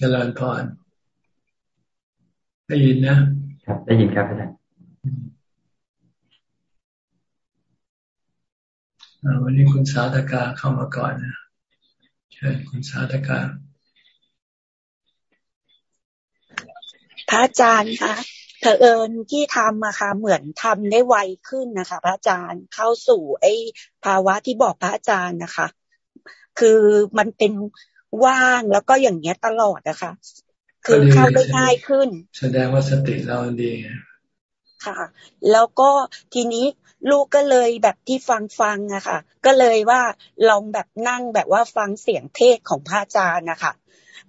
เจริญพรได้ยินนะ ครับ ได้ยินครับอาจารย์วันนี้คุณสาธกาเข้ามาก่อนนะเชิญคุณสาธกาพระอาจารย์คะเผอิญที่ทำอะค่ะเหมือนทำได้ไวขึ้นนะคะ พระอาจารย์เข้าสู่ไอ้ภาวะที่บอกพระอาจารย์นะคะ คือมันเป็น ว่างแล้วก็อย่างเงี้ยตลอดนะคะ คือเข้าได้ง่ายขึ้น แสดงว่าสติเราดีค่ะ แล้วก็ทีนี้ลูกก็เลยแบบที่ฟังฟังอะค่ะ ก็เลยว่าลองแบบนั่งแบบว่าฟังเสียงเทศของพระอาจารย์นะคะ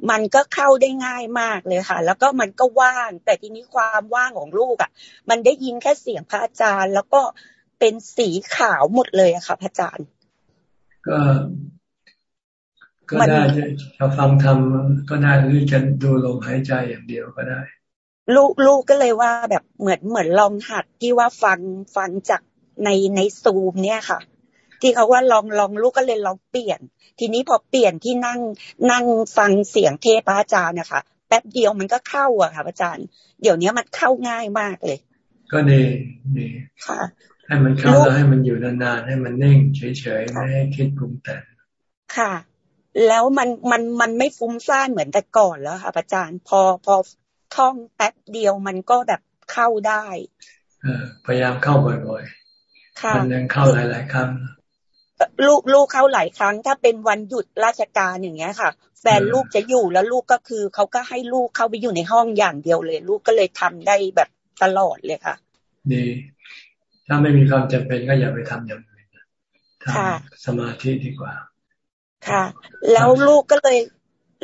มันก็เข้าได้ง่ายมากเลยค่ะ แล้วก็มันก็ว่าง แต่ทีนี้ความว่างของลูกอะ มันได้ยินแค่เสียงพระอาจารย์ แล้วก็เป็นสีขาวหมดเลยอะค่ะ พระอาจารย์ ก็ ก็ได้จะฟังธรรมก็ได้หรือจะดูลมหายใจอย่างเดียวก็ได้ ลูกลูกก็เลยว่าแบบเหมือนเหมือนลองหัดที่ว่าฟังฟังจากในในซูมเนี่ยค่ะ ที่เขาว่าลองลองลูกก็เลยลองเปลี่ยน ทีนี้พอเปลี่ยนที่นั่งนั่งฟังเสียงเทพระอาจารย์นะคะแป๊บเดียวมันก็เข้าอะค่ะอาจารย์ เดี๋ยวนี้มันเข้าง่ายมากเลย ก็ดีดีค่ะให้มันเข้าแล้วให้มันอยู่นานๆให้มันนิ่งเฉยๆไม่ให้คิดปรุงแต่งค่ะ แล้วมันมันมันไม่ฟุ้งซ่านเหมือนแต่ก่อนแล้วค่ะอาจารย์ พอพอท่องแป๊บเดียวมันก็แบบเข้าได้พยายามเข้าบ่อยๆมันยังเข้าหลายๆครั้งลูกลูกเข้าหลายครั้ง ถ้าเป็นวันหยุดราชการอย่างเงี้ยค่ะ แฟนลูกจะอยู่แล้วลูกก็คือเขาก็ให้ลูกเข้าไปอยู่ในห้องอย่างเดียวเลย ลูกก็เลยทำได้แบบตลอดเลยค่ะ ดี ถ้าไม่มีความจำเป็นก็อย่าไปทำอย่างอื่นทำสมาธิดีกว่า ค่ะ แล้วลูกก็เลย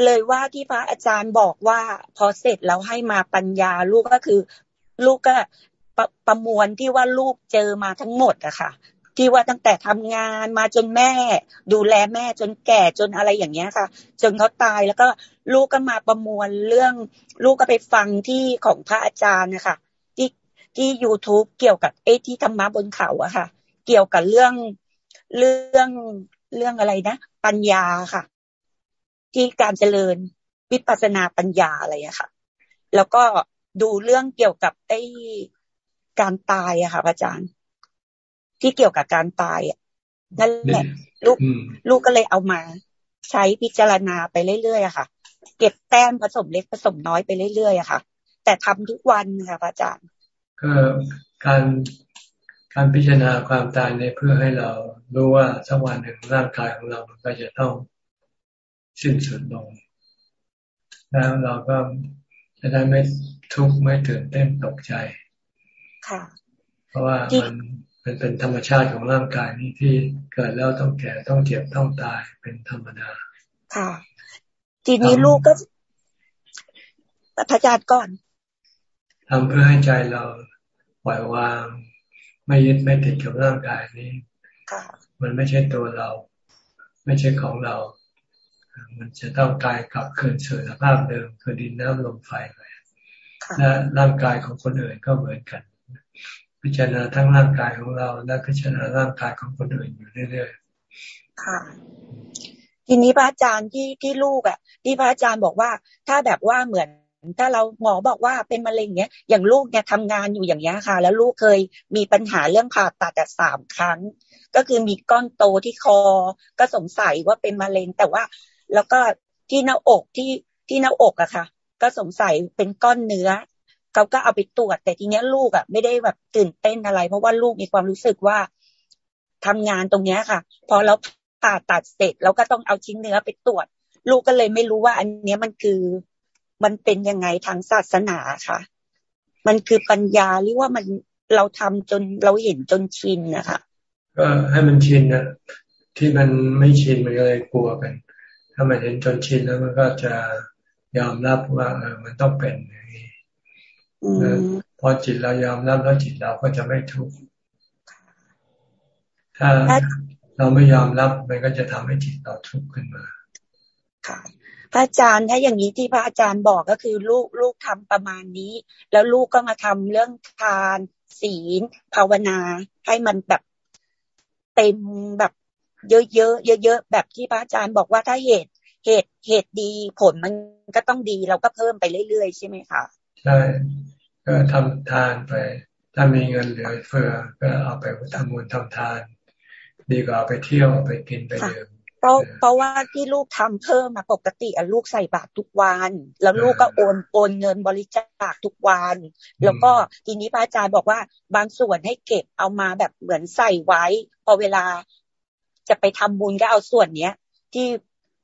เลยว่าที่พระอาจารย์บอกว่า พอเสร็จแล้วให้มาปัญญาลูกก็คือ ลูกก็ประประมวลที่ว่าลูกเจอมาทั้งหมดอะค่ะ ที่ว่าตั้งแต่ทำงานมาจนแม่ ดูแลแม่จนแก่จนอะไรอย่างเงี้ยค่ะ จนเขาตายแล้วก็ลูกก็มาประมวลเรื่อง ลูกก็ไปฟังที่ของพระอาจารย์นะคะที่ที่ youtube เกี่ยวกับเอที่ธรรมะบนเขาอะค่ะ เกี่ยวกับเรื่องเรื่องเรื่องอะไรนะ ปัญญาค่ะ ที่การเจริญวิปัสนาปัญญาอะไรอะค่ะ แล้วก็ดูเรื่องเกี่ยวกับไอ้การตายอะค่ะอาจารย์ ที่เกี่ยวกับการตายอะนั่นแหละลูกลูกก็เลยเอามา ใช้พิจารณาไปเรื่อยๆอะค่ะ เก็บแต้มผสมเล็กผสมน้อยไปเรื่อยๆอะค่ะ แต่ทำทุกวันค่ะอาจารย์ก็การ การพิจารณาความตายในเพื่อให้เรารู้ว่าสักวันหนึ่งร่างกายของเรามันก็จะต้องสิ้นสุดลง แล้วเราก็จะได้ไม่ทุกข์ไม่ตื่นเต้นตกใจ ค่ะ เพราะว่ามันเป็นเป็นธรรมชาติของร่างกายนี้ที่เกิดแล้วต้องแก่ต้องเจ็บต้องตายเป็นธรรมดา ค่ะ ทีนี้ลูกก็พระอาจารย์ก่อนทำเพื่อให้ใจเราปล่อยวาง ไม่ยึดไม่ติดกับร่างกายนี้ มันไม่ใช่ตัวเรา ไม่ใช่ของเรา มันจะต้องกายกลับคืนสู่สภาพเดิมคือดินน้ำลมไฟเลยและร่างกายของคนอื่นก็เหมือนกัน พิจารณาทั้งร่างกายของเรา และพิจารณาร่างกายของคนอื่นอยู่เรื่อยๆค่ะทีนี้พระอาจารย์ที่ที่ลูกอะ ที่พระอาจารย์บอกว่า ถ้าแบบว่าเหมือน ถ้าเราหมอบอกว่าเป็นมะเร็งเนี้ย อย่างลูกเนี่ยทำงานอยู่อย่างเงี้ยค่ะ แล้วลูกเคยมีปัญหาเรื่องผ่าตัดสามครั้ง ก็คือมีก้อนโตที่คอ ก็สงสัยว่าเป็นมะเร็ง แต่ว่า แล้วก็ที่หน้าอกที่ที่หน้าอกอะค่ะ ก็สงสัยเป็นก้อนเนื้อเขาก็เอาไปตรวจ แต่ทีเนี้ยลูกอะไม่ได้แบบตื่นเต้นอะไร เพราะว่าลูกมีความรู้สึกว่าทำงานตรงเนี้ยค่ะ พอเราผ่าตัดเสร็จเราก็ต้องเอาชิ้นเนื้อไปตรวจ ลูกก็เลยไม่รู้ว่าอันเนี้ยมันคือ มันเป็นยังไงทางศาสนาคะมันคือปัญญาหรือว่ามันเราทำจนเราเห็นจนชินนะคะก็ให้มันชินนะที่มันไม่ชินมันก็เลยกลัวกัน ถ้ามันเห็นจนชินแล้วมันก็จะยอมรับว่าเออมันต้องเป็นอย่างนี้พอจิตเรายอมรับแล้วจิตเราก็จะไม่ทุกข์ถ้าเราไม่ยอมรับมันก็จะทำให้จิตเราทุกข์ขึ้นมาค่ะ พระอาจารย์ถ้าอย่างนี้ที่พระอาจารย์บอกก็คือลูกลูกทำประมาณนี้ แล้วลูกก็มาทำเรื่องทาน ศีล ภาวนา ให้มันแบบเต็มแบบเยอะๆเยอะๆแบบที่พระอาจารย์บอกว่าถ้าเหตุเหตุเหตุดีผลมันก็ต้องดีเราก็เพิ่มไปเรื่อยๆ ใช่ไหมคะใช่ก็ทำทานไป ถ้ามีเงินเหลือเฟือก็เอาไปทำบุญทำทาน ดีกว่าเอาไปเที่ยวไปกินไปดื่ม ราะเพราะว่าที่ลูกทำเพิ่มมาปกติอะลูกใส่บาตรทุกวัน แล้วลูกก็โอนโอนเงินบริจาคทุกวัน แล้วก็ทีนี้พระอาจารย์บอกว่า บางส่วนให้เก็บเอามาแบบเหมือนใส่ไว้ พอเวลาจะไปทำบุญก็เอาส่วนเนี้ย ที่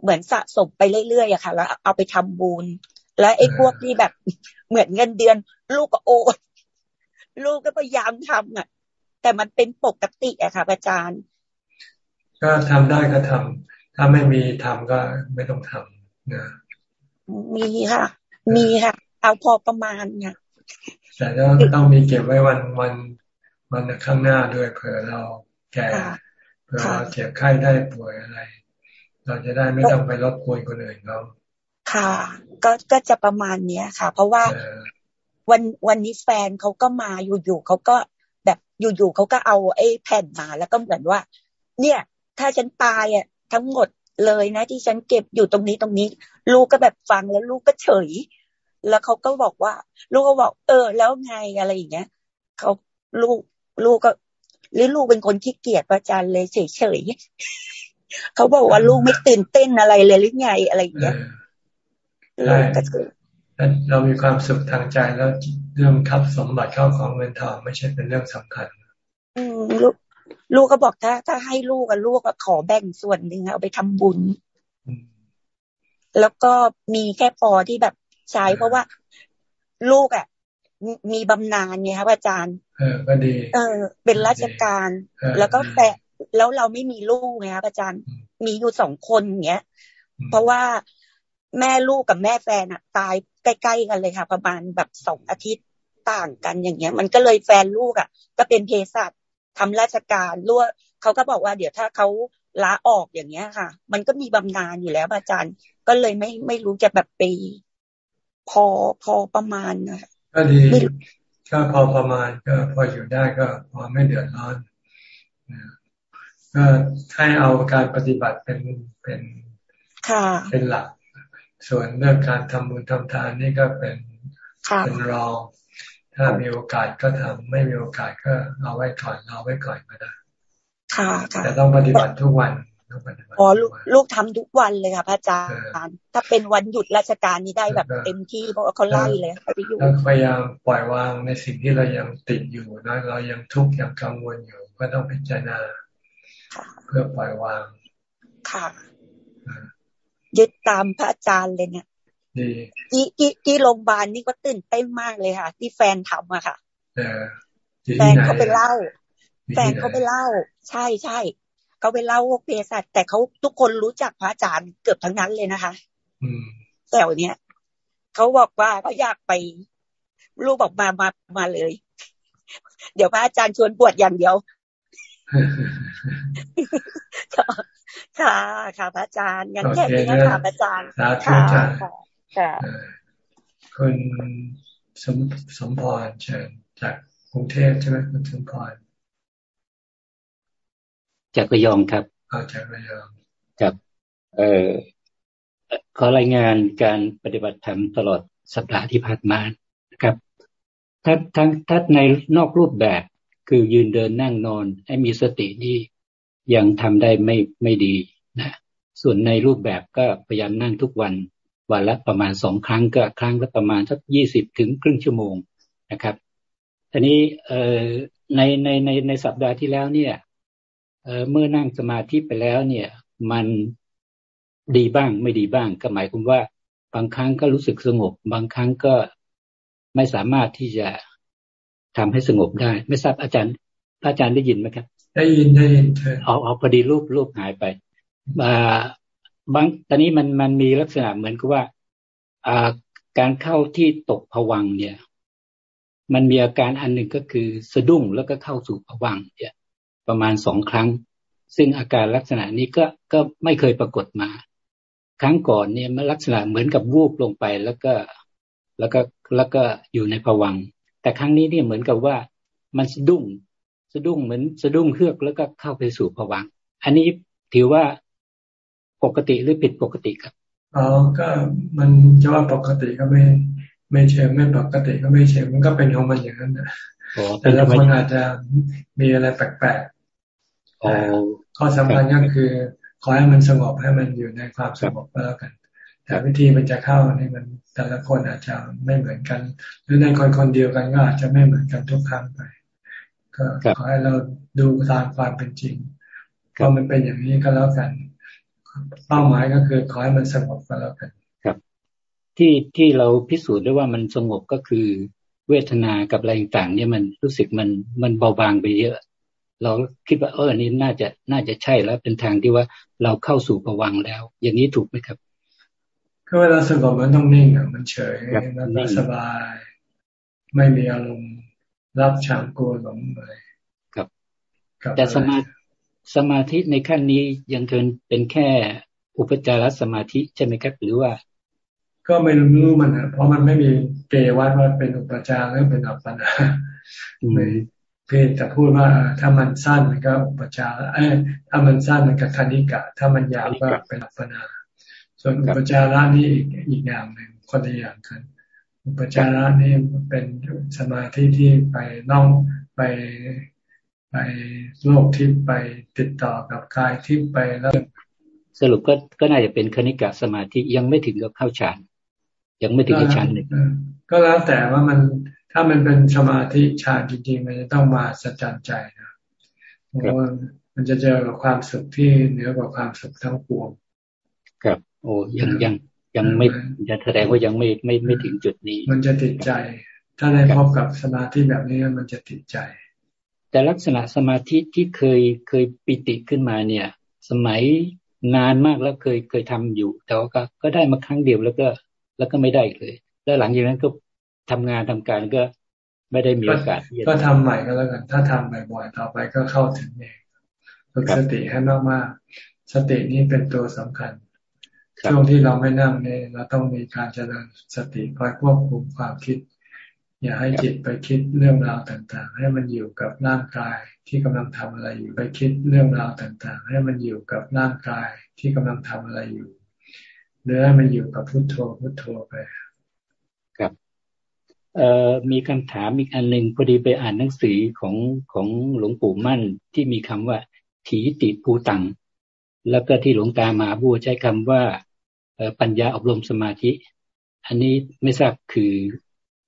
เหมือนสะสมไปเรื่อยๆอะค่ะ แล้วเอาไปทำบุญ แล้วไอ้พวกที่แบบเหมือนเงินเดือน ลูกก็โอนลูกก็พยายามทำอะ แต่มันเป็นปกติอะค่ะอาจารย์ ก็ทำได้ก็ทำถ้าไม่มีทำก็ไม่ต้องทำนะมีค่ะ มีค่ะ เอาพอประมาณเนี่ยแต่ต้องต้องมีเก็บไว้วันวันวันข้างหน้าด้วยเผื่อเราแก่เผื่อเราเจ็บไข้ได้ป่วยอะไร เราจะได้ไม่ต้องไปรบกวนคนอื่นเขาค่ะ ก็ก็จะประมาณเนี้ยค่ะ เพราะว่าวันวันนี้แฟนเขาก็มาอยู่ๆเขาก็แบบอยู่ๆเขาก็เอาไอ้แผ่นมาแล้วก็เหมือนว่า เนี่ย ถ้าฉันตายอะ ทั้งหมดเลยนะ ที่ฉันเก็บอยู่ตรงนี้ตรงนี้ ลูกก็แบบฟังแล้วลูกก็เฉย แล้วเขาก็บอกว่า ลูกก็บอก เออ แล้วไงอะไรอย่างเงี้ยเขาลูกลูกก็หรือลูกเป็นคนขี้เกียจประจันเลยเฉยๆเขาบอกว่าลูกไม่ตื่นเต้นอะไรเลยหรือไงอะไรอย่างเงี้ยได้เรามีความสุขทางใจแล้วเรื่องทับสมบัติเข้าของเงินทองไม่ใช่เป็นเรื่องสำคัญอืมลูก ลูกก็บอกถ้า ถ้าให้ลูกกับลูกก็ขอแบ่งส่วนหนึ่งเอาไปทำบุญ แล้วก็มีแค่พอที่แบบใช้เพราะว่า ลูกอะมีบำนาญไงครับอาจารย์ เออก็ดีเออ เป็นราชการ แล้วก็แฟแล้วเราไม่มีลูกไงครับอาจารย์ มีอยู่สองคนอย่างเงี้ย เพราะว่าแม่ลูกกับแม่แฟนอะตายใกล้ๆกันเลยค่ะ ประมาณแบบสองอาทิตย์ต่างกันอย่างเงี้ย มันก็เลยแฟนลูกอะก็เป็นเภสัช ทำราชการรั่วเขาก็บอกว่าเดี๋ยวถ้าเขาลาออกอย่างเงี้ยค่ะ มันก็มีบำนาญอยู่แล้วอาจารย์ ก็เลยไม่ไม่รู้จะแบบไปพอพอประมาณนะก็ดีก็พอประมาณก็พออยู่ได้ก็พอไม่เดือดร้อนก็ให้เอาการปฏิบัติเป็นเป็นเป็นหลัก ส่วนเรื่องการทำบุญทำทานนี่ก็เป็นเป็นรอง ถ้ามีโอกาสก็ทำไม่มีโอกาสก็เอาไว้ก่อนเอาไว้ก่อนก็ได้ค่ะค่ะแต่ต้องปฏิบัติทุกวันอ๋อลูกลูกทำทุกวันเลยค่ะพระอาจารย์ ถ้าเป็นวันหยุดราชการนี้ได้แบบเต็มที่เพราะว่าเขาไล่เลยไปอยู่พยายามปล่อยวางในสิ่งที่เรายังติดอยู่นะเรายังทุกข์ยังกังวลอยู่ ก็ต้องพิจารณาเพื่อปล่อยวาง ค่ะยึดตามพระอาจารย์เลยเนี่ย ที่ที่ที่โรงพยาบาลนี่ก็ตื่นเต้นมากเลยค่ะ ที่แฟนทำอะค่ะแฟนเขาไปเล่า แฟนเขาไปเล่า ใช่ใช่เขาไปเล่าพวกเภสัชแต่เขาทุกคนรู้จักพระอาจารย์เกือบทั้งนั้นเลยนะคะแต่วันนี้ยเขาบอกว่าเขาอยากไป ลูกบอกมามามาเลย เดี๋ยวพระอาจารย์ชวนบวชอย่างเดียวค่ะค่ะพระอาจารย์งั้นแค่นี้ค่ะพระอาจารย์สาธุจ้าค่ะ คุณสมสมพรเชิญจากกรุงเทพใช่ไหมคุณสมพรจากระยองครับจากระยองกับเอ่อขอรายงานการปฏิบัติธรรมตลอดสัปดาห์ที่ผ่านมานะครับถ้าทั้งถ้าในนอกรูปแบบคือยืนเดินนั่งนอน ให้มีสตินี่ยังทำได้ไม่ไม่ดีนะส่วนในรูปแบบก็พยายามนั่งทุกวัน วันละประมาณสองครั้งก็ครั้งละประมาณสักยี่สิบถึงครึ่งชั่วโมงนะครับทีนี้เอ่อในในในในสัปดาห์ที่แล้วเนี่ยเอ่อเมื่อนั่งสมาธิไปแล้วเนี่ย มันดีบ้างไม่ดีบ้าง ก็หมายความว่า บางครั้งก็รู้สึกสงบ บางครั้งก็ไม่สามารถที่จะทำให้สงบได้ ไม่ทราบอาจารย์อาจารย์ได้ยินไหมครับ ได้ยินได้ยินเออเอาพอดีรูปรูปหายไปอ่า บางตอนนี้มันมันมีลักษณะเหมือนกับว่าอ่าการเข้าที่ตกผวังเนี่ย มันมีอาการอันหนึ่งก็คือสะดุ้งแล้วก็เข้าสู่ผวังเนี่ย ประมาณสองครั้ง ซึ่งอาการลักษณะนี้ก็ก็ไม่เคยปรากฏมา ครั้งก่อนเนี่ยมันลักษณะเหมือนกับวูบลงไปแล้วก็แล้วก็แล้วก็อยู่ในผวังแต่ครั้งนี้เนี่ยเหมือนกับว่ามันสะดุ้งสะดุ้งเหมือนสะดุ้งเฮือกแล้วก็เข้าไปสู่ผวังอันนี้ถือว่า ปกติหรือผิดปกติครับอ๋อก็มันจะว่าปกติก็ไม่ ไม่เชิงไม่ปกติก็ไม่เชิงมันก็เป็นของมันอย่างนั้นนะแต่ละคนอาจจะมีอะไรแปลกๆข้อสำคัญก็คือขอให้มันสงบให้มันอยู่ในความสงบก็แล้วกัน แต่วิธีมันจะเข้านี่มันแต่ละคนอาจจะไม่เหมือนกัน หรือในคนคนเดียวกันก็อาจจะไม่เหมือนกันทุกครั้งไป ก็ขอให้เราดูตามความเป็นจริงพอมันเป็นอย่างนี้ก็แล้วกัน เป้าหมายก็คือขอให้มันสงบก็แล้วกันครับ ที่ที่เราพิสูจน์ได้ว่ามันสงบก็คือเวทนากับอะไรต่างเนี่ยมันรู้สึกมันมันเบาบางไปเยอะ เราคิดว่าเออนี้น่าจะน่าจะใช่แล้วเป็นทางที่ว่าเราเข้าสู่ประวังแล้ว อย่างนี้ถูกไหมครับก็เวลาสงบมันต้องนิ่งอะมันเฉยมันสบาย ไม่มีอารมณ์รับฉามกลัวหลงเลยครับแต่สมา สมาธิในขั้นนี้ยังเกินเป็นแค่อุปจารสมาธิใช่ไหมครับหรือว่า ก็ไม่รู้มันนะเพราะมันไม่มีเกวัดว่าเป็นอุปจารหรือเป็นอัปปนาเพียงแต่พูดว่าถ้ามันสั้นมันก็อุปจารเอ้ถ้ามันสั้นมันก็คณิกะ ถ้ามันยาวก็เป็นอัปปนา ส่วนอุปจาระนี่อีกอีกอย่างหนึ่งคนละอย่างกันอุปจาระนี่เป็นสมาธิที่ไปน่องไป ไปโลกทิพย์ไปติดต่อกับกายทิพย์ไปแล้วสรุปก็ก็น่าจะเป็นคณิกะสมาธิยังไม่ถึงกับเข้าฌานยังไม่ถึงกับฌานหนึ่งก็แล้วแต่ว่ามันถ้ามันเป็นสมาธิฌานจริงๆมันจะต้องมาสัจจันใจนะเพราะว่ามันจะเจอกับความสุขที่เหนือกว่าความสุขทั้งปวงครับ โอ้ยังยังยังไม่จะแสดงว่ายังไม่ไม่ไม่ถึงจุดนี้ มันจะติดใจ ถ้าได้พบกับสมาธิแบบนี้มันจะติดใจ แต่ลักษณะสมาธิที่เคยเคยปิติขึ้นมาเนี่ย สมัยนานมากแล้วเคยเคยทำอยู่ แต่ว่าก็ก็ได้มาครั้งเดียวแล้วก็ แล้วก็ไม่ได้เลย แล้วหลังจากนั้นก็ทำงานทำการก็ไม่ได้มีโอกาสก็ทำใหม่ก็แล้วกันถ้าทำบ่อยๆต่อไปก็เข้าถึงเองฝึกสติให้มากๆสตินี้เป็นตัวสำคัญช่วงที่เราไม่นั่งเนี่ยเราต้องมีการเจริญสติคอยควบคุมความคิด อย่าให้จิตไปคิดเรื่องราวต่าง ๆ ให้มันอยู่กับร่างกายที่กำลังทำอะไรอยู่ไปคิดเรื่องราวต่าง ๆ ให้มันอยู่กับร่างกายที่กำลังทำอะไรอยู่หรือให้มันอยู่กับพุทโธพุทโธไปครับเอ่อมีคำถามอีกอันหนึ่งพอดีไปอ่านหนังสือของของหลวงปู่มั่นที่มีคำว่า ถีติภูตังแล้วก็ที่หลวงตามาบูใช้คำว่าปัญญาอบรมสมาธิ อันนี้ไม่ทราบคือ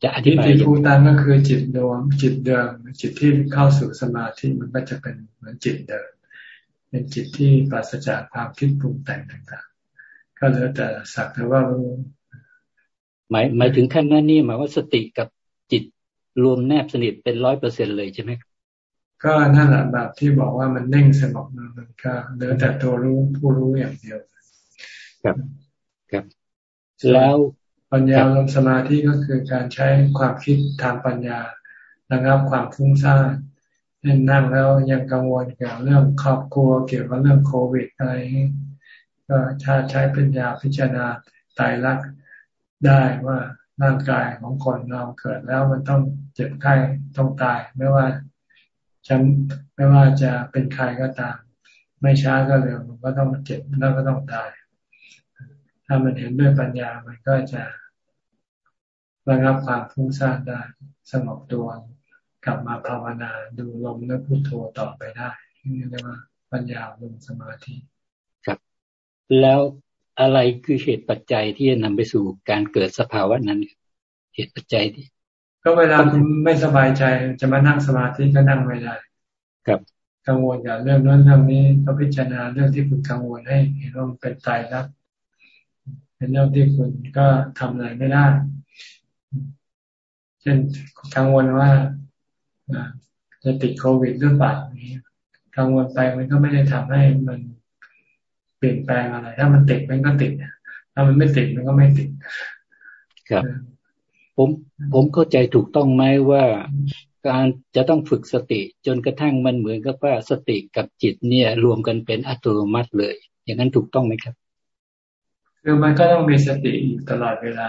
จะอธิบายที่ภูตังก็คือจิตดวงจิตเดิม จิตที่เข้าสู่สมาธิมันก็จะเป็นเหมือนจิตเดิม เป็นจิตที่ปราศจากความคิดปรุงแต่งต่างๆ ก็เหลือแต่สักแต่ว่ารู้หมายหมายถึงขั้นนั้นนี่หมายว่าสติกับจิตรวมแนบสนิทเป็นร้อยเปอร์เซ็นเลยใช่ไหมก็นั่นแหละแบบที่บอกว่ามันเน่งสงบมันก็เหลือแต่ตัวรู้ผู้รู้อย่างเดียว ครับครับ แล้ว ปัญญาลมสมาธิก็คือการใช้ความคิดทางปัญญาระงับความฟุ้งซ่านเล่นนั่งแล้วยังกังวลเกี่ยวเรื่องครอบครัวเกี่ยวกับเรื่องโควิดอะไรก็ถ้าใช้ปัญญาพิจารณาตายรักได้ว่าร่างกายของคนเราเกิดแล้วมันต้องเจ็บไข้ต้องตาย ไม่ว่าจะไม่ว่าจะเป็นใครก็ตาม ไม่ช้าก็เร็วมันก็ต้องเจ็บแล้วก็ต้องตาย ถ้ามันเห็นด้วยปัญญามันก็จะ ระงับความฟุ้งซ่านได้ สงบตัวกลับมาภาวนาดูลมและพุโทโธต่อไปได้นี่เรียกว่าปัญญาลงสมาธิครับ แล้วอะไรคือเหตุปัจจัยที่จะนำไปสู่การเกิดสภาวะนั้น เหตุปัจจัยที่ก็เวลาคุณไม่สบายใจจะมานั่งสมาธิก็นั่งไม่ได้ครับกังวลกับเรื่องนั้นเรื่องนี้ก็พิจารณาเรื่องที่คุณกังวลให้เห็นว่ามันเป็นตายรักเป็นเรื่องที่คุณก็ทำอะไรไม่ได้ เช่นกังวลว่าจะติดโควิดหรือเปล่านี้กังวลไปมันก็ไม่ได้ทำให้มันเปลี่ยนแปลงอะไร ถ้ามันติดมันก็ติดถ้ามันไม่ติดมันก็ไม่ติด ครับ ผมผมเข้าใจถูกต้องไหมว่าการจะต้องฝึกสติ จนกระทั่งมันเหมือนกับว่าสติกับจิตเนี่ย รวมกันเป็นอัตโนมัติเลย อย่างนั้นถูกต้องไหมครับคือมันก็ต้องมีสติอยู่ตลอดเวลา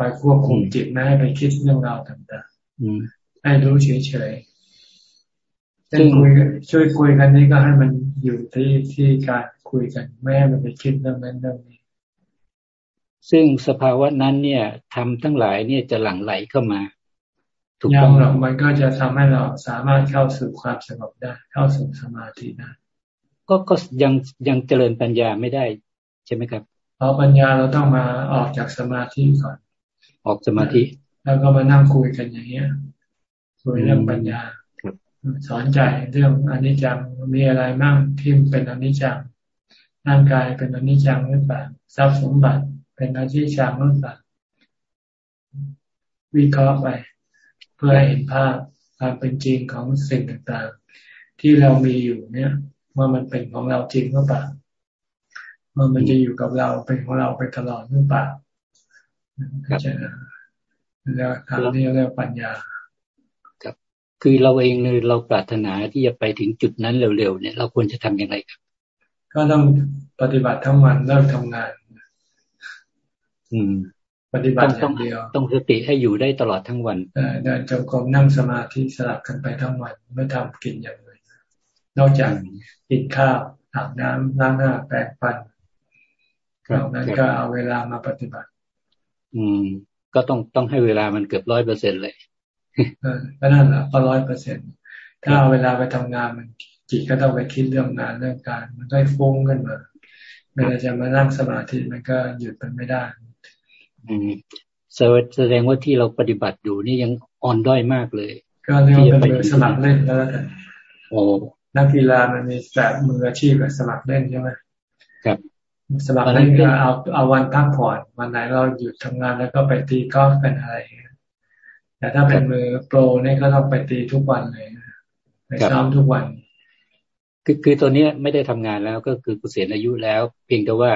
ไปควบคุมจิตไม่ให้ไปคิดเรื่องราวต่างๆให้รู้เฉยซึ่งคุยช่วยคุยกันนี้ก็ให้มันอยู่ที่ที่การคุยกันไม่ให้มันไปคิดเรื่องนั้นเรื่องนี้ ซึ่งสภาวะนั้นเนี่ยทำทั้งหลายเนี่ยจะหลั่งไหลเข้ามา ถูกต้องหรอกมันก็จะทำให้เราสามารถเข้าสู่ความสงบได้ เข้าสู่สมาธิได้ก็ก็ยังยังเจริญปัญญาไม่ได้ ใช่ไหมครับเพราะปัญญาเราต้องมาออกจากสมาธิก่อน ออกสมาธิ แล้วก็มานั่งคุยกันอย่างเงี้ยคุยเรื่องปัญญาสอนใจเรื่องอนิจจังมีอะไรบ้างที่เป็นอนิจจังร่างกายเป็นอนิจจังหรือเปล่าทรัพย์สมบัติเป็นอนิจจังหรือเปล่าวิเคราะห์ไป เพื่อเห็นภาพความเป็นจริงของสิ่งต่างๆ ที่เรามีอยู่เนี่ยว่ามันเป็นของเราจริงหรือเปล่าว่ามันจะอยู่กับเราเป็นของเราไปตลอดหรือเปล่า เข้าใจนะแล้วทางนี้เรียกปัญญาคือเราเองเลยเราปรารถนาที่จะไปถึงจุดนั้นเร็วๆเนี่ย เราควรจะทํำยังไงครับ ก็ต้องปฏิบัติทั้งวันเลิกทำงาน อืม ปฏิบัติอย่างเดียว ต้องสติให้อยู่ได้ตลอดทั้งวันเดินจงกรมนั่งสมาธิสลับกันไปทั้งวันไม่ทำกินอย่างอื่นนอกจากกินข้าวอาบน้ำล้างหน้าแปรงฟันนอกนั้นก็เอาเวลามาปฏิบัติ อืม ก็ต้องต้องให้เวลามันเกือบร้อยเปอร์เซ็นเลยก็นั่นแหละก็ร้อยเปอร์เซ็นถ้าเอาเวลาไปทำงานมันจิตก็ต้องไปคิดเรื่องงานเรื่องการ มันก็ฟุ้งขึ้นมาเวลาจะมานั่งสมาธิมันก็หยุดมันไม่ได้ อืมแสดงว่าที่เราปฏิบัติอยู่นี่ยังอ่อนด้อยมากเลย ก็เรียกว่าเป็นมือสมัครเล่นแล้วกันโอ้นักกีฬามันมีแบบมืออาชีพกับสมัครเล่นใช่ไหมครับ สมัครเล่นก็เอาเอาวันพักผ่อนวันไหนเราหยุดทำงานแล้วก็ไปตีกอล์ฟกันอะไรแต่ถ้าเป็นมือโปรเนี่ยก็ต้องไปตีทุกวันเลยไปซ้อมทุกวัน คือคือตัวเนี้ยไม่ได้ทำงานแล้วก็คือเกษียณอายุแล้ว เพียงแต่ว่า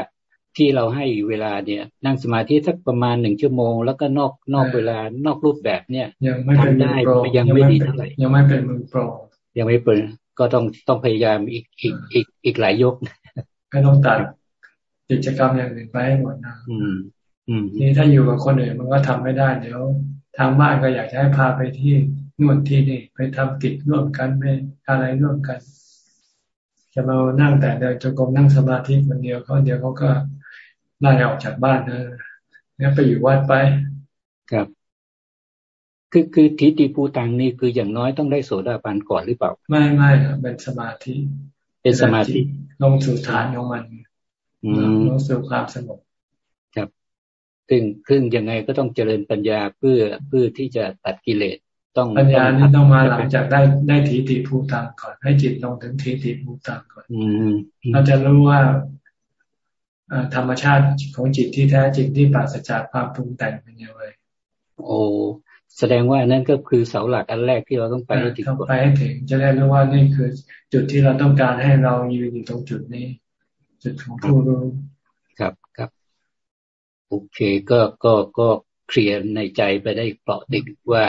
ที่เราให้เวลาเนี่ย นั่งสมาธิสักประมาณหนึ่งชั่วโมง แล้วก็นอกนอกเวลานอกรูปแบบเนี่ย ยังไม่เป็นได้ยังไม่ดีเท่าไหร่ยังไม่เป็นมือโปรยังไม่เป็นก็ต้องต้องพยายามอีกอีกอีกอีกหลายยกก็ต้องตัด กิจกรรมอย่างอื่นไปให้หมดนะอืมอืมนี่ถ้าอยู่กับคนอื่นมันก็ทำไม่ได้เดี๋ยวทางบ้านก็อยากจะให้พาไปที่นวดที่นี่ไปทำกิจร่วมกันไปอะไรร่วมกัน จะมานั่งแต่เดินจงกรมนั่งสมาธิคนเดียวเขาเดียวเขาก็ไล่ออกจากบ้านนะเนี่ยไปอยู่วัดไป ครับ คือคือทิฏฐิภูตังนี่คืออย่างน้อยต้องได้โสดาบันก่อนหรือเปล่า ไม่ไม่เป็นสมาธิ เป็นสมาธิลงสู่ฐานของมัน ลงสู่ความสงบซึ่งซึ่งยังไงก็ต้องเจริญปัญญาเพื่อเพื่อที่จะตัดกิเลสต้องปัญญานี่ต้องมาหลังจากได้ได้ทีติภูตังก่อน ให้จิตลงถึงทีติภูตังก่อนเราจะรู้ว่าธรรมชาติของจิตที่แท้จริงที่ปราศจากความปรุงแต่งเป็นยังไงโอ้แสดงว่านั่นก็คือเสาหลักอันแรกที่เราต้องไปให้ถึงไปให้ถึงจะได้รู้ว่านี่คือ จุดที่เราต้องการให้เรายืนอยู่ตรงจุดนี้ จุดของผู้รู้ครับครับ โอเคก็ก็ก็เคลียร์ในใจไปได้เปราะติดว่า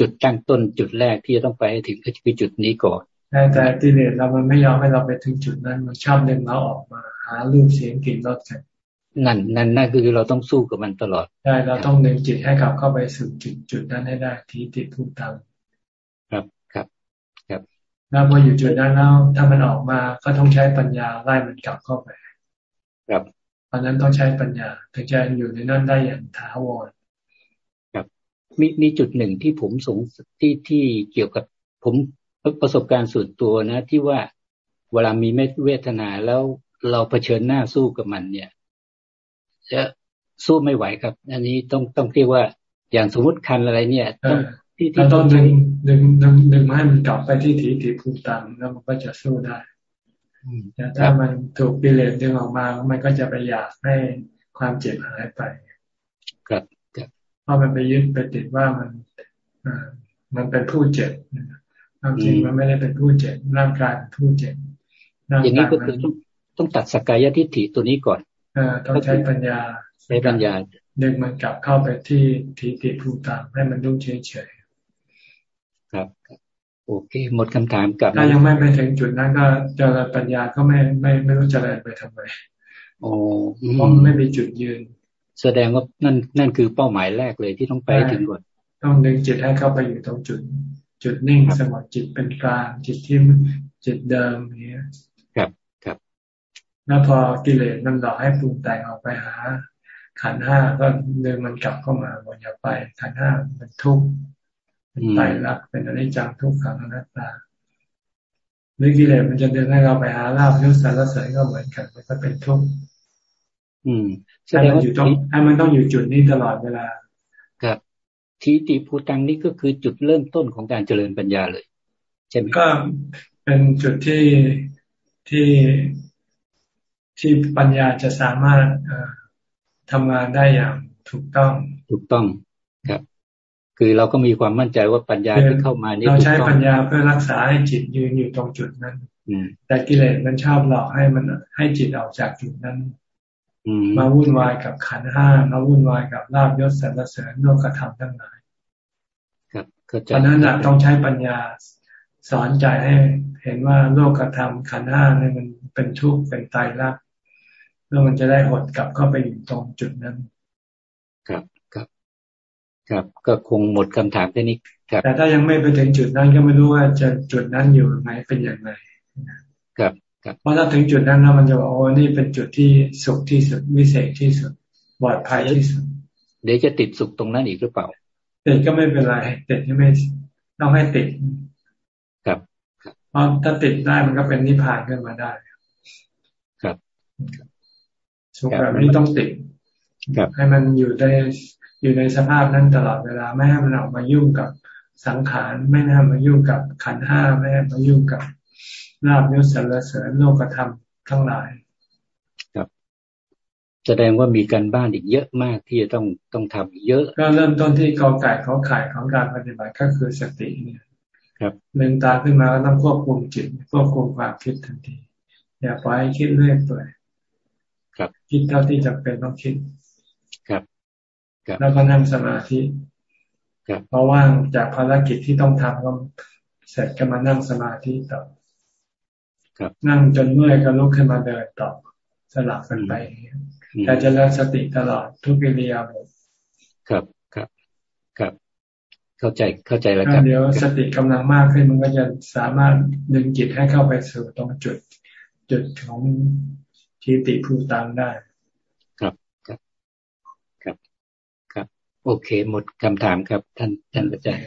จุดตั้งต้นจุดแรกที่จะต้องไปถึงก็คือจุดนี้ก่อนแต่ที่เียเรามันไม่ยอมให้เราไปถึงจุดนั้น มันชอบดึงเราออกมา หารูปเสียงกลิ่นรสกันนั่นนั่นนั่นคือเราต้องสู้กับมันตลอดใช่เราต้องดึงจิตให้กลับเข้าไปสู่จุดจุดนั้นให้ได้ที่ติดทุกทางครับครับ ครับ แล้วพออยู่จุดนั้นแล้วถ้ามันออกมาก็ต้องใช้ปัญญาไล่มันกลับเข้าไป ครับราะนั้นต้องใช้ปัญญาถึงจะอยู่ในนั้นได้อย่างถาวรครับมีมีจุดหนึ่งที่ผมสงที่ที่เกี่ยวกับผมประสบการณ์ส่วนตัวนะ ที่ว่าเวลามีเวทนาแล้วเราเผชิญหน้าสู้กับมัน เนี่ยจะสู้ไม่ไหวครับ อันนี้ต้องต้องเรียกว่าอย่างสมมติคันอะไรเนี่ย ต้อง ที่ที่ต้องดึงดึงดึงดึงให้มันกลับไปที่ถีถีภูตังแล้วมันก็จะสู้ได้แต่ถ้ามันถูกปิเลตดึงออกมา มันก็จะไปอยากให้ความเจ็บหายไปครับเพราะมันไปยึดไปติดว่ามันมันเป็นผู้เจ็บความจริงมันไม่ได้เป็นผู้เจ็บร่างกายเป็นผู้เจ็บอย่างนี้ก็คือต้องต้องตัดสกายทิฏฐิตัวนี้ก่อนอต้องใช้ปัญญาใช้ปัญญาดึงมันกลับเข้าไปที่ทิฏฐิภูตามให้มันรุ่งเฉยเฉย ครับโอเค หมดคำถามกับถ้ายังไม่ไปถึงจุดนั้นก็เจริญปัญญาก็ไม่ไม่ไม่รู้จะอะไรไปทำไมโอ้เพราะไม่มีจุดยืน แสดงว่านั่นนั่นคือเป้าหมายแรกเลยที่ต้องไปถึงก่อนต้องดึงจิตให้เข้าไปอยู่ตรงจุด จุดนิ่งสงบจิตเป็นกลางจิตที่จิตเดิมเนี้ยครับครับ แล้วพอกิเลสมันหลอกให้ปรุงแต่งออกไปหา ขันห้าก็เดินมันกลับเข้ามาบอกอย่าไปขันห้าเป็นทุกข์ เป็นไตรลักษณ์เป็นอนิจจังทุกขังอนัตตาหรือกิเลสมันจะเดินให้เราไปหาลาบยศสารเสริญก็เหมือนกันมันก็เป็นทุกข์อืมให้มันอยู่ต้องให้มันต้องอยู่จุดนี้ตลอดเวลา ครับทีติภูตังนี่ก็คือจุดเริ่มต้นของการเจริญปัญญาเลยใช่ไหมก็เป็นจุดที่ที่ที่ปัญญาจะสามารถทำงานได้อย่างถูกต้อง ถูกต้องครับ คือเราก็มีความมั่นใจว่าปัญญาที่เข้ามานี้เราใช้ปัญญาเพื่อรักษาให้จิตยืนอยู่ตรงจุดนั้นแต่กิเลสมันชอบหลอกให้มันให้จิตออกจากจุดนั้นมาวุ่นวายกับขันห้ามาวุ่นวายกับลาบยศสรรเสริญโลกธรรมทั้งหลายครับเพราะนั้นหลักต้องใช้ปัญญาสอนใจให้เห็นว่าโลกธรรมขันห้าเนี่ยมันเป็นทุกข์เป็นตายรักแล้วมันจะได้หดกลับเข้าไปอยู่ตรงจุดนั้น ครับ ครับครับ ก็คงหมดคำถามแค่นี้ครับ แต่ถ้ายังไม่ไปถึงจุดนั้นก็ไม่รู้ว่าจะจุดนั้นอยู่ไหมเป็นอย่างไรครับเพราะถ้าถึงจุดนั้นแล้วมันจะบอกโอ้นี่เป็นจุดที่สุขที่สุดวิเศษที่สุดปลอดภัยที่สุด เดี๋ยวจะติดสุขตรงนั้นอีกหรือเปล่าติดก็ไม่เป็นไรติดก็ไม่ต้องให้ติดครับเพราะถ้าติดได้มันก็เป็นนิพพานขึ้นมาได้ ครับสุขแบบนี้ต้องติดให้มันอยู่ใน อยู่ในสภาพนั้นตลอดเวลาไม่ให้มันออกมายุ่งกับสังขารไม่ให้มายุ่งกับขันห้าไม่ให้มายุ่งกับลาบยศสรรเสริญโลกธรรมทั้งหลาย ครับ แสดงว่ามีการบ้านอีกเยอะมากที่จะต้องต้องทำเยอะ ก็เริ่มต้นที่กอไก่เขาขายของการปฏิบัติก็คือสติเนี่ย ครับเลืมตาขึ้นมาก็ต้องควบคุมจิตควบคุมความคิดทันที อย่าปล่อยให้คิดเรื่อยเปื่อยครับ คิดเท่าที่จำเป็นต้องคิดครับครับ แล้วก็นั่งสมาธิครับเพราะว่างจากภารกิจที่ต้องทำก็เสร็จก็มานั่งสมาธิต่อนั่งจนเมื่อยก็ลุกขึ้นมาเดินต่อสลับกันไปแต่จะเริ่มสติตลอดทุกวิริยาบถครับครับครับ เข้าใจเข้าใจแล้วครับเดี๋ยวสติกำลังมากขึ้นมันก็จะสามารถดึงจิตให้เข้าไปสู่ตรงจุด จุดของทีติภูตังได้ ครับครับ ครับ ครับ โอเค หมดคำถามครับ ท่านท่านอาจารย์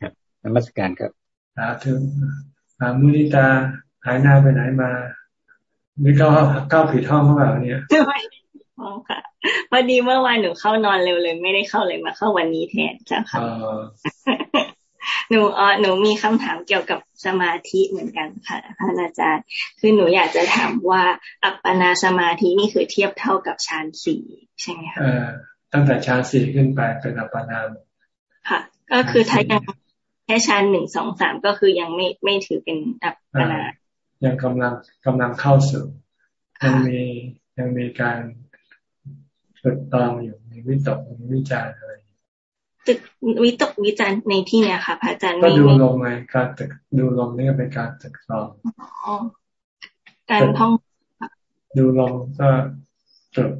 ครับนมัสการครับสาธุอามุนิตาหายหน้าไปไหนมาไม่ก็ก้าวผิดห้องเมื่อวานเนี่ยไม่อ๋อค่ะพอดีเมื่อวานหนูเข้านอนเร็วเลย ไม่ได้เข้าเลยมาเข้าวันนี้แทนจ้ะค่ะหนูอ๋อหนูมีคำถามเกี่ยวกับสมาธิเหมือนกันค่ะท่านอาจารย์ คือหนูอยากจะถามว่าอัปปนาสมาธินี่คือเทียบเท่ากับฌานสี่ใช่ไหมคะ ตั้งแต่ฌานสี่ขึ้นไปเป็นอัปปนาค่ะ ก็คือถ้ายังแค่ชั้นหนึ่งสองสามก็คือยังไม่ไม่ถือเป็นอัปปนายังกำลังกำลังเข้าสู่ยังมียังมีการฝึกตองอยู่มีวิตกมีวิจารอะไรตึกวิตกวิจารในที่เนี้ยค่ะพระอาจารย์ก็ดูลมไงการตึกดูลมนี่ก็เป็นการตึกตองการท่อง ดูลมก็ตึก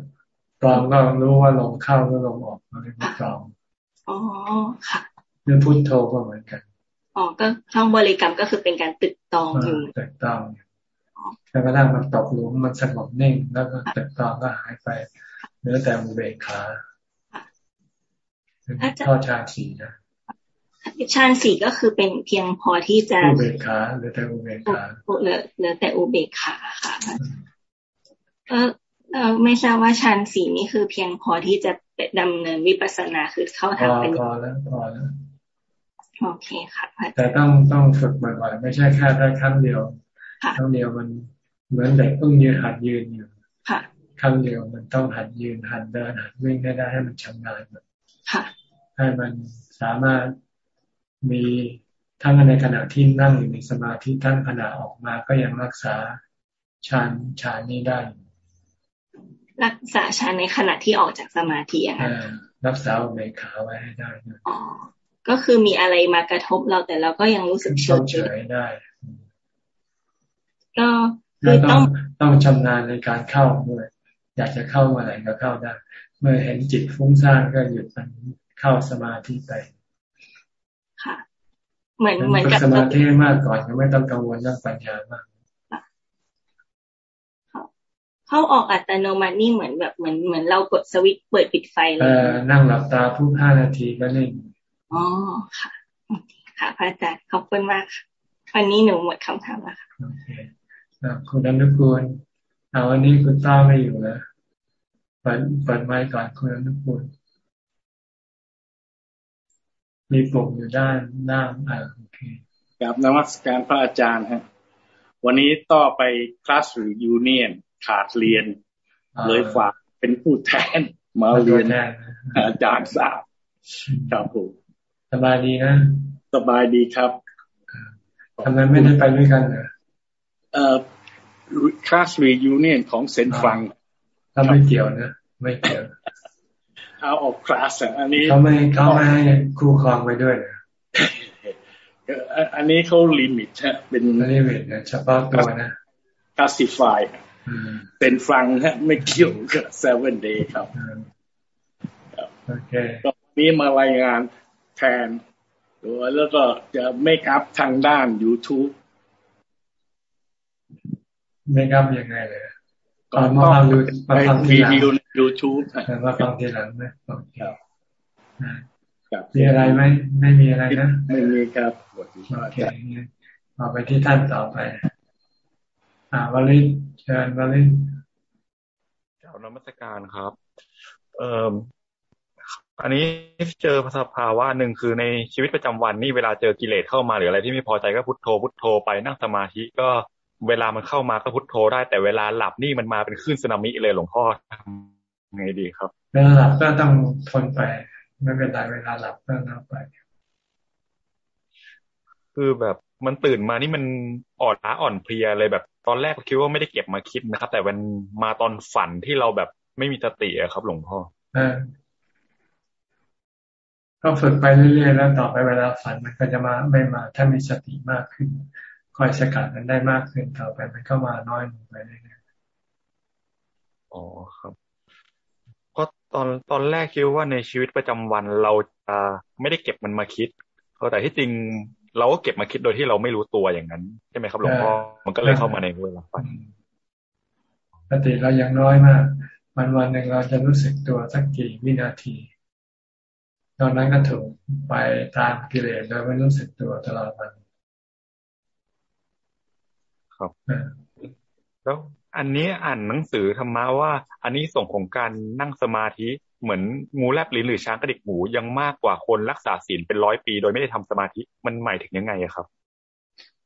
ตองก็รู้ว่าลมเข้าหรือลมออกอะไรก็ตองอ๋อค่ะเรื่องพุทโธก็เหมือนกันอ๋อก็ท่องบริกรรมก็คือเป็นการตึกตองอยู่ตึกตองแล้วก็นั่งมันตกหลุมมันสงบนิ่ง แล้วก็ตึกตองก็หายไปเนื้อแต่อุเบกขาข้อชาสีนะชานสี่ก็คือเป็นเพียงพอที่จะอุเบกขาเหลือแต่อุเบกขาเหลือเหลือแต่อุเบกขาค่ะเออเออ ไม่ทราบว่าชานสี่นี่คือเพียงพอที่จะดำเนินวิปัสสนาคือเข้าทางเป็นพอแล้วพอแล้วโอเคค่ะแต่ต้องต้องฝึกบ่อยๆไม่ใช่แค่ได้ครั้งเดียวครั้งเดียวมันเหมือนเด็กเพิ่งยืนหัดยืนอยู่ครั้งเดียวมันต้องหัดยืนหัดเดินหัดวิ่งให้ได้ให้มันชำนาญให้มันสามารถมีทั้งในขณะที่นั่งอยู่ในสมาธิทั้งขณะออกมาก็ยังรักษาฌานฌานนี้ได้ รักษาฌานในขณะที่ออกจากสมาธิอะรักษาเมขาไว้ให้ได้อ๋อก็คือมีอะไรมากระทบเราแต่เราก็ยังรู้สึกเฉยเฉยได้ก็คือต้องต้องชำนาญในการเข้าด้วยอยากจะเข้าเมื่อไหร่ก็เข้าได้ เมื่อเห็นจิตฟุ้งซ่านก็หยุดมันเข้าสมาธิไปค่ะ เหมือนเหมือนกับสมาธิมากก่อนไม่ต้องกังวลเรื่องปัญญามาก เข้าออกอัตโนมัตินี่เหมือนแบบเหมือนเหมือนเรากดสวิตช์เปิดปิดไฟเลยเออนั่งหลับตาทุกห้านาทีก็นิ่งอ๋อค่ะค่ะพระอาจารย์ขอบคุณมากวันนี้หนูหมดคำถามแล้วค่ะโอเคคุณอนุกูลเอาวันนี้คุณต้าไม่อยู่แล้วเปิดเปิดไมค์ก่อนคุณอนุกูลมีปุ่มอยู่ด้านล่างอ่าโอเคกับนมัสการพระอาจารย์ฮะวันนี้ต่อไปคลาสหรือยูเนียนขาดเรียน เลยฝากเป็นผู้แทน มาเรียนอาจารย์ทราบครับผมสบายดีนะ สบายดีครับทำไมไม่ได้ไปด้วยกันเหรอเอ่อคลาสรียูเนียนของเซนฟังถ้าไม่เกี่ยวนะไม่เกี่ยวเอาออกคลาสอันนี้เขาไม่เขาไม่ให้คู่ครองไปด้วยอันนี้เขาลิมิตฮะเป็นลิมิตนะเฉพาะตัวนะคลาสสิฟาย เป็นฟังฮะ ไม่เกี่ยวกับเซเว่นเดย์ครับโอเคตอนนี้มารายงานแทนแล้วก็จะไม่อัพทางด้าน YouTube ไม่อัพยังไงเลยก่อนมาฟังดูมาฟังทีหลังยูทูบมาฟังทีหลังไหมครับมีอะไรไหมไม่มีอะไรนะ ไม่มีครับโอเคต่อไปที่ท่านต่อไป อ่าวลินเชิญวลินเจ้านมัสการครับ เอ่ออันนี้เจอสภาวะหนึ่งคือในชีวิตประจำวันนี่เวลาเจอกิเลสเข้ามาหรืออะไรที่ไม่พอใจก็พุทโธพุทโธไปนั่งสมาธิก็เวลามันเข้ามาก็พุทโธได้ แต่เวลาหลับนี่มันมาเป็นคลื่นสึนามิเลยหลวงพ่อทำไงดีครับเวลาหลับก็ต้องทนไปไม่เป็นไรเวลาหลับก็นั่งไป คือแบบ มันตื่นมานี่มันอ่อนล้าอ่อนเพลียเลยแบบ ตอนแรกคิดว่าไม่ได้เก็บมาคิดนะครับ แต่มันมาตอนฝันที่เราแบบไม่มีสติอะครับ หลวงพ่อก็ฝึกไปเรื่อยๆแล้วต่อไปเวลาฝันมันก็จะมาไม่มา ถ้ามีสติมากขึ้นคอยสกัดมันได้มากขึ้นต่อไปมันก็มาน้อยลงไปเรื่อยๆอ๋อครับก็ตอนตอนแรกคิดว่าในชีวิตประจำวันเราจะไม่ได้เก็บมันมาคิดแต่ที่จริง เราก็เก็บมาคิดโดยที่เราไม่รู้ตัวอย่างนั้นใช่ไหมครับหลวงพ่อมันก็เลยเข้ามาในเวลาฝันสติเรายังน้อยมากวันวันหนึ่งเราจะรู้สึกตัวสักกี่วินาทีตอนนั้นก็ถูกไปตามกิเลสโดยไม่รู้สึกตัวตลอดวันครับแล้วอันนี้อ่านหนังสือธรรมะว่า อันนี้ส่งของการนั่งสมาธิ เหมือนงูแลบลิ้นหรือช้างกระดิกหูยังมากกว่าคนรักษาศีลเป็นร้อยปี โดยไม่ได้ทำสมาธิมันหมายถึงยังไงครับ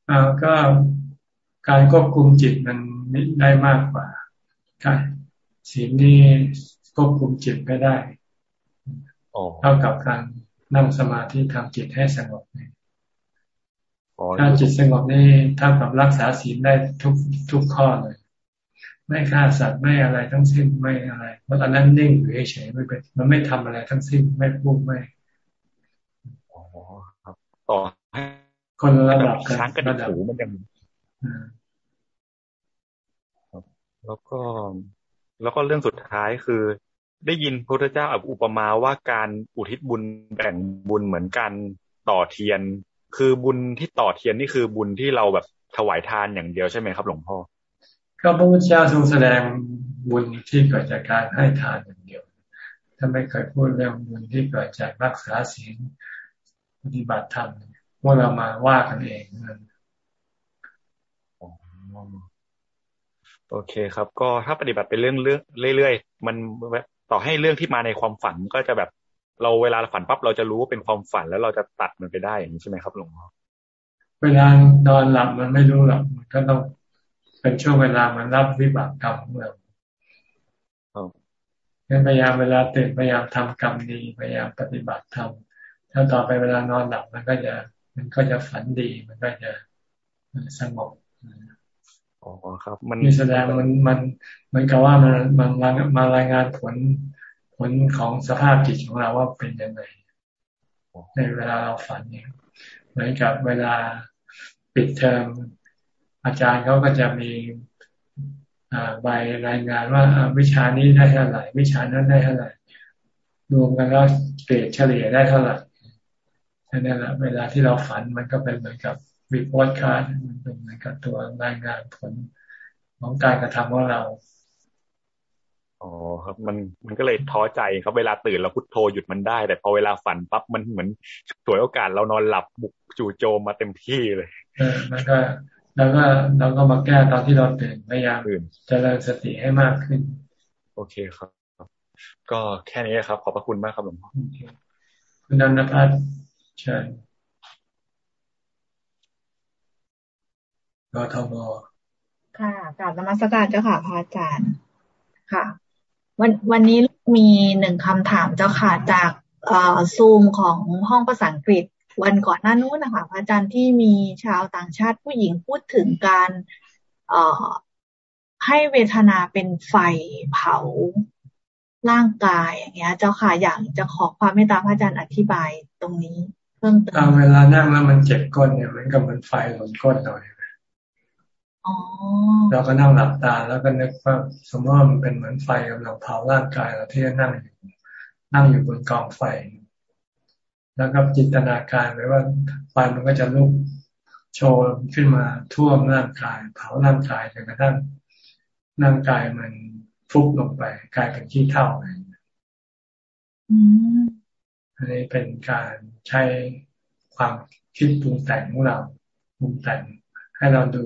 อ่าก็การควบคุมจิตมันได้มากกว่าการศีลนี่ควบคุมจิตไม่ได้เท่ากับการนั่งสมาธิทำจิตให้สงบนี่ถ้าจิตสงบนี่เท่ากับรักษาศีลได้ทุกทุกข้อเลย ไม่ฆ่าสัตว์ไม่อะไรทั้งสิ้นไม่อะไร เพราะตอนนั้นนิ่งอยู่เฉยไม่เป็นมันไม่ทำอะไรทั้งสิ้นไม่พูดไม่อ๋อครับต่อให้คนระดับช้างกระดิกหูมันยังแล้วก็แล้วก็เรื่องสุดท้ายคือ ได้ยินพระพุทธเจ้าอุปมาว่าการอุทิศบุญแบ่งบุญเหมือนกันต่อเทียน คือบุญที่ต่อเทียนนี่คือบุญที่เราแบบถวายทานอย่างเดียวใช่ไหมครับ หลวงพ่อ ก็พระพุทธเจ้าทรงแสดงบุญที่เกิดจากการให้ทานอย่างเดียวถ้าไม่เคยพูดเรื่องบุญที่เกิดจากรักษาศีลปฏิบัติธรรมพวกเรามาว่ากันเองนั่นโอเคครับ ก็ถ้าปฏิบัติไปเรื่องเรื่องเรื่อยๆมันต่อให้เรื่องที่มาในความฝันก็จะแบบเราเวลาฝันปั๊บเราจะรู้ว่าเป็นความฝันแล้วเราจะตัดมันไปได้อย่างนี้ใช่ไหมครับหลวงพ่อเวลานอนหลับมันไม่รู้หรอกมันก็ต้อง เป็นช่วงเวลามันรับวิบากกรรมเมื่อพยายามเวลาตื่นพยายามทำกรรมดีพยายามปฏิบัติธรรมถ้าต่อไปเวลานอนหลับมันก็จะ มันก็จะฝันดีมันก็จะสงบอ๋อครับ มันมีแสดงมันมันมันกับว่ามันมันมารายงานผลผลของสภาพจิตของเราว่าเป็นยังไงในเวลาเราฝันเนี่ยเหมือนกับเวลาปิดเทอม อาจารย์เขาก็จะมีใบรายงานว่าวิชานี้ได้เท่าไหร่ วิชานั้นได้เท่าไหร่รวมกันแล้วเกรดเฉลี่ยได้เท่าไหร่นี่แหละเวลาที่เราฝันมันก็เป็นเหมือนกับรีพอร์ตการ์ดมันเป็นเหมือนกับตัวรายงานผลของการกระทำของเราอ๋อครับมันมันก็เลยท้อใจครับเวลาตื่นเราพุทโธหยุดมันได้ แต่พอเวลาฝันปั๊บมันเหมือนสวยโอกาสเรานอนหลับบุกจู่โจมมาเต็มที่เลยเออมันก็ แล้วก็เราก็มาแก้ตอนที่เราตื่นพยายามเจริญสติให้มากขึ้น โอเคครับ ก็แค่นี้ครับ ขอบพระคุณมากครับหลวงพ่อคุณนันทพัฒน์เชิญกทมค่ะกราบนมัสการเจ้าค่ะพระอาจารย์ค่ะ วันวันนี้มีหนึ่งคำถามเจ้าค่ะจากเอ่อซูมของห้องภาษาอังกฤษ วันก่อนหน้านู้นนะคะพระอาจารย์ที่มีชาวต่างชาติผู้หญิงพูดถึงการเอ่อให้เวทนาเป็นไฟเผาร่างกายอย่างเงี้ย เจ้าค่ะอยากจะขอความเมตตาพระอาจารย์อธิบายตรงนี้ เพิ่มเติมเวลานั่งแล้วมันเจ็บก้นเนี่ยมันก็เหมือนไฟหล่นก้นหน่อยเราก็นั่งหลับตาแล้วก็นึกว่าสมมติว่ามันเป็นเหมือนไฟกำลังเผาร่างกายเราที่นั่งอยู่นั่งอยู่บนกองไฟ แล้วก็จินตนาการไว้ว่าไฟมันก็จะลุกโชว์ขึ้นมาท่วมร่างกาย เผาร่างกายจนกระทั่งร่างกายมันฟุบลงไป กลายเป็นขี้เถ้าอะไรอันนี้เป็นการใช้ความคิดปรุงแต่งของเราปรุงแต่งให้เราดู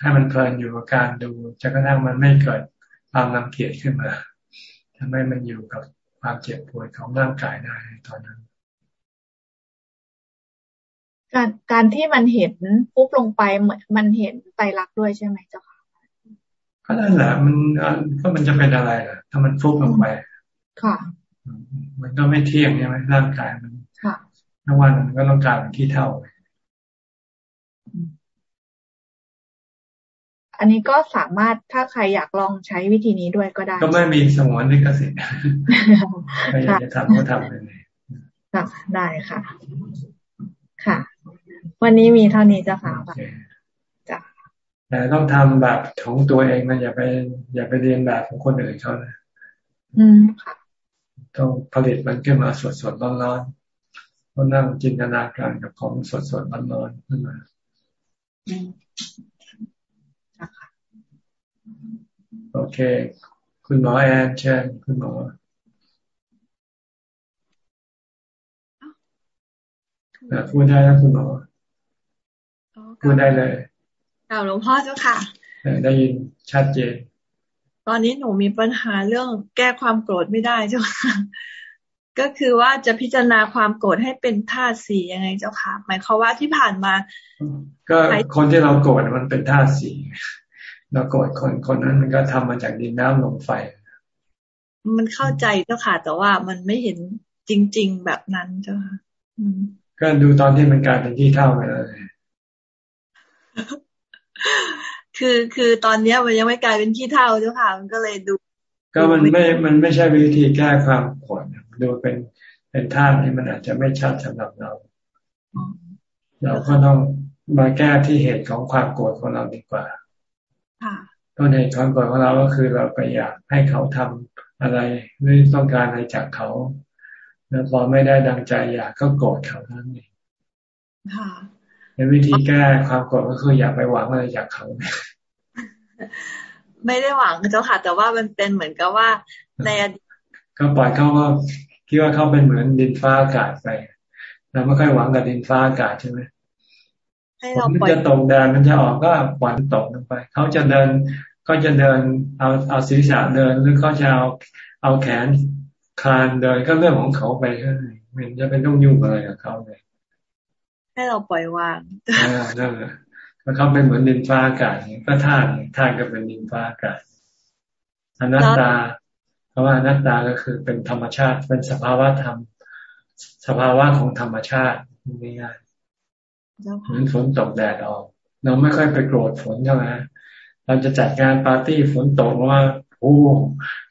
ให้มันเพลินอยู่กับการดูจนกระทั่งมันไม่เกิดความรังเกียจขึ้นมาทำให้มันอยู่กับ ความเจ็บปวดของร่างกายได้ตอนนั้น การการที่มันเห็นปุ๊บลงไปมันเห็นไตรักด้วยใช่ไหมเจ้าค่ะก็นั่นแหละมันก็มันจะเป็นอะไรล่ะ ถ้ามันฟุบลงไป ค่ะ มันก็ไม่เที่ยงใช่ไหมร่างกายมันค่ะทั้งวันมันก็ต้องการเป็นที่เท่า อันนี้ก็สามารถถ้าใครอยากลองใช้วิธีนี้ด้วยก็ได้ ก็ไม่มีสมวนลิขสิทธิ์ใครอยากจะทำก็ทำเลยค่ะได้ค่ะ ค่ะ วันนี้มีเท่านี้เจ้าค่ะจ้ะแต่ต้องทำแบบของตัวเองนะอย่าไป อย่าไปเรียนแบบของคนอื่นเขานะอืมค่ะต้องผลิตมันขึ้นมาสดสดร้อนๆต้องนั่งจินตนาการกับของสดสดร้อนๆขึ้นมา โอเค คุณหมอแอนเชิญคุณหมอพูดได้แล้วคุณหมอพูดได้เลยกล่าวหลวงพ่อเจ้าค่ะได้ยินชัดเจน ตอนนี้หนูมีปัญหาเรื่องแก้ความโกรธไม่ได้เจ้าค่ะ ก็คือว่าจะพิจารณาความโกรธให้เป็นธาตุสียังไงเจ้าค่ะ หมายความว่าที่ผ่านมา ก็คนที่เราโกรธมันเป็นธาตุสี เราโกรธคนคนนั้นมันก็ทำมาจากดินน้ำลมไฟ มันเข้าใจเจ้าค่ะ แต่ว่ามันไม่เห็นจริง ๆ แบบนั้นเจ้าค่ะก็ดูตอนที่มันกลายเป็นที่เท่าไปเลยคือคือตอนเนี้ยมันยังไม่กลายเป็นขี้เท่าเจ้าค่ะ มันก็เลยดู ก็มันไม่ มันไม่ใช่วิธีแก้ความโกรธดูเป็นเป็นท่าที่มันอาจจะไม่ชัดสำหรับเรา เราก็ต้องมาแก้ที่เหตุของความโกรธของเราดีกว่า ต้นเหตุความโกรธของเราก็คือเราไปอยากให้เขาทำอะไรหรือต้องการอะไรจากเขา แล้วพอไม่ได้ดังใจอยากก็โกรธเขาทั้นเองในวิธีแก้ความโกรธก็คืออย่าไปหวังอะไรจากเขาไม่ได้หวังเจ้าค่ะ แต่ว่ามันเป็นเหมือนกับว่าในอดีตก็ปล่อยเขาก็คิดว่าเขาเป็นเหมือนดินฟ้าอากาศไปเราไม่ค่อยหวังกับดินฟ้าอากาศใช่ไหม มันจะตกแดนมันจะออกก็ปล่อยตกลงไปเขาจะเดินก็จะเดินเอาเอาศีรษะเดินหรือเขาจะเอาเอาแขนคานเดินก็เรื่องของเขาไปมันจะเป็นต้องยุ่งอะไรกับเขาเลยให้เราปล่อยวางอ่านั่นแหละเขาเป็นเหมือนดินฟ้าอากาศก็ธาตุธาตุก็เป็นดินฟ้าอากาศอนัตตาเพราะว่าอนัตตาก็คือเป็นธรรมชาติเป็นสภาวะธรรม สภาวะของธรรมชาติง่าย เหมือนฝนตกแดดออก เราไม่ค่อยไปโกรธฝนใช่ไหมเราจะจัดงานปาร์ตี้ฝนตกว่าโอ้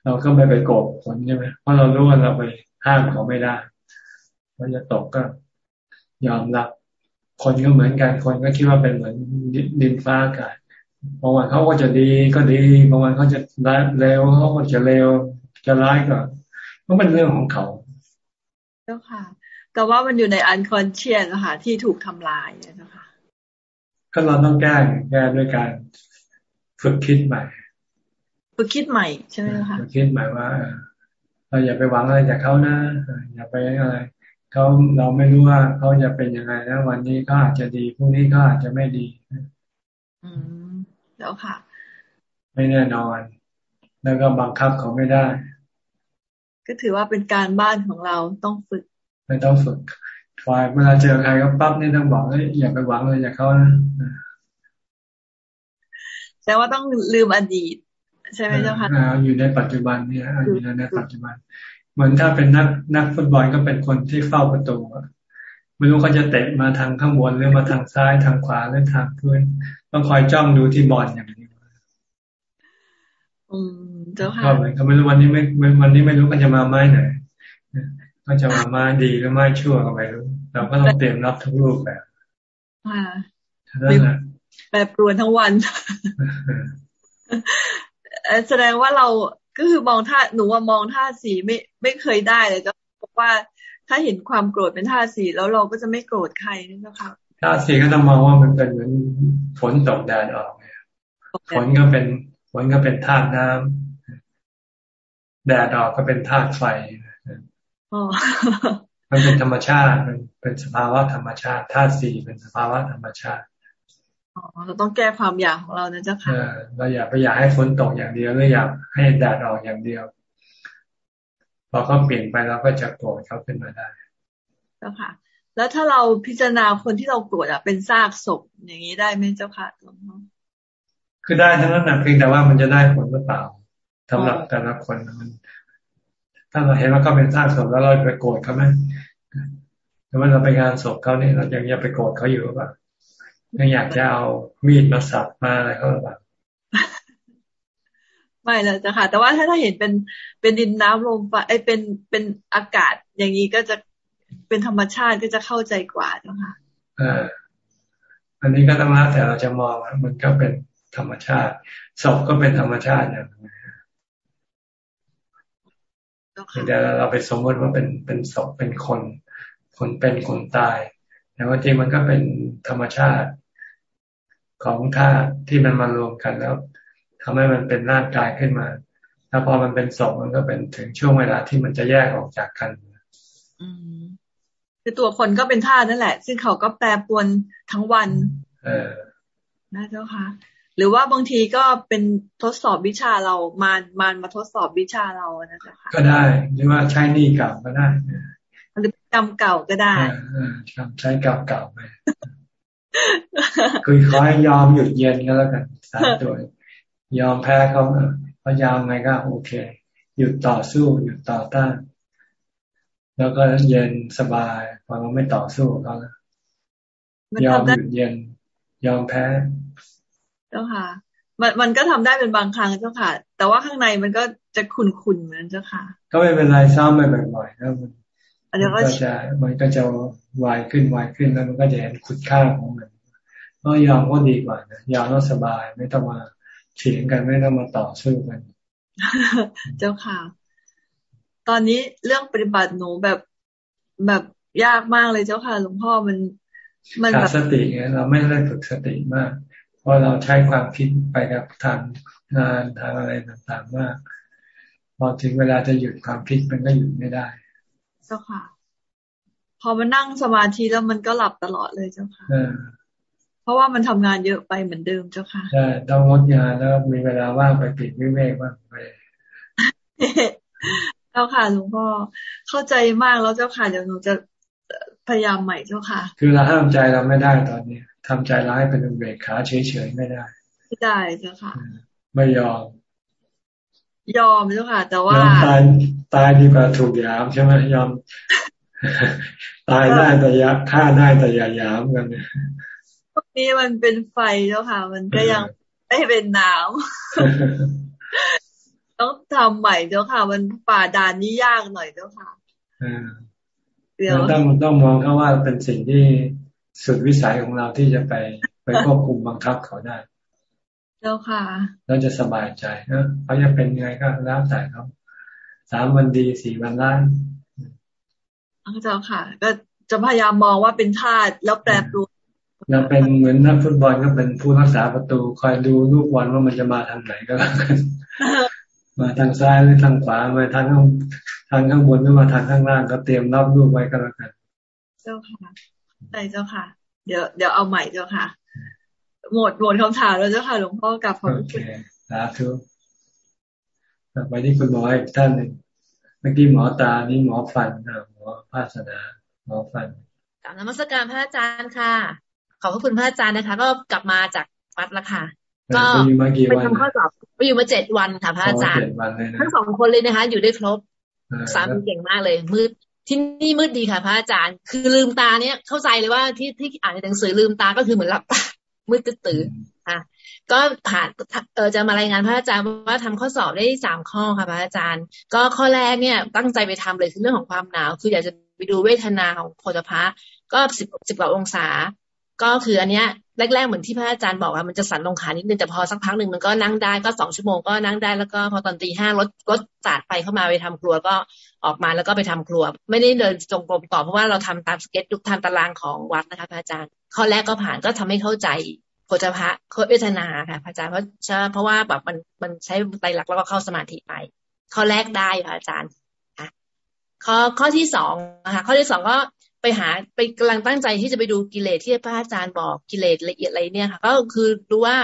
เราก็ไม่ไปโกรธฝนใช่ไหมเพราะเรารู้ว่าเราไปห้ามเขาไม่ได้ว่าจะตกก็ยอมรับ คนก็เหมือนกันคนก็คิดว่าเป็นเหมือนดินฟ้าอากาศบางวันเขาก็จะดีก็ดีบางวันเขาจะเร็วเขาก็จะเร็วจะร้ายก็ก็เป็นเรื่องของเขา เจ้าค่ะ แต่ว่ามันอยู่ในอันคอนเชียนนะคะที่ถูกทำลายนะคะก็เราต้องแก้แก้ด้วยการฝึกคิดใหม่ ฝึกคิดใหม่ใช่ไหมคะฝึกคิดใหม่ว่าเราอย่าไปหวังอะไรจากเขานะอย่าไปอะไรเขาเราไม่รู้ว่าเขาจะเป็นยังไงนะวันนี้ก็อาจจะดีพรุ่งนี้ก็อาจจะไม่ดี อืมแล้วค่ะ ไม่แน่นอน แล้วก็บังคับเขาไม่ได้ ก็ถือว่าเป็นการบ้านของเราต้องฝึก ไม่ต้องฝึกฝ่ายเวลาเจอใครก็ปั๊บนี่ต้องบอกเลยอย่าไปหวังเลยจากเขานะแต่ว่าต้องลืมอดีต ใช่ไหมเจ้าค่ะอยู่ในปัจจุบันเนี่ยอยู่ในปัจจุบัน เหมือนถ้าเป็นนักนักฟุตบอลก็เป็นคนที่เฝ้าประตูไม่รู้เขาจะเตะมาทางข้างบนหรือมาทางซ้ายทางขวาหรือทางพื้นต้องคอยจ้องดูที่บอลอย่างนี้อืมเจ้าค่ะก็ไม่รู้วันนี้ไม่วันนี้ไม่รู้กันจะมาไม้ไหน ก็จะมาไม้ดีหรือไม้ชั่วก็ไม่รู้เราก็ต้องเตรียมรับทุกรูปแบบค่ะแบบปรวนทั้งวันแสดงว่าเราก็คือมองท่าหนูว่ามองท่าสีไม่ไม่เคยได้เลยก็บอกว่าถ้าเห็นความโกรธเป็นท่าสีแล้วเราก็จะไม่โกรธใครนี่นะคะท่าสีก็ต้องมองว่ามันเป็นเหมือนฝนตกแดดออกฝนก็เป็นฝนก็เป็นธาตุน้ำแดดออกก็เป็นธาตุไฟ มันเป็นธรรมชาติมันเป็นสภาวะธรรมชาติธาตุสี่เป็นสภาวะธรรมชาติเราต้องแก้ความอยากของเรานะเจ้าค่ะเราอยากไปอยากให้ฝนตกอย่างเดียวหรืออยากให้แดดออกอย่างเดียวพอเขาเปลี่ยนไปเราก็จะโกรธเขาขึ้นมาได้เจ้าค่ะ แล้วถ้าเราพิจารณาคนที่เราโกรธอะเป็นซากศพอย่างนี้ได้ไหมเจ้าค่ะหลวงพ่อคือได้ทั้งนั้นนะเพียงแต่ว่ามันจะได้ผลหรือเปล่าสำหรับแต่ละคนมัน ถ้าเราเห็นว่าเขาเป็นซากศพแล้วเราไปโกรธเขาไหมแต่ว่าเราไปงานศพเขาเนี่ยเรายังยังไปโกรธเขาอยู่หรือเปล่ายังอยากจะเอามีดมาสับมาอะไรเขาแบบไม่เลยจ้ะค่ะ แต่ว่าถ้าถ้าเห็นเป็นเป็นดินน้ำลมไฟไอเป็นเป็นอากาศอย่างนี้ก็จะเป็นธรรมชาติก็จะเข้าใจกว่าจ้ะค่ะอ่าอันนี้ก็ต้องแล้วแต่เราจะมองมันก็เป็นธรรมชาติศพก็เป็นธรรมชาติอย่างนึง แต่เราไปสมมติว่าเป็นเป็นศพเป็นคน คนเป็นคนตายแต่ว่าจริงมันก็เป็นธรรมชาติของธาตุที่มันมารวมกันแล้วทำให้มันเป็นร่างกายขึ้นมา แล้วพอมันเป็นศพมันก็เป็นถึงช่วงเวลาที่มันจะแยกออกจากกัน อืมคือตัวคนก็เป็นธาตุนั่นแหละ ซึ่งเขาก็แปรปรวนทั้งวัน เออนะเจ้าค่ะห รือว่าบางทีก็เป็นทดสอบวิชาเรามานมานมาทดสอบวิชาเรานะเจ้าค่ะก็ได้หรือว่าใช้นี่เก่าก็ได้หรือจำเก่าก็ได้ใช้เก่าเก่าไปคือขอให้ยอมหยุดเย็นก็แล้วกันสามตัวยอมแพ้เขาพยายามไงก็โอเค หยุดต่อสู้หยุดต่อต้าน แล้วก็เย็นสบายพอเราไม่ต่อสู้เขาแล้วยอมหยุดเย็น ยอมแพ้ เจ้าค่ะ มันมันก็ทำได้เป็นบางครั้งเจ้าค่ะ แต่ว่าข้างในมันก็จะขุ่นๆเหมือนเจ้าค่ะ ก็ไม่เป็นไรซ้ำไปบ่อยๆแล้วมันก็จะมันก็จะวายขึ้นวายขึ้นแล้วมันก็จะเห็นคุณค่าของมันก็ยอมก็ดีกว่านะยอมก็สบายไม่ต้องมาเถียงกันไม่ต้องมาต่อสู้กัน เจ้าค่ะ ตอนนี้เรื่องปฏิบัติหนูแบบแบบยากมากเลยเจ้าค่ะหลวงพ่อมัน มันแบบสติไงเราไม่ได้ฝึกสติมาก เพราะเราใช้ความคิดไปกับทางงานทางอะไรต่างๆมาก พอถึงเวลาจะหยุดความคิดมันก็หยุดไม่ได้ เจ้าค่ะ พอมานั่งสมาธิแล้วมันก็หลับตลอดเลยเจ้าค่ะเพราะว่ามันทำงานเยอะไปเหมือนเดิมเจ้าค่ะใช่ต้องงดงานแล้วมีเวลาว่างไปปิดวิเวกบ้างไปเจ้าค่ะหลวงพ่อเข้าใจมากแล้วเจ้าค่ะเดี๋ยวหนูจะพยายามใหม่เจ้าค่ะ คือเราห้ามใจเราไม่ได้ตอนนี้ ทำใจเราให้เป็นเบรกขาเฉยๆไม่ได้ไม่ได้เจ้าค่ะ ไม่ยอม ยอมเจ้าค่ะ แต่ว่าตายตายดีกว่าถูกยามใช่ไหมยอม ตายได้แต่ยาฆ่าได้แต่อย่ายามกันพวกนี้มันเป็นไฟเจ้าค่ะ มันก็ยังไม่เป็นน้ำต้องทำใหม่เจ้าค่ะ มันป่าดานนี่ยากหน่อยเจ้าค่ะเดี๋ยวต้องต้องมองเขาว่าเป็นสิ่งที่ สุดวิสัยของเราที่จะไปไปควบคุมบังคับเขาได้เจ้าค่ะ เราจะสบายใจนะเขาจะเป็นไงก็แล้วแต่เขาสามวันดีสี่วันร้ายเจ้าค่ะ ก็จะพยายามมองว่าเป็นธาตุแล้วแปรปรวนเราเป็นเหมือนนักฟุตบอลก็เป็นผู้รักษาประตูคอยดูลูกบอลว่ามันจะมาทางไหนก็แล้วกันมาทางซ้ายหรือทางขวามาทางข้างทางข้างบนหรือมาทางข้างล่างก็เตรียมรับลูกไว้ก็แล้วกันเจ้าค่ะ ใช่เจ้าค่ะ เดี๋ยวเดี๋ยวเอาใหม่เจ้าค่ะ หมดหมดคำถามแล้วเจ้าค่ะหลวงพ่อกับขอบคุณสาธุไปที่คุณหมออีกท่านหนึ่งเมื่อกี้หมอตานี่หมอฟันหมอภาสนาหมอฟันกลับนมัสการพระอาจารย์ค่ะ ขอบพระคุณพระอาจารย์นะคะ ก็กลับมาจากวัดละค่ะ ก็ไปทำข้อสอบไปอยู่มาเจ็ดวันค่ะพระอาจารย์ ทั้งสองคนเลยนะคะ อยู่ได้ครบสามีเก่งมากเลย มืด ที่นี่มืดดีค่ะ พระอาจารย์ คือลืมตาเนี้ยเข้าใจเลยว่าที่ที่อ่านในหนังสือลืมตาก็คือเหมือนหลับตามืดตื่นค่ะ ก็ผ่านเออจะมารายงานพระอาจารย์ว่าทำข้อสอบได้สามข้อค่ะพระอาจารย์ ก็ข้อแรกเนี่ย ตั้งใจไปทำเลยคือเรื่องของความหนาว คืออยากจะไปดูเวทนาของโพธิพะก็สิบสิบกว่าองศา ก็คืออันเนี้ยแรกๆเหมือนที่พระอาจารย์บอกว่ามันจะสั่นลงขานิดนึงแต่พอสักพักหนึ่งมันก็นั่งได้ก็สองชั่วโมงก็นั่งได้แล้วก็พอตอนตีห้ารถรถจาดไปเข้ามาไปทำครัวก็ออกมาแล้วก็ไปทำครัว ไม่ได้เดินจงกรมต่อเพราะว่าเราทำตามสเก็ตทุกทางตารางของวัดนะคะพระอาจารย์ข้อแรกก็ผ่านก็ทำให้เข้าใจโพธิพะเวทนาค่ะพระอาจารย์เพราะเพราะว่าแบบมันมันใช้ไตรลักษณ์แล้วก็เข้าสมาธิไปข้อแรกได้ค่ะอาจารย์ข้อข้อที่สองนะคะข้อที่สองก็ ไปหาไปกำลังตั้งใจที่จะไปดูกิเลสที่พระอาจารย์บอกกิเลสละเอียดอะไรเนี่ยค่ะ ก็คือรู้ว่า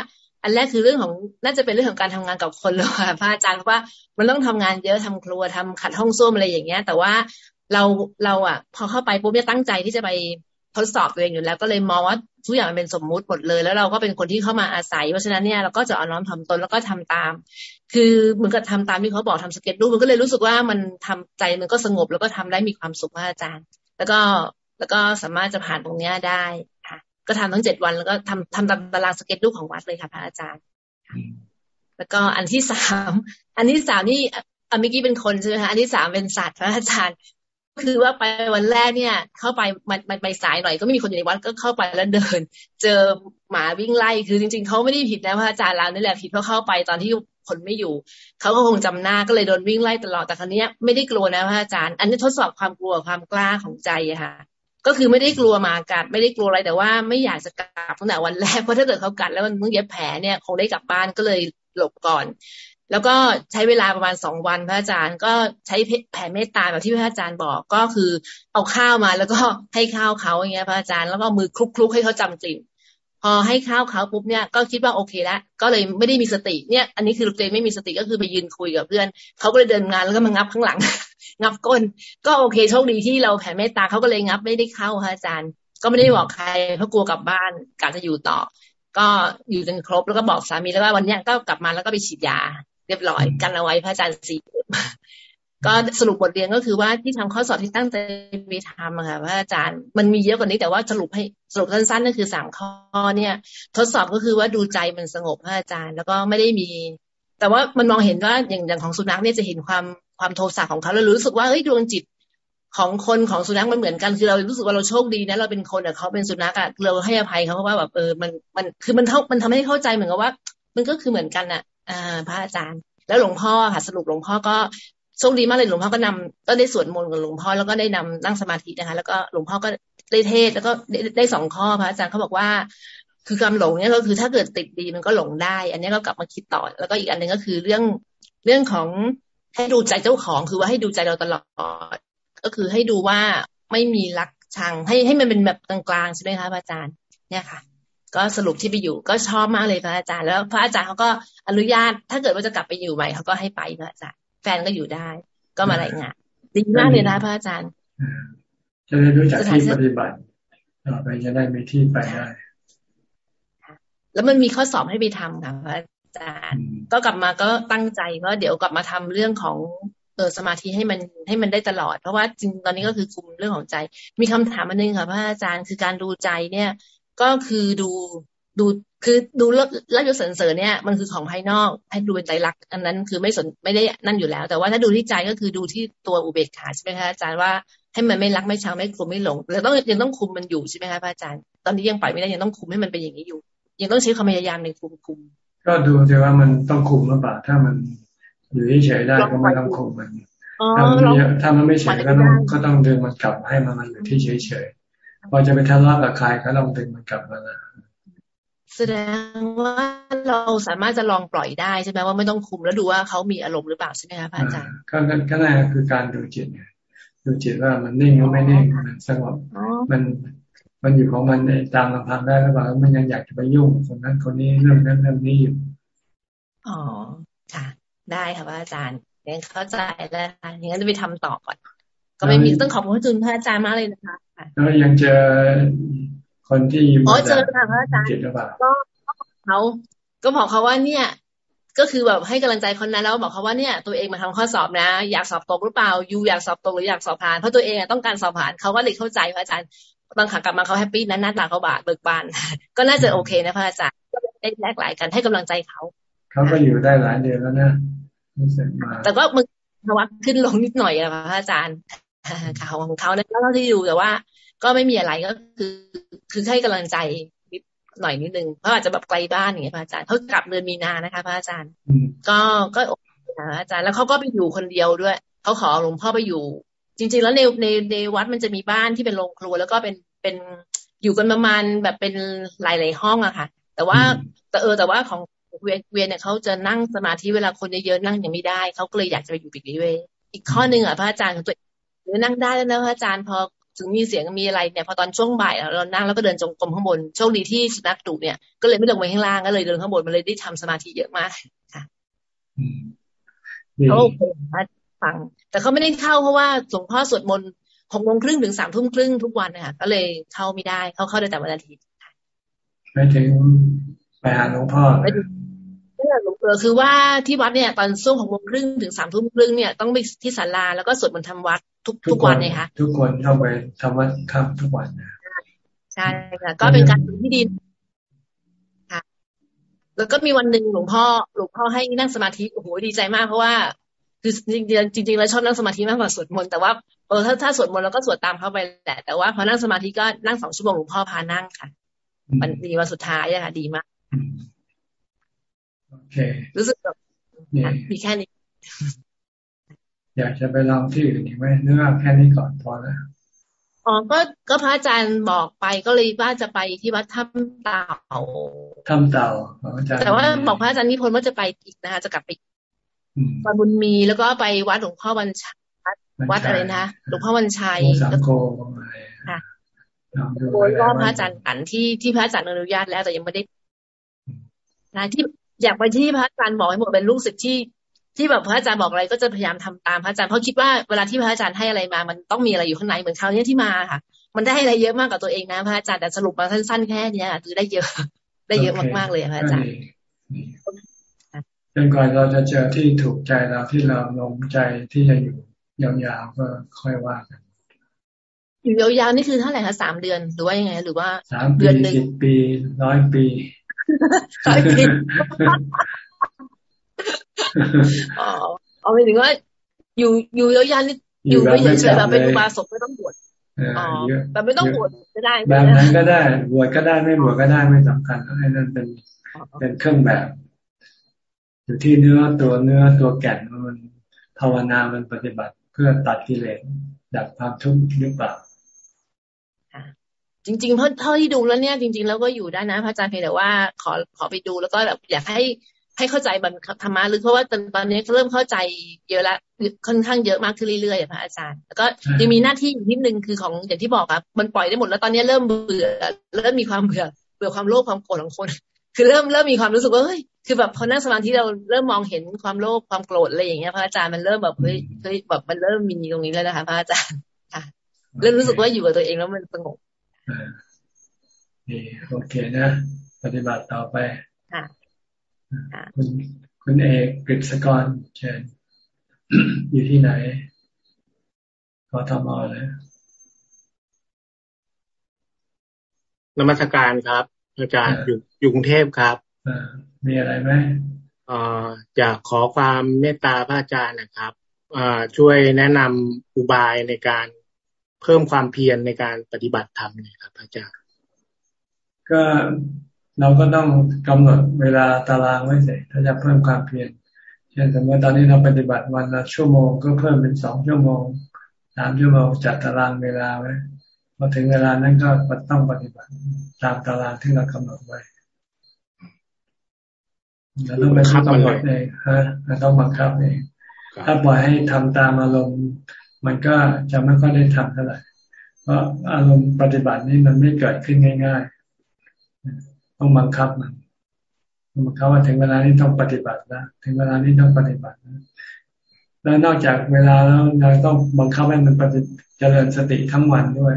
อันแรกคือเรื่องของน่าจะเป็นเรื่องของการทำงานกับคนเลยค่ะพระอาจารย์เพราะว่ามันต้องทำงานเยอะทำครัวทำขัดห้องส้วมอะไรอย่างเงี้ย แต่ว่าเราเราอะ พอเข้าไปปุ๊บเนี่ยตั้งใจที่จะไปทดสอบตัวเองอยู่แล้ว ก็เลยมองว่าทุกอย่างมันเป็นสมมุติหมดเลย แล้วเราก็เป็นคนที่เข้ามาอาศัย เพราะฉะนั้นเนี่ยเราก็จะเอาน้อมถ่อมตนแล้วก็ทำตาม คือเหมือนกับทำตามที่เขาบอกทำ schedule มันก็เลยรู้สึกว่ามันทำใจมันก็สงบแล้วก็ทำได้มีความสุขพระอาจารย์ แล้วก็แล้วก็สามารถจะผ่านตรงนี้ได้ค่ะ ก็ทำทั้งเจ็ดวันแล้วก็ทำทำตามตาราง schedule ของวัดเลยค่ะพระอาจารย์แล้วก็อันที่สามอันที่สามนี่เออเมื่อกี้เป็นคนใช่ไหมคะอันที่สามเป็นสัตว์พระอาจารย์คือว่าไปวันแรกเนี่ย เข้าไปมันมันไปสายหน่อยก็ไม่มีคนอยู่ในวัดก็เข้าไปแล้วเดิน เจอหมาวิ่งไล่คือจริง ๆเขาไม่ได้ผิดนะพระอาจารย์เรานี่แหละผิดเพราะเข้าไปตอนที่ คนไม่อยู่ เขาก็คงจำหน้าก็เลยโดนวิ่งไล่ตลอดแต่ครั้งนี้ไม่ได้กลัวนะพระอาจารย์ อันนี้ทดสอบความกลัวความกล้าของใจค่ะ ก็คือไม่ได้กลัวมากัดไม่ได้กลัวอะไรแต่ว่าไม่อยากจะกลับตั้งแต่วันแรกเพราะถ้าเกิดเขากัดแล้วมันมึงเย็บแผลเนี่ยคงได้กลับบ้านก็เลยหลบก่อน แล้วก็ใช้เวลาประมาณสองวันพระอาจารย์ ก็ใช้แผ่เมตตาแบบที่พระอาจารย์บอกก็คือเอาข้าวมาแล้วก็ให้ข้าวเขาอย่างเงี้ยพระอาจารย์แล้วก็มือคลุกๆให้เขาจำกลิ่น อให้ข้าวเขาปุ๊บเนี่ยก็คิดว่าโอเคแล้วก็เลยไม่ได้มีสติเนี่ย อันนี้คือตัวเองไม่มีสติก็คือไปยืนคุยกับเพื่อนเขาก็เลยเดินงานแล้วก็มางับข้างหลัง งับก้น ก็โอเคโชคดีที่เราแผ่เมตตาเขาก็เลยงับไม่ได้เข้าค่ะอาจารย์ ก็ไม่ได้บอกใครเพราะกลัวกลับบ้านกะจะอยู่ต่อ ก็อยู่จนครบแล้วก็บอกสามีแล้วว่าวันนี้ก็กลับมาแล้วก็ไปฉีดยา เรียบร้อยกันเอาไว้พระอาจารย์สี ก็สรุปบทเรียนก็คือว่าที่ทำข้อสอบที่ตั้งใจไปทำค่ะพระอาจารย์มันมีเยอะกว่านี้แต่ว่าสรุปให้สรุปสั้นๆนั่นคือสามข้อเนี่ย ทดสอบก็คือว่าดูใจมันสงบพระอาจารย์ แล้วก็ไม่ได้มี แต่ว่ามันมองเห็นว่าอย่างอย่างของสุนัขเนี่ยจะเห็นความความโทสะของเขาแล้วรู้สึกว่าเฮ้ยดวงจิตของคนของสุนัขมันเหมือนกันคือเรารู้สึกว่าเราโชคดีนะเราเป็นคนแต่เขาเป็นสุนัขอะเราให้อภัยเขาเพราะว่าแบบเออมันมันคือมันเท่ามันทำให้เข้าใจเหมือนกับว่า มันก็คือเหมือนกันอะอ่าพระอาจารย์แล้วหลวงพ่อค่ะสรุปหลวงพ่อก็ โชคดีมากเลยหลวงพ่อก็นำก็ได้สวดมนต์กับหลวงพ่อแล้วก็ได้นำนั่งสมาธินะคะ แล้วก็หลวงพ่อก็ได้เทศแล้วก็ได้สองข้อพระอาจารย์เขาบอกว่า คือความหลงเนี่ยก็คือถ้าเกิดติดดีมันก็หลงได้ อันนี้ก็กลับมาคิดต่อ แล้วก็อีกอันหนึ่งก็คือเรื่องเรื่องของให้ดูใจเจ้าของคือว่าให้ดูใจเราตลอด ก็คือให้ดูว่าไม่มีรักชังให้ให้มันเป็นแบบกลางๆใช่ไหมคะพระอาจารย์ เนี่ยค่ะ ก็สรุปที่ไปอยู่ก็ชอบมากเลยพระอาจารย์ แล้วพระอาจารย์เขาก็อนุญาตถ้าเกิดว่าจะกลับไปอยู่ใหม่เขาก็ให้ไปพระอาจารย์ ฟนก็อยู่ได้ ก็มารายงานดีมากเลยนะพระอาจารย์จะได้รู้จักที่ปฏิบัติต่อไปจะได้มีที่ไปได้แล้วมันมีข้อสอบให้ไปทำค่ะพระอาจารย์ ก็กลับมาก็ตั้งใจว่าเดี๋ยวกลับมาทำเรื่องของเออสมาธิให้มันให้มันได้ตลอด เพราะว่าจริงตอนนี้ก็คือคุมเรื่องของใจ มีคำถามอันนึงค่ะพระอาจารย์คือการดูใจเนี่ย ก็คือดูดูคือดูลาบยศเสริญเนี่ยมันคือของภายนอกให้ดูเป็นใจรักอันนั้นคือไม่สนไม่ได้นั่นอยู่แล้ว แต่ว่าถ้าดูที่ใจก็คือดูที่ตัวอุเบกขาใช่ไหมคะอาจารย์ว่าให้มันไม่รักไม่ชังไม่กลัวไม่หลงเราต้องยังต้องคุมมันอยู่ใช่ไหมคะอาจารย์ ตอนนี้ยังปล่อยไม่ได้ยังต้องคุมให้มันเป็นอย่างนี้อยู่ ยังต้องใช้ความพยายามในคุมคุม ก็ดูแต่ว่ามันต้องคุมหรือเปล่าถ้ามันอยู่เฉยได้ก็ไม่ต้องคุมมันถ้ามันถ้ามันไม่เฉยก็ต้องก็ต้องดึงมันกลับให้มันมันอยู่ที่เฉยๆพอจะไปทะเลาะกับใครก็ต้องดึงมันกลับมาละ แสดงว่าเราสามารถจะลองปล่อยได้ใช่ไหมว่าไม่ต้องคุมแล้วดูว่าเขามีอารมณ์หรือเปล่าใช่ไหมคะพระอาจารย์ก็ก็นั่นคือการดูจิตไงดูจิตว่ามันนิ่งหรือไม่นิ่งมันสงบมันมันอยู่ของมันในตามลำพังได้หรือเปล่ามันยังอยากจะไปยุ่งคนนั้นคนนี้เรื่องนั้นเรื่องนี้อยู่อ๋อค่ะ ได้ค่ะพระอาจารย์ยังเข้าใจแล้วค่ะอย่างนั้นจะไปทำต่อก่อน ก็ไม่มีต้องขอบคุณพระอาจารย์มากเลยนะคะแล้วยังเจอ คนที่อยู่อ๋อเจอค่ะพระอาจารย์ก็เขาก็บอกเขาว่าเนี่ย ก็คือแบบให้กำลังใจคนนั้นแล้วบอกเขาว่าเนี่ย ตัวเองมาทำข้อสอบนะ อยากสอบตกหรือเปล่ายูอยากสอบตกหรืออยากสอบผ่านเพราะตัวเองต้องการสอบผ่านเขาก็เลยเข้าใจพระอาจารย์บางครั้งกลับมาเขาแฮปปี้นั้นหน้าตาเขาบาดเบิกบาน ก็น่าจะโอเคนะพระอาจารย์ก็ได้แลกหลายกันให้กำลังใจเขาเขาก็อยู่ได้หลายเดือนแล้วนะแต่ก็มึงภาวะขึ้นลงนิดหน่อยนะพระอาจารย์ข่าวของเขาเนี่ยเท่าที่ดูแต่ว่า ก็ไม่มีอะไรก็คือคือให้กำลังใจนิดหน่อยนิดนึงเพราะอาจจะแบบไกลบ้านอย่างเงี้ยพระอาจารย์เขากลับเดือนมีนานะคะพระอาจารย์ ก็ก็โอเคนะอาจารย์แล้วเขาก็ไปอยู่คนเดียวด้วยเขาขอหลวงพ่อไปอยู่ จริง ๆ แล้วในในในวัดมันจะมีบ้านที่เป็นโรงครัว แล้วก็เป็นเป็นอยู่กันประมาณแบบเป็นหลายๆห้องอะค่ะ แต่ว่าแต่เออแต่ว่าของเวียนเวียนเนี่ยเขาจะนั่งสมาธิเวลาคนเยอะๆนั่งยังไม่ได้เขาก็เลยอยากจะไปอยู่ปีกวิเวอีกข้อหนึ่งอะพระอาจารย์ของตัวหรือนั่งได้แล้วนะพระอาจารย์พอ ถึงมีเสียงมีอะไรเนี่ยพอตอนช่วงบ่ายเรานั่งแล้วก็เดินจงกรมข้างบนโชคดีที่สุนัขดุเนี่ยก็เลยไม่ลงไปข้างล่างก็เลยเดินข้างบนมันเลยได้ทำสมาธิเยอะมากค่ะเขาฟัง แต่เขาไม่ได้เข้าเพราะว่าหลวงพ่อสวดมนต์หกโมงครึ่งถึงสามทุ่มครึ่งทุกวันนะคะก็เลยเข้าไม่ได้เขาเข้าได้แต่วันอาทิตย์ไม่ถึงไปหาหลวงพ่อ นี่หลวงพ่อคือว่าที่วัดเนี่ยตอนช่วงหกโมงครึ่งถึงสามทุ่มครึ่งเนี่ยต้องไปที่ศาลาแล้วก็สวดมนต์ทำวัดทุกทุกวันเลยค่ะทุกคนเข้าไปทำวัดครับทุกวันนะใช่ค่ะก็เป็นการที่ดีค่ะ แล้วก็มีวันหนึ่งหลวงพ่อหลวงพ่อให้นั่งสมาธิโอ้โหดีใจมากเพราะว่าคือจริงจริงจริงแล้วชอบนั่งสมาธิมากกว่าสวดมนต์แต่ว่าเออถ้าถ้าสวดมนต์เราก็สวดตามเขาไปแหละแต่ว่าพอนั่งสมาธิก็นั่งสองชั่วโมงหลวงพ่อพานั่งค่ะมันดีวันสุดท้ายอะค่ะ ดีมากโอเค รู้สึกแบบมีแค่นี้ อยากจะไปลองที่อื่นอีกไหมเนื้อแค่นี้ก่อนพอแล้วอ๋อก็ก็พระอาจารย์บอกไปก็เลยว่าจะไปที่วัดถ้ำเต่าถ้ำเต่าแต่ว่าบอกพระอาจารย์นิพนธ์ว่าจะไปอีกนะคะจะกลับไปวันบุญมีแล้วก็ไปวัดหลวงพ่อวันชัยวัดอะไรนะหลวงพ่อวันชัยแล้วก็ค่ะโดยก็พระอาจารย์อันที่ที่พระอาจารย์อนุญาตแล้วแต่ยังไม่ได้นะที่ อยากไปที่พระอาจารย์บอกให้หมดเป็นลูกศิษย์ที่ที่แบบพระอาจารย์บอกอะไรก็จะพยายามทำตามพระอาจารย์เพราะคิดว่าเวลาที่พระอาจารย์ให้อะไรมา มันต้องมีอะไรอยู่ข้างในเหมือนคราวนี้ที่มาค่ะ มันได้อะไรเยอะมากกว่าตัวเองนะพระอาจารย์แต่สรุปมาสั้นๆแค่นี้คือได้เยอะ ได้เยอะมากๆเลยพระอาจารย์จนกว่าเราจะเจอที่ถูกใจเราที่เราลงใจที่จะอยู่ยาวๆก็ค่อยว่ากันอยู่ยาวๆนี่คือเท่าไหร่คะสามเดือนหรือว่ายังไง หรือว่าเดือนหนึ่งสิบปีร้อยปี ร้อยปีอ๋อเอาไปถึงว่า อยู่อยู่ยาวๆนี่อยู่ไม่เฉยๆแบบเป็นอุบาสกไม่ต้องบวชอ๋อแต่ไม่ต้องบวชก็ได้แบบนั้นก็ได้บวชก็ได้ไม่บวชก็ได้ไม่สำคัญให้นั่นเป็นเป็นเครื่องแบบ อยู่ที่เนื้อตัวเนื้อตัวแก่นมันภาวนามันปฏิบัติเพื่อตัดกิเลสดับความทุกข์หรือเปล่า จริงๆเพราะเท่าที่ดูแล้วเนี่ยจริง ๆ แล้วก็อยู่ได้นะพระอาจารย์เพียงแต่ว่าขอขอไปดูแล้วก็แบบอยากให้ให้เข้าใจบันธรรมะหรือเพราะว่าตอนนี้เริ่มเข้าใจเยอะละค่อนข้างเยอะมากขึ้นเรื่อยๆพระอาจารย์แล้วก็ยังมีหน้าที่อยู่นิดนึงคือของอย่างที่บอกครับมันปล่อยได้หมดแล้วตอนนี้เริ่มเบื่อเริ่มมีความเบื่อเบื่อความโลภความโกรธของคน คือเริ่มเริ่มมีความรู้สึกว่าเฮ้ยคือแบบพอนั่งสมาธิเราเริ่มมองเห็นความโลภความโกรธอะไรอย่างเงี้ยพระอาจารย์มันเริ่มแบบเฮ้ยเฮ้ยแบบมันเริ่มมีตรงนี้แล้วนะคะพระอาจารย์ค่ะเริ่มรู้สึกว่าอยู่กับตัวเองแล้วมันสงบ นี่โอเคนะ ปฏิบัติต่อไปคุณคุณเอกกฤษกรเชิญอยู่ที่ไหนกทมเลยนมัสการครับ อาจารย์อยู่อยู่กรุงเทพครับมีอะไรไหมออยากขอความเมตตาพระอาจารย์นะครับช่วยแนะนำอุบายในการ เพิ่มความเพียรในการปฏิบัติธรรมเน่ครับอาจารย์ก็เราก็ต้องกำหนดเวลาตารางไว้เสร็จถ้าจะเพิ่มความเพียรเช่นสมมติตอนนี้เราปฏิบัติวันละชั่วโมง ก็เพิ่มเป็นสองชั่วโมงสามชั่วโมงจัดตารางเวลาไว้พอถึงเวลานั้นก็ต้องปฏิบัติตามตารางที่เรากำหนดไว้เราต้องไปกำหนดเองฮะเราต้องบังคับเองถ้าปล่อยให้ทำตามอารมณ์ มันก็จะไม่ค่อยได้ทำเท่าไหร่เพราะอารมณ์ปฏิบัตินี้มันไม่เกิดขึ้นง่าย ๆ ต้องบังคับมันบังคับว่าถึงเวลานี้ต้องปฏิบัตินะถึงเวลานี้ต้องปฏิบัตินะแล้วนอกจากเวลาแล้วเราต้องบังคับให้มันปฏิเจริญสติทั้งวันด้วย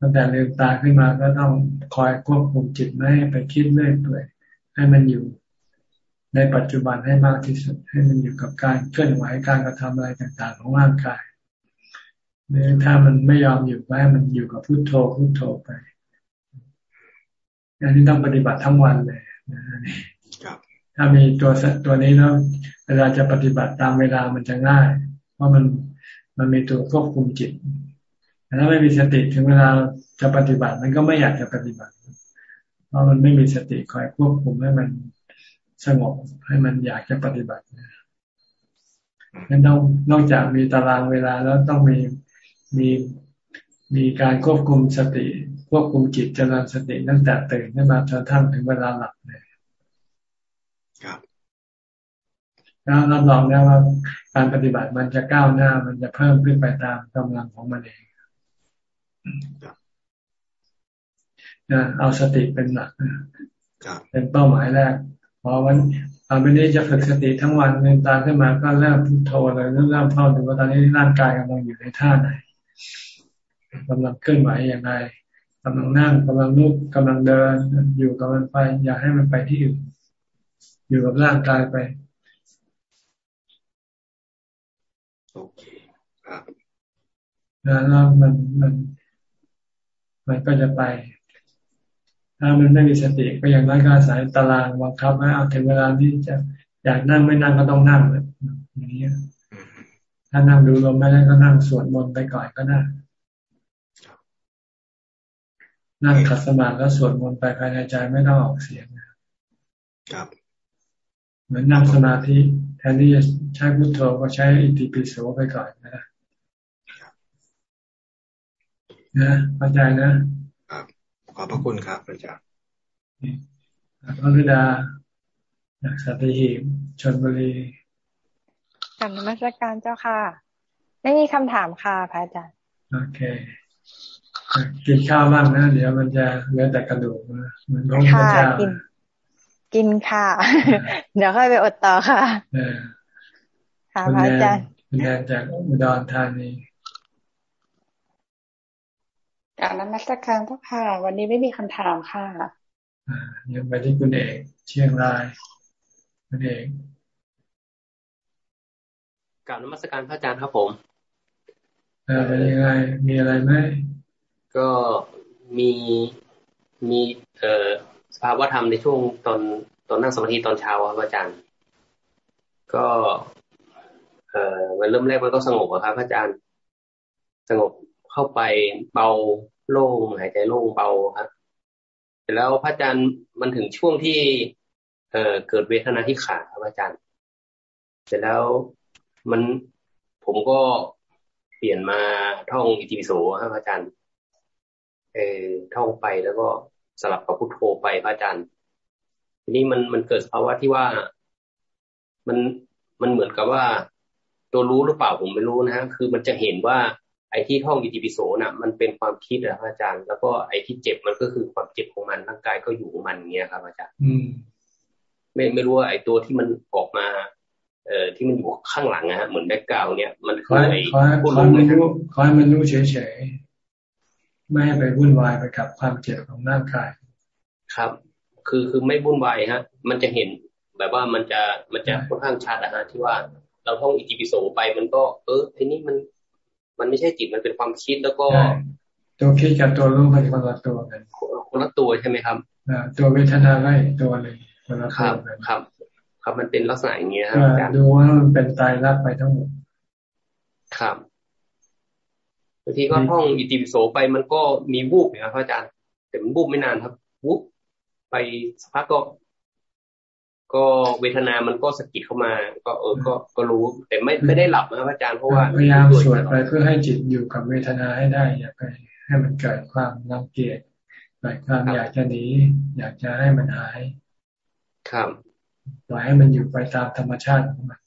ตั้งแต่ลืมตาขึ้นมาก็ต้องคอยควบคุมจิตไม่ให้ไปคิดเรื่อยเปื่อยให้มันอยู่ ในปัจจุบันให้มากที่สุด ให้มันอยู่กับการเคลื่อนไหวการกระทำอะไรต่างๆ ของร่างกายเนี่ยถ้ามันไม่ยอมอยู่ก็ให้มันอยู่กับพุโทโธพุโทโธไปอันนี้ต้องปฏิบัติทั้งวันเลยนะถ้ามีตัวตัวนี้แล้วเวลาจะปฏิบัติตามเวลามันจะง่าย เพราะมันมันมีตัวควบคุมจิตแต่ถ้าไม่มีสติถึงเวลาจะปฏิบัติมันก็ไม่อยากจะปฏิบัติ เพราะมันไม่มีสติคอยควบคุมให้มัน สงบให้มันอยากจะปฏิบัตินั้นต้องนอกจากมีตารางเวลาแล้วต้องมีมีมีการควบคุมสติ ควบคุมจิตเจริญสติตั้งแต่ตื่นขึ้นมาจนทั้งถึงเวลาหลับเลยครับแล้วรับรองได้ว่าการปฏิบัติมันจะก้าวหน้ามันจะเพิ่มขึ้นไปตามกำลังของมันเองนะเอาสติเป็นหลักเป็นเป้าหมายแรก พอวันตอนนี้จะฝึกสติทั้งวันเงินตาขึ้นมาก็เริ่มพุทโธเลยเริ่มเริ่มเข้าดูว่าตอนนี้ร่างกายกำลังอยู่ในท่าไหนกำลังเคลื่อนไหวอย่างไรกำลังนั่งกำลังลุกกำลังเดิน อยู่กับมันไป อย่าให้มันไปที่อื่นอยู่กับร่างกายไป โอเคครับแล้วมันมันมันก็จะไป ถ้ามันไม่มีสติก็อย่างนั้นก็อาศัยตารางบังคับให้เอาถึงเวลาที่จะอยากนั่งไม่นั่งก็ต้องนั่งอย่างนี้ถ้านั่งดูลมไม่ได้ก็นั่งสวดมนต์ไปก่อนก็ได้นั่งขัดสมาธิแล้วสวดมนต์ไปภายในใจไม่ต้องออกเสียงนะครับ เหมือนนั่งสมาธิแทนที่จะใช้พุทโธก็ใช้อิติปิโสไปก่อนนะนะเข้าใจนะครับ ขอบพระคุณครับอาจารย์พระพิดาจากสัตหีบชนบุรีกลับนมัสการเจ้าค่ะ ไม่มีคำถามค่ะพระอาจารย์ โอเคกินข้าวบ้างนะ เดี๋ยวมันจะเหลือแต่กระดูกนะมันต้องค่ะกินกินค่ะ เดี๋ยวค่อยไปอดต่อค่ะค่ะพระอาจารย์คุณแดนจากอุดรธานี การนมัสการเจ้าค่ะ วันนี้ไม่มีคำถามค่ะยังไปที่คุณเอกเชียงรายคุณเอกกล่าวนมัสการพระอาจารย์ครับผมเออเป็นยังไงมีอะไรไหมก็มีมีเอ่อสภาวะธรรมในช่วงตอนตอนนั่งสมาธิตอนเช้าครับอาจารย์ ก็ เอ่อมันเริ่มแรกมันก็สงบครับพระอาจารย์ สงบ เข้าไปเบาโล่งหายใจโล่งเบาครับเสร็จแล้วพระอาจารย์มันถึงช่วงที่เอ่อเกิดเวทนาที่ขาครับอาจารย์ เสร็จแล้วมันผมก็เปลี่ยนมาท่องอิติปิโสครับอาจารย์ เออท่องไปแล้วก็สลับกับพุทโธไปพระอาจารย์ ทีนี้มันมันเกิดภาวะที่ว่ามันมันเหมือนกับว่า ตัวรู้หรือเปล่าผมไม่รู้นะฮะคือมันจะเห็นว่า ไอ้ที่ท่องอิติปิโสน่ะ มันเป็นความคิดนะอาจารย์ แล้วก็ไอ้ที่เจ็บมันก็คือความเจ็บของมันร่างกายก็อยู่ของมันเงี้ยครับ อาจารย์ อืม ไม่ไม่รู้ว่าไอ้ตัวที่มันออกมา เอ่อที่มันอยู่ข้างหลังนะฮะเหมือนแบ็กกราวเนี่ยมันคือไอ้ผู้รู้มันรู้คอยมันรู้เฉยๆไม่ให้ไปวุ่นวายไปกับความเจ็บของร่างกาย ครับ คือคือไม่วุ่นวายฮะ มันจะเห็นแบบว่ามันจะมันจะค่อนข้างชัดนะฮะที่ว่าเราท่องอิติปิโสไปมันก็ เออทีนี้มัน มันไม่ใช่จิตมันเป็นความคิดแล้วก็ตัวคิดกับตัวรู้มันคนละตัวกันคนละตัวใช่ไหมครับตัวเวทนาไม่ตัวเลยคนละครับครับ ครับมันเป็นลักษณะอย่างเงี้ยครับดูว่ามันเป็นตายรักไปทั้งหมดครับบางทีก็ท่องอิติปิโสไปมันก็มีวูบนะครับอาจารย์แต่มันวูบไม่นานครับวูบไปสักพักก็ ก็เวทนามันก็สะกิดเข้ามา ก็เออก็ก็รู้ แต่ไม่ไม่ได้หลับนะอาจารย์เพราะว่าพยายามสวดไปเพื่อให้จิตอยู่กับเวทนาให้ได้ อย่าไปให้มันเกิดความรังเกียจเกิดความอยากจะหนีอยากจะให้มันหาย ครับปล่อยให้มันอยู่ไปตามธรรมชาติของมัน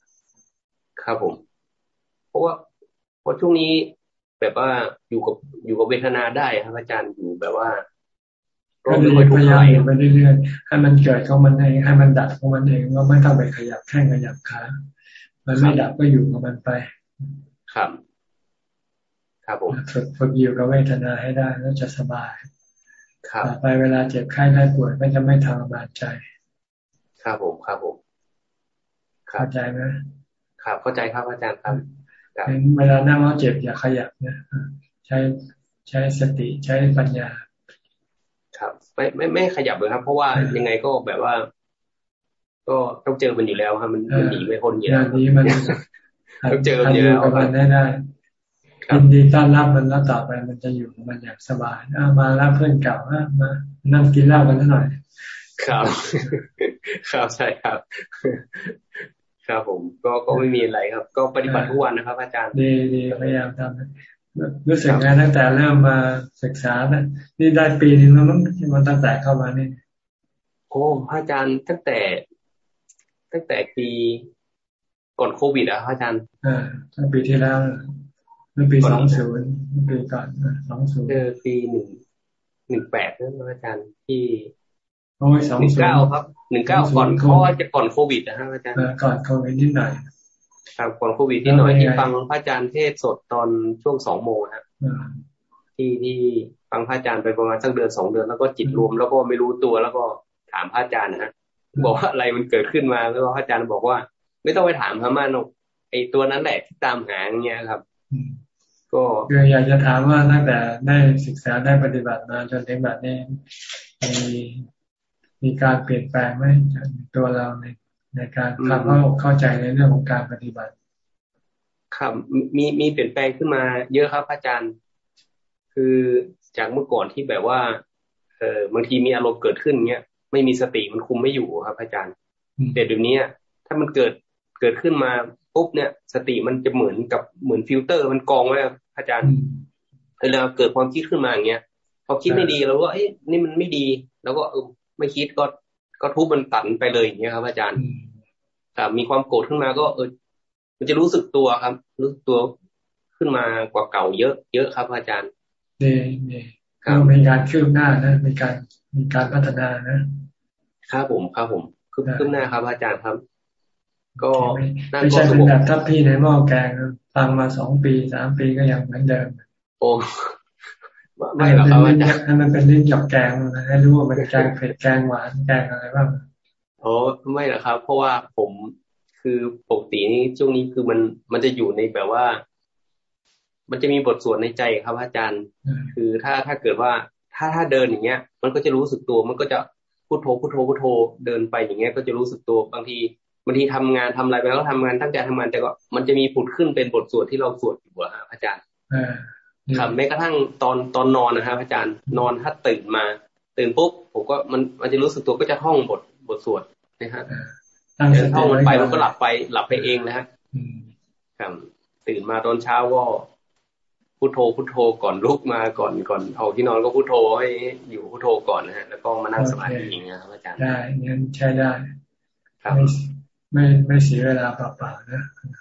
ครับผม เพราะว่าเพราะช่วงนี้แบบว่าอยู่กับอยู่กับเวทนาได้ครับอาจารย์อยู่แบบว่า ก็พยายามไปเรื่อยๆให้มันเกิดของมันเองให้มันดับของมันเองว่าไม่ต้องไปขยับแข้งขยับขามันไม่ดับก็อยู่กับมันไป ครับ ครับผมฝึกฝึกอยู่กับเวทนาให้ได้แล้วจะสบายครับไปเวลาเจ็บไข้ได้ป่วยก็จะไม่ทรมานใจ ครับผมครับผมเข้าใจไหมครับเข้าใจครับอาจารย์ครับเวลานั่งแล้วเจ็บอย่าขยับนะใช้ใช้สติใช้ปัญญาครับ ไม่ไม่ไม่ขยับเลยครับ เพราะว่ายังไงก็แบบว่า ก็ต้องเจอมันอยู่แล้วครับ มันมันหนีไม่พ้นอยู่แล้วนี้มันต้องเจอมันอยู่แล้วมันได้ได้ยินดีต้อนรับมันแล้วต่อไปมันจะอยู่มันอย่างสบายอามาแล้วเพื่อนเก่ามานั่งกินเหล้ากันหน่อยครับ ครับใช่ครับ ครับผม ก็ก็ไม่มีอะไรครับ ก็ปฏิบัติทุกวันนะครับ อาจารย์ดีดีพยายามทำ รู้สึกไงตั้งแต่เริ่มมาศึกษานะนี่ได้ปีนึงแล้วมั้งที่มันตั้งแต่เข้ามานี่โอ้พระอาจารย์ตั้งแต่ ตั้งแต่ปีก่อนโควิดอะพระอาจารย์อ่าตั้งปีที่แล้วเมื่อปีสองศูนย์ปีก่อนสองศูนย์เจอปีหนึ่งหนึ่งแปดนะพระอาจารย์ที่โอ้ยสองหนึ่งเก้าครับหนึ่งเก้าก่อนเขาจะก่อนโควิดนะฮะอาจารย์ก่อนโควิดนิดหน่อย ครับก่อนโควิดที่หน่อยที่ฟังพระอาจารย์เทศสดตอนช่วงสองโมงครับที่ที่ฟังพระอาจารย์ไปประมาณสักเดือนสองเดือนแล้วก็จิตรวมแล้วก็ไม่รู้ตัวแล้วก็ถามพระอาจารย์นะฮะบอกว่าอะไรมันเกิดขึ้นมาแล้วพระอาจารย์บอกว่า ไม่ต้องไปถามพระมานกไอตัวนั้นแหละที่ตามหาเงี้ยครับ ก็คืออยากจะถามว่าตั้งแต่ได้ศึกษาได้ปฏิบัติมาจนถึงแบบนี้มีมีการเปลี่ยนแปลงไหมตัวเราใน ในการทำให้เข้าใจในเรื่องของการปฏิบัติ ครับมีมีเปลี่ยนแปลงขึ้นมาเยอะครับอาจารย์ คือจากเมื่อก่อนที่แบบว่า เออบางทีมีอารมณ์เกิดขึ้นเนี้ยไม่มีสติมันคุมไม่อยู่ครับ อาจารย์แต่เดี๋ยวนี้ถ้ามันเกิดเกิดขึ้นมาปุ๊บเนี่ย สติมันจะเหมือนกับเหมือนฟิลเตอร์ มันกรองไว้อาจารย์เวลาเกิดความคิดขึ้นมาอย่างเงี้ยพอคิดไม่ดีเราว่าเอ้ยนี่มันไม่ดี แล้วก็เออไม่คิดก็ ก็ทุบมันตันไปเลยอย่างเงี้ยครับ อาจารย์ครับมีความโกรธขึ้นมาก็เออ มันจะรู้สึกตัวครับ รู้สึกตัวขึ้นมากว่าเก่าเยอะเยอะครับ อาจารย์นี่นี่ก็มีการคืบหน้านะมีการมีการพัฒนานะครับผมครับผมคืบขึ้นหน้าครับ อาจารย์ครับ ก็ไม่ใช่เป็นแบบทัพพี่ในหม้อแกงฟังมาสองปีสามปีก็ยังเหมือนเดิม โอ้ ไม่หรอกครับอาจารย์ให้มันเป็นลิ้นจับแกงให้รู้ว่ามันแกงเผ็ดแกงหวานแกงอะไรบ้างโอ้ไม่หรอกครับ เพราะว่าผมคือปกตินี่ช่วงนี้คือมันมันจะอยู่ในแบบว่า มันจะมีบทสวดในใจครับ อาจารย์ คือถ้าถ้าเกิดว่าถ้าถ้าเดินอย่างเงี้ย มันก็จะรู้สึกตัวมันก็จะพุทโธพุทโธพุทโธเดินไปอย่างเงี้ยก็จะรู้สึกตัวบางทีบางทีทำงานทำอะไรไปแล้วทำงานตั้งใจทำงานแต่ก็มันจะมีผุดขึ้นเป็นบทสวดที่เราสวดอยู่อะอาจารย์ ครับแม้กระทั่งตอนตอนนอนนะครับ อาจารย์นอนถ้าตื่นมา ตื่นปุ๊บผมก็มันมันจะรู้สึกตัวก็จะท่องบทบทสวดนะฮะท่องมันไปมันก็หลับไปหลับไปเองนะฮะครับตื่นมาตอนเช้าก็พุโทโธพุโทโธก่อนลุกมาก่อนก่อนเอาที่นอนก็พุโทโธให้อยู่พุโทโธก่อนนะฮะแล้วก็มานั่งสมาธิอย่างเงี้ยครับอาจารย์ได้งั้นใช่ได้ ครับ ไม่ไม่เสียเวลาเปล่าๆนะครับ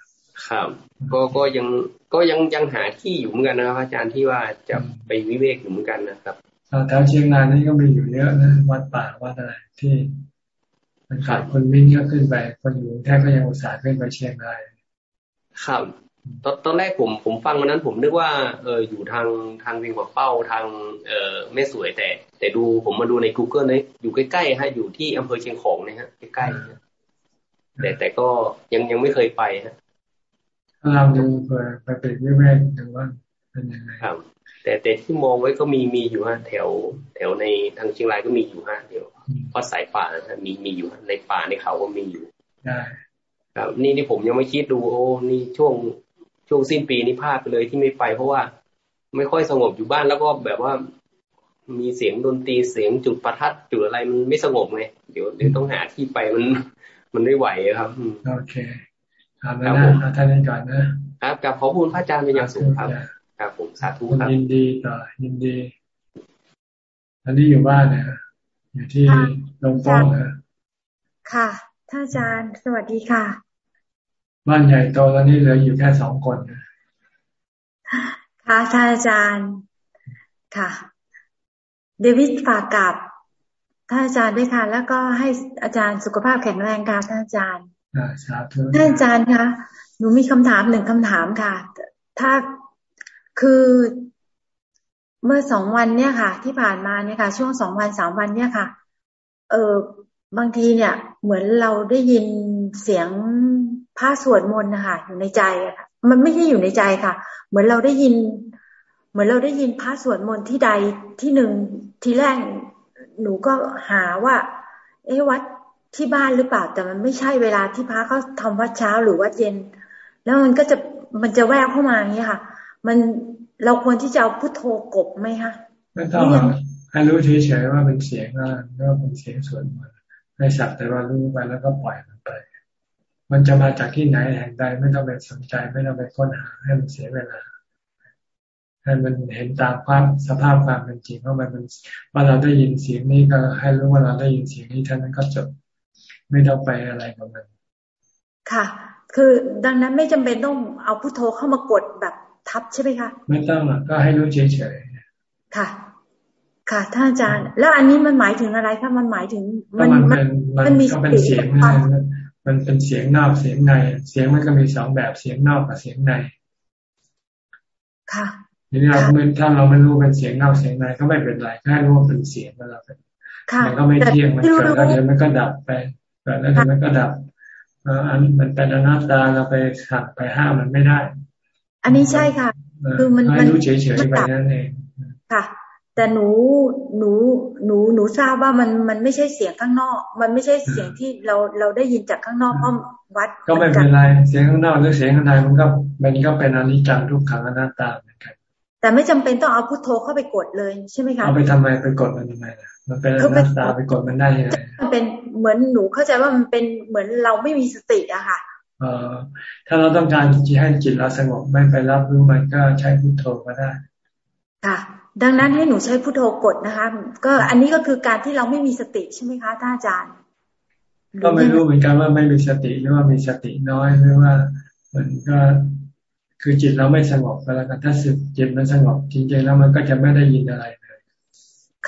ก็ก็ยังก็ยังยังหาที่อยู่เหมือนกันนะครับ อาจารย์ที่ว่าจะไปวิเวกอยู่เหมือนกันนะครับแถวเชียงรายนี่ก็มีอยู่เยอะนะวัดป่าวัดอะไรที่มันขาดคนวิ่งเยอะขึ้นไปคนอยู่แทบก็ยังอุตส่าห์ขึ้นไปเชียงรายครับตอนตอนแรกผมผมฟังวันนั้น ผมนึกว่าเอออยู่ทางทางวิงหัวเป้าทางเออไม่สวยแต่ แต่ดูผมมาดูใน Google เนี่ยอยู่ใกล้ๆฮะอยู่ที่อำเภอเชียงของนะฮะใกล้ๆแต่แต่ก็ยังยังไม่เคยไปฮะ เราดูเผื่อไปเป็นวิเวกดูว่าเป็นยังไงครับ แต่แต่ที่มองไว้ก็มีมีอยู่ฮะแถว แถวในทางเชียงรายก็มีอยู่ฮะเดี๋ยวเพราะสายป่านะมีมีอยู่ในป่าในเขาก็มีอยู่ได้ครับ นี่ที่ผมยังไม่คิดดูโอ้นี่ช่วงช่วงสิ้นปีนี่พลาดไปเลยที่ไม่ไป เพราะว่าไม่ค่อยสงบอยู่บ้านแล้วก็แบบว่ามีเสียงดนตรีเสียงจุดประทัดจุดอะไรมันไม่สงบไงเดี๋ยวเดี๋ยวต้องหาที่ไปมันมันไม่ไหวครับโอเค ถามแล้วนะท่านนี้ก่อนนะครับกับขอบคุณพระอาจารย์เป็นอย่างสูงครับครับผมสาธุครับยินดีต่อยินดีอันนี้อยู่บ้านนะอยู่ที่ลงป้องนะค่ะท่านอาจารย์ สวัสดีค่ะ บ้านใหญ่โตตอนนี้เหลืออยู่แค่สองคนนะค่ะท่านอาจารย์ค่ะ เดวิดฝากกับท่านอาจารย์ด้วยค่ะ แล้วก็ให้อาจารย์สุขภาพแข็งแรงค่ะท่านอาจารย์ ท่านอาจารย์คะหนูมีคำถามหนึ่งคำถามค่ะ ถ้าคือเมื่อสองวันเนี่ยค่ะ ที่ผ่านมาเนี่ยค่ะ ช่วงสองวันสามวันเนี่ยค่ะ เออบางทีเนี่ย เหมือนเราได้ยินเสียงพระสวดมนต์นะคะอยู่ในใจอะค่ะ มันไม่ใช่อยู่ในใจค่ะ เหมือนเราได้ยิน เหมือนเราได้ยินพระสวดมนต์ที่ใดที่หนึ่งทีแรกหนูก็หาว่า เอ๊วัด ที่บ้านหรือเปล่า แต่มันไม่ใช่เวลาที่พระเขาทำวัดเช้าหรือวัดเย็น แล้วมันก็จะมันจะแววเข้ามาอย่างนี้ค่ะ มันเราควรที่จะเอาพุทโธกบไหมคะไม่ต้องให้รู้เฉยๆว่าเป็นเสียงว่าว่าเป็นเสียงส่วนมันให้สักแต่ว่ารู้ไปแล้วก็ปล่อยมันไป มันจะมาจากที่ไหนแห่งใดไม่ต้องไปสนใจไม่ต้องไปค้นหาให้มันเสียเวลาให้มันเห็นตามความสภาพความเป็นจริงว่ามันมันว่าเราได้ยินเสียงนี้ก็ให้รู้ว่าเราได้ยินเสียงนี้ท่านั้นก็จบ ไม่ต้องไปอะไรกับมัน ค่ะ คือดังนั้นไม่จำเป็นต้องเอาพุโทโธเข้ามากดแบบทับใช่ไหมคะ ไม่ต้องก็ให้รู้เฉยๆ ค่ะ ค่ะท่านอาจารย์ แล้วอันนี้มันหมายถึงอะไรคะมันหมายถึง มันมันมันมีเป็นเสียงมันเป็นเสียงนอกเสียงใน เสียงมันก็มีสองแบบเสียงนอกกับเสียงใน ค่ะทีนี้เราถ้าเราไม่รู้เป็นเสียงนอกเสียงในก็ไม่เป็นไรแค่รู้ว่าเป็นเสียงมันเราเป็นมันก็ไม่เที่ยงมันเกิดแล้วเดี๋ยวมันก็ดับไป เกิดแล้วเดี๋ยวมันก็ดับอันมันเป็นอนัตตาเราไปขัดไปห้ามมันไม่ได้ อันนี้ใช่ค่ะ คือมันมันรู้เฉยๆไปนั่นเองค่ะ แต่หนูหนูหนูหนูทราบว่ามันมันไม่ใช่เสียงข้างนอก มันไม่ใช่เสียงที่เราเราได้ยินจากข้างนอกเพราะวัด ก็ไม่เป็นไรเสียงข้างนอกหรือเสียงข้างในมันก็มันก็เป็นอนิจจังทุกขังอนัตตาเหมือนกันแต่ไม่จำเป็นต้องเอาพุทโธเข้าไปกดเลยใช่ไหมคะเอาไปทำไมไปกดมันทำไมล่ะ มันเป็นหน้าตาไปกดมันได้ยังไงมันเป็นเหมือนหนูเข้าใจว่ามันเป็นเหมือนเราไม่มีสติอะค่ะเออถ้าเราต้องการที่ให้จิตเราสงบไม่ไปรับรู้มันก็ใช้พุทโธก็ได้ ค่ะ ดังนั้นให้หนูใช้พุทโธกดนะคะ ก็อันนี้ก็คือการที่เราไม่มีสติใช่ไหมคะท่านอาจารย์ ก็ไม่รู้เหมือนกันว่าไม่มีสติหรือว่ามีสติน้อยหรือว่ามันก็คือจิตเราไม่สงบก็แล้วกันถ้าสึกจิตมันสงบจริงๆแล้วมันก็จะไม่ได้ยินอะไรเลย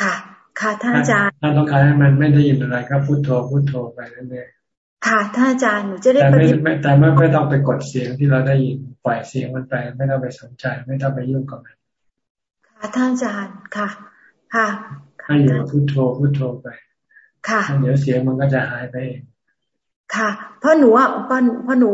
ค่ะ ค่ะท่านอาจารย์ถ้าต้องการให้มันไม่ได้ยินอะไรก็พุโทโธพุโทโธไปนั่นเองค่ะท่านอาจารย์หนูจะได้แต่ไม่แต่ไม่ไม่ต้องไปกดเสียงที่เราได้ยินปล่อยเสียงมันไปไม่ต้องไปสนใจ ไม่ต้องไปยุ่งกับมันค่ะท่านอาจารย์ค่ะ ค่ะให้อยู่พุโทโธพุโทโธไป ค่ะเดี๋ยวเสียงมันก็จะหายไปเองค่ะ เพราะหนูอะพอพอหนู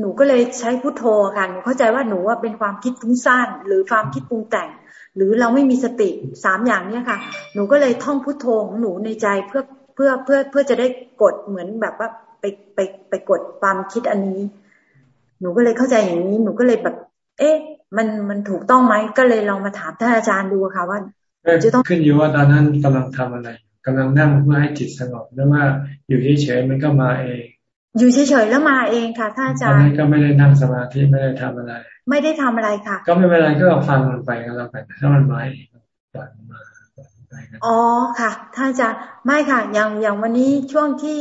หนูก็เลยใช้พุทโธค่ะหนูเข้าใจว่าหนูว่าเป็นความคิดฟุ้งซ่านหรือความคิดปรุงแต่ง หรือเราไม่มีสติสามอย่างเนี้ยค่ะ หนูก็เลยท่องพุทโธของหนูในใจเพื่อเพื่อเพื่อเพื่อจะได้กดเหมือนแบบว่าไปไปไปกดความคิดอันนี้ หนูก็เลยเข้าใจอย่างนี้ หนูก็เลยแบบ เอ๊ะ มันมันถูกต้องไหมก็เลยลองมาถามท่านอาจารย์ดูค่ะว่าจะต้องขึ้นอยู่ว่าตอนนั้นกำลังทำอะไรกำลังนั่งเพื่อให้จิตสงบหรือว่าอยู่เฉยๆมันก็มาเอง อยู่เฉยๆแล้วมาเองค่ะท่านอาจารย์ก็ไม่ได้นั่งสมาธิไม่ได้ทำอะไร ไม่ได้ทำอะไรค่ะ ก็ไม่เป็นไรก็ฟังมันไปกันแล้วกันถ้ามันมาเองปล่อยมาอ๋อค่ะท่านอาจารย์ไม่ค่ะ อย่างอย่างวันนี้ช่วงที่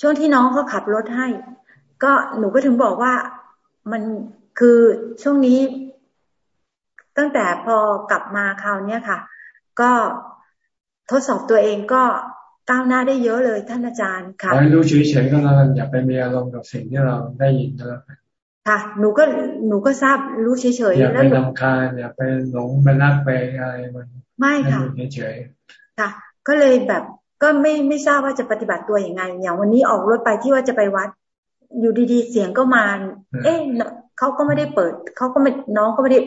ช่วงที่น้องเขาขับรถให้ ก็หนูก็ถึงบอกว่ามันคือช่วงนี้ ตั้งแต่พอกลับมาคราวเนี้ยค่ะ ก็ทดสอบตัวเองก็ก้าวหน้าได้เยอะเลยท่านอาจารย์ค่ะให้รู้เฉยๆก็แล้วกันอย่าไปมีอารมณ์กับสิ่งที่เราได้ยินก็แล้วกัน ค่ะ หนูก็หนูก็ทราบรู้เฉยๆอย่าไปนำคาอย่าไปหลงไปรักไปอะไรมันไม่ค่ะเฉยๆค่ะ ก็เลยแบบก็ไม่ไม่ทราบว่าจะปฏิบัติตัวอย่างไง อย่างวันนี้ออกรถไปที่ว่าจะไปวัด อยู่ดีๆเสียงก็มา เอ๊ะเขาก็ไม่ได้เปิดเขาก็ไม่น้องก็ไม่ได้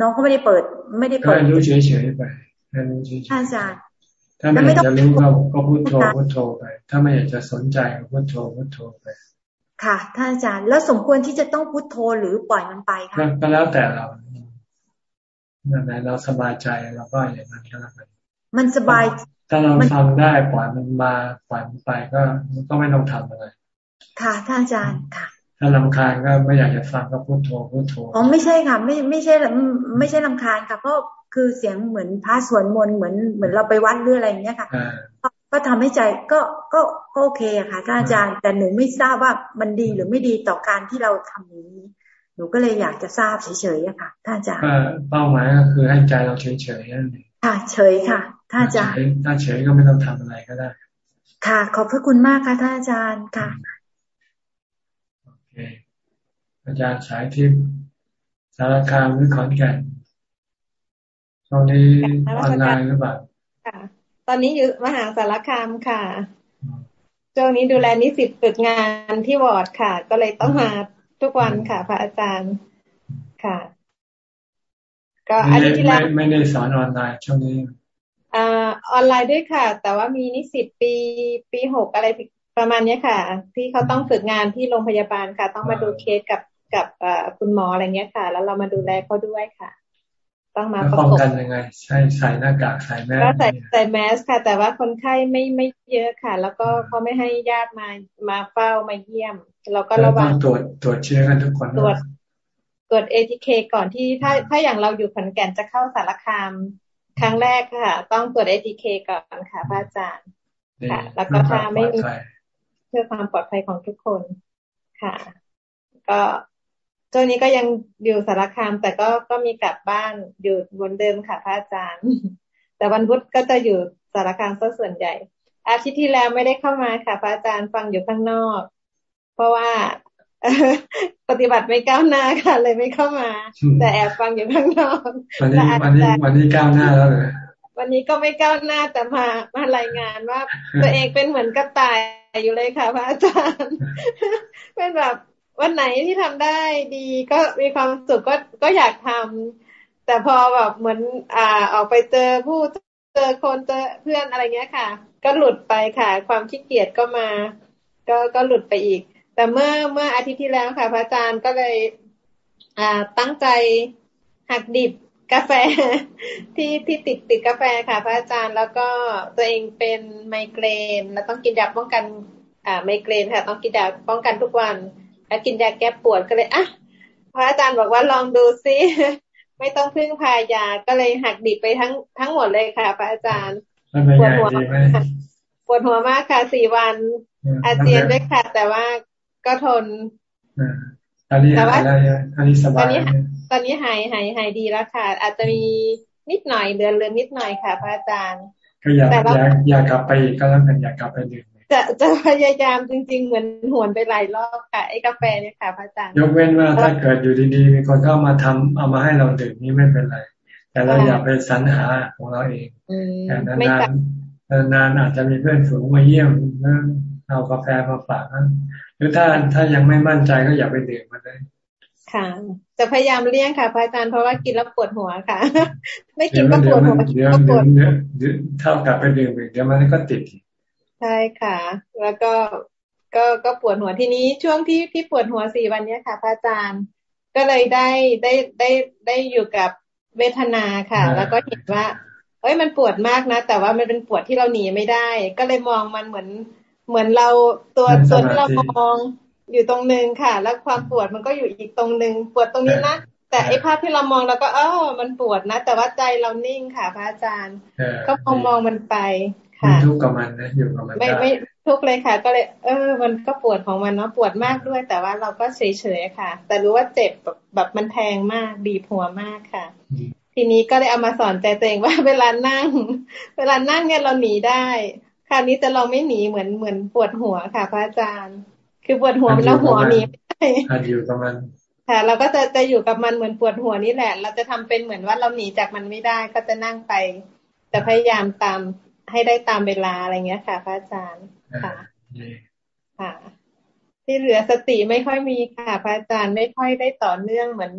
น้องก็ไม่ได้เปิด ไม่ได้เปิดรู้เฉยๆไปรู้เฉยๆอาจารย์ถ้าไม่อยากจะรู้ก็ก็พุทโธพุทโธไป ถ้าไม่อยากจะสนใจก็พุทโธพุทโธไป ค่ะท่านอาจารย์แล้วสมควรที่จะต้องพุทโธหรือปล่อยมันไปคะก็แล้วแต่เราไหนเราสบายใจเราก็อย่างนั้นก็แล้วกันมันสบาย ถ้าเราฟังได้ปล่อยมันมาปล่อยมันไปก็ก็ไม่ต้องทำอะไร ค่ะท่านอาจารย์ค่ะ ถ้าลำคาญก็ไม่อยากจะฟังก็พูดโทพูดโทอ๋อไม่ใช่ค่ะ ไม่ไม่ใช่ไม่ใช่ลำคาญค่ะเพราะคือเสียงเหมือนพระสวดมนต์เหมือนเหมือนเราไปวัดหรืออะไรอย่างเงี้ยค่ะ ก็ทำให้ใจก็ก็ก็โอเคอะค่ะท่านอาจารย์ แต่หนูไม่ทราบว่ามันดีหรือไม่ดีต่อการที่เราทำนี้หนูก็เลยอยากจะทราบเฉยๆอะค่ะท่านอาจารย์เป้าหมายก็คือให้ใจเราเฉยๆนั่นเองค่ะ เฉยค่ะท่านอาจารย์ถ้าเฉยก็ไม่ต้องทำอะไรก็ได้ ค่ะ ขอบพระคุณมากค่ะท่านอาจารย์ค่ะโอเคอาจารย์สายทิพย์สารคามหรือขอนแก่นตอนนี้ออนไลน์หรือเปล่าค่ะต อนนี้อยู่มหาสารคามค่ะช่วงนี้ดูแลนิสิตฝึกงานที่วอร์ดค่ะ ก็เลยต้องมาทุกวันค่ะ พระอาจารย์ค่ะ ก็อันนี้ที่แล้วไม่ได้สอนออนไลน์ช่วงนี้อ่าออนไลน์ด้วยค่ะ แต่ว่ามีนิสิตปีปีหกอะไรประมาณนี้ค่ะ ที่เขาต้องฝึกงานที่โรงพยาบาลค่ะ ต้องมาดูเคสกับกับคุณหมออะไรเงี้ยค่ะ แล้วเรามาดูแลเขาด้วยค่ะ ต้องมาป้องกันยังไง ใช่ใส่หน้ากากใส่แมสก็ใส่ใส่แมสค่ะ แต่ว่าคนไข้ไม่ไม่เยอะค่ะ แล้วก็เขาไม่ให้ญาติมามาเฝ้ามาเยี่ยม เราก็ระวังตรวจตรวจเชื้อกันทุกคนตรวจตรวจเอทีเคก่อนที่ถ้าถ้าอย่างเราอยู่ขอนแก่นจะเข้าสารคามครั้งแรกค่ะ ต้องตรวจเอทีเคก่อนค่ะพระอาจารย์ค่ะ แล้วก็ถ้าไม่มีเพื่อความปลอดภัยของทุกคนค่ะ ก็ ช่วงนี้ก็ยังอยู่สารคาม แต่ก็ก็มีกลับบ้านอยู่บนเดิมค่ะพระอาจารย์ แต่วันพุธก็จะอยู่สารคามซะส่วนใหญ่ อาทิตย์ที่แล้วไม่ได้เข้ามาค่ะพระอาจารย์ฟังอยู่ข้างนอก เพราะว่าปฏิบัติไม่ก้าวหน้าค่ะ เลยไม่เข้ามา แต่แอบฟังอยู่ข้างนอกวันนี้วันนี้วันนี้ก้าวหน้าแล้วเลยวันนี้ก็ไม่ก้าวหน้าแต่มามารายงานว่า ตัวเองเป็นเหมือนกระต่ายอยู่เลยค่ะพระอาจารย์ เป็นแบบ วันไหนที่ทำได้ดีก็มีความสุขก็ก็อยากทำแต่พอแบบเหมือน อ่า ออกไปเจอผู้เจอคนเจอเพื่อนอะไรเงี้ยค่ะ ก็หลุดไปค่ะ ความขี้เกียจก็มา ก็ก็หลุดไปอีก แต่เมื่อเมื่ออาทิตย์ที่แล้วค่ะ พระอาจารย์ก็เลย อ่าตั้งใจหักดิบกาแฟที่ที่ติดติดกาแฟค่ะ พระอาจารย์แล้วก็ตัวเองเป็นไมเกรน แล้วต้องกินยาป้องกัน อ่าไมเกรนค่ะ ต้องกินยาป้องกันทุกวัน แล้วกินยาแก้ปวดก็เลยอะพระอาจารย์บอกว่าลองดูซิไม่ต้องพึ่งพายาก็เลยหักดิบไปทั้งทั้งหมดเลยค่ะพระอาจารย์ปวดหัวปวดหัวมากค่ะสี่วัน อาเจียนด้วยค่ะ แต่ว่าก็ทนตอนนี้หายแล้วตอนนี้สบายตอนนี้ตอนนี้หายหายหายดีแล้วค่ะ อาจจะมีนิดหน่อยเลือนเลือนนิดหน่อยค่ะ พระอาจารย์ก็อย่าอย่าอย่ากลับไปอีกก็แล้วกันอย่ากลับไปดื่ม จะจะพยายามจริง ๆ เหมือนหวนไปหลายรอบค่ะไอ้กาแฟเนี่ยค่ะพระอาจารย์ยกเว้นว่าถ้าเกิดอยู่ดีๆมีคนเข้ามาทำเอามาให้เราดื่มนี่ไม่เป็นไร แต่เราอย่าไปสรรหาของเราเองแต่นานๆนานอาจจะมีเพื่อนฝูงมาเยี่ยมแล้วเอากาแฟมาฝากหรือถ้าถ้ายังไม่มั่นใจก็อย่าไปดื่มมันเลยค่ะ จะพยายามเลี่ยงค่ะพระอาจารย์เพราะว่ากินแล้วปวดหัวค่ะ ไม่กินก็ปวดหัวเดี๋ยวเดี๋ยวเท่ากับไปดื่มอีกเดี๋ยวมันก็ติด ใช่ค่ะ แล้วก็ก็ก็ปวดหัวทีนี้ช่วงที่ที่ปวดหัวสี่วันนี้ค่ะพระอาจารย์ ก็เลยได้ได้ได้ได้อยู่กับเวทนาค่ะ แล้วก็เห็นว่าเอ้ยมันปวดมากนะ แต่ว่ามันเป็นปวดที่เราหนีไม่ได้ ก็เลยมองมันเหมือนเหมือนเราตัวตัวที่เรามองอยู่ตรงนึงค่ะ แล้วความปวดมันก็อยู่อีกตรงนึง ปวดตรงนี้นะแต่ไอ้ภาพที่เรามองเราก็เออมันปวดนะ แต่ว่าใจเรานิ่งค่ะ พระอาจารย์ ก็มองมองมันไป ไม่ทุกข์กับมันนะอยู่กับมันไม่ไม่ทุกข์เลยค่ะ ก็เลย เออ มันก็ปวดของมันเนาะปวดมากด้วย แต่ว่าเราก็เฉยเฉยค่ะ แต่รู้ว่าเจ็บแบบแบบมันแทงมากบีบหัวมากค่ะ ทีนี้ก็เลยเอามาสอนใจตัวเองว่า เวลานั่ง เวลานั่งเนี่ยเราหนีได้คราวนี้จะลองไม่หนีเหมือนเหมือนปวดหัวค่ะ พระอาจารย์ คือปวดหัวแล้วหัวหนีไม่ได้อยู่กับมันค่ะเราก็จะจะอยู่กับมันเหมือนปวดหัวนี่แหละ เราจะทำเป็นเหมือนว่าเราหนีจากมันไม่ได้ก็จะนั่งไป แต่พยายามตาม ให้ได้ตามเวลาอะไรเงี้ยค่ะ พระอาจารย์ค่ะค่ะ ที่เหลือสติไม่ค่อยมีค่ะ พระอาจารย์ไม่ค่อยได้ต่อเนื่องเหมือน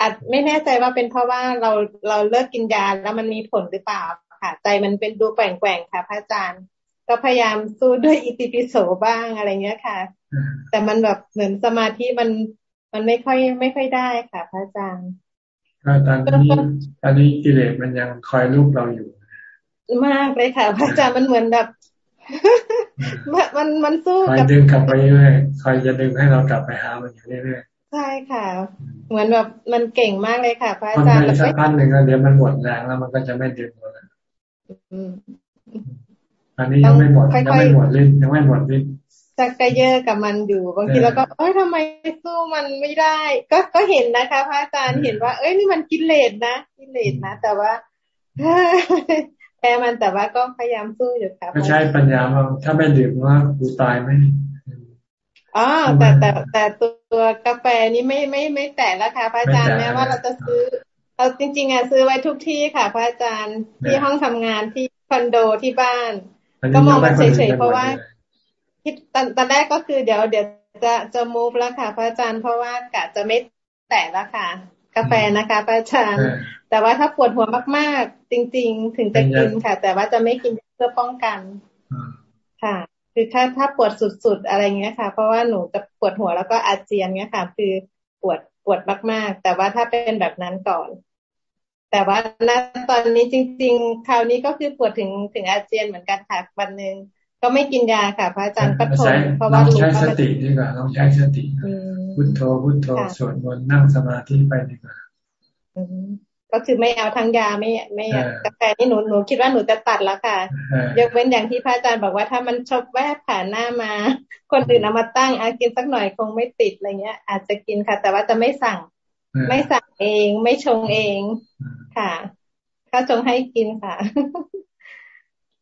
อาจไม่แน่ใจว่าเป็นเพราะว่าเราเราเลิกกินยาแล้วมันมีผลหรือเปล่าค่ะ ใจมันเป็นดูแกว่งๆค่ะ พระอาจารย์ ก็พยายามสู้ด้วยอิติปิโสบ้างอะไรเงี้ยค่ะ แต่มันแบบเหมือนสมาธิมันมันไม่ค่อยไม่ค่อยได้ค่ะ พระอาจารย์ก็ตอนนี้ตอนนี้กิเลสมันยังคอยลูกเราอยู่ มากเลยค่ะ พระอาจารย์มันเหมือนแบบมันมันสู้คอยดึงกลับไปเรื่อยคอยจะดึงให้เรากลับไปหามันอยู่เรื่อยๆใช่ค่ะ เหมือนแบบมันเก่งมากเลยค่ะ พระอาจารย์แล้วสักพักหนึ่งเดี๋ยวมันหมดแรงแล้วมันก็จะไม่ดึงแล้วอันนี้ยังไม่หมดยังไม่หมดลิ้นยังไม่หมดลิ้นจะกระเยอะกับมันอยู่บางทีเราก็เอ้ยทำไมสู้มันไม่ได้ ก็ก็เห็นนะคะ พระอาจารย์เห็นว่า เอ้ยนี่มันกิเลสนะกิเลสนะแต่ว่า แพ้มันแต่ว่าก็พยายามสู้อยู่ค่ะไม่ใช่ปัญญาเราถ้าไม่ดื่มว่ากูตายไหมอ๋อแต่แต่แต่ตัวกาแฟนี่ไม่ไม่ไม่แตะแล้วค่ะพระอาจารย์แม้ว่าเราจะซื้อเราจริงๆอะซื้อไว้ทุกที่ค่ะ พระอาจารย์ที่ห้องทำงานที่คอนโดที่บ้าน ก็มองมันเฉยๆเพราะว่าคิดตอนตอนแรกก็คือเดี๋ยวเดี๋ยวจะจะมูฟแล้วค่ะ พระอาจารย์เพราะว่ากะจะไม่แตะแล้วค่ะ กาแฟนะคะพระอาจารย์แต่ว่าถ้าปวดหัวมากๆ จริง ๆ ถึงจะกินค่ะ แต่ว่าจะไม่กินเพื่อป้องกันค่ะ คือถ้าถ้าปวดสุดๆอะไรเงี้ยค่ะ เพราะว่าหนูจะปวดหัวแล้วก็อาเจียนเงี้ยค่ะ คือปวดปวดมากๆ แต่ว่าถ้าเป็นแบบนั้นก่อน แต่ว่าณตอนนี้จริง ๆ คราวนี้ก็คือปวดถึงถึงอาเจียนเหมือนกันค่ะวันหนึ่ง ก็ไม่กินยาค่ะ พระอาจารย์ก็ทนเพราะว่าใช้สติดีกว่าต้องใช้สติพุทโธพุทโธสวดมนต์นั่งสมาธิไปดีกว่าก็คือไม่เอาทั้งยาไม่ไม่กาแฟนี่หนูหนูคิดว่าหนูจะตัดแล้วค่ะ ยกเว้นอย่างที่พระอาจารย์บอกว่าถ้ามันชอบแวบผ่านหน้ามา คนอื่นเอามาตั้งอากินสักหน่อยคงไม่ติดอะไรเงี้ย อาจจะกินค่ะ แต่ว่าจะไม่สั่ง ไม่สั่งเอง ไม่ชงเองค่ะ ถ้าชงให้กินค่ะ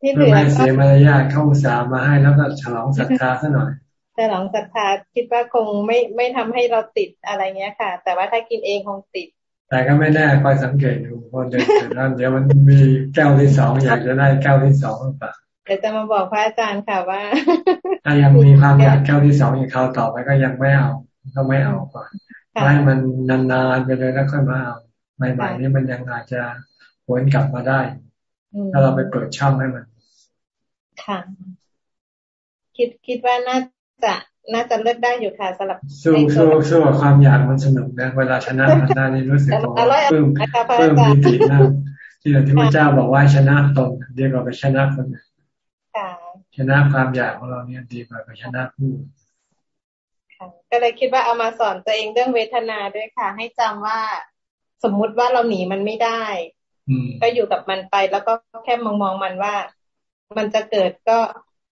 ที่เหลือไม่เสียมารยาทเข้าสามาให้แล้วก็ฉลองศรัทธาซะหน่อยฉลองศรัทธาคิดว่าคงไม่ไม่ทำให้เราติดอะไรเงี้ยค่ะ แต่ว่าถ้ากินเองคงติด แต่ก็ไม่แน่คอยสังเกตดูคนเดินนั่นเดี๋ยวมันมีแก้วที่สองอยากจะได้แก้วที่สองหรือเปล่าเดี๋ยวจะมาบอกพระอาจารย์ค่ะว่า ถ้ายังมีความอยากแก้วที่สองอีกคราวต่อไปก็ยังไม่เอาก็ไม่เอาก่อนให้มันนานๆไปเลยแล้วค่อยมาเอาใหม่ๆนี่มันยังอาจจะวนกลับมาได้ ถ้าเราไปเปิดช่องให้มัน ค่ะ คิดคิดว่าน่าจะน่าจะเลือกได้อยู่ค่ะสำหรับสู้สู้สู้กับความอยากมันสนุกนะเวลาชนะมันได้นี่รู้สึกว่าเพิ่มเพิ่มมีตินะที่ที่พระเจ้าบอกว่าชนะตนเดียวกับไปชนะคนชนะความอยากของเราเนี่ยดีกว่าไปชนะผู้ก็เลยคิดว่าเอามาสอนตัวเองเรื่องเวทนาด้วยค่ะ ให้จำว่าสมมุติว่าเราหนีมันไม่ได้ ก็อยู่กับมันไปแล้วก็แค่มองมองมันว่า มันจะเกิดก็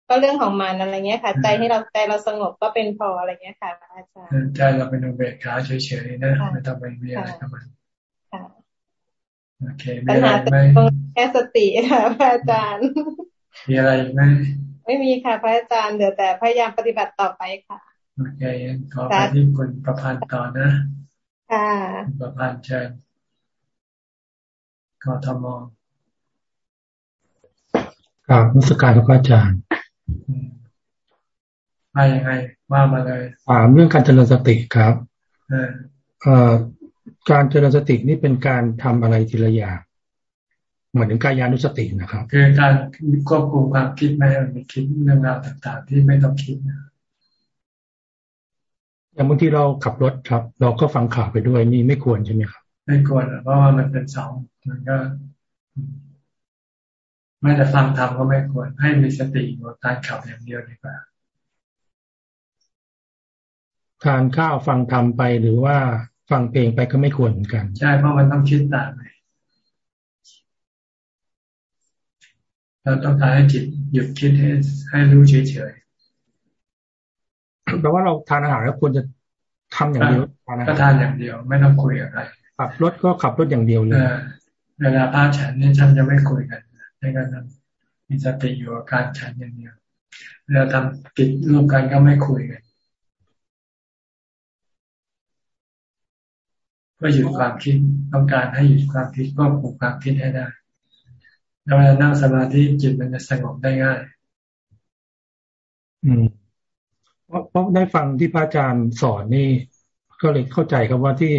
ก็เรื่องของมันอะไรเงี้ยค่ะ ใจให้เราใจเราสงบก็เป็นพออะไรเงี้ยค่ะ อาจารย์ใจเราเป็นอุเบกขาเฉยๆนะไม่ต้องไปมีอะไรกับมันโอเคมีอะไรไหมแค่สติค่ะพระอาจารย์มีอะไรไหมไม่มีค่ะพระอาจารย์เดี๋ยวแต่พยายามปฏิบัติต่อไปค่ะโอเคขอไปที่คุณประพันธ์ต่อนะค่ะประพันธ์เชิญกทม ครับนักสการพระอาจารย์มายังไงว่ามาเลยถามเรื่องการเจริญสติครับเอ่อการเจริญสตินี่เป็นการทำอะไรทีละอย่างเหมือนถึงกายานุสตินะครับ คือการควบคุมความคิดไม่ให้มันคิดเรื่องราวต่างๆ ที่ไม่ต้องคิดนะอย่างบางทีเราขับรถครับ เราก็ฟังข่าวไปด้วยนี่ไม่ควรใช่ไหมครับ ไม่ควรเพราะว่ามันเป็นสองมันก็ ไม่แต่ฟังธรรมก็ไม่ควร ให้มีสติอยู่การขับอย่างเดียวดีกว่าทานข้าวฟังธรรมไปหรือว่าฟังเพลงไปก็ไม่ควรเหมือนกัน ใช่เพราะมันต้องคิดตามไปเราต้องการให้จิตหยุดคิดให้ให้รู้เฉยๆแปลว่าเราทานอาหารแล้วควรจะทำอย่างเดียวก็ทานอย่างเดียว ไม่ต้องคุยกับใครขับรถก็ขับรถอย่างเดียวเลยเวลาพระฉันนี่ฉันจะไม่คุยกัน ในการมีสติอยู่กับการฉันอย่างเดียวเวลาทำกิจร่วมกันก็ไม่คุยกันเพื่อหยุดความคิดต้องการให้หยุดความคิดควบคุมความคิดให้ได้แล้วเวลานั่งสมาธิจิตมันจะสงบได้ง่าย อืมเพราะได้ฟังที่พระอาจารย์สอนนี่ ก็เลยเข้าใจครับว่าที่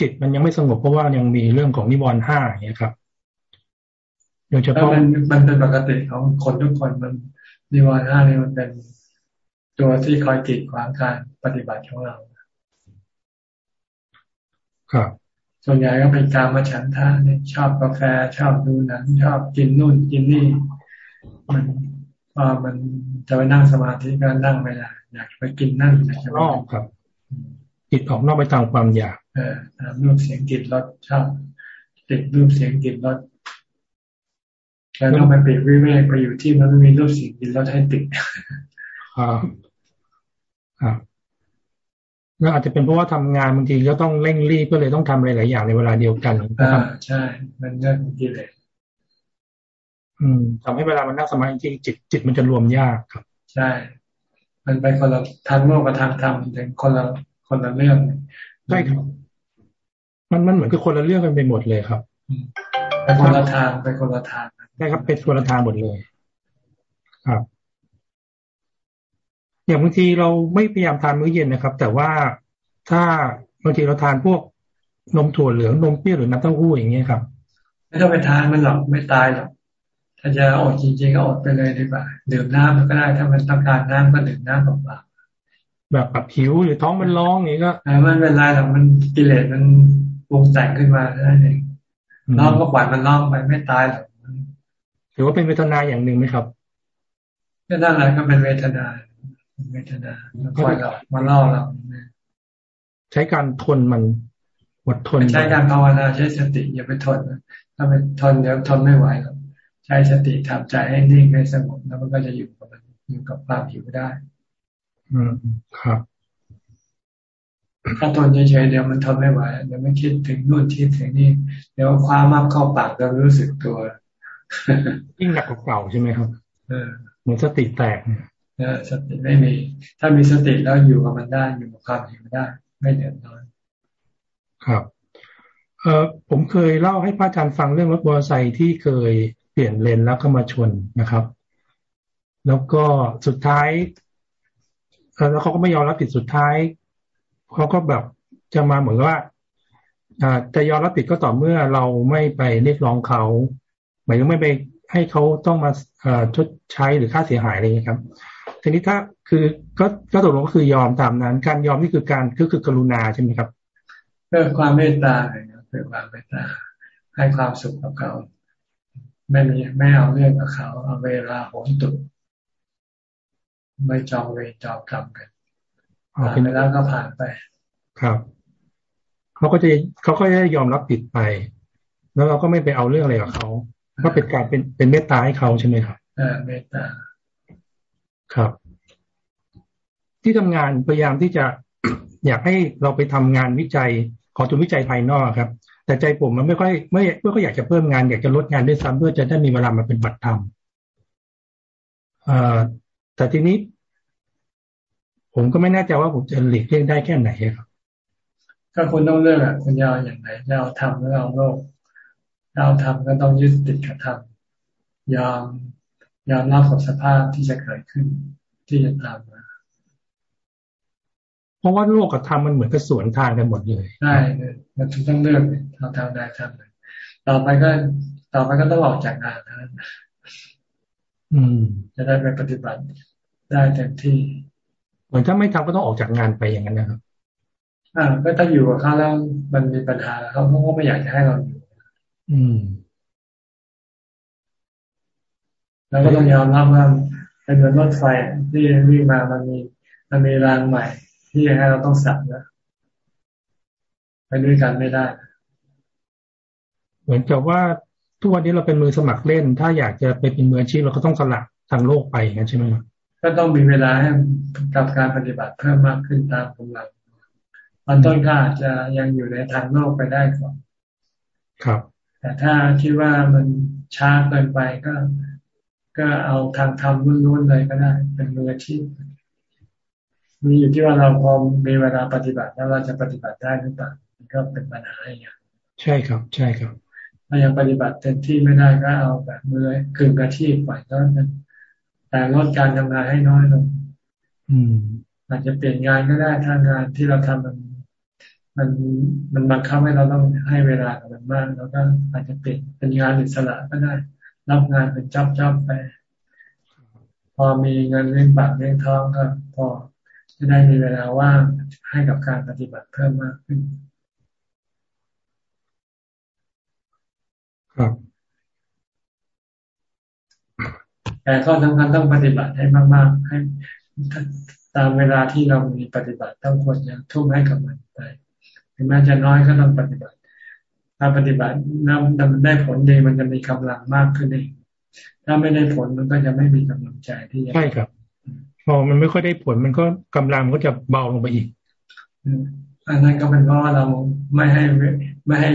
จิตมันยังไม่สงบเพราะว่ายังมีเรื่องของนิวรณ์ห้าอย่างเงี้ครับ โดยเฉพาะมันมันเป็นปกติของคนทุกคนมันนิวรณ์ห้านี่มันเป็นตัวที่คอยกีดขวางการปฏิบัติของเราครับส่วนใหญ่ก็เป็นการมาฉันทะนี่ชอบกาแฟชอบดูหนังชอบกินนู่นกินนี่ มันพอมันจะไปนั่งสมาธิก็นั่งไม่ได้อยากไปกินนั่งอยากจะนอกครับจิตออกนอกไปทางความอยาก เออตามรูปเสียงกลิ่นรสชอบติดรูปเสียงกลิ่นรส แล้วต้องไปปิดวิเวกไปอยู่ที่มันไม่มีรูปเสียงกลิ่นรสให้ติดครับครับแล้วอาจจะเป็นเพราะว่าทำงานบางทีก็ต้องเร่งรีบก็เลยต้องทำหลายๆอย่างในเวลาเดียวกันอ่าใช่ มันเรื่องกิเลสอืมทำให้เวลามันนั่งสมาธิจิตจิตมันจะรวมยากครับ ใช่ มันไปคนละทางโลกกับทางธรรมเป็นคนละคนละเรื่องใช่ครับมันมันเหมือนกับคนละเรื่องกันไปหมดเลยครับไปคนละทางไปคนละทางใช่ครับเป็นคนละทางหมดเลยครับอย่างบางทีเราไม่พยายามทานมื้อเย็นนะครับ แต่ว่าถ้าบางทีเราทานพวกนมถั่วเหลืองนมเปรี้ยวหรือน้ำเต้าหู้อย่างเงี้ยครับ ไม่ต้องไปทานมันหรอกไม่ตายหรอกถ้าจะอดจริงๆก็อดไปเลยดีกว่าดื่มน้ำมันก็ได้ถ้ามันต้องการน้ำก็ดื่มน้ำเปล่าๆแบบปับผิวหรือท้องมันร้องอย่างนี้ก็มันเป็นไรหรอกมันกิเลสมันปรุงแต่งขึ้นมาได้เองร้องก็ปล่อยมันร้องไปไม่ตายหรอก ถือว่าเป็นเวทนาอย่างหนึ่งไหมครับก็นั่นแหละก็เป็นเวทนาเวทนาคอยเรามาล่อเราใช้การทนมันอดทนใช้การภาวนาใช้สติอย่าไปทนถ้าไปทนเดี๋ยวทนไม่ไหวหรอกใช้สติทำใจให้นิ่งให้สงบแล้วมันก็จะอยู่กับมันอยู่กับความหิวได้ อืมครับ ถ้าทนเฉยๆเดี๋ยวมันทนไม่ไหวเดี๋ยวไม่คิดถึงนู่นคิดถึงนี่เดี๋ยวความมากเข้าปากเรารู้สึกตัว ยิ่งหนักกว่าเก่าใช่ไหมครับเหมือนสติแตกเนี่ยสติไม่มี ถ้ามีสติแล้วอยู่กับมันได้อยู่กับความหิวได้ ไม่เดือดร้อนครับเออผมเคยเล่าให้พระอาจารย์ฟังเรื่องรถมอเตอร์ไซค์ที่เคยเปลี่ยนเลนแล้วก็มาชนนะครับ แล้วก็สุดท้ายแล้วเขาก็ไม่ยอมรับผิดสุดท้ายเขาก็แบบจะมาเหมือนว่าจะยอมรับผิดก็ต่อเมื่อเราไม่ไปเรียกร้องเขาห มายถึงไม่ไปให้เขาต้องมาชดใช้หรือค่าเสียหายอะไรอย่างนี้ครับทีนี้ถ้าคือก็ก็ตกลงก็คือยอมตามนั้น การยอมนี่คือการก็คือกรุณาใช่ไหมครับเพื่อความเมตตาเพื่อความเมตตาให้ความสุขกับเขา ไม่มีไม่เอาเรื่องกับเขาเอาเวลาโหนตุไม่จองเวรจองกรรมกันผ่านไปแล้วก็ผ่านไป ครับเขาก็จะเขาก็จะยอมรับผิดไป แล้วเราก็ไม่ไปเอาเรื่องอะไรกับเขา ก็เป็นการเป็นเป็นเมตตาให้เขาใช่ไหมครับอ่าเมตตาครับ ที่ทำงานพยายามที่จะอยากให้เราไปทำงานวิจัยขอจุดวิจัยภายนอกครับ แต่ใจผมมันไม่ค่อยไม่ไม่ค่อยอยากจะเพิ่มงานอยากจะลดงานด้วยซ้ำเพื่อจะได้มีเวลามาเป็นบัตรทำแต่ทีนี้ ผมก็ไม่แน่ใจว่าผมจะหลีกเลี่ยงได้แค่ไหนครับถ้าคุณต้องเลือกอะคุณยาวอย่างไหนจะเอาทำหรือเอาโลก เราทำก็ต้องยึดติดกับทำยอมยอมรับกับสภาพที่จะเกิดขึ้นที่จะตามมาเพราะว่าโลกกับธรรมมันเหมือนกับสวนทางกันหมดเลยใช่มันต้องเลือกเราทำได้ทำเลยต่อไปก็ต่อไปก็ต้องออกจากงานนะอืม จะได้ไปปฏิบัติได้เต็มที่เหมือนถ้าไม่ทำก็ต้องออกจากงานไปอย่างนั้นนะครับอ่าก็ถ้าอยู่กับเขาแล้วมันมีปัญหาเขาเขาก็ไม่อยากจะให้เราอยู่ อืมแล้วก็ต้องยอมรับว่าเป็นเหมือนรถไฟที่วิ่งมามันมีมันมีรางใหม่ ที่ให้เราต้องสับนะไปด้วยกันไม่ได้ เหมือนกับว่าทุกวันนี้เราเป็นมือสมัครเล่น ถ้าอยากจะไปเป็นมืออาชีพเราก็ต้องสละทางโลกไปงั้นใช่ไหมครับก็ต้องมีเวลาให้กับการปฏิบัติเพิ่มมากขึ้นตามกำลังตอนต้นก็อาจจะยังอยู่ในทางโลกไปได้ก่อนครับ แต่ถ้าคิดว่ามันช้าเกินไปก็ ก็เอาทางธรรมล้วนๆเลยก็ได้ เป็นมืออาชีพมีอยู่ที่ว่าเราพอมีเวลาปฏิบัติแล้วเราจะปฏิบัติได้หรือเปล่าก็เป็นปัญหาอย่างใช่ครับ ใช่ครับถ้ายังปฏิบัติเต็มที่ไม่ได้ก็เอาแบบมือคืนอาชีพไปก็นั้นแต่ลดการทำงานให้น้อยลง อืม อาจจะเปลี่ยนงานก็ได้ถ้างานที่เราทำมัน มันมันบังคับให้เราต้องให้เวลากับมันมาก แล้วก็อาจจะเปลี่ยนเป็นงานอิสระก็ได้ รับงานเป็นจับจับไป พอมีเงินเลี้ยงปากเลี้ยงท้องก็พอจะได้มีเวลาว่างให้กับการปฏิบัติเพิ่มมากขึ้น ครับแต่แต่ข้อสำคัญต้องปฏิบัติให้มาก ๆ ให้ตามเวลาที่เรามีปฏิบัติต้องควรจะทุ่มให้กับมันไป ถึงแม้จะน้อยก็ต้องปฏิบัติ ถ้าปฏิบัตินำมันได้ผลดีมันจะมีกำลังมากขึ้นเองถ้าไม่ได้ผลมันก็จะไม่มีกำลังใจที่จะใช่ครับพอมันไม่ค่อยได้ผลมันก็กำลังก็จะเบาลงไปอีกอันนั้นก็เป็นเพราะว่าเราไม่ให้ไม่ให้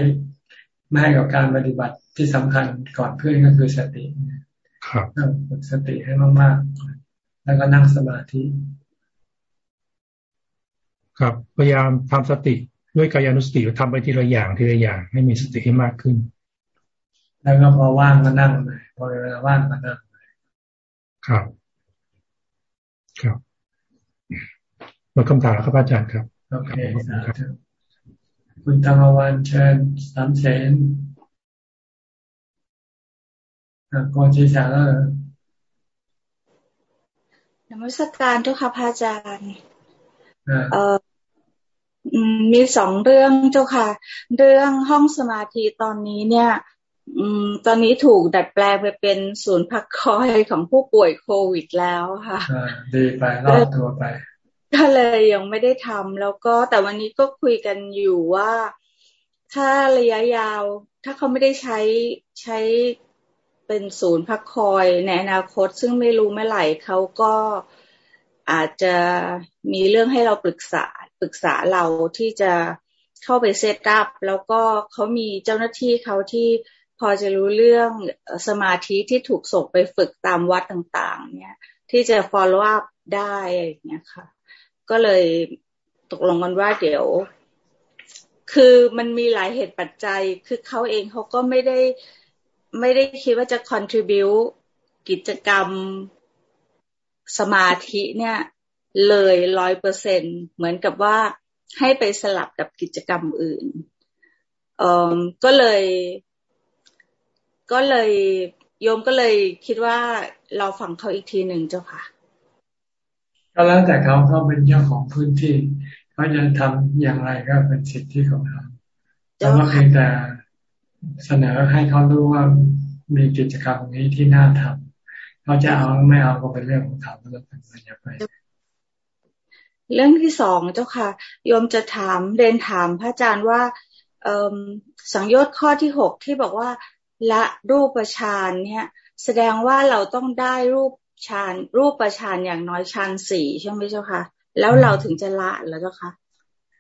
ไม่ให้กับการปฏิบัติที่สำคัญก่อนเพื่อนก็คือสติครับฝึกสติให้มากๆ แล้วก็นั่งสมาธิ ครับพยายามทำสติ ด้วยกายานุสติทำไปทีละอย่างทีละอย่างให้มีสติให้มากขึ้น แล้วก็พอว่างก็นั่งเลยพอเวลาว่างก็นั่งเลยครับ ครับหมดคำถามแล้วครับอาจารย์ครับโอเคคุณธรรมวันเชิญสามเสนก่อนที่จะเลิกนมัสการเจ้าค่ะพระอาจารย์เอ่อ มีสองเรื่องเจ้าค่ะ เรื่องห้องสมาธิตอนนี้เนี่ยอืมตอนนี้ถูกดัดแปลงไปเป็นศูนย์พักคอยของผู้ป่วยโควิดแล้วค่ะดีไปรอบตัวไปก็เลยยังไม่ได้ทำแล้วก็แต่วันนี้ก็คุยกันอยู่ว่า ถ้าระยะยาว ถ้าเขาไม่ได้ใช้ใช้เป็นศูนย์พักคอยในอนาคต ซึ่งไม่รู้เมื่อไหร่เขาก็อาจจะมีเรื่องให้เราปรึกษา ปรึกษาเราที่จะเข้าไปเซตอัพแล้วก็เขามีเจ้าหน้าที่เขาที่พอจะรู้เรื่องสมาธิที่ถูกส่งไปฝึกตามวัดต่างๆ เนี่ย ที่จะ follow up ได้อะไรอย่างเงี้ยค่ะ ก็เลยตกลงกันว่าเดี๋ยว คือมันมีหลายเหตุปัจจัย คือเขาเองเขาก็ไม่ได้ไม่ได้คิดว่าจะ contribu กิจกรรมสมาธิเนี่ย เลยร้อยเปอร์เซ็นเหมือนกับว่าให้ไปสลับกับกิจกรรมอื่นก็เลย ก็เลยโยมก็เลยคิดว่าเราฟังเขาอีกทีหนึ่งเจ้าค่ะ ก็แล้วแต่เขาเขาเป็นเจ้าของพื้นที่เขาจะทำอย่างไรก็เป็นสิทธิของเขาแต่ว่าเพียงแต่เสนอให้เขารู้ว่ามีกิจกรรมนี้ที่น่าทำเขาจะเอาไม่เอาก็เป็นเรื่องของเขาแล้วเป็นอย่าไป เรื่องที่สองเจ้าค่ะโยมจะถามเรียนถามพระอาจารย์ว่าสังโยชน์ข้อที่หกที่บอกว่า ละรูปฌานเนี่ย แสดงว่าเราต้องได้รูปฌานรูปประฌานอย่างน้อยฌานสี่ใช่ไหมเจ้าค่ะ แล้วเราถึงจะละแล้วเจ้าค่ะ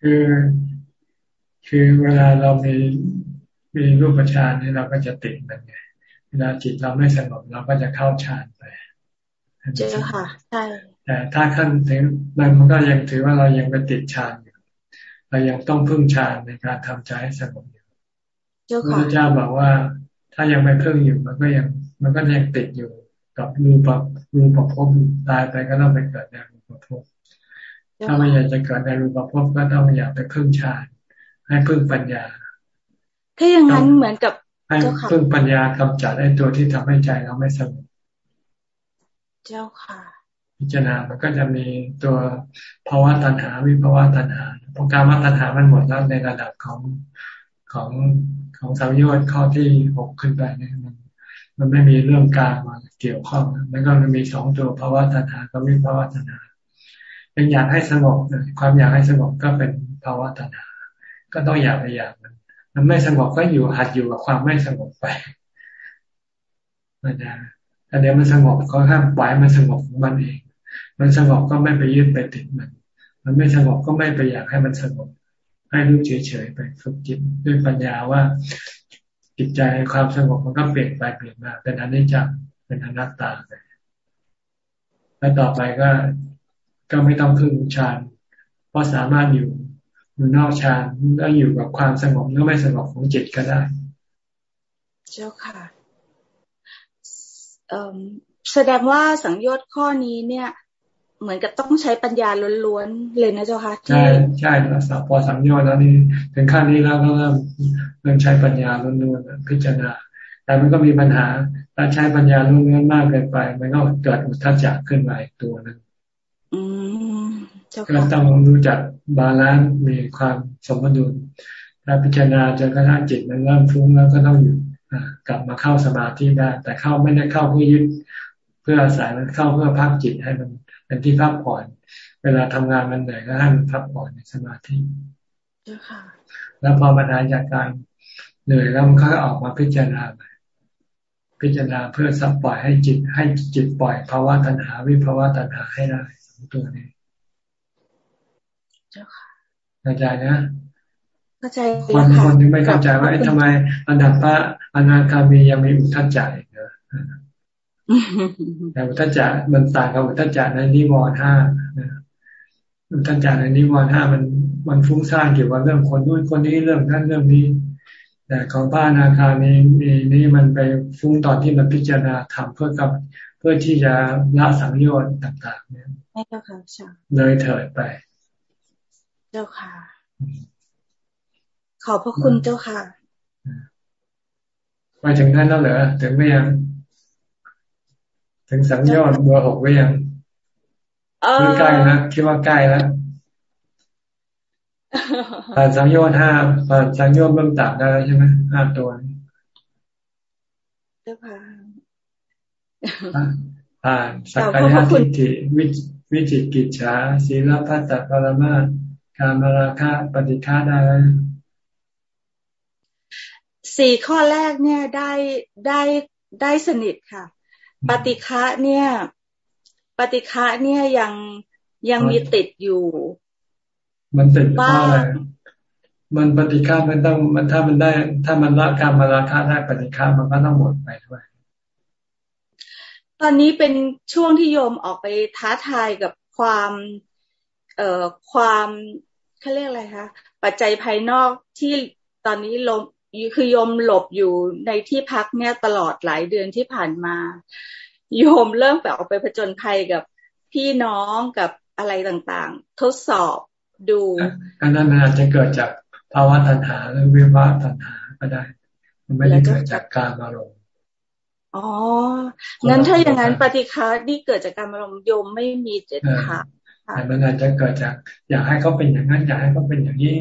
คือคือเวลาเรามีมีรูปฌานนี่เราก็จะติดมันไงเวลาจิตเราไม่สงบเราก็จะเข้าฌานไปเจ้าค่ะใช่ แต่ถ้าขั้นถึงมันมันก็ยังถือว่าเรายังไปติดฌานอยู่เรายังต้องพึ่งฌานในการทำใจให้สงบอยู่พระเจ้าบอกว่า ถ้ายังไม่พึ่งอยู่มันก็ยัง มันก็ยังติดอยู่กับรูปรูปภพตายไปก็ต้องไปเกิดในรูปภพถ้าไม่อยากจะเกิดในรูปภพก็ต้องอยากไปพึ่งฌานให้พึ่งปัญญา ถ้าอย่างนั้นเหมือนกับให้พึ่งปัญญากำจัดไอ้ตัวที่ทำให้ใจเราไม่สงบเจ้าค่ะ พิจารณามันก็จะมีตัวภาวะตัณหาวิภาวะตัณหาพอการมาตัณหามันหมดแล้วในระดับของของของสัมยชน์ข้อที่หกขึ้นไปเนี่ยมัน มันไม่มีเรื่องการมาเกี่ยวข้องแล้วก็มันมีสองตัวภาวะตัณหากับวิภาวะตัณหาเป็นอยากให้สงบความอยากให้สงบก็เป็นภาวะตัณหา ก็ต้องอยากไปอยากมันมันไม่สงบก็อยู่หัดอยู่กับความไม่สงบไปนะแต่เดี๋ยวมันสงบก็ห้ามปล่อยมันสงบของมันเอง มันสงบก็ไม่ไปยึดไปติดมัน มันไม่สงบก็ไม่ไปอยากให้มันสงบ ให้รู้เฉยๆไปฝึกจิตด้วยปัญญาว่าจิตใจความสงบมันก็เปลี่ยนไปเปลี่ยนมา เป็นอนิจจังเป็นอนัตตาไปแล้วต่อไปก็ก็ไม่ต้องพึ่งฌานเพราะสามารถอยู่อยู่นอกฌานแล้วอยู่กับความสงบแล้วไม่สงบของจิตก็ได้ เจ้าค่ะแสดงว่าสังโยชน์ข้อนี้เนี่ย เหมือนกับต้องใช้ปัญญาล้วนๆเลยนะเจ้าค่ะใช่ใช่แล้วพอสังโยชน์แล้วนี่ถึงขั้นนี้แล้วก็เริ่มเริ่มใช้ปัญญาล้วนๆพิจารณา แต่มันก็มีปัญหาถ้าใช้ปัญญาล้วนๆมากเกินไป มันก็เกิดอุทธัจจะขึ้นมาอีกตัวนึงก็ต้องรู้จัก balance มีความสมดุลถ้าพิจารณาจนกระทั่งจิตมันเริ่มฟุ้งแล้วก็ต้องอยู่กลับมาเข้าสมาธิได้ แต่เข้าไม่ได้เข้าเพื่อยึดพื่ออาศัยมันเข้าเพื่อพักจิตให้มัน เป็นที่พักผ่อน เวลาทำงานมันเหนื่อยก็ให้มันพักผ่อนในสมาธิแล้วพอมาทานจากการเหนื่อยแล้วมันก็ออกมาพิจารณาไปพิจารณาเพื่อซับปล่อยให้จิตให้จิตปล่อยภาวะตัณหาวิภาวะตัณหาให้ได้ตัวนี้เข้าใจนะเข้าใจคนคนที่ไม่เข้าใจว่าทำไมอนันตะอนาคามียังมีอุทัจใจเนอะ แต่อุทัจจะมันต่างกับอุทัจจะในนิวรณ์ห้าอุทัจจะในนิวรณ์ห้ามันมันฟุ้งซ่านเกี่ยวกับเรื่องคนนู้นคนนี้เรื่องนั้นเรื่องนี้ แต่ของพระอนาคามีมีนี่มันไปฟุ้งตอนที่มันพิจารณาทำเพื่อกับเพื่อที่จะละสังโยชน์ต่าง ๆ เนี่ยไม่เจ้าค่ะใช่เลยเถิดไป เจ้าค่ะ ขอบพระคุณเจ้าค่ะไปถึงนั้นแล้วเหรอถึงไม่ยัง ถึงสังยอดเบอร์หกไว้ยังคือใกล้นะคิดว่าใกล้แล้วผ่านสังโยชน์ห้าผ่านสังโยชน์เบื้องต่ำได้ใช่ไหมห้าตัวเจ้าค่ะผ่านสักกายทิฏฐิวิจิกิจฉาศีลพัตตปรมาการมาราคะปฏิฆาได้แล้วสี่ข้อแรกเนี่ยได้ได้ได้สนิทค่ะ ปฏิฆะเนี่ย ปฏิฆะเนี่ยยังยังมีติดอยู่ มันติดเพราะอะไรมันปฏิฆะมันต้องมันถ้ามันได้ ถ้ามันละการมาราคาได้ปฏิฆะมันก็ต้องหมดไปด้วย ตอนนี้เป็นช่วงที่โยมออกไปท้าทายกับความ เอ่อความเขาเรียกอะไรคะปัจจัยภายนอกที่ตอนนี้ลม คือโยมหลบอยู่ในที่พักเนี่ยตลอดหลายเดือนที่ผ่านมา โยมเริ่มแบบออกไปผจญภัยกับพี่น้องกับอะไรต่างๆ ทดสอบดูอันนั้นอาจจะเกิดจากภาวะตัณหาหรือวิวาตัณหาก็ได้ มันไม่ได้เกิดจากการอารมณ์อ๋อ งั้นถ้าอย่างนั้นปฏิฆาที่เกิดจากการอารมณ์โยมไม่มีเจตนาแต่มันอาจจะเกิดจาก อยากให้เขาเป็นอย่างนั้น อยากให้เขาเป็นอย่างนี้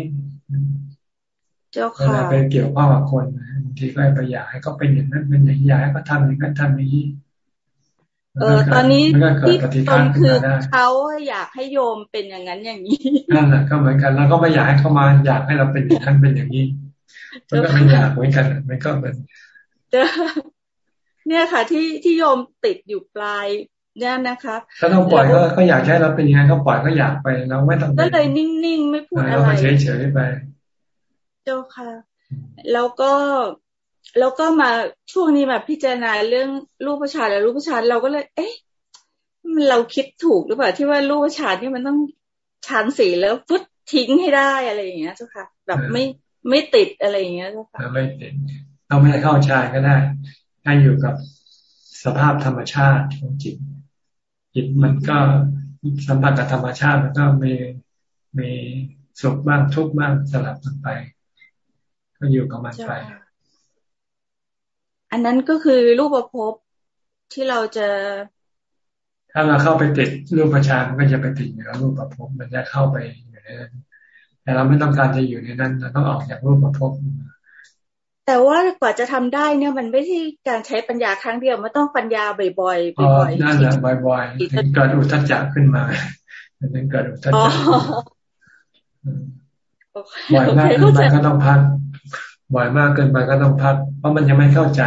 เจ้าค่ะไปเกี่ยวข้องกับคนบางทีก็ไปอยากให้เขาเป็นอย่างนั้นเป็นอย่างนี้อยากให้เขาทำอย่างนั้นทำอย่างนี้เออตอนนี้ที่ตรงคือเขาอยากให้โยมเป็นอย่างนั้นอย่างนี้นั่นแหละก็เหมือนกันแล้วก็ไม่อยากให้เขามาอยากให้เราเป็นอย่างนั้นเป็นอย่างนี้มันก็ไม่อยากเหมือนกันมันก็เป็นเนี่ยค่ะ ที่ที่โยมติดอยู่ปลายเนี่ยนะคะถ้าเราปล่อยก็เขาอยากให้เราเป็นยังไงเขาปล่อยก็อยากไปเราไม่ต้องก็เลยนิ่งๆไม่พูดอะไรเราเฉยๆไป เจ้าค่ะ แล้วก็แล้วก็มาช่วงนี้มาพิจารณาเรื่องรูปประชาและรูปประชาเราก็เลย เอ๊ะเราคิดถูกหรือเปล่าที่ว่ารูปประชาที่มันต้องชานสีแล้วฟุตทิ้งให้ได้อะไรอย่างเงี้ยเจ้าค่ะ แบบไม่ไม่ติดอะไรอย่างเงี้ยเจ้าค่ะไม่ติดเราไม่เข้าชายก็ได้ให้อยู่กับสภาพธรรมชาติของจิต จิตมันก็สัมผัสกับธรรมชาติมันก็มีมีสุขบ้างทุกข์บ้างสลับกันไป ก็อยู่กับมันไปอันนั้นก็คือรูปภพที่เราจะ ถ้าเราเข้าไปติดรูปประชานมันก็จะไปติดอยู่แล้วรูปภพมันจะเข้าไปอยู่ในนั้นแต่เราไม่ต้องการจะอยู่ในนั้นเราต้องออกจากรูปภพแต่ว่ากว่าจะทำได้เนี่ยมันไม่ใช่การใช้ปัญญาครั้งเดียวมันต้องปัญญาบ่อยๆบ่อยๆนั่นแหละบ่อยๆถึงเกิดอุทธัจจะขึ้นมาถึงเกิดอุทธัจจะบ่อยมากขึ้นไปก็ต้องพัก บ่อยมากเกินไปก็ต้องพัก เพราะมันยังไม่เข้าใจ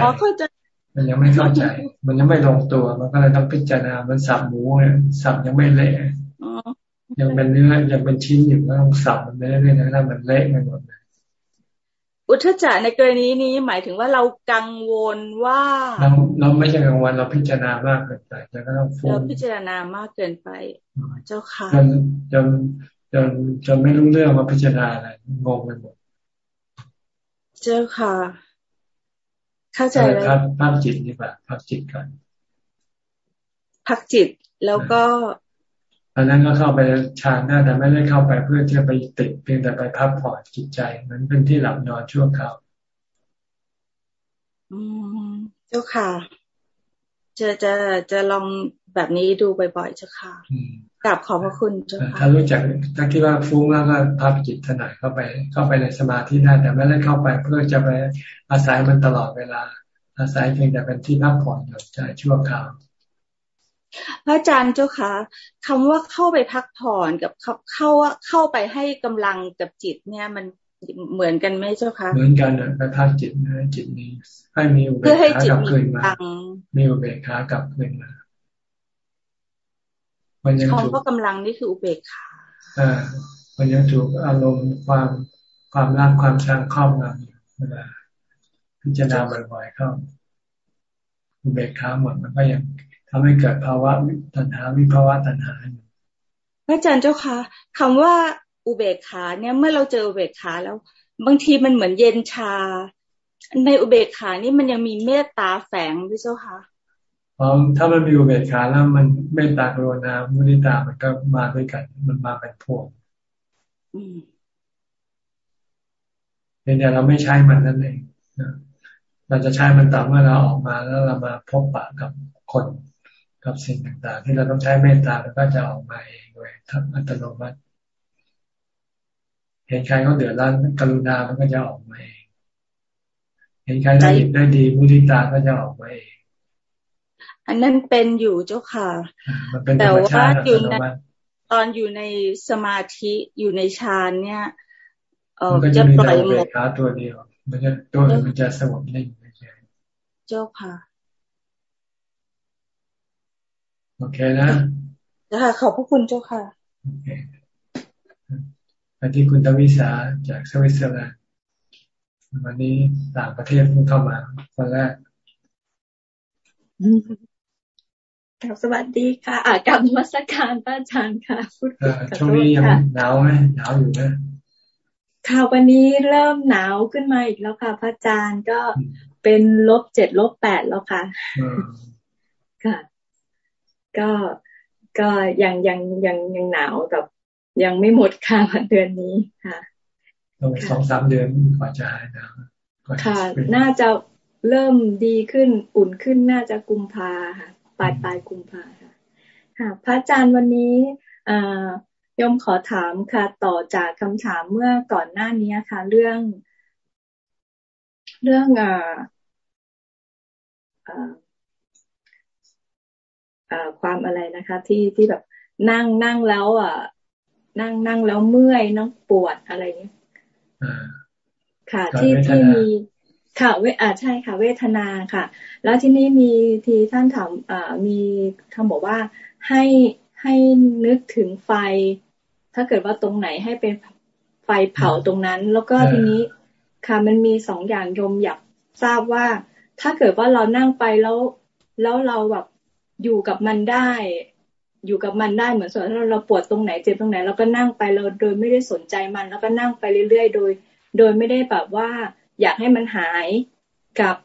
มันยังไม่เข้าใจ มันยังไม่ลงตัว มันก็เลยต้องพิจารณา มันสับหมูเนี่ยสับยังไม่เละยังเป็นเนื้อยังเป็นชิ้นอยู่ก็ต้องสับมันไปเรื่อยๆนะมันเละไปหมดอุทจารในกรณีนี้หมายถึงว่าเรากังวลว่าเราเราไม่ใช่กังวลเราพิจารณามากเกินไปจะก็ต้องฟุ้งเราพิจารณามากเกินไปเจ้าค่ะจนจนจนจนไม่รู้เรื่องว่าพิจารณาอะไรงงไปหมด เจ้าค่ะ เข้าใจแล้วพักพักจิตนี่แบบพักจิตก่อนพักจิตแล้วก็อันนั้นก็เข้าไปฌานได้แต่ไม่ได้เข้าไปเพื่อที่จะไปติดเพียงแต่ไปพักผ่อนจิตใจมันเป็นที่หลับนอนชั่วคราวอืมเจ้าค่ะ จะจะจะลองแบบนี้ดูบ่อยๆเจ้าค่ะ กลับขอบพระคุณเจ้าค่ะถ้ารู้จักถ้าคิดว่าฟุ้งแล้วก็พักจิตถนัดเข้าไป เข้าไปในสมาธิได้แต่ไม่ได้เข้าไปเพื่อจะไปอาศัยมันตลอดเวลา อาศัยเพียงแต่เป็นที่พักผ่อนหย่อนใจชั่วคราวพระอาจารย์เจ้าคะคำว่าเข้าไปพักผ่อนกับเข้าว่าเข้าไปให้กำลังกับจิตเนี่ยมันเหมือนกันไหมเจ้าคะเหมือนกันนะไปพักจิตนะจิตนี้ ให้มีอุเบกขากลับคืนมามีอุเบกขากลับคืนมา มันยังถูกกำลังนี่คืออุเบกขาอ่ามันยังถูกอารมณ์ความความรักความชังครอบงำอยู่เวลาพิจารณาบ่อยๆเข้าอุเบกขาหมดมันก็ยังทำให้เกิดภาวะตัณหาวิภาวะตัณหาพระอาจารย์เจ้าคะคำว่าอุเบกขาเนี่ยเมื่อเราเจออุเบกขาแล้ว บางทีมันเหมือนเย็นชา ในอุเบกขานี่มันยังมีเมตตาแฝงด้วยเจ้าคะ อ๋อถ้ามันมีอุเบกขาแล้วมันเมตตากรุณามุนิตามันก็มาด้วยกัน มันมาเป็นพวงเพียงแต่เราไม่ใช้มันนั่นเองเราจะใช้มันต่อเมื่อเราออกมาแล้วเรามาพบปะกับคนกับสิ่งต่างๆ ที่เราต้องใช้เมตตามันก็จะออกมาเองโดยอัตโนมัติเห็นใครเขาเดือดร้อนกรุณามันก็จะออกมาเองเห็นใครได้ดีได้ดีมุทิตาก็จะออกมาเอง อันนั้นเป็นอยู่เจ้าค่ะ แต่ว่าอยู่ในตอนอยู่ในสมาธิอยู่ในฌานเนี่ย เออจะปล่อยหมดตัวเดียว มันจะตัวมันจะสงบนิ่งเจ้าค่ะ โอเคนะนะคะขอบพระคุณเจ้าค่ะโอเคไปที่คุณตวิสาจากสวิตเซอร์แลนด์วันนี้ต่างประเทศเพิ่งเข้ามาคนแรก กับสวัสดีค่ะ อากลับมาสักการพระอาจารย์ค่ะพูดช่วงนี้ยังหนาวไหมหนาวอยู่นะค่ะวันนี้เริ่มหนาวขึ้นมาอีกแล้วค่ะ พระอาจารย์ก็เป็นลบเจ็ดลบแปดแล้วค่ะค่ะ ก็ก็ยังยังยังยังหนาวกับยังไม่หมดค่ะเดือนนี้ค่ะต้องสองสามเดือนกว่าจะหายหนาวค่ะ น่าจะเริ่มดีขึ้นอุ่นขึ้นน่าจะกุมภาค่ะ ปลายปลายกุมภาค่ะค่ะพระอาจารย์วันนี้อ่ายมขอถามค่ะ ต่อจากคำถามเมื่อก่อนหน้านี้ค่ะ เรื่อง เรื่องอ่าความอะไรนะคะ ที่ที่แบบนั่งนั่งแล้ว อะ นั่งนั่งแล้วเมื่อยน้องปวดอะไรเนี้ยค่ะ ที่ที่มี ค่ะเวอ่าใช่ค่ะ เวทนาค่ะ แล้วที่นี่มีทีท่านถามอ่ามีคำบอกว่าให้ให้นึกถึงไฟ ถ้าเกิดว่าตรงไหนให้เป็นไฟเผาตรงนั้น แล้วก็ทีนี้ค่ะมันมีสองอย่างยมอยากทราบว่า ถ้าเกิดว่าเรานั่งไปแล้วแล้วเราแบบอยู่กับมันได้ อยู่กับมันได้เหมือนส่วนถ้าเราปวดตรงไหนเจ็บตรงไหนเราก็นั่งไปเราโดยไม่ได้สนใจมัน แล้วก็นั่งไปเรื่อยๆ โดย โดยไม่ได้แบบว่า อยากให้มันหายกับ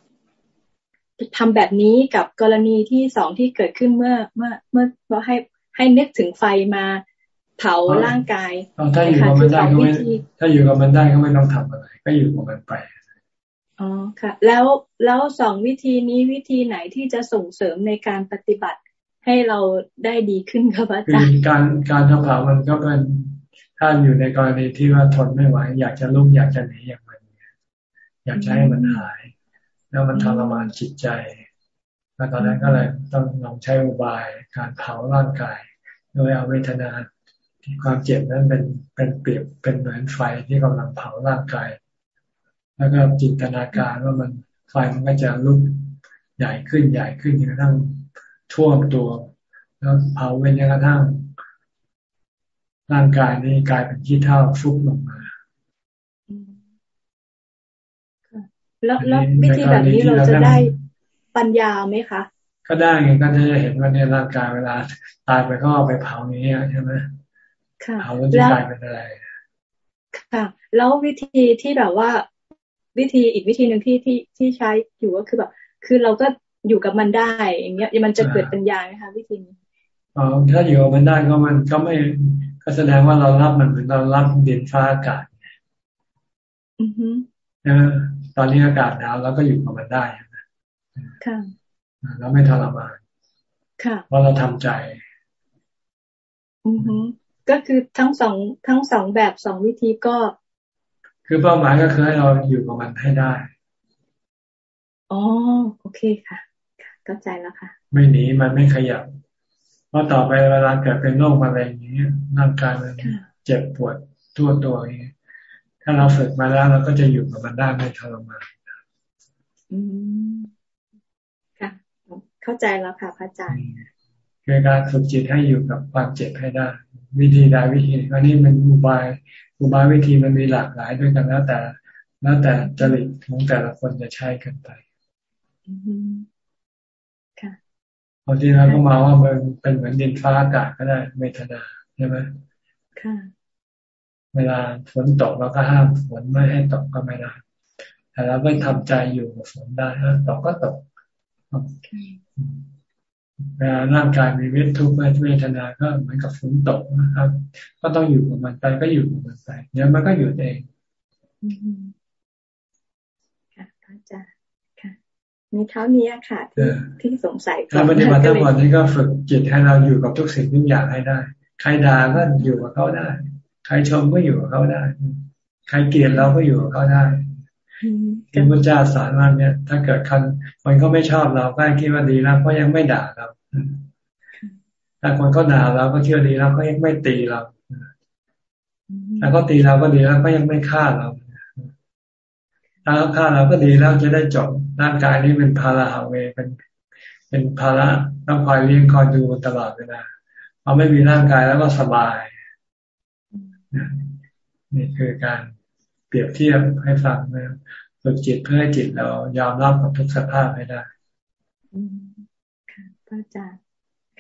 ทำแบบนี้กับกรณีที่สองที่เกิดขึ้นเมื่อเมื่อเมื่อเราให้ให้นึกถึงไฟมาเผาร่างกายถ้าอยู่กับมันได้ก็ไม่ถ้าอยู่กับมันได้ก็ไม่ต้องทำอะไร ก็อยู่กับมันไปอ๋อค่ะ แล้วแล้วสองวิธีนี้วิธีไหนที่จะส่งเสริมในการปฏิบัติให้เราได้ดีขึ้นครับอาจารย์การการทำเผามันก็เป็นถ้าอยู่ในกรณีที่ว่าทนไม่ไหวอยากจะลุกอยากจะหนีอย่างมัน อยากจะให้มันหาย แล้วมันทรมานจิตใจ แล้วตอนนั้นก็เลยต้องลองใช้อุบายการเผาร่างกาย โดยเอาเวทนาที่ความเจ็บนั้นเป็นเป็นเปรียบเป็นเหมือนไฟที่กำลังเผาร่างกาย แล้วก็จินตนาการว่ามันไฟมันก็จะลุกใหญ่ขึ้นใหญ่ขึ้นจนกระทั่งท่วมตัว แล้วเผาเป็นจนกระทั่งร่างกายนี้กลายเป็นขี้เท่าฟุบลงมา แล้วแล้ววิธีแบบนี้เราจะได้ปัญญาไหมคะ ก็ได้ไงก็จะเห็นว่าเนี่ยร่างกายเวลาตายไปก็เอาไปเผาอย่างนี้ใช่ไหมเผาแล้วจะกลายเป็นอะไรค่ะ แล้ววิธีที่แบบว่าวิธีอีกวิธีหนึ่งที่ที่ที่ใช้อยู่ก็คือแบบ คือเราก็อยู่กับมันได้ อย่างเงี้ยมันจะเกิดปัญญาไหมคะวิธีนี้อ๋อถ้าอยู่กับมันได้ก็มันก็ไม่ก็แสดงว่าเรารับมันเหมือนเรารับดินฟ้าอากาศอือฮึ ตอนนี้อากาศหนาวแล้วก็อยู่กับมันได้ค่ะแล้วไม่ทรมานค่ะเพราะเราทำใจ อือฮึก็คือทั้งสองทั้งสองแบบสองวิธีก็ คือเป้าหมายก็คือให้เราอยู่กับมันให้ได้อ๋อโอเคค่ะเข้าใจแล้วค่ะ ไม่หนีมันไม่ขยับเพราะต่อไปเวลาเกิดเป็นโรคมะเร็งอย่างเงี้ยร่างกายมันเจ็บปวดทั่วตัวอย่างเงี้ย ถ้าเราฝึกมาแล้วเราก็จะอยู่กับมันได้ไม่ทรมานอืมค่ะ เข้าใจแล้วค่ะพระอาจารย์คือการฝึกจิตให้อยู่กับความเจ็บให้ได้ วิธีใดวิธีอันนี้มันอุบายอุบายวิธีมันมีหลากหลายด้วยกันแล้วแต่แล้วแต่จริตของแต่ละคนจะใช้กันไปบางทีเราก็มาว่ามันเป็นเหมือนดินฟ้าอากาศก็ได้เมตนาใช่ไหมค่ะ เวลาฝนตกเราก็ห้ามฝนไม่ให้ตกก็ไม่ได้แต่เราก็ทำใจอยู่กับฝนได้ตกก็ตกเวลาร่างกายมีเวททุกข์เวทนา ก็เหมือนกับฝนตกนะครับ ก็ต้องอยู่กับมันไปก็อยู่กับมันไปเดี๋ยวมันก็อยู่เองค่ะพระอาจารย์ค่ะ มีเท่านี้ค่ะที่ที่สงสัยการปฏิบัติทั้งหมดนี้ก็ฝึกจิตให้เราอยู่กับทุกสิ่งทุกอย่างให้ได้ ใครด่าก็อยู่กับเขาได้ ใครชมก็อยู่กับเขาได้ ใครเกลียดเราก็อยู่กับเขาได้ที่พระเจ้าสอนว่าเนี่ย ถ้าเกิดคนคนก็ไม่ชอบเราก็คิดว่าดีแล้วเพราะยังไม่ด่าเราถ้าคนก็ด่าเราก็เชื่อดีแล้วก็ยังไม่ตีเราถ้าก็ตีเราก็ดีแล้วก็ยังไม่ฆ่าเราถ้าเขาฆ่าเราก็ดีแล้วจะได้จบร่างกายนี้เป็นภาระหาเวเป็น เป็นภาระต้องคอยเลี้ยงคอยดูตลอดเวลาพอไม่มีร่างกายแล้วก็สบาย นี่คือการเปรียบเทียบให้ฟังนะฝึกจิตเพื่อให้จิตเรายอมรับกับทุกสภาพให้ได้ค่ะพระอาจารย์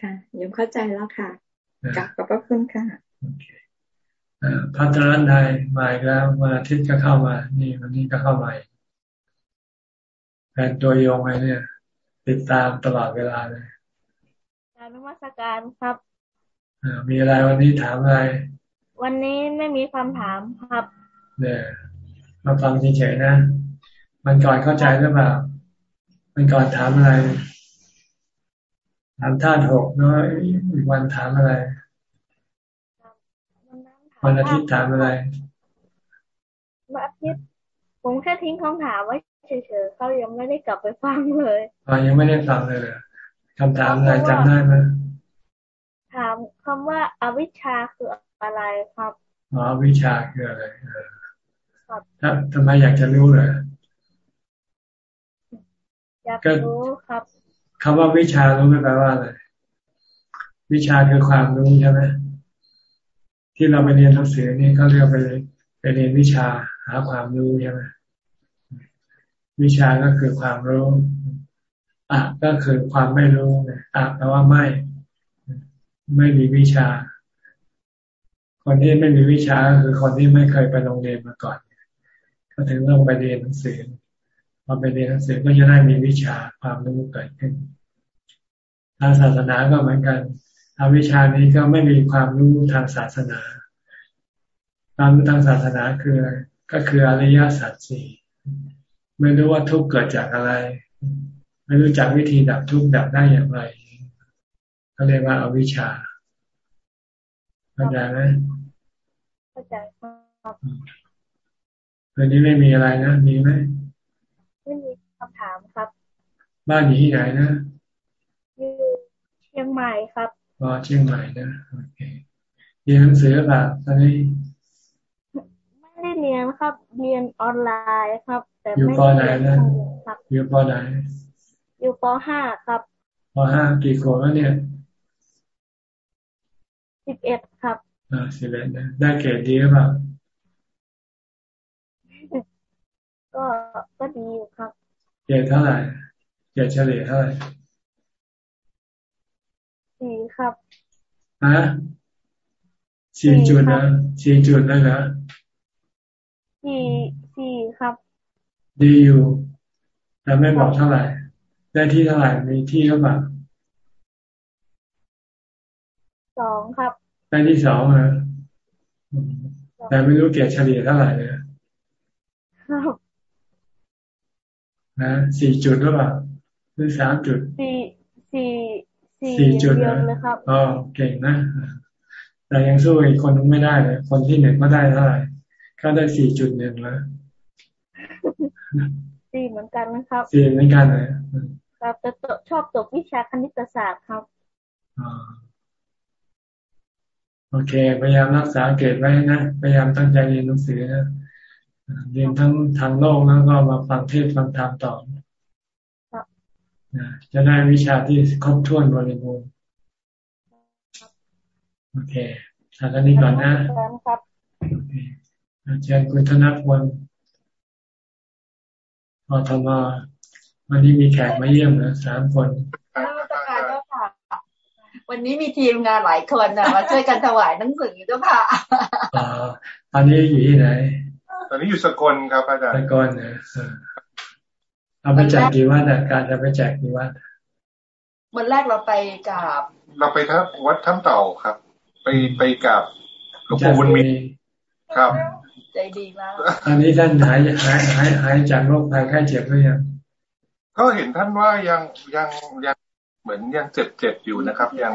ค่ะยมเข้าใจแล้วค่ะกลับกับพระคุณค่ะพัฒนาได้มาอีกแล้วมาทิศก็เข้ามา นี่วันนี้ก็เข้ามาแฟนตัวยงไงเนี่ย ติดตามตลอดเวลาเลยการนมัสการครับมีอะไรวันนี้ถามอะไร วันนี้ไม่มีคำถามครับเนี่ยมาฟังเฉยๆนะ มันก่อนเข้าใจหรือเปล่า มันก่อนถามอะไร ถามท่านหกเนาะอีกวันถามอะไร วันอาทิตย์ถามอะไร วันอาทิตย์ผมแค่ทิ้งคำถามไว้เฉยๆเขายังไม่ได้กลับไปฟังเลยอ๋อยังไม่ได้ฟังเลยคำถามอะไรจำได้ไหมถามคำว่าอวิชชาคือ อะไรครับอ๋อวิชาคืออะไรถ้าทำไมอยากจะรู้เลยอยากรู้ครับคำว่าวิชารู้ไหมแปลว่าอะไรวิชาคือความรู้ใช่ไหมที่เราไปเรียนหนังสือนี่เขาเรียกไปไปเรียนวิชาหาความรู้ใช่ไหมวิชาก็คือความรู้อะก็คือความไม่รู้อะแปลว่าไม่ ไม่มีวิชา คนที่ไม่มีวิชาก็คือคนที่ไม่เคยไปโรงเรียนมาก่อนก็ถึงต้องไปเรียนหนังสือพอไปเรียนหนังสือก็จะได้มีวิชาความรู้เกิดขึ้นทางศาสนาก็เหมือนกันทางวิชานี้ก็ไม่มีความรู้ทางศาสนา ความรู้ทางศาสนาคือก็คืออริยสัจสี่ไม่รู้ว่าทุกเกิดจากอะไร ไม่รู้จักวิธีดับทุกดับได้อย่างไรเขาเรียกว่าอาวิชชาเข้าใจไหม เข้าใจครับวันนี้ไม่มีอะไรนะมีไหมไม่มีคำถามครับ บ้านอยู่ที่ไหนนะอยู่เชียงใหม่ครับอ๋อเชียงใหม่นะโอเคเรียนหนังสือแบบตอนนี้ไม่ได้เรียนครับ เรียนออนไลน์ครับ แต่อยู่ปอไหนนะอยู่ปอไหนอยู่ปห้าครับปห้ากี่คนแล้วเนี่ยสิบเอ็ดครับ อ่าสิบเอ็ดนะได้เกรดดีหรือเปล่าก็ก็ดีอยู่ครับเกรดเท่าไหร่เกรดเฉลี่ยเท่าไหร่สี่ครับฮะสี่จุดนะสี่จุดนะนะสี่สี่ครับ ดีอยู่แต่ไม่บอกเท่าไหร่ ได้ที่เท่าไหร่มีที่เท่าไหร่ส ได้ที่สองนะแต่ไม่รู้เกรดเฉลี่ยเท่าไหร่เลยครับนะสี่จุดหรือเปล่าหรือสามจุดสี่สี่สี่จุดนะครับอ๋อเก่งนะแต่ยังสู้อีกคนนึงไม่ได้เลยคนที่หนึ่งก็ได้เท่าไหร่ก็ได้สี่จุดหนึ่งแล้วสี่เหมือนกันนะครับสี่เหมือนกันเลยครับแต่ชอบตกวิชาคณิตศาสตร์ครับอ๋อ โอเค พยายามรักษาเกตไว้นะ พยายามตั้งใจเรียนหนังสือนะเรียนทั้งทางโลกแล้วก็มาฟังเทศฟังธรรมต่อจะได้วิชาที่ครบถ้วนบริบูรณ์โอเคทางนี้ก่อนนะโอเคอาจารย์คุณธนพลอทมาวันนี้มีแขกมาเยี่ยมนะสามคน วันนี้มีทีมงานหลายคนนะมาช่วยกันถวายหนังสือเจ้าค่ะอ่าตอนนี้อยู่ที่ไหน ตอนนี้อยู่สกลครับอาจารย์สกลนะเอาไปแจกกี่วันอะการจะไปแจกกี่วันวันแรกเราไปกับ เราไปทับวัดถ้ำเต่าครับ ไปไปกับหลวงปู่บุญมีครับ ใจดีมากตอนนี้ท่านหายหายหายหายจากโรคภัยไข้เจ็บหรือยังก็เห็นท่านว่ายังยังยัง เหมือนยังเจ็บเจ็บอยู่นะครับ ยัง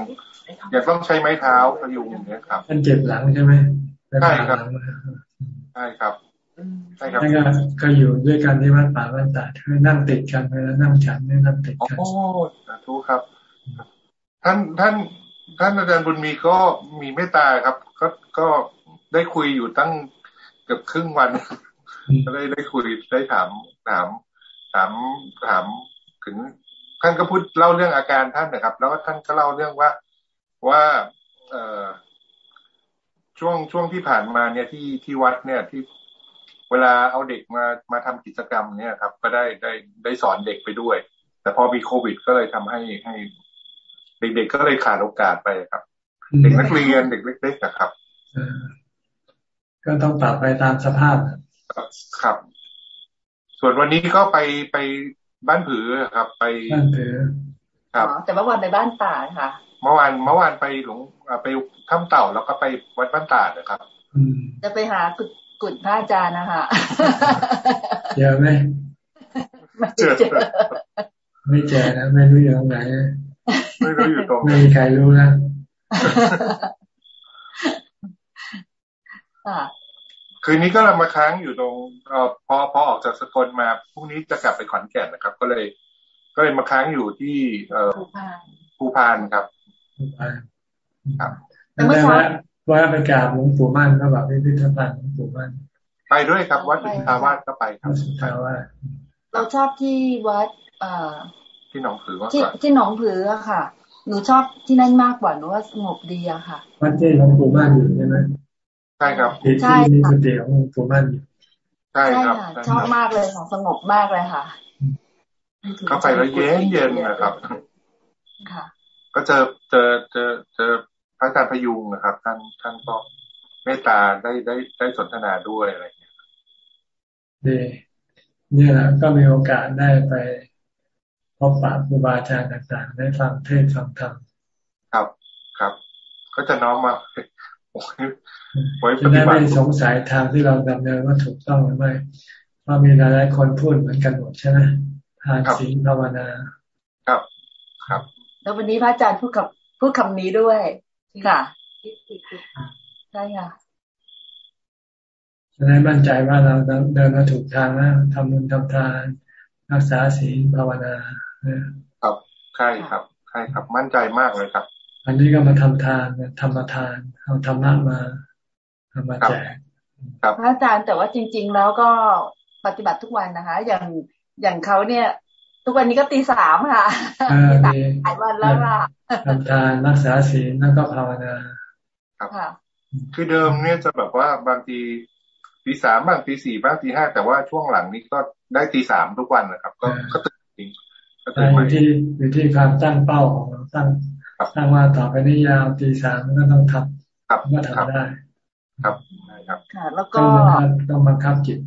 ยังต้องใช้ไม้เท้าพยุงอย่างนี้ครับท่านเจ็บหลังใช่ไหมใช่ครับใช่ครับใช่ครับท่านก็ก็อยู่ด้วยกันที่วัดป่าวัดตาคือนั่งติดกันแล้วนั่งฉันไม่นั่งติดกันโอ้สาธุครับ ท่านท่านท่านอาจารย์บุญมีก็มีเมตตาครับ ก็ก็ได้คุยอยู่ตั้งเกือบครึ่งวันก็ได้ได้คุยได้ถามถามถามถามถึง ท่านก็พูดเล่าเรื่องอาการท่านนะครับ แล้วท่านก็เล่าเรื่องว่าว่าเออช่วงช่วงที่ผ่านมาเนี่ยที่ที่วัดเนี่ยที่เวลาเอาเด็กมามาทำกิจกรรมเนี่ยครับ ก็ได้ได้ได้สอนเด็กไปด้วย แต่พอมีโควิดก็เลยทำให้ให้ เด็กๆก็เลยขาดโอกาสไปครับ เด็กนักเรียนเด็กเล็กๆนะครับก็ต้องปรับไปตามสภาพครับ ส่วนวันนี้ก็ไปไป บ้านผือครับไปบ้านผือครับแต่เมื่อวานไปบ้านตาค่ะ เมื่อวานเมื่อวานไปหลวงไปถ้ำเต่าแล้วก็ไปวัดบ้านตานะครับจะไปหากุดกุดพระอาจารย์นะคะเจอไหมเจอไม่เจอนะไม่รู้อยู่ตรงไหนไม่รู้อยู่ตรงไม่มีใครรู้นะ คืนนี้ก็เรามาค้างอยู่ตรงอพอพอออกจากสกลมาพรุ่งนี้จะกลับไปขอนแก่นนะครับ ก็เลย ก็เลยมาค้างอยู่ที่เอ่อภูพานครับภูพานครับแต่ว่าว่าไปกราบหลวงปู่มั่นก็แบบพิพิธภัณฑ์หลวงปู่มั่นไปด้วยครับ วัดสุทาวาสก็ไปครับสุทาวาสเราชอบที่วัดอ่าที่หนองผือว่าที่ที่หนองผืออะค่ะ หนูชอบที่นั่นมากกว่าหนูว่าสงบดีอะค่ะ วัดที่หลวงปู่มั่นอยู่ใช่ไหม ใช่ครับใช่ที่กุฏิของปู่มั่นอยู่ใช่ครับชอบมากเลยของสงบมากเลยค่ะเข้าไปแล้วเย็นเย็นนะครับค่ะ ก็เจอเจอเจอเจอพระอาจารย์พยุงนะครับท่านท่านก็เมตตาได้ได้ได้สนทนาด้วยอะไรอย่างเงี้ยดีเนี่ยแหละก็มีโอกาสได้ไปพบปะครูบาอาจารย์ต่างๆ ได้ฟังเทศฟังธรรมครับครับ ก็จะน้อมมา จะได้ไม่สงสัยทางที่เราดำเนินว่าถูกต้องหรือไม่เพราะมีหลายๆคนพูดเหมือนกันหมดใช่ไหมทานศีลภาวนา ครับ ครับ แล้ววันนี้พระอาจารย์พูดกับพูดคำนี้ด้วยค่ะใช่ค่ะจะได้มั่นใจว่าเราเดินมาถูกทางแล้วทำบุญทำทาน รักษาศีลภาวนาครับใช่ครับใช่ครับ มั่นใจมากเลยครับ อันนี้ก็มาทำทานทำมาทานเอาธรรมะมาทำ มาแจกพระอาจารย์แต่ว่าจริง ๆ แล้วก็ปฏิบัติทุกวันนะคะ อย่างอย่างเขาเนี่ย ทุกวันนี้ก็ตีสามค่ะตีสามหลายวันแล้วค่ะทำทานรักษาศีลแล้วก็ภาวนาครับคือเดิมเนี่ยจะแบบว่าบางทีตีสามบ้างตีสี่บ้างตีห้าแต่ว่าช่วงหลังนี้ก็ได้ตีสามทุกวันนะครับ ก็ก็ตื่นจริงอยู่ที่อยู่ที่ความตั้งเป้าของเราตั้งตั้งว่าต่อไปนี้ยาวตีสามก็ต้องทำครับก็ทำได้ ครับครับค่ะ แล้วก็ต้องบังคับจิต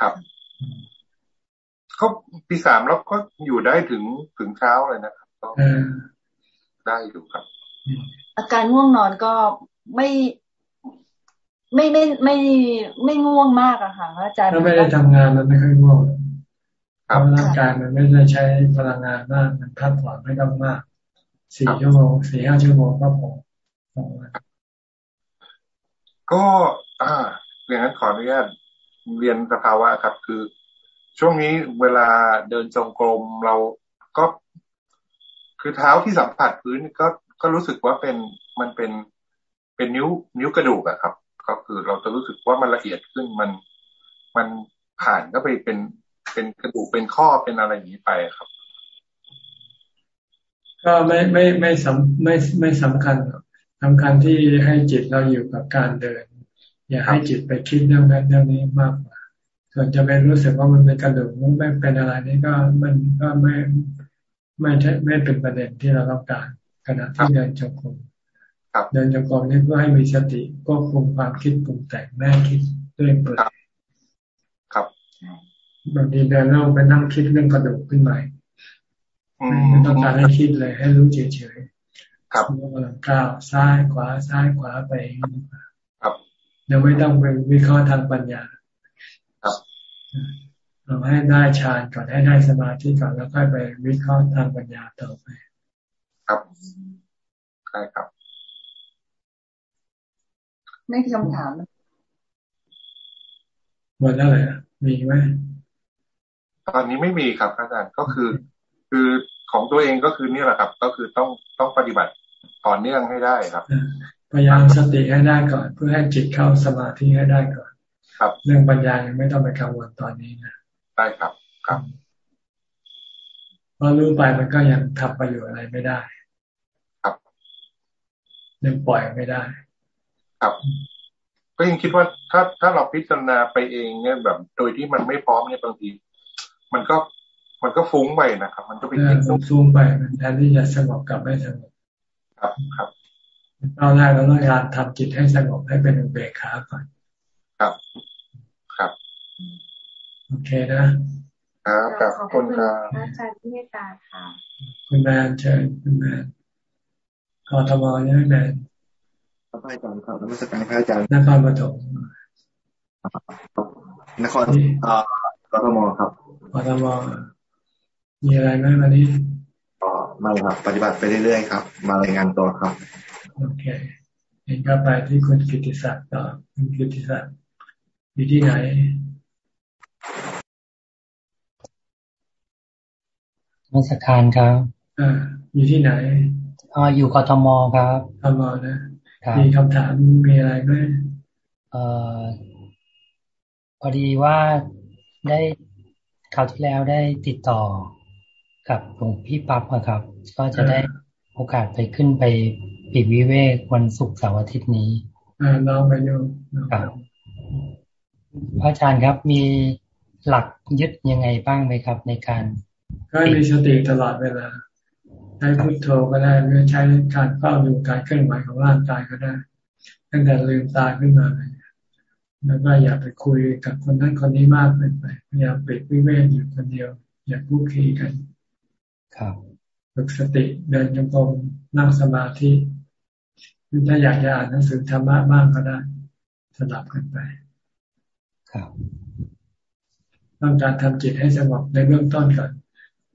ครับเขาตีสามแล้วก็อยู่ได้ถึงถึงเช้าเลยนะครับก็ได้อยู่ครับ อาการง่วงนอนก็ไม่ไม่ไม่ไม่ไม่ง่วงมากอะค่ะอาจารย์ถ้าไม่ได้ทำงานมันไม่ค่อยง่วงเพราะร่างกายมันไม่ได้ใช้พลังงานมากมันพักผ่อนไม่ต้องมากสี่ชั่วโมงสี่ห้าชั่วโมงก็พอ ก็อ่าอย่างนั้นขออนุญาตเรียนสภาวะครับ คือ ช่วงนี้เวลาเดินจงกรมเราก็ คือเท้าที่สัมผัสพื้นก็ก็รู้สึกว่าเป็นมันเป็นเป็นนิ้วนิ้วกระดูกอะครับ ก็คือเราจะรู้สึกว่ามันละเอียดขึ้นมันมันผ่านก็ไปเป็นเป็นกระดูกเป็นข้อเป็นอะไรอย่างนี้ไปครับ ก็ไม่ไม่ไม่สำไม่ไม่สำคัญครับ สำคัญที่ให้จิตเราอยู่กับการเดิน อย่าให้จิตไปคิดเรื่องนั้นเรื่องนี้มากกว่าส่วนจะไปรู้สึกว่ามันเป็นกระดูกมันไม่เป็นอะไรนี่ก็มันก็ไม่ไม่ใช่ไม่เป็นประเด็นที่เราต้องการขณะที่เดินจงกรมเดินจงกรมนี่เพื่อให้มีสติก็คุมความคิดปรุงแต่งแม่คิดด้วยเปิดครับบางทีเดินแล้วไปนั่งคิดเรื่องกระดูกขึ้นมาไม่ต้องการให้คิดเลยให้รู้เฉยๆ ครับกำลังก้าวซ้ายขวาซ้ายขวาไปครับเดี๋ยวไม่ต้องไปวิเคราะห์ทางปัญญา ครับเราให้ได้ฌานก่อนให้ได้สมาธิก่อนแล้วค่อยไปวิเคราะห์ทางปัญญาต่อไป ครับใช่ครับไม่คำถามหมดแล้วเลยมีไหมตอนนี้ไม่มีครับอาจารย์ก็คือ คือของตัวเองก็คือนี่แหละครับ ก็คือต้องต้องปฏิบัติ ต่อเนื่องให้ได้ครับพยายามสติให้ได้ก่อน เพื่อให้จิตเข้าสมาธิให้ได้ก่อน ครับ เรื่องปัญญายังไม่ต้องไปกังวลตอนนี้นะได้ครับครับพอรู้ไปมันก็ยังทำประโยชน์อะไรไม่ได้ ครับยังปล่อยไม่ได้ ครับก็ยังคิดว่าถ้าถ้าเราพิจารณาไปเองเนี่ยแบบ โดยที่มันไม่พร้อมเนี่ยบางที มันก็มันก็ฟุ้งไปนะครับ มันก็ไปคิดฟุ้งไปมันแทนที่จะสงบกลับไม่สงบ ครับครับตอนแรกเราต้องการทำจิตให้สงบให้เป็นอุเบกขาก่อนครับ ครับ โอเคนะครับขอบคุณครับอาจารย์เมตตาค่ะคุณแมนเชิญคุณแมนกอทมนี่ไม่แมนพระอาจารย์ครับนมัสการพระอาจารย์นครปฐมนครอ่ากทมครับกทมมีอะไรไหมวันนี้อ๋อ ไม่ครับ ปฏิบัติไปเรื่อยๆครับ มารายงานตัวครับ โอเคเห็นก็ไปที่คุณกิติศักดิ์ต่อคุณกิติศักดิ์อยู่ที่ไหนมาสการครับอ่าอยู่ที่ไหนอ๋ออยู่กทมครับกทมนะมีคำถามมีอะไรไหมเอ่อพอดีว่าได้คราวที่แล้วได้ติดต่อ กับหลวงพี่ปั๊บครับ ก็จะได้โอกาสไปขึ้นไปปีกวิเวกวันศุกร์เสาร์อาทิตย์นี้อ่าลองไปดูครับพระอาจารย์ครับมีหลักยึดยังไงบ้างไหมครับ ในการก็มีสติตลอดเวลาใช้พุทโธก็ได้หรือใช้การเฝ้าดูการเคลื่อนไหวของร่างกายก็ได้ตั้งแต่ลืมตาขึ้นมาเลยแล้วก็อย่าไปคุยกับคนนั้นคนนี้มากเกินไปพยายามปิดวิเวกอยู่คนเดียว อย่าพูดคีกัน ครับฝึกสติเดินจงกรมนั่งสมาธิถ้าอยากจะอ่านหนังสือธรรมะบ้างก็ได้สลับกันไป ครับต้องการทำจิตให้สงบในเบื้องต้นก่อน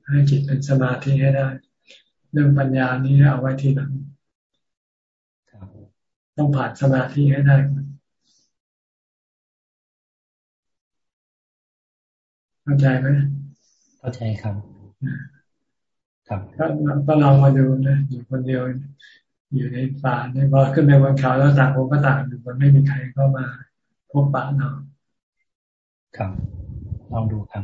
ให้จิตเป็นสมาธิให้ได้ เรื่องปัญญานี้เอาไว้ทีหลังต้องผ่านสมาธิให้ได้ก่อนเข้าใจไหมเข้าใจครับ ครับก็ลองมาดูนะอยู่คนเดียวอยู่ในป่าในพอขึ้นไปบนเขาแล้วต่างคนก็ต่างอยู่มันไม่มีใครเข้ามาพบปะเราครับลองดูครับ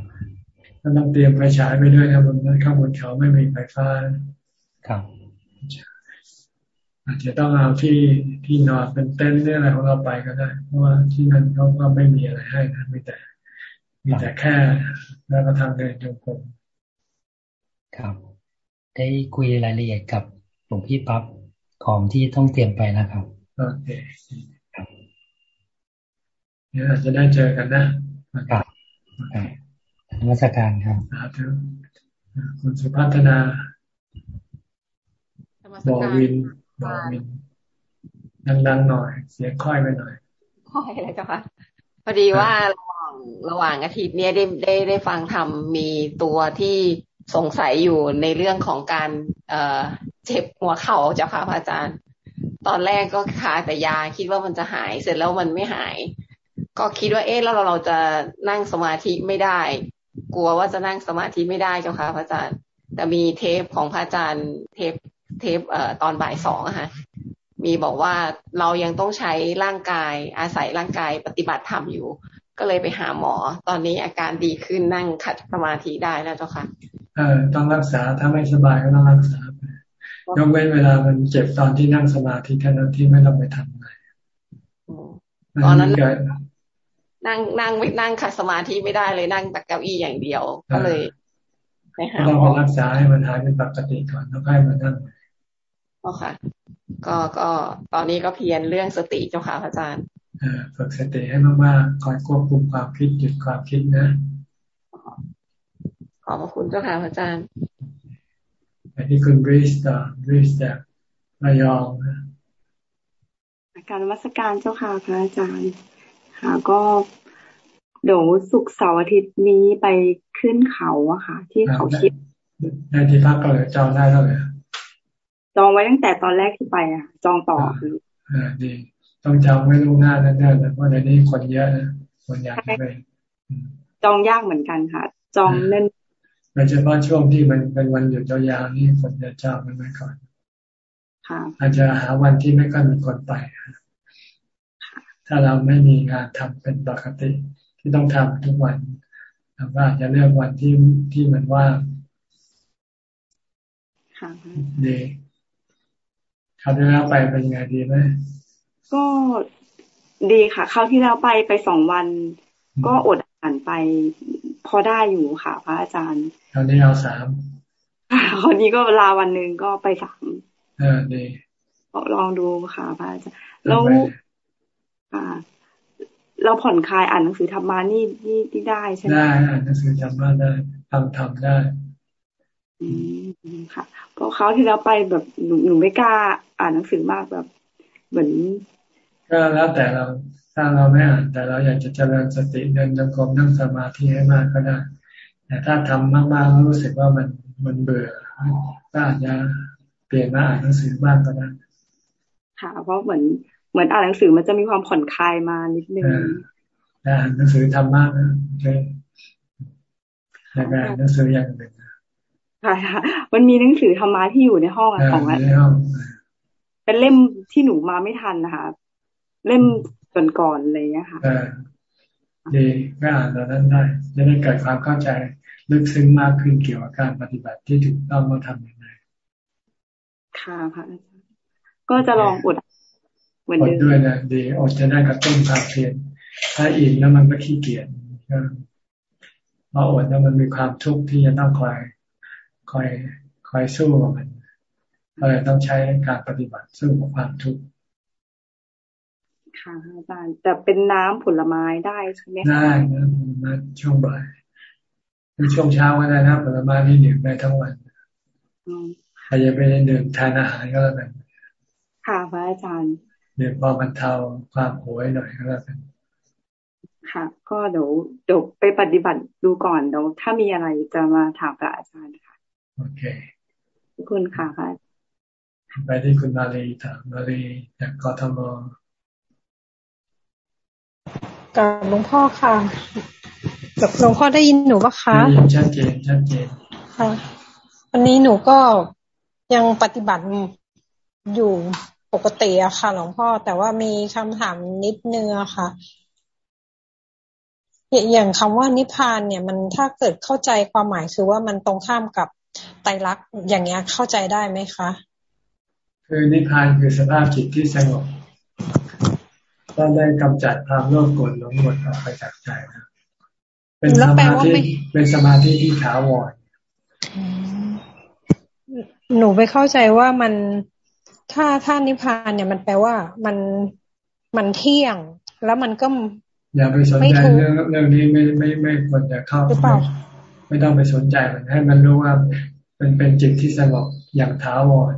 ก็ต้องเตรียมไฟฉายไปด้วยนะบนนั้นข้างบนเขาไม่มีไฟฟ้าครับอาจจะต้องเอาที่ที่นอนเป็นเต็นท์หรืออะไรของเราไปก็ได้ เพราะว่าที่นั่นเขาก็ไม่มีอะไรให้นะมีแต่ มีแต่แค่แล้วก็ทางเดินจงกรมครับ ได้คุยรายละเอียดกับหลวงพี่ปั๊บของที่ต้องเตรียมไปนะครับโอเคครับเดี๋ยวอาจจะได้เจอกันนะครับมาสการครับคุณสุพัฒนาบอกวินบอกวินดังๆหน่อย เสียงค่อยไปหน่อย ค่อยเลยเจ้าค่ะพอดีว่าระหว่างระหว่างอาทิตย์เนี้ยได้ได้ได้ฟังทำมีตัวที่ สงสัยอยู่ในเรื่องของการเออเจ็บหัวเข่าเจ้าค่ะพระอาจารย์ ตอนแรกก็คาแต่ยาคิดว่ามันจะหายเสร็จแล้วมันไม่หาย ก็คิดว่าเอ๊ะแล้วเราเราจะนั่งสมาธิไม่ได้ กลัวว่าจะนั่งสมาธิไม่ได้เจ้าค่ะพระอาจารย์ แต่มีเทปของพระอาจารย์เทปเทปเอ่อตอนบ่ายสองอะค่ะมีบอกว่าเรายังต้องใช้ร่างกายอาศัยร่างกายปฏิบัติธรรมอยู่ ก็เลยไปหาหมอ ตอนนี้อาการดีขึ้นนั่งขัดสมาธิได้แล้วเจ้าค่ะ เออต้องรักษาถ้าไม่สบายก็ต้องรักษาไปยกเว้นเวลามันเจ็บตอนที่นั่งสมาธิแค่นั้นที่ไม่ต้องไปทำอะไรตอนนั้นนั่งนั่งไม่นั่งขัดสมาธิไม่ได้เลยนั่งแต่เก้าอี้อย่างเดียว ก็เลยไปหาต้องไปรักษาให้มันหายเป็นปกติก่อนแล้วค่อยมานั่งอ๋อค่ะ ก็ก็ตอนนี้ก็เพียรเรื่องสติเจ้าค่ะพระอาจารย์ฝึกสติให้มากๆคอยควบคุมความคิดหยุดความคิดนะ ขอบพระคุณเจ้าค่ะพระอาจารย์ไปที่คุณบริสต์บริสจากระยองนะการวัสการเจ้าค่ะพระอาจารย์ ค่ะ ก็เดี๋ยวสุกเสาร์อาทิตย์นี้ไปขึ้นเขาอะค่ะ ที่เขาคิดในที่พักก็เลยจองได้แล้วเลยจองไว้ตั้งแต่ตอนแรกที่ไปอะจองต่อคืออ่าดีต้องจองไว้ล่วงหน้าแน่ๆเลยเพราะในนี้คนเยอะนะคนอยากไปจองยากเหมือนกันค่ะ จองเน้น โดยเฉพาะช่วงที่มันเป็นวันหยุดยาวๆนี่คนจะจองมันไว้ก่อนอาจจะหาวันที่ไม่ค่อยมีคนไปถ้าเราไม่มีงานทำเป็นปกติที่ต้องทำทุกวันเราก็อาจจะเลือกวันที่ที่มันว่างดีคราวที่แล้วไปเป็นไงดีไหมก็ดีค่ะคราวที่แล้วไปไปสองวัน ก็อดอ่านไปพอได้อยู่ค่ะ พระอาจารย์ คราวนี้เอาสามคราวนี้ก็ลาวันหนึ่งก็ไปสามเออดีลองดูค่ะพระอาจารย์แล้วอ่าเราผ่อนคลายอ่านหนังสือธรรมานี่นี่ที่ได้ใช่ไหมได้อ่านหนังสือธรรมาได้ทำทำได้อืมค่ะเพราะเขาที่เราไปแบบหนูหนูไม่กล้าอ่านหนังสือมากแบบ เหมือน ก็แล้วแต่เราถ้าเราไม่อ่านแต่เราอยากจะเจริญสติเดินจงกรมนั่งสมาธิให้มากก็ได้ แต่ถ้าทำมากๆแล้วรู้สึกว่ามันมันเบื่อก็อาจจะเปลี่ยนมาอ่านหนังสือบ้างก็ได้ค่ะ เพราะเหมือนเหมือนอ่านหนังสือมันจะมีความผ่อนคลายมานิดนึงอ่านหนังสือทำมากนะใช่ในการหนังสืออย่างหนึ่งค่ะมันมีหนังสือธรรมะที่อยู่ในห้องของอะเป็นเล่มที่หนูมาไม่ทันนะคะเล่มก่อนๆอะไรเงี้ยค่ะดีก็อ่านตอนนั้นได้จะได้เกิดความเข้าใจ ลึกซึ้งมากขึ้นเกี่ยวกับการปฏิบัติที่ถูกต้องว่าทำอย่างไรค่ะค่ะก็จะลองอดเหมือนเดิมด้วยนะดีอดจะได้กระตุ้นความเพียรถ้าอิ่มแล้วมันก็ขี้เกียจเพราะอดแล้วมันมีความทุกข์ที่จะต้องคอยคอยคอยสู้กับมันเราเลยต้องใช้การปฏิบัติสู้กับความทุกข์ค่ะอาจารย์แต่เป็นน้ำผลไม้ได้ใช่ไหมคะได้นะผลไม้ช่วงบ่าย ช่วงเช้าก็ได้นะผลไม้ที่ดื่มได้ทั้งวันใครจะไปดื่มทานอาหารก็แล้วกันค่ะพระอาจารย์เดี๋ยวพอมันเทาความโหยหน่อยก็แล้วกันค่ะ ก็เดี๋ยวเดี๋ยวไปปฏิบัติดูก่อนเดี๋ยวถ้ามีอะไรจะมาถามพระอาจารย์ค่ะโอเคขอบคุณค่ะพระไปที่คุณมาลีถามมาลีจากกทมกับหลวงพ่อค่ะแบบ หลวงพ่อได้ยินหนูปะคะได้ยินชัดเจนชัดเจนค่ะวันนี้หนูก็ยังปฏิบัติอยู่ปกติอะค่ะ หลวงพ่อ แต่ว่ามีคำถามนิดนึงอะค่ะ อย่างคำว่านิพพานเนี่ย มันถ้าเกิดเข้าใจความหมายคือว่ามันตรงข้ามกับไตรลักษณ์อย่างเงี้ยเข้าใจได้ไหมคะ คือนิพพานคือสภาพจิตที่สงบก็ได้กำจัดความโลภโกรธหลงหมดออกไปจากใจนะ เป็นสมาธิเป็นสมาธิที่ถาวรหนูไปเข้าใจว่ามันถ้าถ้านิพพานเนี่ยมันแปลว่ามันมันเที่ยง แล้วมันก็อย่าไปสนใจเรื่องเรื่องนี้ไม่ไม่ไม่ควรจะเข้าไม่ไม่ต้องไปสนใจมันให้มันรู้ว่าเป็นเป็นจิตที่สงบอย่างถาวร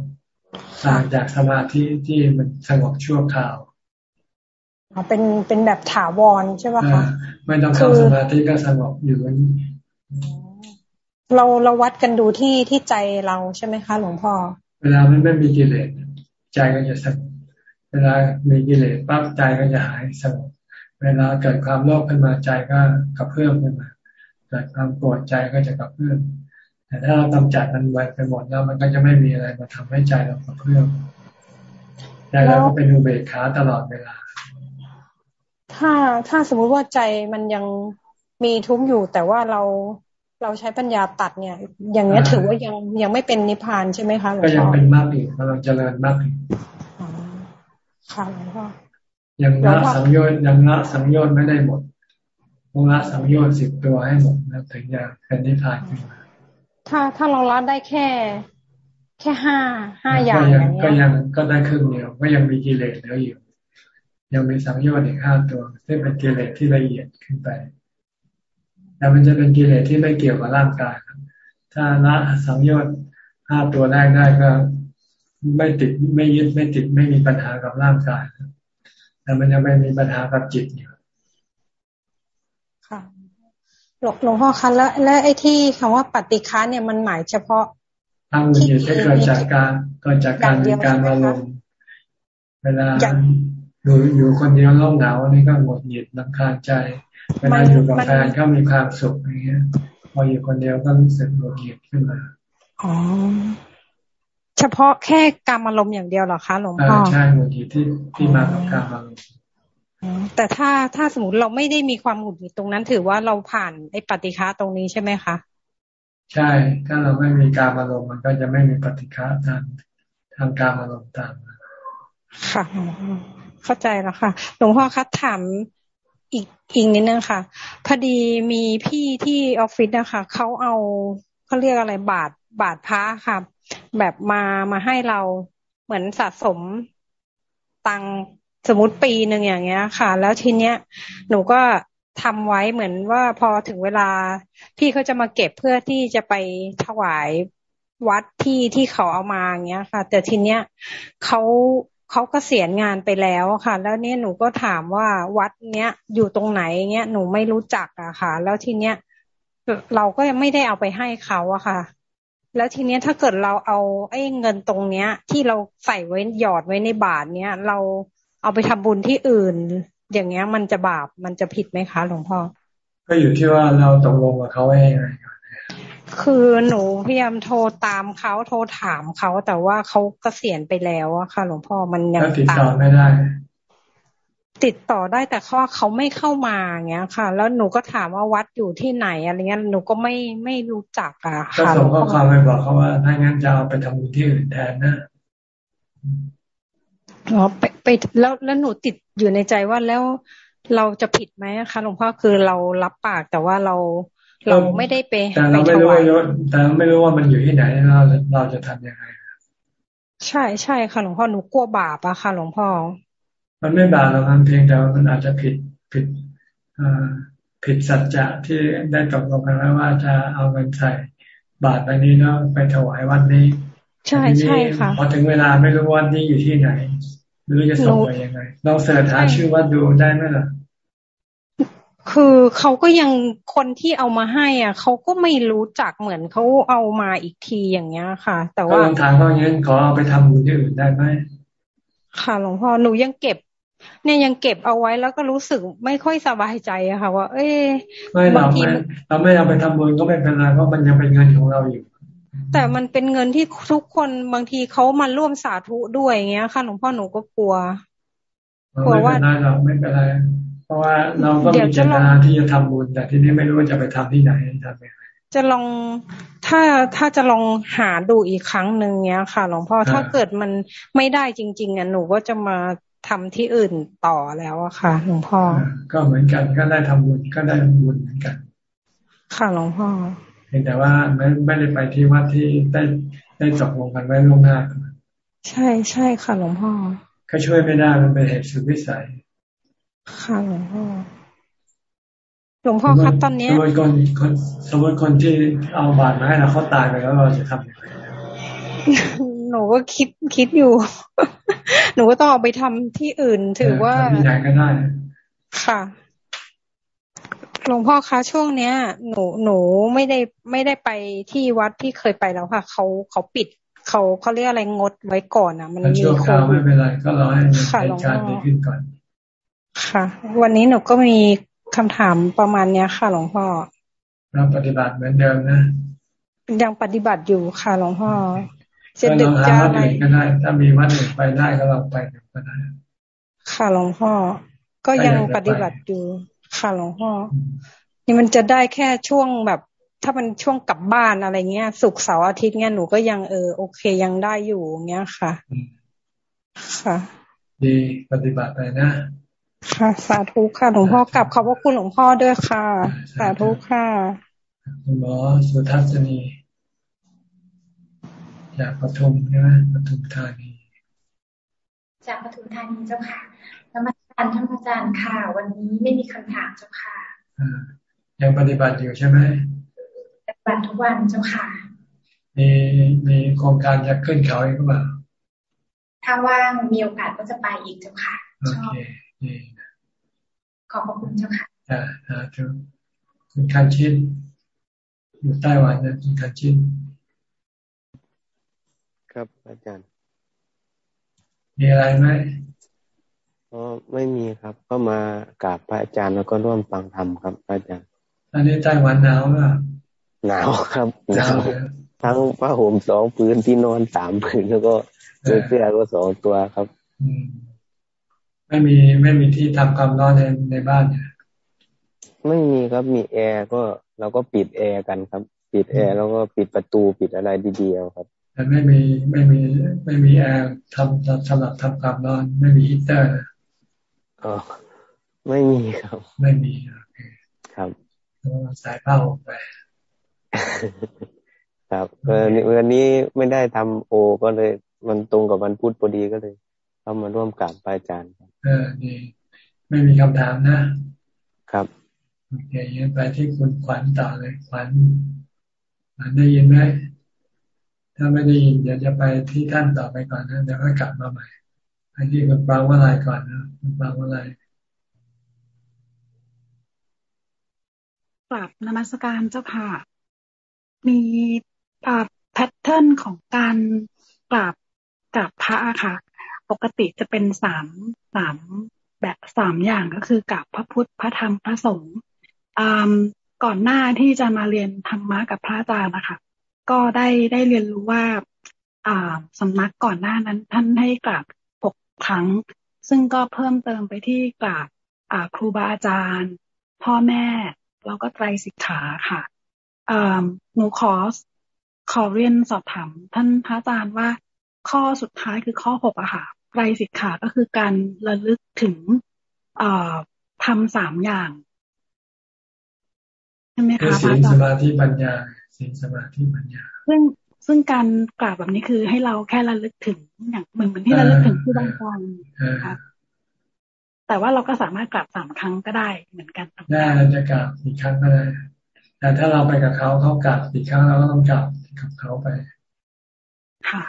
ต่างจากสมาธิที่มันสงบชั่วคราวอ๋อ เป็นเป็นแบบถาวรใช่ป่ะคะไม่ต้องเข้าสมาธิก็สงบอยู่นเราเราวัดกันดูที่ที่ใจเราใช่ไหมคะ หลวงพ่อ เวลามันไม่มีกิเลสใจก็จะสงบเวลามีกิเลสปั๊บใจก็จะหายสงบเวลาเกิดความโลภขึ้นมาใจก็กระเพื่อมขึ้นมาเกิดความโกรธใจก็จะกระเพื่อมแต่ถ้าเรากำจัดมันไว้ไปหมดแล้วมันก็จะไม่มีอะไรมาทำให้ใจเรากระเพื่อมใจเราก็เป็นอุเบกขาตลอดเวลา ถ้าถ้าสมมุติว่าใจมันยังมีทุกข์อยู่ แต่ว่าเราเราใช้ปัญญาตัดเนี่ย อย่างนี้ถือว่ายังยังไม่เป็นนิพพานใช่ไหมคะหลวงพ่อก็ยังเป็นมากอีกกำลังเจริญมากอีกค่ะหลวงพ่อยังละสังโยชน์ยังละสังโยชน์ไม่ได้หมดต้องละสังโยชน์สิบตัวให้หมดนะถึงจะเป็นนิพพานขึ้นมาถ้าถ้าเราละได้แค่ แค่ห้าห้าอย่างอย่างเงี้ยก็ยังก็ได้ครึ่งเดียวก็ยังมีกิเลสเหลืออยู่ ยังมีสังโยชน์อีกห้าตัวซึ่งเป็นกิเลสที่ละเอียดขึ้นไป แต่มันจะเป็นกิเลสที่ไม่เกี่ยวกับร่างกายถ้าละสังโยชน์ห้าตัวแรกได้ก็ไม่ติดไม่ยึดไม่ติดไม่มีปัญหากับร่างกายแต่มันจะไม่มีปัญหากับจิตอยู่ค่ะหลวงพ่อคะแล้วและไอ้ที่คำว่าปฏิฆาเนี่ยมันหมายเฉพาะทางมันอยู่ที่เกิดจากการเกิดจากการมีการอารมณ์เวลา อยู่อยู่คนเดียวร้องเหงานี่ก็หมดหยิดลำคาญใจเวลาอยู่กับแฟนก็มีความสุขอย่างเงี้ยพออยู่คนเดียวก็รู้สึกหงุดหงิดขึ้นมาอ๋อเฉพาะแค่กรรมอารมณ์อย่างเดียวเหรอคะหลวงพ่อใช่หงุดหงิดที่ที่มากับกรรมอารมณ์แต่ถ้าถ้าสมมติเราไม่ได้มีความหงุดหงิดตรงนั้น ถือว่าเราผ่านไอ้ปฏิฆาตรงนี้ใช่ไหมคะใช่ ถ้าเราไม่มีการอารมณ์มันก็จะไม่มีปฏิฆาทางทางการอารมณ์ตามค่ะ เข้าใจแล้วค่ะ หลวงพ่อคะถามอีกอีกนิดนึงค่ะ พอดีมีพี่ที่ออฟฟิศนะคะเขาเอาเขาเรียกอะไรบาทบาทพระค่ะ แบบมามาให้เราเหมือนสะสมตังสมมติปีหนึ่งอย่างเงี้ยค่ะ แล้วทีเนี้ยหนูก็ทำไว้เหมือนว่าพอถึงเวลาพี่เขาจะมาเก็บเพื่อที่จะไปถวายวัดที่ที่เขาเอามาอย่างเงี้ยค่ะ แต่ทีเนี้ยเขา เขาก็เสียงานไปแล้วค่ะ แล้วเนี่ยหนูก็ถามว่าวัดเนี้ยอยู่ตรงไหนเงี้ยหนูไม่รู้จักอะค่ะ แล้วทีเนี้ยเราก็ยังไม่ได้เอาไปให้เขาอะค่ะ แล้วทีเนี้ยถ้าเกิดเราเอาไอ้เงินตรงเนี้ย ที่เราใส่ไว้หยอดไว้ในบาทเนี้ยเราเอาไปทำบุญที่อื่น อย่างเงี้ยมันจะบาปมันจะผิดไหมคะ หลวงพ่อก็อยู่ที่ว่าเราตกลงกับเขาเองไง คือหนูพยายามโทรตามเขาโทรถามเขาแต่ว่าเขาเกษียณไปแล้วอะค่ะ หลวงพ่อมันยังติดต่อไม่ได้ ติดต่อได้แต่เขาเขาไม่เข้ามาอย่างเงี้ยค่ะ แล้วหนูก็ถามว่าวัดอยู่ที่ไหนอะไรเงี้ยหนูก็ไม่ไม่รู้จักอะค่ะก็ส่งข้อความไปบอกเขาว่าถ้างั้นจะเอาไปทำบุญที่อื่นแทนนะอ๋อไปไปแล้วแล้วหนูติดอยู่ในใจว่าแล้วเราจะผิดไหมคะหลวงพ่อคือเรารับปากแต่ว่าเรา เราไม่ได้ไปแต่เราไม่รู้ว่าแต่เราไม่รู้ว่ามันอยู่ที่ไหนเราเราจะทำยังไงใช่ใช่ค่ะหลวงพ่อหนูกลัวบาปอะค่ะหลวงพ่อ มันไม่บาปเราทำเพียงแต่ว่ามันอาจจะผิดผิดผิดสัจจะที่ได้ตกลงกันไว้ว่าจะเอาเงินใส่บาทไปนี้เนาะไปถวายวันนี้ ใช่ใช่ค่ะพอถึงเวลาไม่รู้วันนี้อยู่ที่ไหนไม่รู้จะส่งไปยังไงลองเสิร์ชหาชื่อวัดดูได้ไหมล่ะ คือเขาก็ยังคนที่เอามาให้ อะเขาก็ไม่รู้จักเหมือนเขาเอามาอีกทีอย่างเงี้ยค่ะ แต่ว่าลองถามเขาอย่างนี้ขอเอาไปทำบุญที่อื่นได้ไหมค่ะหลวงพ่อหนูยังเก็บ เนี่ยยังเก็บเอาไว้แล้วก็รู้สึกไม่ค่อยสบายใจอะค่ะ ว่า เอ้ไม่เราไม่เราไม่เอาไปทำบุญก็ไม่เป็นไรเพราะมันยังเป็นเงินของเราอยู่แต่มันเป็นเงินที่ทุกคนบางทีเขามาร่วมสาธุด้วยอย่างเงี้ยค่ะหลวงพ่อหนูก็กลัวกลัวว่าไม่เป็นไรเราไม่เป็นไร เพราะว่าเราก็มีเจตนาที่จะทำบุญ แต่ที่นี้ไม่รู้ว่าจะไปทำที่ไหนทำยังไงจะลองถ้าถ้าจะลองหาดูอีกครั้งหนึ่งเนี้ยค่ะหลวงพ่อถ้าเกิดมันไม่ได้จริง ๆอะหนูก็จะมาทำที่อื่นต่อแล้วอะค่ะหลวงพ่อ ก็เหมือนกันก็ได้ทำบุญก็ได้บุญเหมือนกัน ค่ะหลวงพ่อเพียงแต่ว่าไม่ไม่ได้ไปที่วัดที่ได้ได้จบลงกันไว้ล่วงหน้า ใช่ใช่ค่ะหลวงพ่อ ก็ช่วยไม่ได้มันเป็นเหตุสุดวิสัย ค่ะหลวงพ่อหลวงพ่อครับตอนนี้สมมติคนคนสมมติคนที่เอาบาตรมาให้เราเขาตายไปแล้วเราจะทำยังไงหนูก็คิดคิดอยู่ หนูก็ต้องเอาไปทำที่อื่น ถือว่าที่ไหนก็ได้ค่ะหลวงพ่อคะช่วงเนี้ย หนูหนูไม่ได้ไม่ได้ไปที่วัดที่เคยไปแล้วค่ะเขาเขาปิดเขาเขาเรียกอะไรงดไว้ก่อนอะ มันมีโควิดไม่เป็นไรก็รอให้เหตุการณ์ดีขึ้นก่อน ค่ะ วันนี้หนูก็มีคำถามประมาณเนี้ยค่ะ หลวงพ่อเราปฏิบัติเหมือนเดิมนะ ยังปฏิบัติอยู่ค่ะ หลวงพ่อจะดึกจะอะไรก็ได้ ถ้ามีวัดอื่นไปได้ก็เราไปก็ได้ ค่ะหลวงพ่อ ก็ยังปฏิบัติอยู่ ค่ะหลวงพ่อ นี่มันจะได้แค่ช่วงแบบ ถ้ามันช่วงกลับบ้านอะไรเงี้ย สุกเสาร์อาทิตย์เงี้ยหนูก็ยังเออโอเคยังได้อยู่เงี้ยค่ะ ค่ะ ดีปฏิบัติไปนะ ค่ะ สาธุค่ะหลวงพ่อกลับขอบพระคุณหลวงพ่อด้วยค่ะ สาธุค่ะคุณหมอสุทัศนีจากปทุมใช่ไหมปทุมธานีจากปทุมธานีเจ้าค่ะนมัสการท่านอาจารย์ค่ะ วันนี้ไม่มีคำถามเจ้าค่ะยังปฏิบัติอยู่ใช่ไหมปฏิบัติทุกวันเจ้าค่ะ มีมีโครงการจะขึ้นเขาอีกหรือเปล่าถ้าว่างมีโอกาสก็จะไปอีกเจ้าค่ะชอบข อบพระคุณเจ้าค่ะอ่าอ่าคุณคันชินอยู่ไต้หวันนะคุณคันชินครับอาจารย์ มีอะไรไหมอ๋อไม่มีครับ ก็มากราบพระอาจารย์แล้วก็ร่วมฟังธรรมครับอาจารย์อันนี้ไต้หวันหนาวหรือหนาวครับหนาวทั้งผ้าห่มสองพื้นที่นอนสามพื้นแล้วก็เสื้อก็สองตัวครับ ไม่มีไม่มีที่ทำความร้อนในในบ้านเนี่ยไม่มีครับมีแอร์ก็เราก็ปิดแอร์กันครับ ปิดแอร์แล้วก็ปิดประตูปิดอะไรดีๆครับแต่ไม่มีไม่มีไม่มีแอร์ทำสำหรับทำความร้อน ไม่มีฮีเตอร์อ๋อไม่มีครับ ไม่มีโอเคครับสายผ้าออกไปครับเออวันนี้ไม่ได้ทำโอก็เลย มันตรงกับวันพุธพอดีก็เลยเข้ามาร่วมกับอาจารย์ เออดีไม่มีคำถามนะ ครับโอเคยังไปที่คุณขวัญต่อเลยขวัญขวัญได้ยินไหมถ้าไม่ได้ยินเดี๋ยวจะไปที่ท่านต่อไปก่อนนะเดี๋ยวค่อยกลับมาใหม่ไปที่คุณปรางวลายก่อนนะคุณปรางวลายกลับนมัสการเจ้าค่ะ มีแพทเทิร์นของการกราบกราบพระค่ะ ปกติจะเป็นสามสามแบบสามอย่างก็คือกับพระพุทธพระธรรมพระสงฆ์ก่อนหน้าที่จะมาเรียนธรรมะกับพระอาจารย์นะคะก็ได้ได้เรียนรู้ว่าอ่าสำนักก่อนหน้านั้น ท่านให้กราบหกครั้ง ซึ่งก็เพิ่มเติมไปที่กราบอ่าครูบาอาจารย์ พ่อแม่ แล้วก็ไตรสิกขาค่ะอ่าหนูขอขอเรียนสอบถามท่านพระอาจารย์ว่า ข้อสุดท้ายคือข้อหกอะค่ะไตรสิกขาก็คือการระลึกถึงอ่าทำสามอย่างใช่ไหมคะพระอาจารย์สมาธิปัญญาศีลสมาธิปัญญา ซึ่งซึ่งการกราบแบบนี้คือให้เราแค่ระลึกถึงอย่างเหมือนเหมือนที่ระลึกถึงที่บางการครับแต่ว่าเราก็สามารถกราบสามครั้งก็ได้เหมือนกันได้เราจะกราบสี่ครั้งก็ได้แต่ถ้าเราไปกับเขาเขากราบสี่ครั้งเราก็ต้องกราบกับเขาไป ค่ะ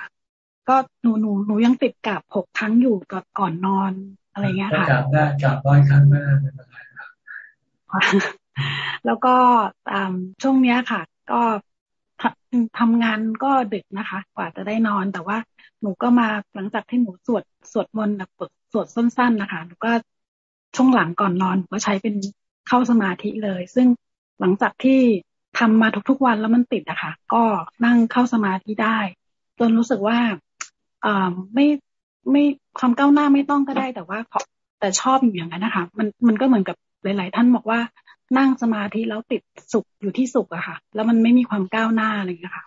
ก็หนูหนูหนูยังติดกราบหกครั้งอยู่ก่อนก่อนนอนอะไรเงี้ยค่ะกราบได้กราบร้อยครั้งไม่ได้เป็นไรแล้วก็ช่วงเนี้ยค่ะ ก็ทำงานก็ดึกนะคะ กว่าจะได้นอนแต่ว่าหนูก็มาหลังจากที่หนูสวดสวดมนต์แบบสวดสั้นๆนะคะหนูก็ช่วงหลังก่อนนอนก็ใช้เป็นเข้าสมาธิเลย ซึ่งหลังจากที่ทำมาทุกๆวันแล้วมันติดอะคะ่ะ ก็นั่งเข้าสมาธิได้ จนรู้สึกว่าอ่า ไม่ไม่ความก้าวหน้าไม่ต้องก็ได้ แต่ว่าแต่ชอบอยู่อย่างนั้นนะคะ มันมันก็เหมือนกับหลาย ๆ ท่านบอกว่านั่งสมาธิแล้วติดสุขอยู่ที่สุขอะค่ะ แล้วมันไม่มีความก้าวหน้าอะไรอย่างเงี้ค่ะ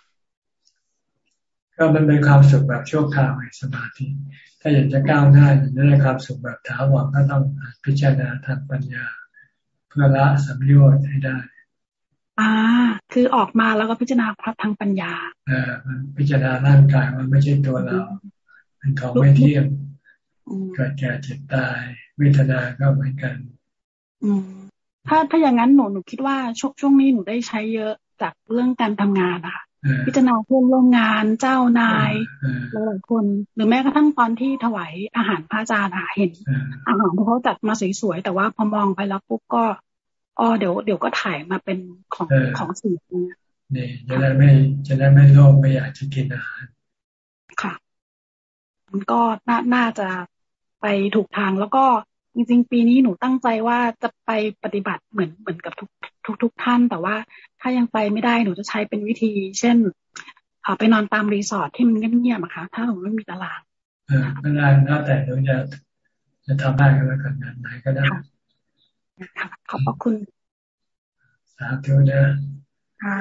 ก็มันเป็นความสุขแบบชั่วคราวในสมาธิ ถ้าอยากจะก้าวหน้าอยากได้ความสุขแบบถาวรก็ต้องพิจารณาทางปัญญา เพื่อละสัมโยชน์ให้ได้ อ่า คือออกมาแล้วก็พิจารณาครับทางปัญญาเออพิจารณาร่างกายว่าไม่ใช่ตัวเรา เป็นของไม่เที่ยงเกิดแก่เจ็บตายเวทนาก็เหมือนกัน อืมถ้าถ้าอย่างนั้นหนูหนูคิดว่าช่วงช่วงนี้หนูได้ใช้เยอะจากเรื่องการทำงานนะคะพิจารณาเพื่อนร่วมงานเจ้านายหลายคน หรือแม้กระทั่งตอนที่ถวายอาหารพระอาจารย์เห็น อาหารที่เขาจัดมาสวยๆแต่ว่าพอมองไปแล้วปุ๊บก็ อ๋อเดี๋ยวเดี๋ยวก็ถ่ายมาเป็นของของสิ่งนี้นี่จะได้ไม่จะได้ไม่โลภไม่อยากจะกินอาหารค่ะ มันก็น่าน่าจะไปถูกทางแล้วก็จริง ๆ ปีนี้หนูตั้งใจว่าจะไปปฏิบัติเหมือนเหมือนกับทุกทุกทุกท่าน แต่ว่าถ้ายังไปไม่ได้หนูจะใช้เป็นวิธี เช่นไปนอนตามรีสอร์ทที่มันเงียบๆอะคะถ้าหนูไม่มีตารางเออไม่ได้แล้วแต่หนูจะจะทำได้ก็แล้วกันงานไห นก็ได้ขอบพระคุณ สาธุนะค่ะ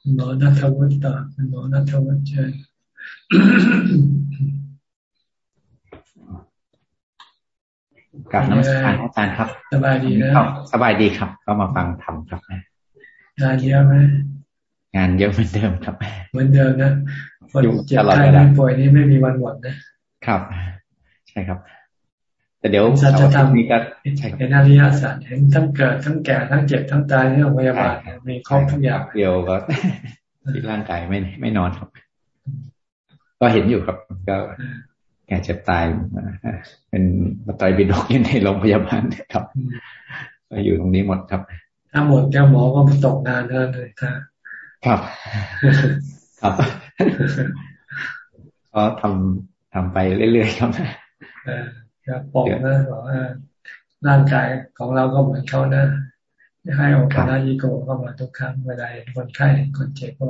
คุณหมอนัทวุฒิต่อคุณหมอนัทวุฒิเชิญกับน้ำสการอาจารย์ครับ สบายดีนะสบายดีครับ ก็มาฟังธรรมครับแม่งานเยอะไหมงานเยอะเหมือนเดิมครับแม่เหมือนเดิมนะคนเจ็บไข้ไม่ป่วยนี่ไม่มีวันหมดนะครับ ใช่ครับ แต่เดี๋ยวสัจธรรมมีการเห็นอริยสัจเห็นทั้งเกิดทั้งแก่ทั้งเจ็บทั้งตายที่โรงพยาบาลมีครบทุกอย่างเดียวก็ที่ร่างกายไม่ไม่นอนครับ ก็เห็นอยู่ครับก็แก่เจ็บตายเป็นมาตายบินกอยู่ในโรงพยาบาลครับอยู่ตรงนี้หมดครับ ถ้าหมดแก้หมอก็ตกงานเลยค่ะครับ ครับก็ทำทำไปเรื่อยๆครับเออครับบอกนะบอกว่าร่างกายของเราก็เหมือนเขานะให้โอกาสอีโก้เข้ามาทุกครั้งเวลาเห็นคนไข้คนเจ็บก็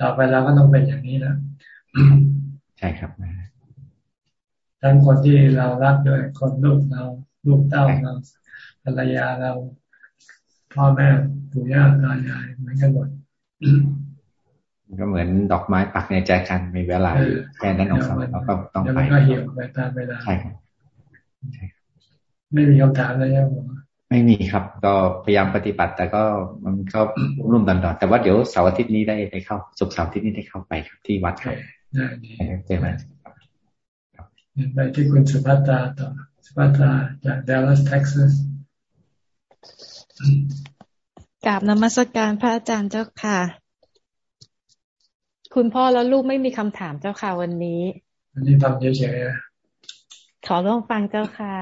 ต่อไปเราก็ต้องเป็นอย่างนี้นะใช่ครับทั้งคนที่เรารักด้วยคนลูกเราลูกเต้าเราภรรยาเราพ่อแม่ปู่ย่าตายายเหมือนกันหมดก็เหมือนดอกไม้ปักในใจกันมีเวลาแค่นั้นออกครับเราก็ต้องไปก็เหี่ยวไปตามเวลาใช่ครับ ไม่มีคำถามเลยครับไม่มีครับ ก็พยายามปฏิบัติ แต่ก็มันก็รุ่มดันดอนแต่ว่าเดี๋ยวเสาร์อาทิตย์นี้ได้ได้เข้าสุกเสาร์อาทิตย์นี้ได้เข้าไปครับที่วัดครับเจอมาไปที่คุณสุภัตราต่อสุภัตราจากดัลลัสเท็กซัสกราบนมัสการพระอาจารย์เจ้าค่ะ คุณพ่อแล้วลูกไม่มีคำถามเจ้าค่ะวันนี้ วันนี้ทำเฉยๆ ขอร่วมฟังเจ้าค่ะ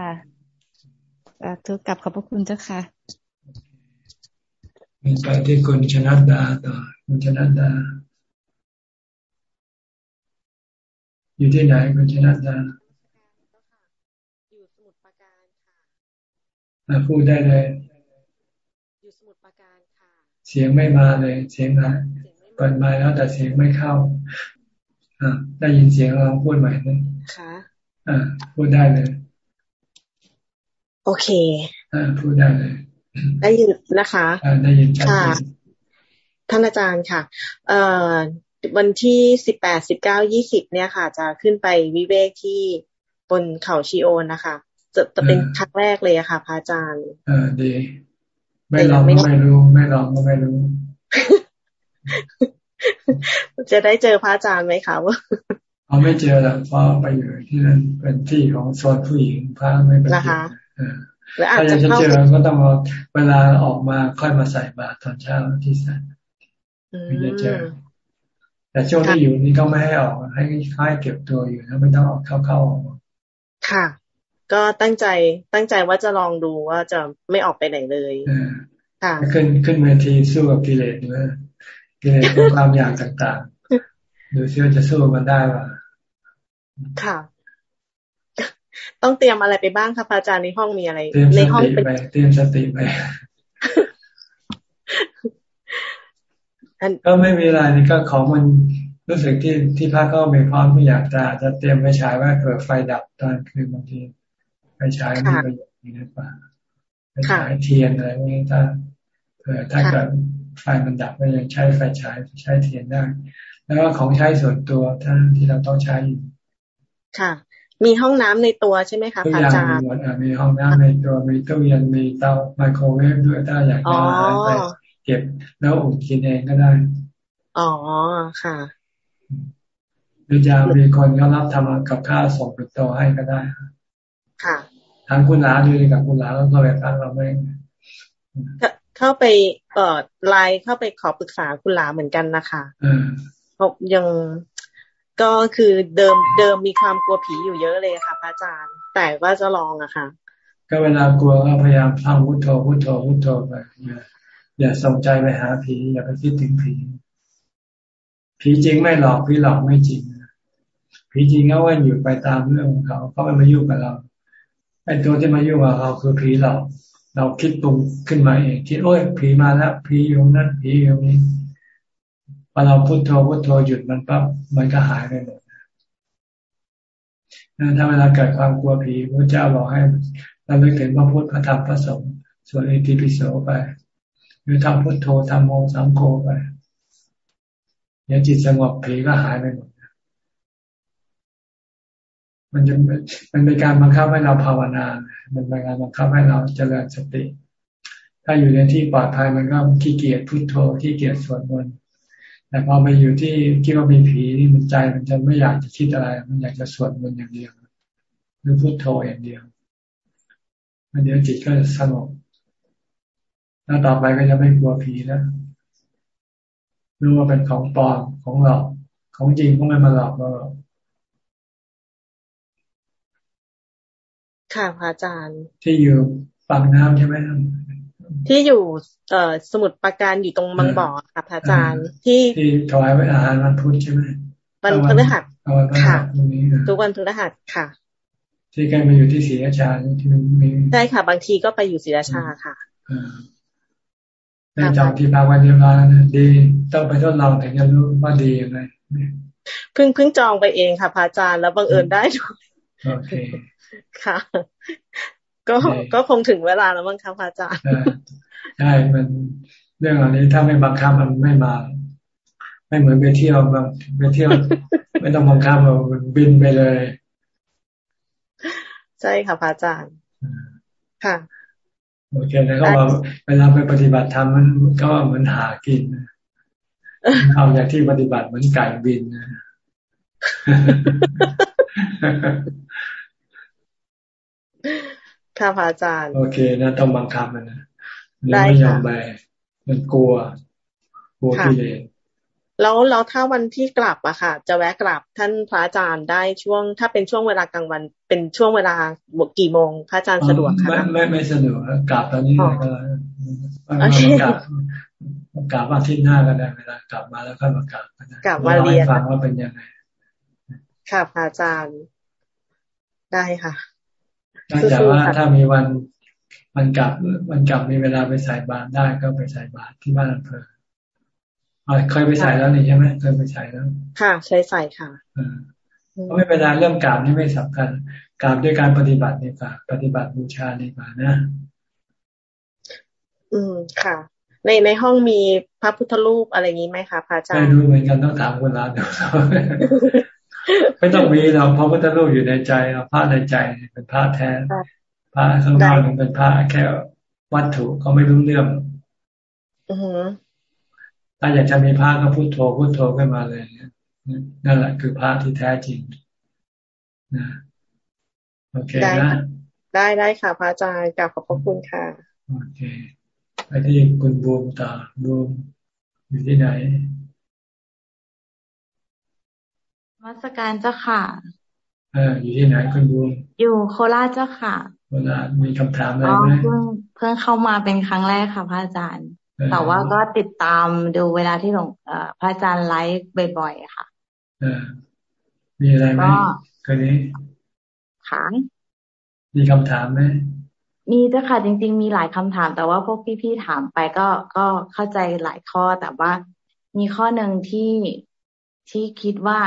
ทุกกับขอบพระคุณเจ้าค่ะมีไปที่คุณชนะดาต่อคุณชนะดา อยู่ที่ไหนคุณชนะดาพูดได้เลย อยู่สมุดปราการค่ะ เสียงไม่มาเลย เสียงหายเปิดมาแล้วแต่เสียงไม่เข้าอ่าได้ยินเสียงเราพูดใหม่นะค่ะ อ่าพูดได้เลย โอเคอ่าพูดได้เลย ได้ยินนะคะอ่าได้ยินชัดค่ะท่านอาจารย์ค่ะ เอ่อวันที่สิบแปดสิบเก้ายี่สิบเนี่ยค่ะ จะขึ้นไปวิเวกที่บนเขาชิโอนนะคะ จะจะเป็นครั้งแรกเลยอะค่ะพระอาจารย์เออดีไม่ลองก็ไม่รู้ ไม่ลองก็ไม่รู้ จะได้เจอพระอาจารย์ไหมคะว่า เขาไม่เจอหรอกเพราะไปอยู่ที่นั่นเป็นที่ของโซนผู้หญิงพระไม่เป็นที่แล้วอาจจะเจอก็ต้องเวลาออกมาค่อยมาใส่บาตรตอนเช้าที่สันไม่ได้เจอ แต่ช่วงที่อยู่นี่ก็ไม่ให้ออกให้ค่ายเก็บตัวอยู่นะไม่ต้องออกเข้าๆค่ะ ก็ตั้งใจตั้งใจว่าจะลองดูว่าจะไม่ออกไปไหนเลยค่ะขึ้นขึ้นเวทีสู้กับกิเลสด้วยกิเลสเป็นความอยากต่างๆดูซิว่าจะสู้มันได้ป่ะ ค่ะ ต้องเตรียมอะไรไปบ้างคะอาจารย์ในห้องมีอะไร ในห้องเป็นเตรียมสติไปก็ไม่มีอะไรนี่ก็ของมันรู้สึกที่ที่พระก็มีความไม่อยากจะจะเตรียมไปฉายว่าเกิดไฟดับตอนคืนบางทีไปใช้มีประโยชน์นี่หรือเปล่าไปใช้เทียนอะไรพวกนี้ถ้าเผื่อถ้าเกิดไฟมันดับก็ยังใช้ไฟฉายใช้เทียนได้ แล้วก็ของใช้ส่วนตัวท่านที่เราต้องใช้อยู่ ค่ะ มีห้องน้ำในตัวใช่ไหมคะอาจารย์มีห้องน้ำในตัวมีตู้เย็นมีเตาไมโครเวฟด้วยถ้าอยากจะไปเก็บแล้วอุ่นกินเองก็ได้ อ๋อค่ะหรือจะมีคนก็รับทำกับข้าวส่งปิดโตให้ก็ได้ ค่ะทางคุณหลาดูกับคุณหลาแล้วก็ไปตั้งเราไม่เข้าไปเอ่อไลน์เข้าไปขอปรึกษาคุณหลาเหมือนกันนะคะเพราะยัง ก็คือเดิมเดิมมีความกลัวผีอยู่เยอะเลยค่ะพระอาจารย์ แต่ว่าจะลองอะค่ะ ก็เวลากลัวก็พยายามทำพุทโธพุทโธพุทโธไปอย่าอย่าสนใจไปหาผีอย่าไปคิดถึงผีผีจริงไม่หลอกผีหลอกไม่จริงผีจริงก็ว่าอยู่ไปตามเรื่องของเขาเขาไม่มายุ่งกับเราไอ้ตัวที่มายุ่งกับเราคือผีเราเราคิดปรุงขึ้นมาเองคิดโอ้ยผีมาแล้วผีอยู่นั่นผีอยู่นี้ พอเราพุโทโธพุโทโธหยุดมันปั๊บมันก็หายไปหมดถ้าเวลาเกิดความกลัวผีพระเจ้าบอกให้เราเลิกถึงพระพุทธพระธรรมพระสงฆ์ส่วนอิติปิโสไป หรือทำพุทโธทำโมสังโฆไปเดี๋ยวจิตสงบผีก็หายไปหมดมันจะมันเป็นการบังคับให้เราภาวนา มันเป็นการบังคับให้เราเจริญสติ ถ้าอยู่ในที่ปลอดภัยมันก็ขี้เกียจพุโทโธขี้เกียจสวดมนต์ แต่พอมาอยู่ที่คิดว่ามีผีนี่มันใจมันจะไม่อยากจะคิดอะไร มันอยากจะสวดมนต์อย่างเดียวหรือพุโทโธอย่างเดียวมันเดี๋ยวจิตก็จะสงบแล้วต่อไปก็จะไม่กลัวผีแล้วรู้ว่าเป็นของปลอมของหลอกของจริงก็ไม่มาหลอกเราค่ะพระอาจารย์ ที่อยู่ฝั่งน้ำใช่ไหม ที่อยู่เอ่อสมุดประการอยู่ตรงบางบ่อค่ะพระอาจารย์ที่ที่ถวายไว้อาหารวันพุธใช่ไหมวันพฤหัสค่ะทุกวันพฤหัสค่ะ ที่ใกล้มาอยู่ที่ศรีราชาที่มีใช่ค่ะ บางทีก็ไปอยู่ศรีราชาค่ะได้จองที่พักวันเดียวกันดีต้องไปทดลองถึงจะรู้ว่าดียังไงเพิ่งเพิ่งจองไปเองค่ะพระอาจารย์แล้วบังเอิญได้ด้วยโอเคค่ะ ก็ก็คงถึงเวลาแล้วมั้งครับอาจารย์ใช่มันเรื่องอันนี้ถ้าไม่บังคับมันไม่มา ไม่เหมือนไปเที่ยวบางไปเที่ยว ไม่ต้องบังคับเราบินไปเลย ใช่ค่ะพระอาจารย์ค่ะโอเคแล้วก็ว่าเวลาไปปฏิบัติธรรมมันก็เหมือนหากินเอาอย่างที่ปฏิบัติเหมือนไก่บินนะ ค่ะพระอาจารย์ โอเคนะต้องบังคับมันนะไม่ยอมไปมันกลัว กลัวที่เลยแล้วแล้วถ้าวันที่กลับอะค่ะ จะแวะกลับท่านพระอาจารย์ได้ช่วง ถ้าเป็นช่วงเวลากลางวัน เป็นช่วงเวลาบวกกี่โมงพระอาจารย์สะดวกคะไม่ไม่ไม่สะดวกกลับตอนนี้ก็กลับกลับอาทิตย์หน้าก็ได้เวลากลับมาแล้วค่อยมากลับกลับมาเรียนฟังว่าเป็นยังไงค่ะพระอาจารย์ได้ค่ะ นอกจากว่าถ้ามีวันมันกลับมันกลับมีเวลาไปใส่บาตรได้ก็ไปใส่บาตรที่บ้านอำเภอเคยไปใส่แล้วนี่ใช่ไหมเคยไปใส่แล้ว ค่ะ ใช้ใส่ค่ะก็ไม่เป็นไรเรื่องกราบนี่ไม่สำคัญกราบด้วยการปฏิบัตินี่ค่ะปฏิบัติบูชานี่ค่ะนะ อืมค่ะ ในในห้องมีพระพุทธรูปอะไรงี้ไหมคะพระอาจารย์ไม่รู้เหมือนกันต้องถามคนร้านเดี๋ยว ไม่ต้องมีเราพระพุทธรูปอยู่ในใจเราพระในใจเป็นพระแท้พระข้างนอกเป็นพระแค่วัตถุเขาไม่รู้เรื่องถ้าอยากจะมีพระก็พุโทโธพุโทโธขึ้นมาเลยนั่นแหละคือพระที่แท้จริงนะโอเคนะได้ได้ค่ะ พระอาจารย์กลับขอบพระคุณค่ะโอเคไปที่คุณบูมตาบูมอยู่ที่ไหน มัสการเจ้าค่ะเอออยู่ที่ไหนคุณบูมอยู่โคราชเจ้าค่ะโคราชมีคำถามอะไรไหมเพิ่งเพิ่งเข้ามาเป็นครั้งแรกค่ะพระอาจารย์ แต่ว่าก็ติดตามดูเวลาที่หลวงพระอาจารย์ไลฟ์บ่อยๆค่ะเออมีอะไรไหมคืนนี้ขางมีคำถามไหมมีเจ้าค่ะจริง ๆ มีหลายคำถาม แต่ว่าพวกพี่ๆถามไปก็ก็เข้าใจหลายข้อแต่ว่ามีข้อหนึ่งที่ที่คิดว่า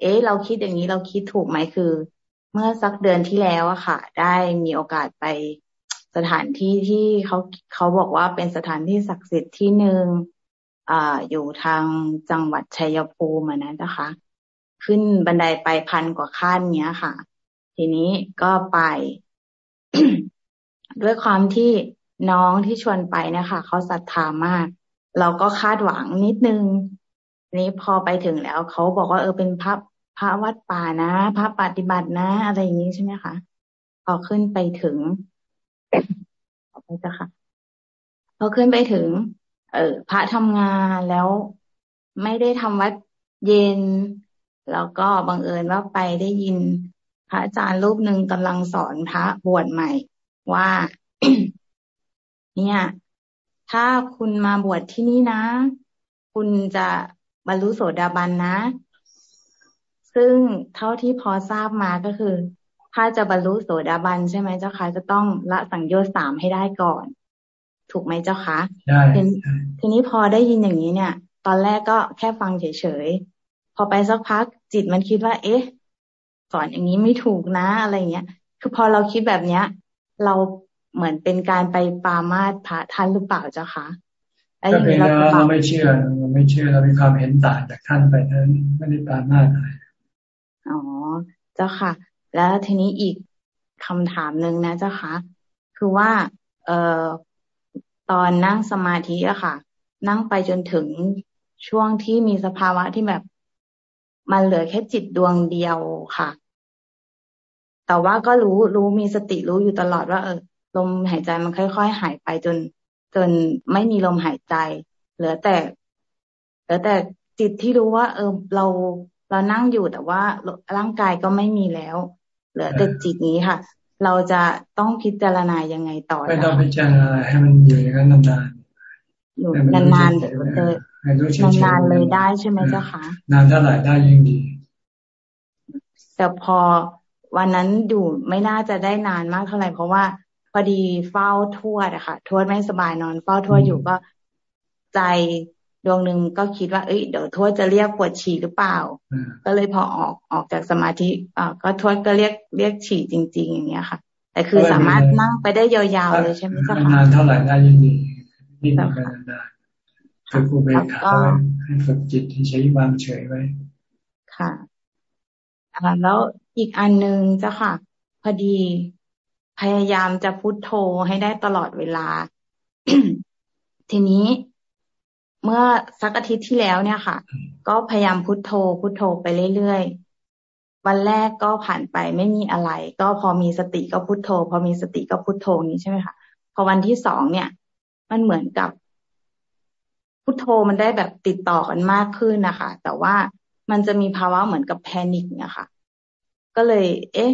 เอ๊ะ เราคิดอย่างนี้เราคิดถูกไหมคือ เมื่อสักเดือนที่แล้วอะค่ะ ได้มีโอกาสไปสถานที่ที่เขาเขาบอกว่าเป็นสถานที่ศักดิ์สิทธิ์ที่หนึ่งอ่าอยู่ทางจังหวัดชัยภูมินะนะคะ ขึ้นบันไดไปพันกว่าขั้นเนี้ยค่ะ ทีนี้ก็ไป ด้วยความที่น้องที่ชวนไปนะคะเขาศรัทธามาก เราก็คาดหวังนิดนึง นี้พอไปถึงแล้วเขาบอกว่าเออเป็นพระพระวัดป่านะพระปฏิบัตินะ อะไรอย่างนี้ใช่ไหมคะพอขึ้นไปถึงขอไปจ้ะค่ะพอขึ้นไปถึง เออพระทำงานแล้วไม่ได้ทำวัดเย็น แล้วก็บังเอิญว่าไปได้ยินพระอาจารย์รูปหนึ่งกำลังสอนพระบวชใหม่ ว่า เนี่ย ถ้าคุณมาบวชที่นี่นะ คุณจะ บรรลุโสดาบันนะ ซึ่งเท่าที่พอทราบมาก็คือ ถ้าจะบรรลุโสดาบันใช่ไหมเจ้าคะจะต้องละสังโยชน์สามให้ได้ก่อน ถูกไหมเจ้าคะใช่ทีนี้พอได้ยินอย่างนี้เนี่ย ตอนแรกก็แค่ฟังเฉยๆพอไปสักพักจิตมันคิดว่า เอ๊ะสอนอย่างนี้ไม่ถูกนะอะไรเงี้ย คือพอเราคิดแบบเนี้ย เราเหมือนเป็นการไปปามาสพระท่านหรือเปล่าเจ้าคะ ถ้าเป็นเราเราไม่เชื่อเราไม่เชื่อเรามีความเห็นต่างจากท่านไปนั้นไม่ได้ปามาสอะไรอ๋อเจ้าค่ะ แล้วทีนี้อีกคำถามหนึ่งนะเจ้าค่ะ คือว่า เอ่อตอนนั่งสมาธิอะค่ะ นั่งไปจนถึงช่วงที่มีสภาวะที่แบบมันเหลือแค่จิตดวงเดียวค่ะ แต่ว่าก็รู้รู้มีสติรู้อยู่ตลอดว่า เออลมหายใจมันค่อย ๆ หายไปจน จนไม่มีลมหายใจ เหลือแต่เหลือแต่จิตที่รู้ว่า เออเราเรานั่งอยู่แต่ว่าร่างกายก็ไม่มีแล้ว เหลือแต่จิตนี้ค่ะ เราจะต้องพิจารณายังไงต่อไม่ต้องพิจารณาให้มันอยู่อย่างนั้นนานๆอยู่นานๆเลยนานๆเลยได้ใช่ไหมเจ้าคะนานเท่าไหร่ได้ยิ่งดี แต่พอวันนั้นอยู่ไม่น่าจะได้นานมากเท่าไหร่เพราะว่า พอดีเฝ้าทวดอะค่ะ ทวดไม่สบายนอน เฝ้าทวดอยู่ก็ใจดวงหนึ่งก็คิดว่า เอ้ยเดี๋ยวทวดจะเรียกปวดฉี่หรือเปล่า ก็เลยพอออกออกจากสมาธิอ่าก็ทวดก็เรียกเรียกฉี่จริง ๆ อย่างเงี้ยค่ะ แต่คือสามารถนั่งไปได้ยาวๆเลยใช่ไหมเจ้าค่ะนานเท่าไหร่ได้ยิ่งดียิ่งนานได้ฝึกอุเบกขาให้ฝึกจิตที่ใช้วางเฉยไว้ ค่ะแล้วอีกอันหนึ่งเจ้าค่ะ พอดี พยายามจะพุโทโธให้ได้ตลอดเวลา ทีนี้เมื่อสักอาทิตย์ที่แล้วเนี่ยค่ะ ก็พยายามพุโทโธ พุโทโธไปเรื่อยๆ วันแรกก็ผ่านไปไม่มีอะไร ก็พอมีสติก็พุโทโธ พอมีสติก็พุโทโธนี้ใช่ไหมคะพอวันที่สองเนี่ย มันเหมือนกับพุโทโธมันได้แบบติดต่อกันมากขึ้นนะคะ แต่ว่ามันจะมีภาวะเหมือนกับแพนิคเนี่ยค่ะ ก็เลย เอ๊ะ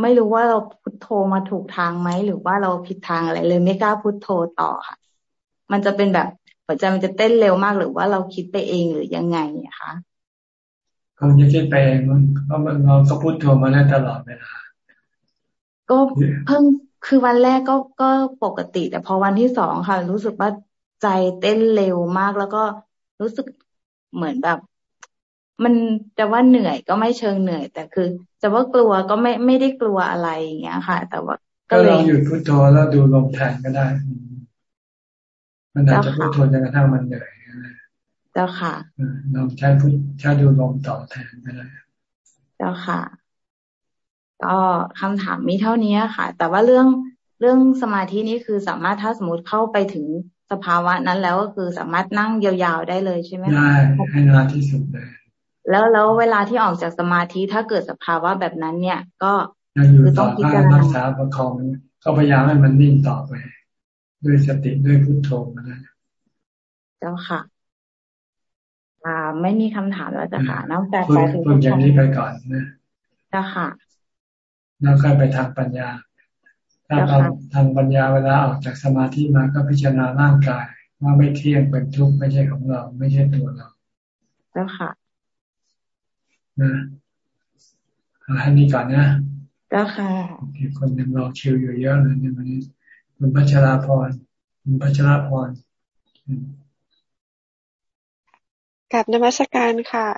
ไม่รู้ว่าเราพุโทโธมาถูกทางไหมหรือว่าเราผิดทางอะไรเลยไม่กล้าพุโทโธต่อค่ะ มันจะเป็นแบบหัวใจมันจะเต้นเร็วมากหรือว่าเราคิดไปเองหรือยังไงอะคะคงจะคิดไปเองมันเพราะมันเราก็พูดโทรมาได้ตลอดเวลาก็เพิ่งคือวันแรกก็ก็ปกติ แต่พอวันที่สองค่ะ รู้สึกว่าใจเต้นเร็วมากแล้วก็รู้สึกเหมือนแบบ มันจะว่าเหนื่อยก็ไม่เชิงเหนื่อย แต่คือ จะว่ากลัวก็ไม่ไม่ได้กลัวอะไรอย่างเงี้ยค่ะ แต่ว่าก็ลองหยุดพุทโธแล้วดูลมแทนก็ได้ มันอาจจะพูดทนจนกระทั่งมันเหนื่อยเจ้าค่ะลองใช้พูดใช้ดูลมต่อแทนไปเลยเจ้าค่ะ ก็คำถามมีเท่านี้ค่ะ แต่ว่าเรื่องเรื่องสมาธินี้คือสามารถถ้าสมมติเข้าไปถึงสภาวะนั้นแล้วก็คือสามารถนั่งยาวๆได้เลยใช่ไหมได้ให้นานที่สุดเลย แล้วแล้วเวลาที่ออกจากสมาธิถ้าเกิดสภาวะแบบนั้น เนี่ย ก็คือต้องพิจารณารักษาประคองก็พยายามให้มันนิ่งต่อไป ด้วยสติด้วยพุทโธนะเจ้าค่ะ อ่า ไม่มีคำถามแล้วจ้ะค่ะน้องแต่ขอถึงอย่างนี้ไปก่อนนะเจ้าค่ะแล้วค่อยไปทางปัญญา ถ้าเราทางปัญญาเวลาออกจากสมาธิมาก็พิจารณาร่างกาย ว่าไม่เที่ยงเป็นทุกข์ไม่ใช่ของเรา ไม่ใช่ตัวเราเจ้าค่ะ นะเอาให้นี้ก่อนนะเจ้าค่ะคนยังรอคิวอยู่เยอะเลยในวันนี้คุณพัชราพรคุณพัชราพรกับนมัสการค่ะ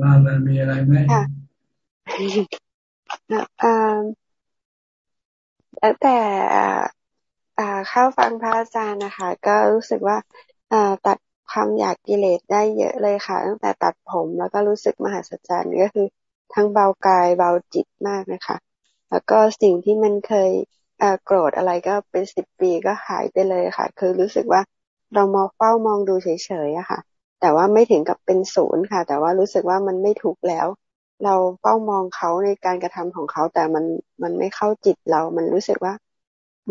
ว่ามันมีอะไรไหมค่ะแล้วแต่เข้าฟังพระอาจารย์นะคะ ก็รู้สึกว่าตัด ความอยากกิเลสได้เยอะเลยค่ะ ตั้งแต่ตัดผมแล้วก็รู้สึกมหัศจรรย์ก็คือ ทั้งเบากายเบาจิตมากนะคะ แล้วก็สิ่งที่มันเคยโกรธอะไรก็เป็นสิบปีก็หายไปเลยค่ะ คือรู้สึกว่าเรามองเฝ้ามองดูเฉยๆอะค่ะ แต่ว่าไม่ถึงกับเป็นศูนย์ค่ะ แต่ว่ารู้สึกว่ามันไม่ถูกแล้ว เราเฝ้ามองเขาในการกระทำของเขาแต่มันมันไม่เข้าจิตเรา มันรู้สึกว่า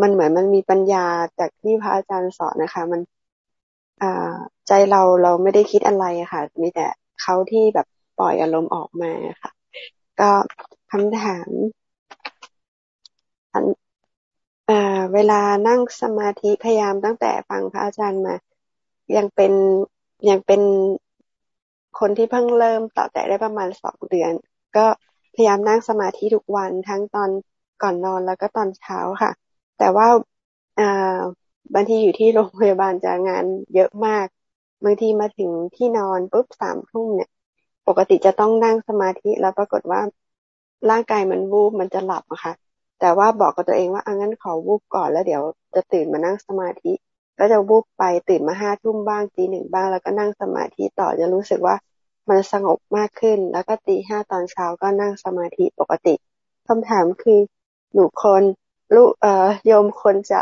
มันเหมือนมันมีปัญญาจากที่พระอาจารย์สอนนะคะ มัน ใจเราเราไม่ได้คิดอะไรค่ะ มีแต่เขาที่แบบปล่อยอารมณ์ออกมาค่ะ ก็คำถามเวลานั่งสมาธิพยายามตั้งแต่ฟังพระอาจารย์มา ยังเป็นยังเป็นคนที่เพิ่งเริ่มต่อแต่ได้ประมาณสองเดือน ก็พยายามนั่งสมาธิทุกวันทั้งตอนก่อนนอนแล้วก็ตอนเช้าค่ะ แต่ว่าอ่า บางทีอยู่ที่โรงพยาบาลจะงานเยอะมาก บางทีมาถึงที่นอนปุ๊บสามทุ่มเนี่ย ปกติจะต้องนั่งสมาธิแล้วปรากฏว่าร่างกายมันวูบมันจะหลับอะค่ะ แต่ว่าบอกกับตัวเองว่าอังั้นขอวูบก่อนแล้วเดี๋ยวจะตื่นมานั่งสมาธิ ก็จะวูบไปตื่นมาห้าทุ่มบ้างตีหนึ่งบ้าง แล้วก็นั่งสมาธิต่อจะรู้สึกว่ามันสงบมากขึ้น แล้วก็ตีห้าตอนเช้าก็นั่งสมาธิปกติคำถามคือหนูคนลูกเอ่อโยมคนจะ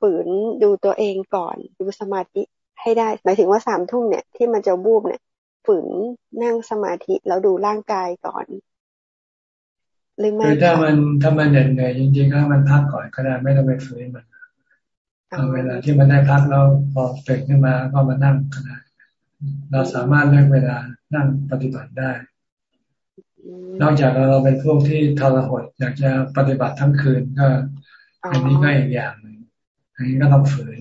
ฝืนดูตัวเองก่อน ดูสมาธิให้ได้ หมายถึงว่าสามทุ่มเนี่ย ที่มันจะบูบเนี่ยฝืนนั่งสมาธิแล้วดูร่างกายก่อนหรือไม่คือถ้ามันถ้ามันเหนื่อยจริงๆก็มันพักก่อนก็ได้ไม่ต้องไปฝืนมันเอาเวลาที่มันได้พักเราพอเฟกขึ้นมาก็มานั่งก็ได้เราสามารถเลือกเวลานั่งปฏิบัติได้ นอกจากเราเป็นพวกที่ทรหดอยากจะปฏิบัติทั้งคืนก็อันนี้ก็อีกอย่างหนึ่ง อันนี้ก็ต้องฝืน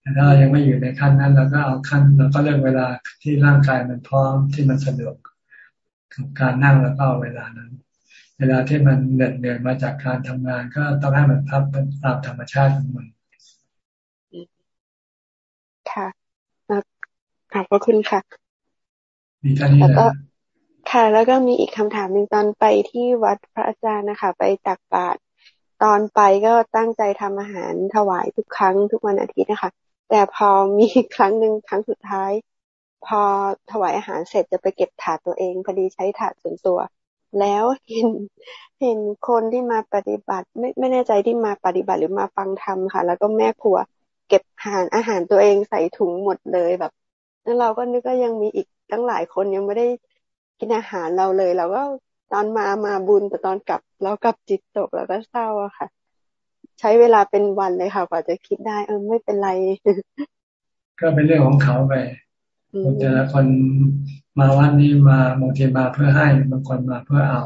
แต่ถ้าเรายังไม่อยู่ในขั้นนั้นเราก็เอาขั้นเราก็เลือกเวลาที่ร่างกายมันพร้อมที่มันสะดวกกับการนั่งแล้วก็เอาเวลานั้น เวลาที่มันเหน็ดเหนื่อยมาจากการทำงาน ก็ต้องให้มันพักตามธรรมชาติของมันค่ะขอบพระคุณค่ะมีท่านี้แล้วค่ะ แล้วก็มีอีกคำถามหนึ่งตอนไปที่วัดพระอาจารย์นะคะ ไปตักบาตร ตอนไปก็ตั้งใจทำอาหารถวายทุกครั้งทุกวันอาทิตย์นะคะ แต่พอมีครั้งหนึ่งครั้งสุดท้าย พอถวายอาหารเสร็จจะไปเก็บถาดตัวเองพอดีใช้ถาดส่วนตัว แล้วเห็นเห็นคนที่มาปฏิบัติ ไม่ไม่แน่ใจที่มาปฏิบัติหรือมาฟังธรรมค่ะ แล้วก็แม่ครัว เก็บอาหารอาหารตัวเองใส่ถุงหมดเลยแบบแล้วเราก็นึกว่ายังมีอีกตั้งหลายคนยังไม่ได้กินอาหารเราเลย เราก็ ตอนมามาบุญแต่ตอนกลับเรากลับจิตตกแล้วก็เศร้าอะค่ะ ใช้เวลาเป็นวันเลยค่ะ กว่าจะคิดได้เออไม่เป็นไร ก็เป็นเรื่องของเขาไปแต่ละคนมาวันนี้มาบางทีมาเพื่อให้บางคนมาเพื่อเอา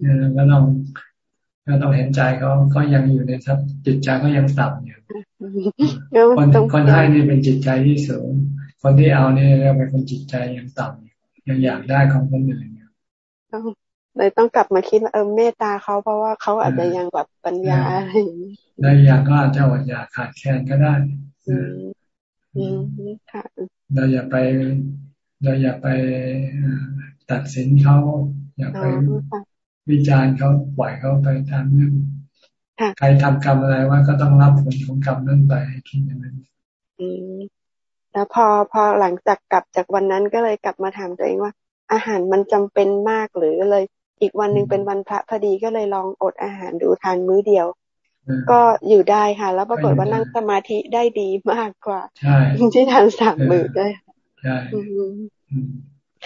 เนี่ยก็ต้องก็ต้องเห็นใจเขาเขายังอยู่ในจิตใจก็ยังต่ำอยู่คนคนให้นี่เป็นจิตใจที่สูง คนที่เอาเนี่ยเรียกเป็นคนจิตใจยังต่ำยังอยากได้ของคนอื่นอยู่ เลยต้องกลับมาคิดว่าเออเมตตาเขาเพราะว่าเขาอาจจะยังแบบปัญญาอะไรอย่างนี้ได้อยากก็อาจจะอดอยากขาดแคลนก็ได้อืมค่ะเราอย่าไปเราอย่าไปตัดสินเขาอย่าไปวิจารณ์เขาปล่อยเขาไปตามเรื่องใครทำกรรมอะไรว่าก็ต้องรับผลของกรรมนั้นไปคิดอย่างนั้นอืมแล้วพอพอหลังจากกลับจากวันนั้นก็เลยกลับมาถามตัวเองว่า อาหารมันจำเป็นมากหรือเลย อีกวันหนึ่งเป็นวันพระพอดีก็เลยลองอดอาหารดูทานมื้อเดียว ก็อยู่ได้ค่ะ แล้วปรากฏว่านั่งสมาธิได้ดีมากกว่าที่ทานสามมื้อได้ใช่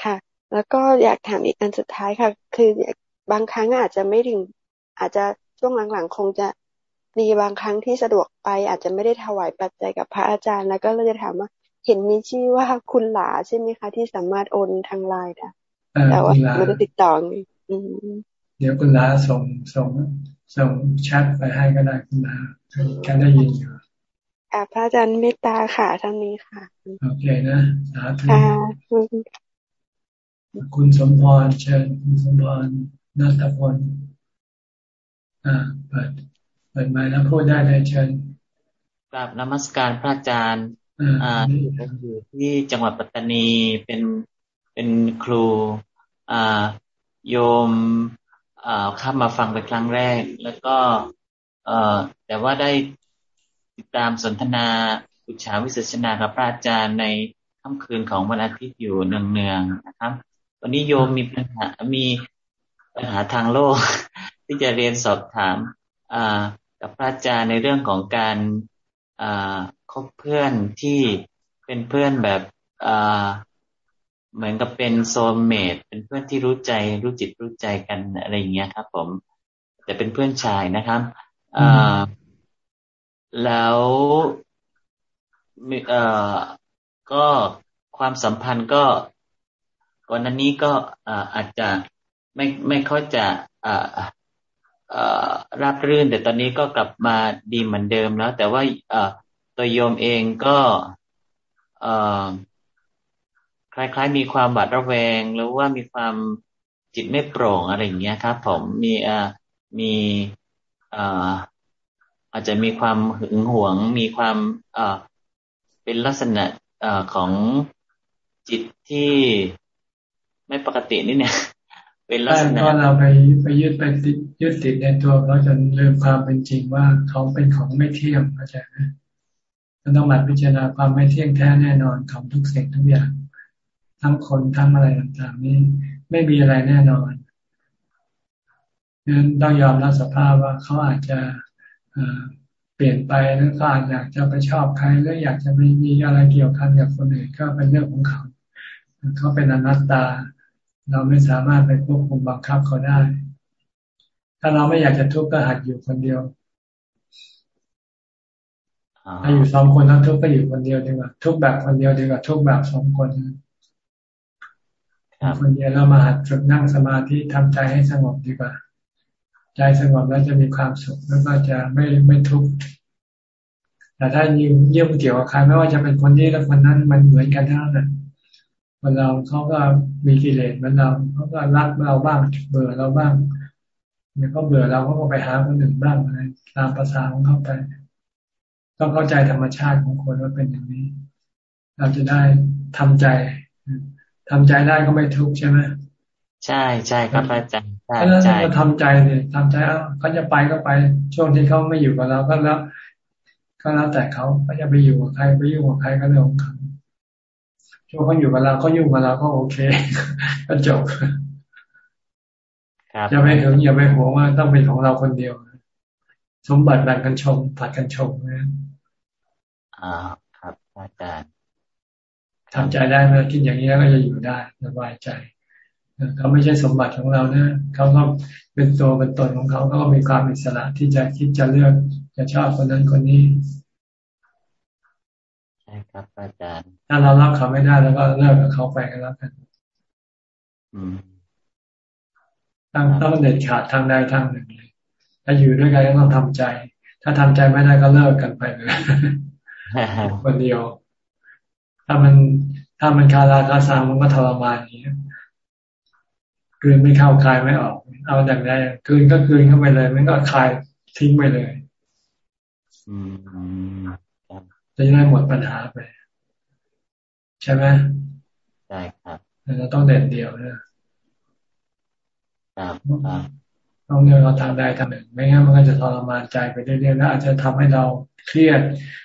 ค่ะ แล้วก็อยากถามอีกอันสุดท้ายค่ะ คือบางครั้งอาจจะไม่ถึง อาจจะช่วงหลังๆคงจะมีบางครั้งที่สะดวกไป อาจจะไม่ได้ถวายปัจจัยกับพระอาจารย์แล้วก็เลยจะถามว่า เห็นมีชื่อว่าคุณหลาใช่ไหมคะ ที่สามารถโอนทางไลน์ได้แต่ว่าไม่ได้ติดต่อไงเดี๋ยวคุณลาส่งส่งส่งแชทไปให้ก็ได้คุณลาแค่ได้ยินอยู่อาพระอาจารย์เมตตาค่ะท่านนี้ค่ะ โอเคนะสาธุคุณสมพรเชิญคุณสมพรนัทพลอ่าเปิดเปิดไมค์แล้วพูดได้เลยเชิญกราบนมัสการพระอาจารย์ อ่าอยู่ที่จังหวัดปัตตานีเป็นเป็นครูอ่าโยมอ่าเข้ามาฟังเป็นครั้งแรก แล้วก็เอ่อแต่ว่าได้ติดตามสนทนาอุชาวิสัชนากับพระอาจารย์ในค่ำคืนของวันอาทิตย์อยู่เนืองๆนะครับ วันนี้โยมมีปัญหามีปัญหาทางโลก ที่จะเรียนสอบถามอ่ากับพระอาจารย์ในเรื่องของการอ่า คบเพื่อนที่เป็นเพื่อนแบบอ่าเหมือนกับเป็นโซลเมดเป็นเพื่อนที่รู้ใจรู้จิตรู้ใจกันอะไรอย่างเงี้ยครับ ผม แต่เป็นเพื่อนชายนะครับอ่าแล้วเอ่อก็ความสัมพันธ์ก็ก่อนนั้นนี้ก็อาจจะไม่ไม่ค่อยจะรับรื่น แต่ตอนนี้ก็กลับมาดีเหมือนเดิมแล้ว แต่ว่า ตัวโยมเองก็คล้ายๆ มีความบาดระแวง หรือว่ามีความจิตไม่โปร่งอะไรอย่างเงี้ยครับ ผมมีอ่ามีอ่าอาจจะมีความหึงหวง มีความอ่าเป็นลักษณะอของจิตที่ไม่ปกตินี่เนี่ยเป็นลักษณะก็เราไปไปยึดไปติดยึดติดในตัวเขาจนลืมความเป็นจริงว่าเขาเป็นของไม่เที่ยงเข้าใจไหม เราต้องหมาพิจารณาความไม่เที่ยงแท้แน่นอนของทุกสิ่งทุกอย่าง ทั้งคนทั้งอะไรต่างๆนี้ไม่มีอะไรแน่นอนนั้นต้องยอมรับสภาพว่าเขาอาจจะเปลี่ยนไปหรือเขาอาจอยากจะไปชอบใครหรืออยากจะไม่มีอะไรเกี่ยวข้องกับคนอื่นก็เป็นเรื่องของเขาเขาเป็นอนัตตา เราไม่สามารถไปควบคุมบังคับเขาได้ ถ้าเราไม่อยากจะทุกข์ก็หัดอยู่คนเดียว ถ้าอยู่สองคนแล้วทุกข์ก็อยู่คนเดียวดีกว่า ทุกแบบคนเดียวดีกว่าทุกแบบสองคนคนเดียวเรามาหัดฝึกนั่งสมาธิทำใจให้สงบดีกว่า ใจสงบแล้วจะมีความสุขแล้วก็จะไม่ไม่ทุกข์แต่ถ้ายิ่งเยี่ยมเกี่ยวกับใครไม่ว่าจะเป็นคนนี้และคนนั้นมันเหมือนกันทั้งนั้นคนเราเขาก็มีกิเลสเหมือนเราเขาก็รักเราบ้างเบื่อเราบ้างเนี่ยก็เบื่อเราก็ไปหาคนอื่นบ้างอะไรตามภาษาของเขาไป ต้องเข้าใจธรรมชาติของคนว่าเป็นอย่างนี้ เราจะได้ทำใจทำใจได้ก็ไม่ทุกข์ใช่ไหมใช่ใช่ครับอาจารย์ใช่ใช่ทำใจเนี่ยทำใจเขาจะไปก็ไปช่วงที่เขาไม่อยู่กับเราก็แล้ว ก็แล้วแต่เขาเขาจะไปอยู่กับใครไปยุ่งกับใครก็เรื่องของเขาช่วงเขาอยู่กับเราเขายุ่งกับเราก็โอเคก็จบอย่าไปถึงอย่าไปหัวว่าต้องเป็นของเราคนเดียว สมบัติแบ่งกันชมผัดกันชมนะ อ่าครับอาจารย์ทำใจได้เมื่อคิดอย่างนี้แล้วก็จะอยู่ได้สบายใจเขาไม่ใช่สมบัติของเราเนะเขาก็เป็นตัวเป็นตนของเขาก็มีความอิสระที่จะคิดจะเลือกจะชอบคนนั้นคนนี้ใช่ครับอาจารย์ถ้าเรารับเขาไม่ได้แล้วก็เลิกกับเขาไปกันแล้วกันต้องต้องเด็ดขาดทางใดทางหนึ่งเลยถ้าอยู่ด้วยกันก็ต้องทำใจ ถ้าทำใจไม่ได้ก็เลิกกันไปเลย คนเดียว ถ้ามันถ้ามันคาราคาซังมันก็ทรมานอย่างนี้กืนไม่เข้าคายไม่ออก เอาอย่างไรกืนก็กืนเข้าไปเลย มันก็คายทิ้งไปเลยจะได้หมดปัญหาไป ใช่ไหมใช่ครับเราต้องเด่นเดียวนะต้องเลือกเราทางใดทางหนึ่ง ไม่งั้นมันก็จะทรมานใจไปเรื่อยๆแล้วอาจจะทำให้เราเครียด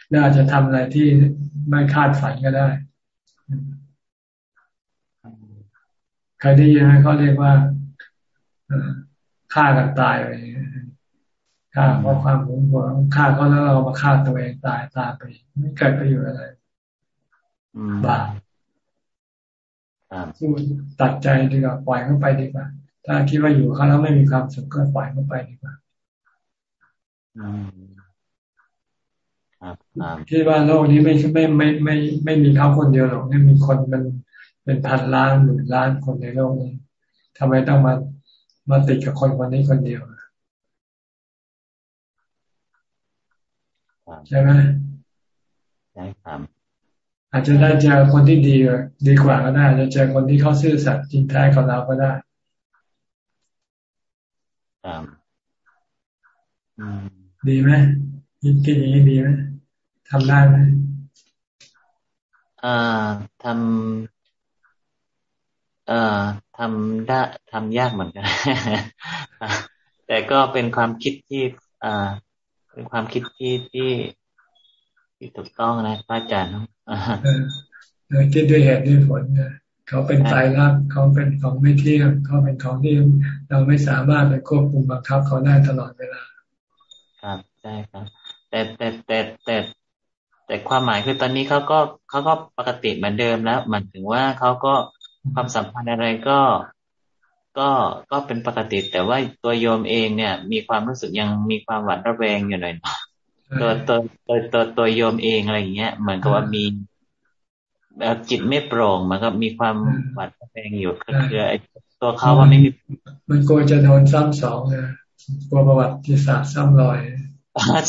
แล้อาจจะทำอะไรที่ไม่คาดฝันก็ได้ ใครได้ยินไหมเขาเรียกว่าฆ่ากันตายไปฆ่าเพราะความหึงหวงฆ่าเขาแล้วเรามาฆ่าตัวเองตายตายไปไม่เกิดประโยชน์อะไรบาปสู้ตัดใจดีกว่าปล่อยเขาไปดีกว่า ถ้าคิดว่าอยู่เขาแล้วไม่มีความสุขก็ปล่อยเขาไปดีกว่า คิดว่าโลกนี้ไม่ไม่ไม่ไม่ไม่มีเขาคนเดียวหรอกนี่มีคนมันเป็นพันล้านหมื่นล้านคนในโลกนี้ทำไมต้องมามาติดกับคนคนนี้คนเดียวใช่ไหมใช่ครับอาจจะได้เจอคนที่ดีดีกว่าก็ได้อาจจะเจอคนที่เขาซื่อสัตย์จริงแท้กับเราก็ได้ครับดีไหมคิดอย่างนี้ดีไหม ทำได้ไหมอ่าทำเอ่อทำได้ทำยากเหมือนกัน แต่ก็เป็นความคิดที่อ่าเป็นความคิดที่ที่ที่ถูกต้องนะพระอาจารย์เออคิดด้วยเหตุด้วยผลนะเขาเป็นตายรักเขาเป็นของไม่เที่ยงเขาเป็นของที่เราไม่สามารถไปควบคุมบังคับเขาได้ตลอดเวลา ครับใช่ครับ แต่แต่แต่แต่ แต่ความหมายคือตอนนี้เขาก็เขาก็ปกติเหมือนเดิมแล้วหมายถึงว่าเขาก็ความสัมพันธ์อะไรก็ ก็ก็เป็นปกติ แต่ว่าตัวโยมเองเนี่ย มีความรู้สึกยังมีความหวาดระแวงอยู่หน่อยตัวตัวตัวตัวตัวโยมเองอะไรอย่างเงี้ยเหมือนกับว่ามีแบบจิตไม่โปร่งมันก็มีความหวาดระแวงอยู่คือไอ้ตัวเขาว่าไม่มี มันกลัวจะโดนซ้ำสองนะกลัวประวัติศาสตร์ซ้ำรอย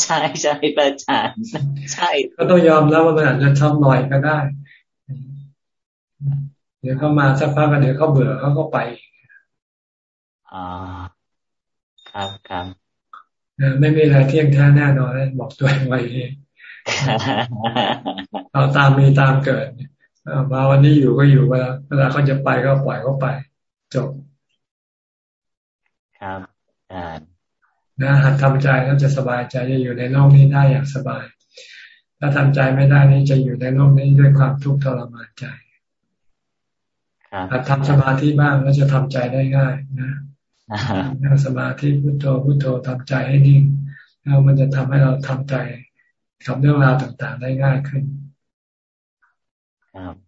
ใช่ใช่อาจารย์ใช่ ก็ต้องยอมแล้วว่ามันอาจจะซ้ำรอยก็ได้ดี๋ยวเขามาสักพักเดี๋ยวเขาเบื่อเขาก็ไปอ่าครับครับไม่มีอะไรเที่ยงแท้แน่นอนบอกตัวเองไว้เอาตามมีตามเกิดมาวันนี้อยู่ก็อยู่เวลาเวลาเขาจะไปก็ปล่อยเขาไป จบ ครับอ่า นะหัดทำใจแล้วจะสบายใจจะอยู่ในโลกนี้ได้อย่างสบาย ถ้าทำใจไม่ได้นี่จะอยู่ในโลกนี้ด้วยความทุกข์ทรมานใจหัดทำสมาธิบ้างแล้วจะทำใจได้ง่ายนะนั่งสมาธิพุโทโธพุโทโธทำใจให้นิ่งแล้วมันจะทำให้เราทำใจกับเรื่องราวต่างๆได้ง่ายขึ้นครับ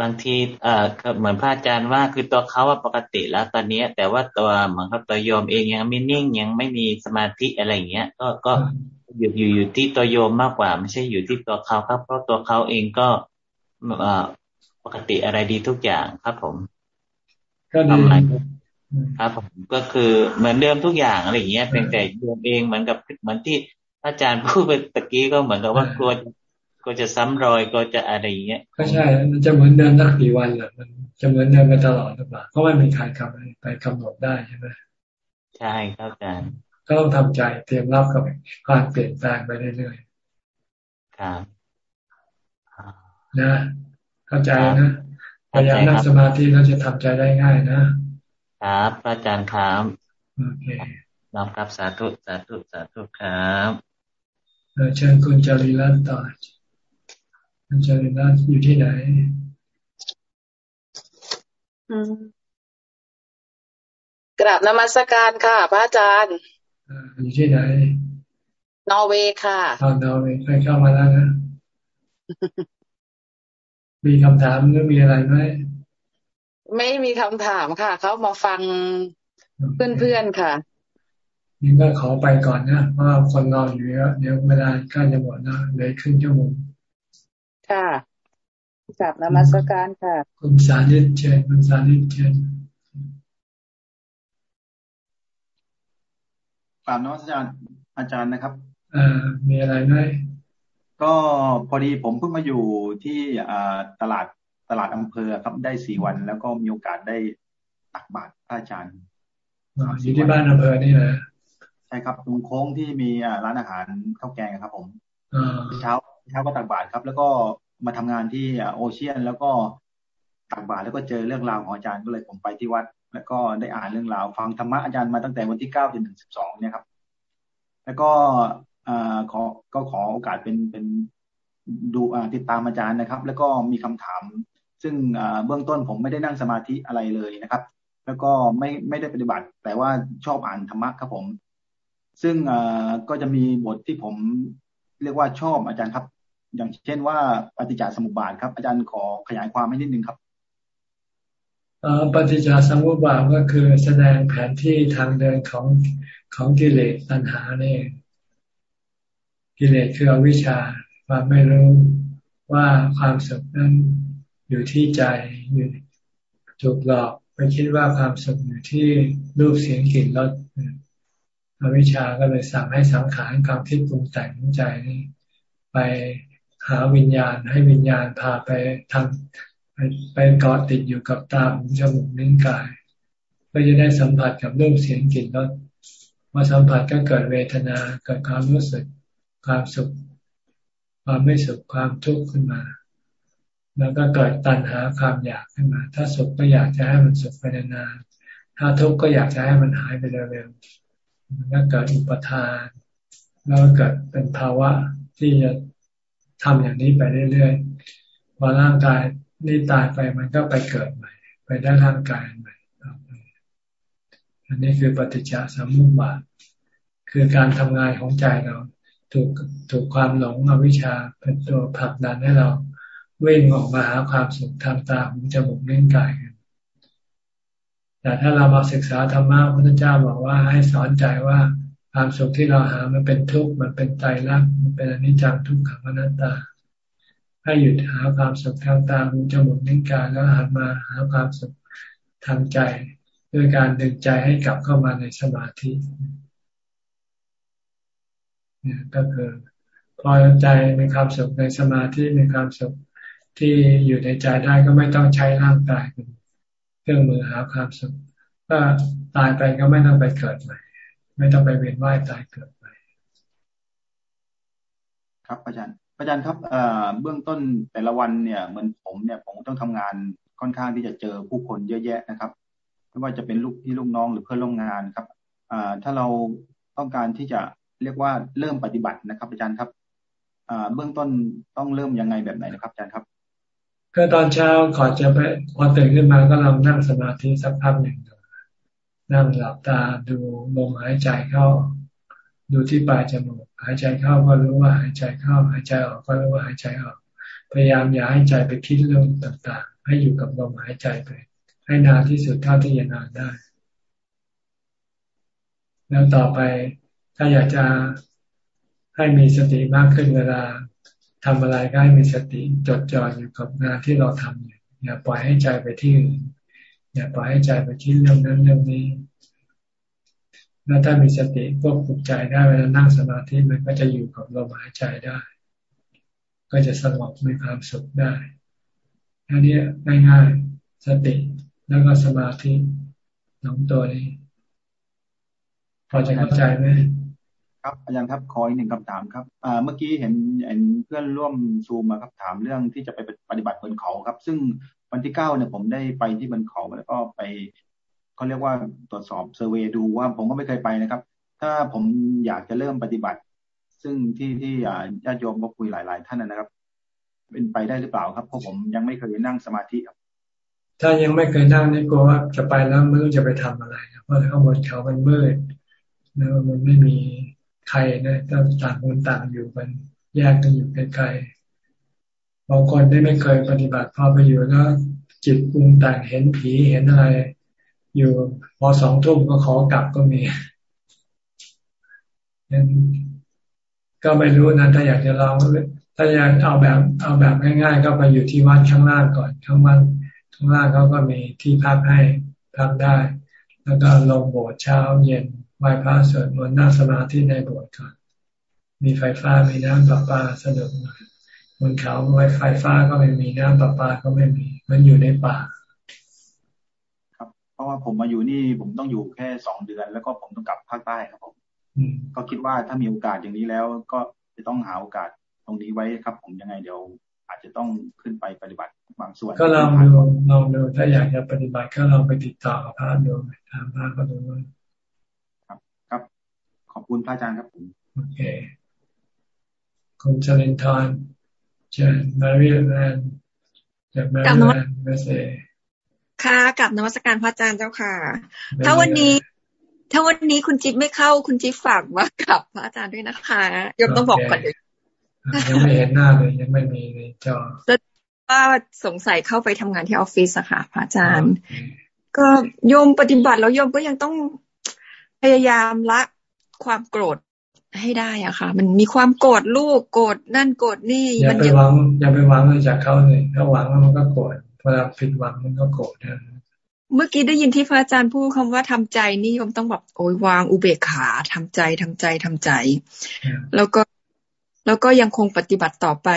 บางทีเอ่อเหมือนพระอาจารย์ว่าคือตัวเขาว่าปกติแล้วตอนนี้แต่ว่าตัวเหมือนกับตัวโยมเองยังไม่นิ่งยังไม่มีสมาธิอะไรอย่างเงี้ย ก็ก็อยู่อยู่อยู่ที่ตัวโยมมากกว่า ไม่ใช่อยู่ที่ตัวเขาครับ เพราะตัวเขาเองก็เอ่อปกติอะไรดีทุกอย่างครับผมก็ดีครับผมก็คือเหมือนเดิมทุกอย่างอะไรอย่างเงี้ยเพียงแต่โยมเองเหมือนกับเหมือนที่อาจารย์พูดไปตะกี้ก็เหมือนกับว่ากลัว ก็จะซ้ำรอยก็จะอะไรอย่างเงี้ยก็ใช่มันจะเหมือนเดิมสักกี่วันแหละมันจะเหมือนเดิมไปตลอดหรือเปล่าเพราะไม่มีใครกำไปกำหนดได้ใช่ไหมใช่ครับอาจารย์ก็ต้องทำใจเตรียมรับกับการเปลี่ยนแปลงไปเรื่อยๆครับนะเข้าใจนะพยายามนั่งสมาธิแล้วจะทำใจได้ง่ายนะครับอาจารย์ครับโอเคน้อมครับสาธุสาธุสาธุครับเชิญคุณจาริรัตน์ต่อ คุณจาริรัตน์อยู่ที่ไหนกราบนมัสการค่ะ พระอาจารย์อยู่ที่ไหน นอร์เวย์ค่ะตอนนอร์เวย์ไปเข้ามาแล้วนะ มีคำถามหรือมีอะไรไหม ไม่มีคำถามค่ะ เขามาฟังเพื่อนๆค่ะนี่ก็ขอไปก่อนนะเพราะคนรออยู่เยอะเดี๋ยวเวลาใกล้จะหมดนะเลยครึ่งชั่วโมง ค่ะกลับนมัสการค่ะ คุณสานิตเชิญคุณสานิตเชิญกราบนมัสการอาจารย์นะครับอ่ามีอะไรไหมก็พอดีผมเพิ่งมาอยู่ที่ตลาดตลาดอำเภอครับได้สี่วัน แล้วก็มีโอกาสได้ตักบาตรพระอาจารย์อยู่ที่บ้านอำเภอนี่แหละใช่ครับตรงโค้งที่มีร้านอาหารข้าวแกงครับ ผมเช้า เช้าก็ตักบาตรครับ แล้วก็มาทำงานที่โอเชียน แล้วก็ตักบาตรแล้วก็เจอเรื่องราวของอาจารย์ก็เลยผมไปที่วัด แล้วก็ได้อ่านเรื่องราว ฟังธรรมะอาจารย์มาตั้งแต่วันที่เก้าจนถึงสิบสองเนี่ยครับ แล้วก็อขอก็ขอโอกาสเป็นเป็นดูติดตามอาจารย์นะครับ แล้วก็มีคำถาม ซึ่งเบื้องต้นผมไม่ได้นั่งสมาธิอะไรเลยนะครับ แล้วก็ไม่ไม่ได้ปฏิบัติ แต่ว่าชอบอ่านธรรมะครับผม ซึ่งก็จะมีบทที่ผมเรียกว่าชอบอาจารย์ครับ อย่างเช่นว่าปฏิจจสมุปบาทครับ อาจารย์ขอขยายความให้นิดนึงครับปฏิจจสมุปบาทก็คือแสดงแผนที่ทางเดินของของกิเลสตัณหาเนี่ยกิเลสคืออวิชชาความไม่รู้ว่าความสุขนั้นอยู่ที่ใจอยู่ถูกหลอกไปคิดว่าความสุขอยู่ที่รูปเสียงกลิ่นรสอวิชชาก็เลยสั่งให้สังขารความคิดปรุงแต่งของใจนี้ไป หาวิญญาณ ให้วิญญาณพาไปทำไปไปเกาะติดอยู่กับตาหูจมูกนิ้วกายเพื่อจะได้สัมผัสกับรูปเสียงกลิ่นรสมาสัมผัสก็เกิดเวทนาเกิดความรู้สึกความสุข ความไม่สุขความทุกข์ขึ้นมา แล้วก็เกิดตัณหาความอยากขึ้นมา ถ้าสุขก็อยากจะให้มันสุขไปนานๆถ้าทุกข์ก็อยากจะให้มันหายไปเร็วๆมันก็เกิดอุปทาน แล้วเกิดเป็นภาวะที่จะ ทำอย่างนี้ไปเรื่อยๆพอร่างกายนี่ตายไปมันก็ไปเกิดใหม่ ไปได้ร่างกายใหม่อันนี้คือปฏิจจสมุปบาทคือการทำงานของใจเราถูกถูกความหลงอวิชชาเป็นตัวผลักดันให้เราวิ่งออกมาหาความสุขทางตาหูจมูกเล่นกายกันแต่ถ้าเรามาศึกษาธรรมะพระพุทธเจ้าบอกว่าให้สอนใจว่า ความสุขที่เราหามันเป็นทุกข์มันเป็นไตรลักมันเป็นอนิจจังทุกขังอนัตตา ให้หยุดหาความสุขทางตาหูจมูกนิ้วกายแล้วหันมาหาความสุขทางใจด้วยการดึงใจให้กลับเข้ามาในสมาธิเนี่ยก็คือพอใจมีความสุขในสมาธิมีความสุขที่อยู่ในใจได้ก็ไม่ต้องใช้ร่างกายเครื่องมือหาความสุขถ้าตายไปก็ไม่ต้องไปเกิดใหม่ ไม่ต้องไปเวียนว่ายตายเกิดใหม่ครับอาจารย์อาจารย์ครับเบื้องต้นแต่ละวันเนี่ยเหมือนผมเนี่ยผมต้องทำงานค่อนข้างที่จะเจอผู้คนเยอะแยะนะครับ ไม่ว่าจะเป็นลูกพี่ลูกน้องหรือเพื่อนร่วมงานครับถ้าเราต้องการที่จะเรียกว่าเริ่มปฏิบัตินะครับ อาจารย์ครับเบื้องต้นต้องเริ่มยังไงแบบไหนนะครับ อาจารย์ครับ ก็ตอนเช้าก่อนจะไปพอตื่นขึ้นมาก็ลองนั่งสมาธิสักพักหนึ่ง นั่งหลับตาดูลมหายใจเข้า ดูที่ปลายจมูกหายใจเข้าก็รู้ว่าหายใจเข้า หายใจออกก็รู้ว่าหายใจออก พยายามอย่าให้ใจไปคิดเรื่องต่างๆ ให้อยู่กับลมหายใจไป ให้นานที่สุดเท่าที่จะนานได้ แล้วต่อไปถ้าอยากจะให้มีสติมากขึ้นเวลาทำอะไรก็ให้มีสติจดจ่ออยู่กับงานที่เราทำอยู่อย่าปล่อยให้ใจไปที่อื่น อย่าปล่อยให้ใจไปคิดเรื่องนั้นเรื่องนี้แล้วถ้ามีสติควบคุมใจได้เวลานั่งสมาธิมันก็จะอยู่กับลมหายใจได้ ก็จะสงบมีความสุขได้อันนี้ง่ายๆสติแล้วก็สมาธิสองตัวนี้ พอจะเข้าใจไหมครับอาจารย์ครับขออีกหนึ่งคำถามครับเมื่อกี้เห็นเห็นเพื่อนร่วมซูมมาครับถามเรื่องที่จะไปปฏิบัติบนเขาครับ ซึ่ง วันที่เก้าเนี่ยผมได้ไปที่บนเขาแล้วก็ไปเขาเรียกว่าตรวจสอบเซอร์เวดูว่าผมก็ไม่เคยไปนะครับ ถ้าผมอยากจะเริ่มปฏิบัติ ซึ่งที่ที่ญาติโยมก็คุยหลาย ๆ ท่านนะครับ เป็นไปได้หรือเปล่าครับเพราะผมยังไม่เคยนั่งสมาธิครับถ้ายังไม่เคยนั่งนี่กลัวว่าจะไปแล้วไม่รู้จะไปทำอะไรเพราะข้างบนเขามันมืดแล้วมันไม่มีใครนะต่างคนต่างอยู่กันแยกกันอยู่ไกลๆ บางคนได้ไม่เคยปฏิบัติพอไปอยู่แล้วจิตปรุงแต่งเห็นผีเห็นอะไร อยู่พอสองทุ่มก็ขอกลับก็มีก็ไม่รู้นะถ้าอยากจะลองถ้าอยากเอาแบบเอาแบบง่ายๆ ก็ไปอยู่ที่วัดข้างล่างก่อนข้างล่างข้างล่างเขาก็มีที่พักให้พักได้ แล้วก็ลงโบสถ์เช้าเย็นไหว้พระสวดมนต์นั่งสมาธิในโบสถ์ก่อนมีไฟฟ้ามีน้ำประปาสนุกหน่อย บนเขาไว้ไฟฟ้าก็ไม่มีน้ำประปาก็ไม่มี มันอยู่ในป่า ครับ เพราะว่าผมมาอยู่นี่ผมต้องอยู่แค่สองเดือน แล้วก็ผมต้องกลับภาคใต้ครับผมก็คิดว่าถ้ามีโอกาสอย่างนี้แล้วก็จะต้องหาโอกาสตรงนี้ไว้ครับ ผมยังไงเดี๋ยว อาจจะต้องขึ้นไปปฏิบัติบางส่วน ก็ลองดูลองดูถ้าอยากจะปฏิบัติก็ลองไปติดต่อกับพระดูถามพระก็ดูขอบคุณพระอาจารย์ครับผมโอเคคุณชลินทร์ เชิญมาริแลนจากมาริแลนด์เมสเซค่ะกับนวัตการพระอาจารย์เจ้าค่ะ ถ้าวันนี้ ถ้าวันนี้คุณจิ๊บไม่เข้าคุณจิ๊บฝากว่ากับพระอาจารย์ด้วยนะคะยมต้องบอกก่อนเลยยังไม่เห็นหน้าเลยยังไม่มีในจอว่าสงสัยเข้าไปทำงานที่ออฟฟิศอะค่ะพระอาจารย์ ก็โยมปฏิบัติแล้วโยมก็ยังต้องพยายามละความโกรธ ให้ได้อะค่ะ มันมีความโกรธลูกโกรธนั่นโกรธนี่อย่าไปหวังอย่าไปหวังเลยจากเขาเลยถ้าหวังมันก็โกรธเวลาผิดหวังมันก็โกรธนะเมื่อกี้ได้ยินที่พระอาจารย์พูดคำว่าทำใจนี่ยมต้องแบบโอ้ยวางอุเบกขาทำใจทำใจทำใจ แล้วก็แล้วก็ยังคงปฏิบัติต่อไป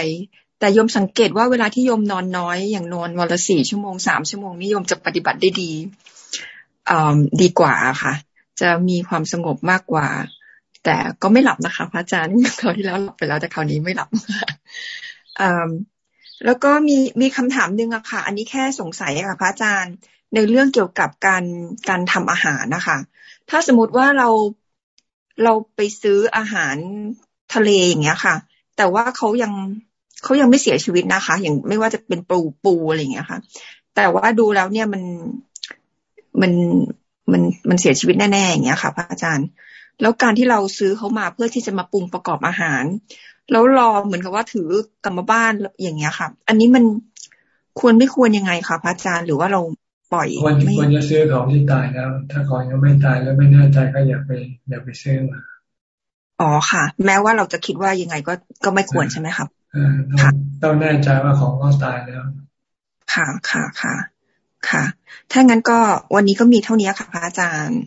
แต่ยมสังเกตว่าเวลาที่ยมนอนน้อย อย่างนอนวันละสี่ชั่วโมงสามชั่วโมงนี่ยมจะปฏิบัติได้ดีอ่าดีกว่าค่ะ จะมีความสงบมากกว่า แต่ก็ไม่หลับนะคะ พระอาจารย์คราวที่แล้วหลับไปแล้วแต่คราวนี้ไม่หลับแล้วก็มีมีคำถามหนึ่งอะค่ะ อันนี้แค่สงสัยอะค่ะพระอาจารย์ในเรื่องเกี่ยวกับการการทำอาหารนะคะ ถ้าสมมติว่าเราเราไปซื้ออาหารทะเลอย่างเงี้ยค่ะ แต่ว่าเขายังเขายังไม่เสียชีวิตนะคะ อย่างไม่ว่าจะเป็นปูปูอะไรอย่างเงี้ยค่ะ แต่ว่าดูแล้วเนี่ยมันมันมันมันเสียชีวิตแน่ๆอย่างเงี้ยค่ะ พระอาจารย์ แล้วการที่เราซื้อเขามาเพื่อที่จะมาปรุงประกอบอาหาร แล้วรอเหมือนกับว่าถือกรรมบ้านอย่างเงี้ยค่ะ อันนี้มันควรไม่ควรยังไงคะพระอาจารย์หรือว่าเราปล่อยควรควรจะซื้อของที่ตายแล้ว ถ้าของยังไม่ตายแล้วไม่แน่ใจก็อย่าไปอย่าไปซื้อมาอ๋อค่ะ แม้ว่าเราจะคิดว่ายังไงก็ก็ไม่ควรใช่ไหมครับต้องแน่ใจว่าของก็ตายแล้ว ค่ะค่ะค่ะค่ะ ถ้างั้นก็วันนี้ก็มีเท่านี้ค่ะพระอาจารย์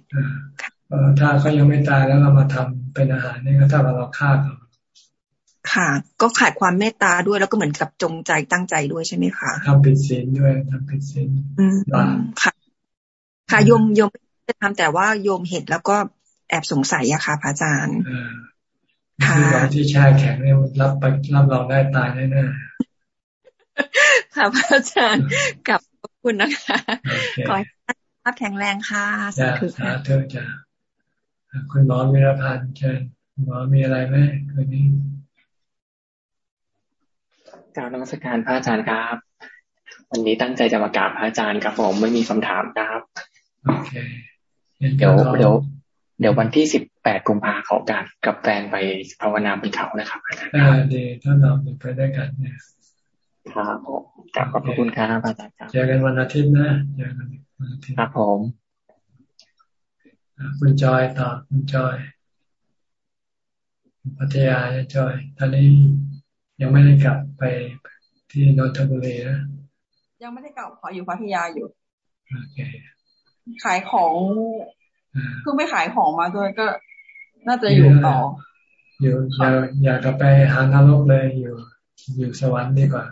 ถ้าเขายังไม่ตายแล้วเรามาทำเป็นอาหารนี่ก็ถ้าเราฆ่าเขาค่ะ ก็ขาดความเมตตาด้วยแล้วก็เหมือนกับจงใจตั้งใจด้วยใช่ไหมคะทำผิดศีลด้วยทำผิดศีลอืมค่ะ ค่ะโยมโยมจะทำแต่ว่าโยมเห็นแล้วก็แอบสงสัยอะค่ะพระอาจารย์ที่เราที่แช่แข็งเนี่ยรับไปรับรองได้ตายแน่ๆค่ะพระอาจารย์กับคุณนะคะขอให้รับแข็งแรงค่ะสาธุสาธุจ้า คุณหมอมีรพันธ์เชิญหมอมีอะไรไหมคืนนี้กล่าวนมัสการพระอาจารย์ครับ วันนี้ตั้งใจจะมากราบพระอาจารย์ครับผมไม่มีคำถามครับโอเคเดี๋ยวเดี๋ยวเดี๋ยววันที่สิบแปดกุมภาขอการกับแฟนไปภาวนาบนเขานะครับอาจารย์ครับดีถ้าเราไปได้กันเนี่ยครับผมกลับขอบคุณครับอาจารย์ครับเจอกันวันอาทิตย์นะเจอกันวันอาทิตย์ครับผม คุณจอยต่อคุณจอยพัทยาจอย ตอนนี้ยังไม่ได้กลับไปที่นนทบุรีนะยังไม่ได้กลับขออยู่พัทยาอยู่โอเคขายของเพิ่งไม่ขายของมาด้วยก็ น่าจะอยู่ต่อ อยู่อย่าอย่ากลับไปหานรกเลยอยู่ อยู่สวรรค์ดีกว่า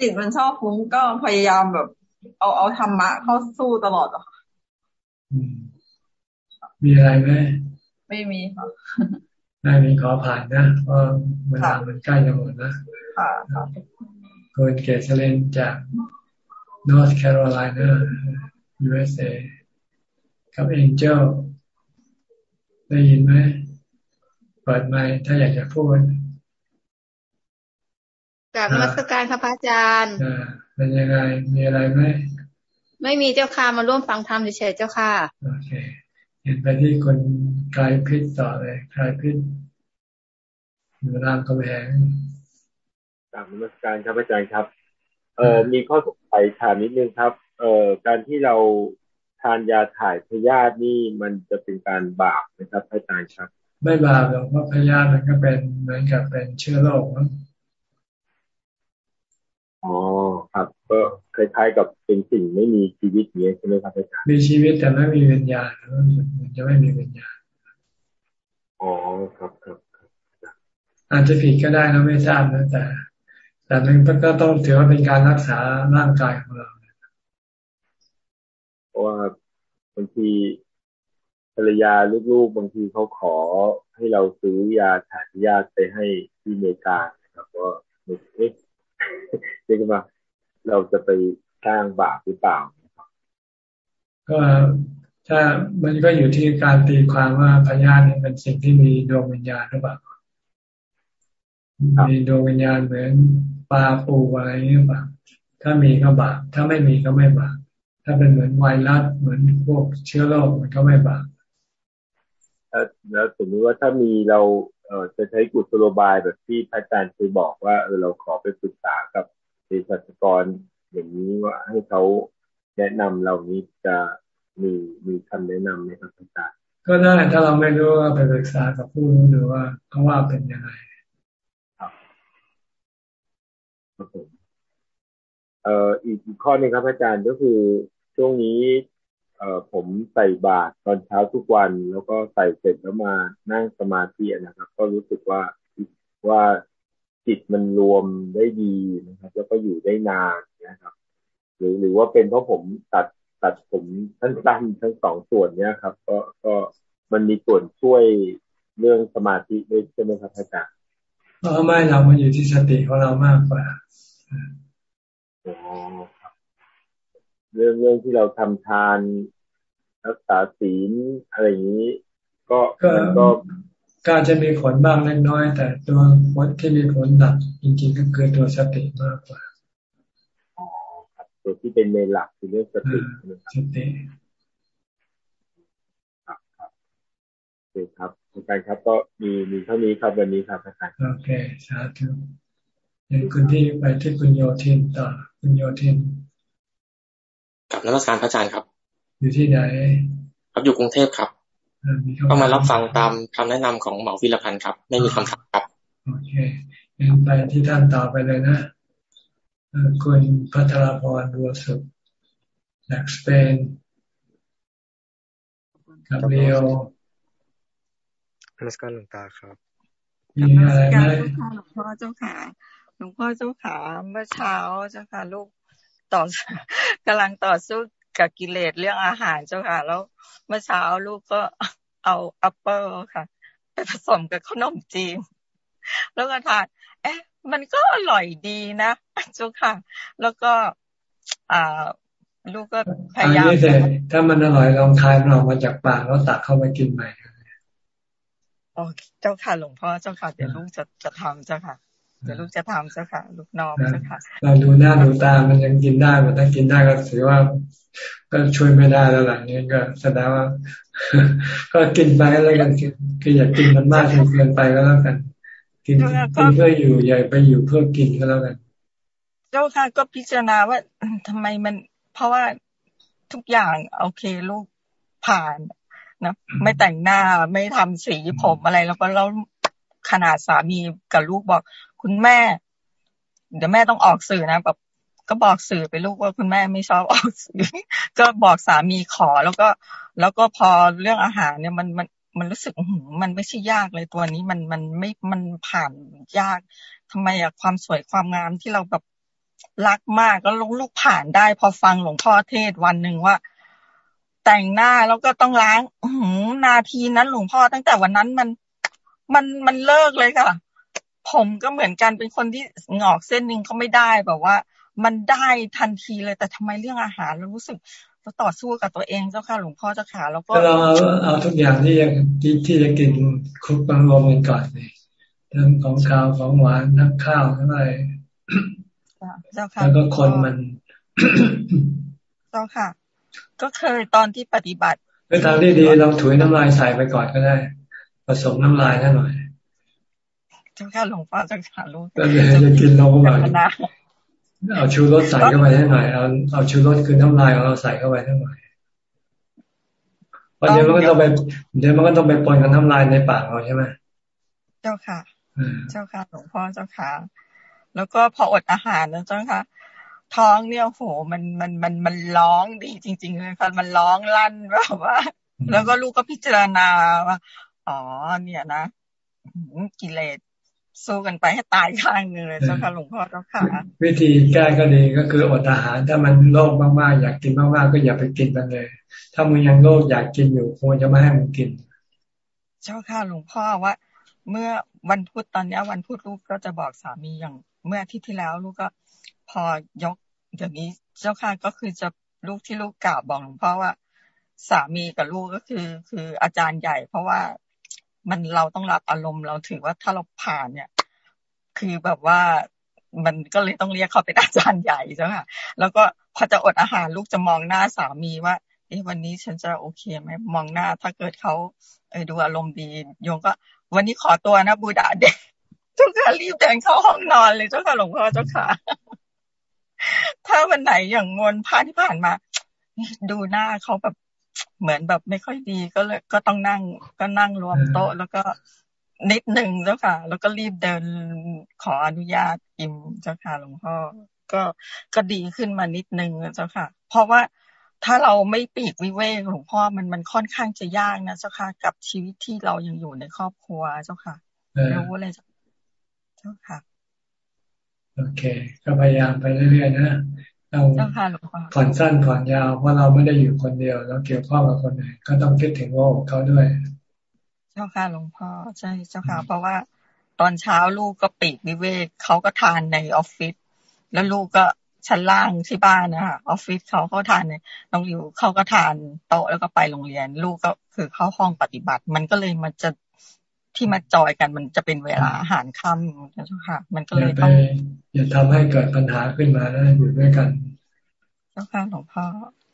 จิตมันชอบฟุ้งก็พยายามแบบ เอาเอาธรรมะเข้าสู้ตลอดอะ มีอะไรไหมไม่มีค่ะไม่มีขอผ่านนะเพราะเวลามันใกล้จะหมดนะค่ะคุณเกษเลนจาก North Carolina USA กับเอ็นเจลได้ยินไหมเปิดไมค์ถ้าอยากจะพูดกับมัสการค่ะพระอาจารย์เป็นยังไงมีอะไรไหม ไม่มีเจ้าค่ะมาร่วมฟังธรรมเฉยๆเจ้าค่ะโอเคเห็นไปที่คนกายพิษต่อเลยกายพิษอยู่รามกำแหงกราบนมัสการครับอาจารย์ครับ เอ่อมีข้อสงสัยถามนิดนึงครับ เอ่อการที่เราทานยาถ่ายพยาธินี่มันจะเป็นการบาปนะครับอาจารย์ครับไม่บาปหรอกเพราะพยาธิมันก็เป็นเหมือนกับเป็นเชื้อโรคมั้งอ๋อครับ ก็คล้ายๆกับเป็นสิ่งไม่มีชีวิตเนี้ยใช่ไหมครับอาจารย์มีชีวิตแต่ไม่มีวิญญาณมันจะไม่มีวิญญาณอ๋อครับครับอาจจะผิดก็ได้นะไม่ทราบนะแต่ แต่มันก็ต้องถือว่าเป็นการรักษาร่างกายของเราเพราะว่าบางทีภรรยาลูกๆบางทีเขาขอให้เราซื้อยาถ่ายยาไปให้ที่อเมริกานะครับว่าเอ๊ะเรียกว่า เราจะไปสร้างบาปหรือเปล่าก็ถ้ามันก็อยู่ที่การตีความว่าพยานเป็นสิ่งที่มีดวงวิญญาณหรือเปล่ามีดวงวิญญาณเหมือนปลาปูอะไรนี่ป่ะถ้ามีก็บาปถ้าไม่มีก็ไม่บาปถ้าเป็นเหมือนไวรัสเหมือนพวกเชื้อโรคมันก็ไม่บาปแล้วสมมติว่าถ้ามีเราเออจะใช้กุศโลบายแบบที่พระอาจารย์เคยบอกว่าเออเราขอไปปรึกษากับ เภสัชกรอย่างนี้ว่าให้เขาแนะนำเรานี้จะมีมีคำแนะนำไหมครับอาจารย์ก็ได้ถ้าเราไม่รู้ก็ไปปรึกษากับผู้รู้ดูว่าเขาว่าเป็นยังไงครับผมเอ่ออีกข้อนึงครับอาจารย์ก็คือช่วงนี้ เอ่อผมใส่บาตรตอนเช้าทุกวัน แล้วก็ใส่เสร็จแล้วมานั่งสมาธินะครับ ก็รู้สึกว่าว่า จิตมันรวมได้ดีนะครับ แล้วก็อยู่ได้นานนะครับ หรือหรือว่าเป็นเพราะผมตัดตัดผมทั้งสั้นทั้งสองส่วนเนี้ยครับ ก็ก็มันมีส่วนช่วยเรื่องสมาธิด้วยใช่ไหมครับอาจารย์เพราะไม่เรามันอยู่ที่สติของเรามากกว่าเรื่องเรื่องที่เราทำทานรักษาศีลอะไรอย่างนี้ ก็ก็ ก็จะมีผลบ้างเล็กน้อย แต่ตัวผลที่มีผลหนักจริงๆก็คือตัวสติมากกว่าตัวที่เป็นในหลักคือเรื่องสติสติครับครับโอเคครับอาจารย์ครับ ก็มีมีเท่านี้ครับวันนี้ครับอาจารย์โอเคสาธุยังคุณที่ไปที่คุณโยทินต่อคุณโยทินกับนักการพระอาจารย์ครับ อยู่ที่ไหนครับอยู่กรุงเทพครับ ก็มารับฟังตามคำแนะนำของหมอวิรพันธ์ครับ ไม่มีคำถามครับโอเคงั้นไปที่ท่านต่อไปเลยนะคุณพัทรพรดัวสุขจากสเปนกับเรียวนมัสการหลวงตาครับมีอะไรไหมหลวงพ่อเจ้าขาหลวงพ่อเจ้าขาเมื่อเช้าเจ้าค่ะลูกต่อกำลังต่อสู้ กับกิเลสเรื่องอาหารเจ้าค่ะ แล้วเมื่อเช้าลูกก็เอาแอปเปิลค่ะ ไปผสมกับขนมจีน แล้วก็ทานเอ๊ะ มันก็อร่อยดีนะเจ้าค่ะ แล้วก็ อ่าลูกก็พยายามถ้ามันอร่อยลองทายมันออกมาจากปากแล้วตักเข้าไปกินใหม่โอเคเจ้าค่ะหลวงพ่อเจ้าค่ะเดี๋ยวลูกจะจะทำเจ้าค่ะ เดี๋ยวลูกจะทำเจ้าค่ะ ลูกน้องเจ้าค่ะเราดูหน้าดูตามันยังกินได้มันถ้ากินได้ก็ถือว่า ก็ช่วยไม่ได้แล้วหลังนี้ก็แสดงว่า ก็กินไปแล้วกันคืออย่ากินมันมากจนเกินไปก็แล้วกัน กินกินเพื่ออยู่ใหญ่ไปอยู่เพื่อกินก็แล้วกันเจ้าค่ะก็พิจารณาว่าทำไมมัน เพราะว่าทุกอย่างโอเคลูกผ่านนะไม่แต่งหน้าไม่ทำสีผมอะไร แล้วก็แล้วขนาดสามีกับลูกบอก คุณแม่ เดี๋ยวแม่ต้องออกสื่อนะแบบก็บอกสื่อไปลูกว่าคุณแม่ไม่ชอบออกสื่อ ก็บอกสามีขอแล้วก็ แล้วก็พอเรื่องอาหารเนี่ยมันมันมันรู้สึกมันไม่ใช่ยากเลยตัวนี้มันมันไม่มันผ่านยากทำไมอะความสวยความงามที่เราแบบรักมากก็ลูกลูกผ่านได้ พอฟังหลวงพ่อเทศวันหนึ่งว่า แต่งหน้าแล้วก็ต้องล้างหนาทีนั้นหลวงพ่อตั้งแต่วันนั้นมันมันมันเลิกเลยค่ะ ผมก็เหมือนกันเป็นคนที่หงอกเส้นนึงเขาไม่ได้แบบว่า มันได้ทันทีเลยแต่ทำไมเรื่องอาหารเรารู้สึกเราต่อสู้กับตัวเองเจ้าค่ะหลวงพ่อเจ้าค่ะแล้วก็เราเอาเอาทุกอย่างที่ยังที่ที่จะกินคุกบังลมกันก่อนเลยทั้งของข้าวของหวานทั้งข้าวทั้งอะไรแล้วก็คนมันเจ้าค่ะ ก็เคยตอนที่ปฏิบัติคือทางที่ดีลองถุยน้ำลายใส่ไปก่อนก็ได้ ผสมน้ำลายนั่นหน่อย เจ้าค่ะหลวงพ่อเจ้าค่ะรู้ก็จะกินลงหน่อยเอาชูรสใส่เข้าไปให้หน่อยเอาเอาชูรสคือน้ำลายของเราใส่เข้าไปให้หน่อยวันเดี๋ยวมันก็ต้องไปเดี๋ยวมันก็ต้องไปปนกับน้ำลายในปากเราใช่ไหมเจ้าค่ะ เจ้าค่ะหลวงพ่อเจ้าค่ะ แล้วก็พออดอาหารนะเจ้าค่ะท้องเนี่ยโหมันมันมันมันร้องดีจริง ๆ เลยค่ะมันร้องลั่นแบบว่า แล้วก็ลูกก็พิจารณาว่าอ๋อเนี่ยนะกิเลส สู้กันไปให้ตายข้างนึงเลยเจ้าค่ะหลวงพ่อเจ้าค่ะ วิธีแก้ก็ดีก็คืออดอาหาร ถ้ามันโรคมากๆ อยากกินมากๆ ก็อย่าไปกินมันเลย ถ้ามึงยังโรคอยากกินอยู่ควรจะไม่ให้มึงกิน เจ้าค่ะหลวงพ่อว่า เมื่อวันพุธตอนนี้วันพุธลูกก็จะบอกสามีอย่างเมื่ออาทิตย์ที่แล้วลูกก็พอยกอย่างนี้เจ้าค่ะก็คือจะลูกที่ลูกกล่าวบอกหลวงพ่อว่าสามีกับลูกก็คือ คืออาจารย์ใหญ่ เพราะว่า มันเราต้องรับอารมณ์เราถือว่าถ้าเราผ่านเนี่ย คือแบบว่ามันก็เลยต้องเรียกเขาเป็นอาจารย์ใหญ่ใช่ไหมแล้วก็พอจะอดอาหารลูกจะมองหน้าสามีว่า เอ๊ะวันนี้ฉันจะโอเคไหมมองหน้าถ้าเกิดเขาเออดูอารมณ์ดีโยงก็ วันนี้ขอตัวนะบูดาเด็กเจ้าค่ะรีบเดินเข้าห้องนอนเลยเจ้าค่ะหลวงพ่อเจ้าค่ะ ถ้าวันไหนอย่างงนพาที่ผ่านมา ดูหน้าเขาแบบ เหมือนแบบไม่ค่อยดีก็เลยก็ต้องนั่ง ก็นั่งรวมโต๊ะ แล้วก็นิดหนึ่งเจ้าค่ะ แล้วก็รีบเดินขออนุญาตอิมเจ้าค่ะหลวงพ่อก็ก็ดีขึ้นมานิดนึงเจ้าค่ะ เพราะว่าถ้าเราไม่ปีกวิเวกหลวงพ่อมันมันค่อนข้างจะยากนะเจ้าค่ะ กับชีวิตที่เรายังอยู่ในครอบครัวเจ้าค่ะรู้เลยเจ้าค่ะโอเค ก็พยายามไปเรื่อยๆนะ เราผ่อนสั้นผ่อนยาวเพราะเราไม่ได้อยู่คนเดียว เราเกี่ยวข้องกับคนอื่นก็ต้องคิดถึงโลกเขาด้วย เจ้าค่ะหลวงพ่อใช่เจ้าค่ะ เพราะว่าตอนเช้าลูกก็ปลีกวิเวกเขาก็ทานในออฟฟิศแล้วลูกก็ชั้นล่างที่บ้านนะคะออฟฟิศเขาเขาทานเนี่ยต้องอยู่เขาก็ทานโต๊ะแล้วก็ไปโรงเรียน ลูกก็คือเข้าห้องปฏิบัติ มันก็เลยมันจะ ที่มาจอยกันมันจะเป็นเวลาอาหารค่ำนะเจ้าค่ะ มันก็เลยต้องอย่าทำให้เกิดปัญหาขึ้นมาแล้วอยู่ด้วยกัน เจ้าค่ะหลวงพ่อ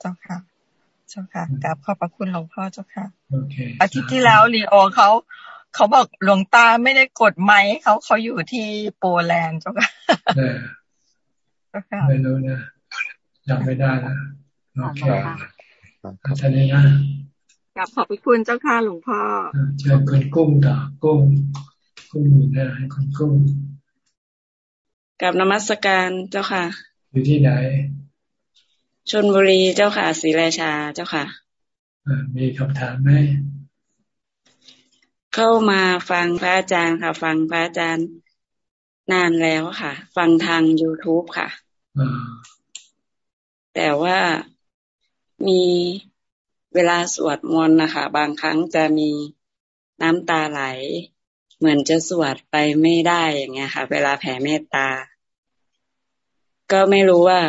เจ้าค่ะ เจ้าค่ะกราบขอบพระคุณหลวงพ่อเจ้าค่ะโอเคอาทิตย์ที่แล้วลีโอเขาเขาบอกหลวงตาไม่ได้กดไม้เขาเขาอยู่ที่โปแลนด์เจ้าค่ะไม่รู้นะจำไม่ได้นะโอเคอาจารย์นะ กับขอบคุณเจ้าค่ะหลวงพ่อเชิญคุณกุ้งต่อกุ้งกุ้งอยู่นะให้คุณกุ้งกับนมัสการเจ้าค่ะ อยู่ที่ไหนชนบุรีเจ้าค่ะศรีราชาเจ้าค่ะมีคำถามไหมเข้ามาฟังพระอาจารย์ค่ะ ฟังพระอาจารย์นานแล้วค่ะ ฟังทาง youtube ค่ะแต่ว่ามี เวลาสวดมนต์นะคะบางครั้งจะมีน้ำตาไหล เหมือนจะสวดไปไม่ได้อย่างเงี้ยค่ะ เวลาแผ่เมตตา ก็ไม่รู้ว่า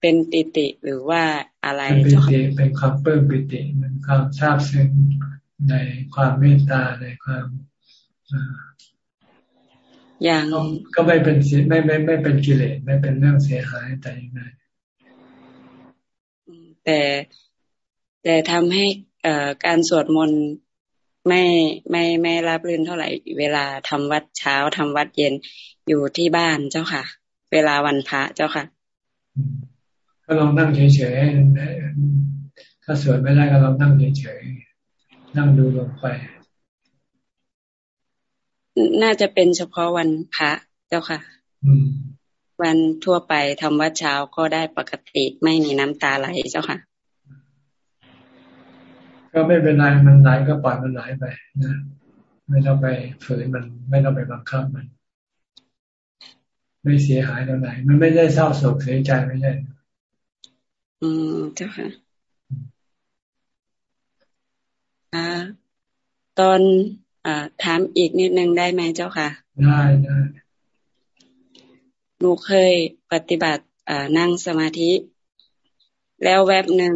เป็นปิติหรือว่าอะไรเป็นปิติเป็นความเพิ่มปิติเป็นความชาบซึ้งในความเมตตาในความอย่างก็ไม่เป็นไม่ไม่ไม่เป็นกิเลสไม่เป็นเรื่องเสียหายแต่ยังไงแต่ แต่ทำให้เอ่อการสวดมนต์ไม่ไม่ไม่รับรื่นเท่าไหร่ เวลาทำวัดเช้าทำวัดเย็นอยู่ที่บ้านเจ้าค่ะ เวลาวันพระเจ้าค่ะ ก็ลองนั่งเฉยๆถ้าสวดไม่ได้ก็ลองนั่งเฉยๆนั่งดูลงไป น่าจะเป็นเฉพาะวันพระเจ้าค่ะวันทั่วไปทำวัดเช้าก็ได้ปกติไม่มีน้ำตาไหลเจ้าค่ะ ก็ไม่เป็นไรมันไหลก็ปล่อยมันไหลไปนะไม่ต้องไปฝืนมัน ไม่ต้องไปบังคับมัน ไม่เสียหายตรงไหน มันไม่ได้เศร้าโศกเสียใจไม่ใช่อืมเจ้าค่ะอ่าตอนอ่าถามอีกนิดนึงได้ไหมเจ้าค่ะ ได้ได้หนูเคยปฏิบัติอ่านั่งสมาธิ แล้วแวบหนึ่ง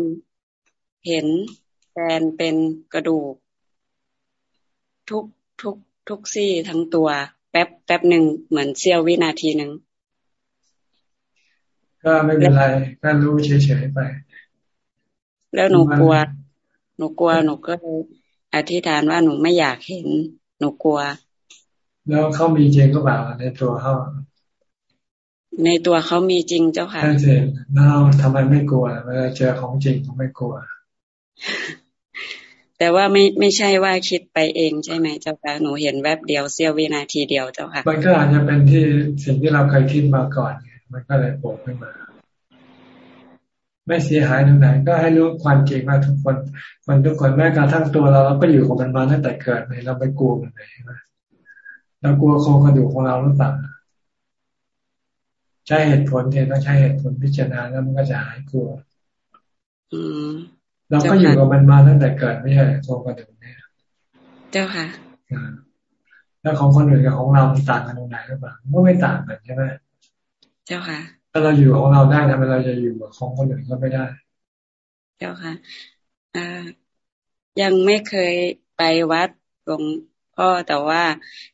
เห็น แฟนเป็นกระดูก ทุกทุกทุกซี่ทั้งตัว แป๊บแป๊บหนึ่งเหมือนเสี้ยววินาทีหนึ่งก็ไม่เป็นไรก็รู้เฉยๆไป แล้วหนูกลัว หนูกลัวหนูก็อธิษฐานว่าหนูไม่อยากเห็น หนูกลัว แล้วเขามีจริงก็แบบในตัวเขาในตัวเขามีจริงเจ้าค่ะนั่นเองแล้วทำไมไม่กลัวเวลาเจอของจริงเขาไม่กลัว แต่ว่าไม่ไม่ใช่ว่าคิดไปเองใช่ไหมเจ้าค่ะหนูเห็นแวบเดียวเสี้ยววินาทีเดียวเจ้าค่ะมันก็อาจจะเป็นที่สิ่งที่เราเคยคิดมาก่อนมันก็เลยโผล่ขึ้นมา ไม่เสียหายตรงไหนก็ให้รู้ความจริงว่าทุกคน มันทุกคนแม้กระทั่งตัวเราเราก็อยู่กับมันมาตั้งแต่เกิดเลยเราไปกลัวมันเลยใช่ไหมเรากลัวโครงกระดูกของเราหรือเปล่าใช้เหตุผลเนี่ยต้องใช้เหตุผลพิจารณาแล้วมันก็จะหายกลัว อืม เราก็อยู่กับมันมาตั้งแต่เกิดไม่ใช่โครงกระดูกเนี่ย เจ้าค่ะแล้วของคนอื่นกับของเราต่างกันตรงไหนหรือเปล่าก็ไม่ต่างกันใช่ไหมเจ้าค่ะ ถ้าเราอยู่ของเราได้ทำไมเราจะอยู่กับของคนอื่นก็ไม่ได้ เจ้าค่ะอ่ายังไม่เคยไปวัดหลวงพ่อแต่ว่า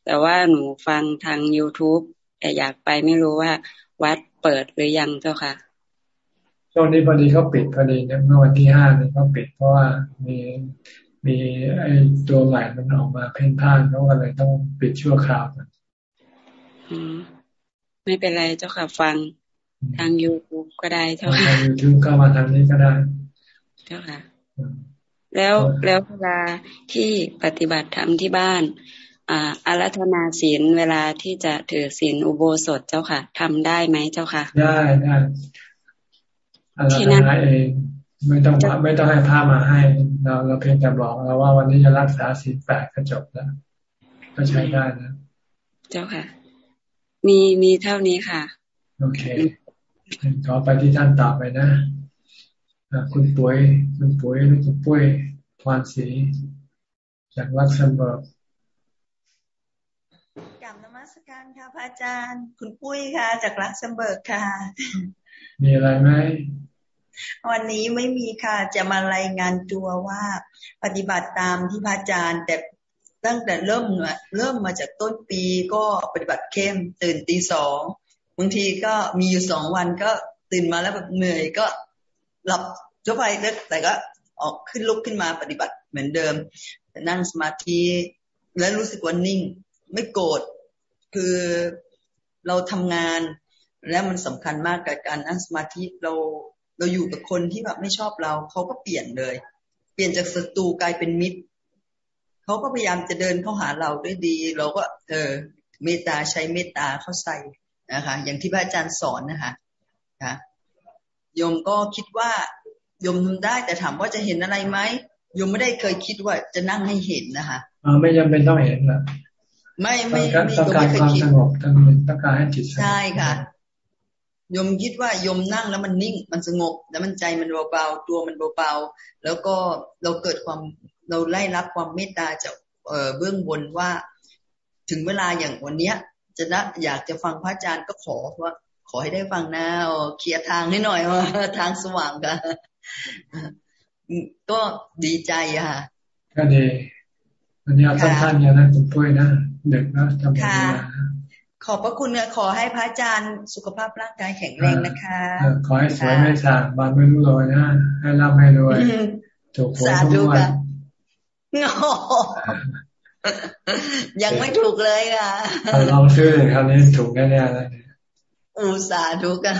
แต่ว่าหนูฟังทาง youtube แต่อยากไปไม่รู้ว่า วัดเปิดหรือยังเจ้าค่ะ ช่วงนี้พอดีเขาปิดพอดีเมื่อวันที่ห้านี่เขาปิดเพราะว่ามีมีไอ้ตัวใหม่มันออกมาเพ่นพ่านเขาก็เลยต้องปิดชั่วคราวกันอืมไม่เป็นไรเจ้าค่ะฟังทางยูทูบก็ได้เจ้าค่ะทางยูทูบก็มาทางนี้ก็ได้เจ้าค่ะแล้วแล้วเวลาที่ปฏิบัติธรรมที่บ้านอ่าอารัธนาศีลเวลาที่จะถือศีลอุโบสถเจ้าค่ะทำได้ไหมเจ้าค่ะ ได้ได้ อารัธนาเอง ไม่ต้องไม่ต้องให้พามาให้ เราเราเพียงแต่บอกเราว่าวันนี้จะรักษาศีลแปดก็จบแล้ว ก็ใช้ได้นะ เจ้าค่ะ มีมีเท่านี้ค่ะ โอเคต่อไปที่ท่านต่อไปนะคุณปุ้ยคุณปุ้ยคุณปุ้ยพรศรีจากลักเซมเบิร์กกราบนมัสการค่ะพระอาจารย์ คุณปุ้ยค่ะ จากลักเซมเบิร์กค่ะ มีอะไรไหม วันนี้ไม่มีค่ะ จะมารายงานตัวว่าปฏิบัติตามที่พระอาจารย์ แต่ตั้งแต่เริ่มเริ่มมาจากต้นปีก็ปฏิบัติเข้มตื่นตีสองบางทีก็มีอยู่สองวันก็ตื่นมาแล้วแบบเหนื่อยก็หลับทั่วไปแต่ก็ออกขึ้นลุกขึ้นมาปฏิบัติเหมือนเดิมนั่งสมาธิแล้วรู้สึกว่านิ่ง ไม่โกรธคือเราทำงาน แล้วมันสำคัญมากกับการนั่งสมาธิเรา เราอยู่กับคนที่แบบไม่ชอบเราเขาก็เปลี่ยนเลย เปลี่ยนจากศัตรูกลายเป็นมิตรเขาก็พยายามจะเดินเข้าหาเราด้วยดี เราก็เออเมตตาใช้เมตตาเข้าใส่นะคะ อย่างที่พระอาจารย์สอนนะคะค่ะโยมก็คิดว่าโยมทำได้ แต่ถามว่าจะเห็นอะไรไหมโยมไม่ได้เคยคิดว่าจะนั่งให้เห็นนะคะอ่าไม่จำเป็นต้องเห็นละไม่ไม่ไม่ต้องการความสงบต้องต้องการให้จิตใช่ค่ะโยมคิดว่ายมนั่งแล้วมันนิ่งมันสงบ แล้วมันใจมันเบาๆตัวมันเบาๆแล้วก็เราเกิดความเราไล่รับความเมตตาจากเอเบื้องบนว่า ถึงเวลาอย่างวันเนี้ย จะนะอยากจะฟังพระอาจารย์ก็ขอว่า ขอให้ได้ฟังนะเคลียร์ทางให้หน่อยว่าทางสว่างกันก็ดีใจค่ะก็ดีวันนี้เอาสั้นๆอย่างนั้นผมพูดนะเด็กนะจำเป็น ขอบพระคุณขอให้พระอาจารย์สุขภาพร่างกายแข็งแรงนะคะ ขอให้สวยไม่สางบานไม่รู้เลยนะ ให้ร่ำให้รวยถูกหวยทุกวันยังไม่ถูกเลยค่ะลองซื้อเลยคราวนี้ถูกแน่ๆแล้วอุตสาถูกกัน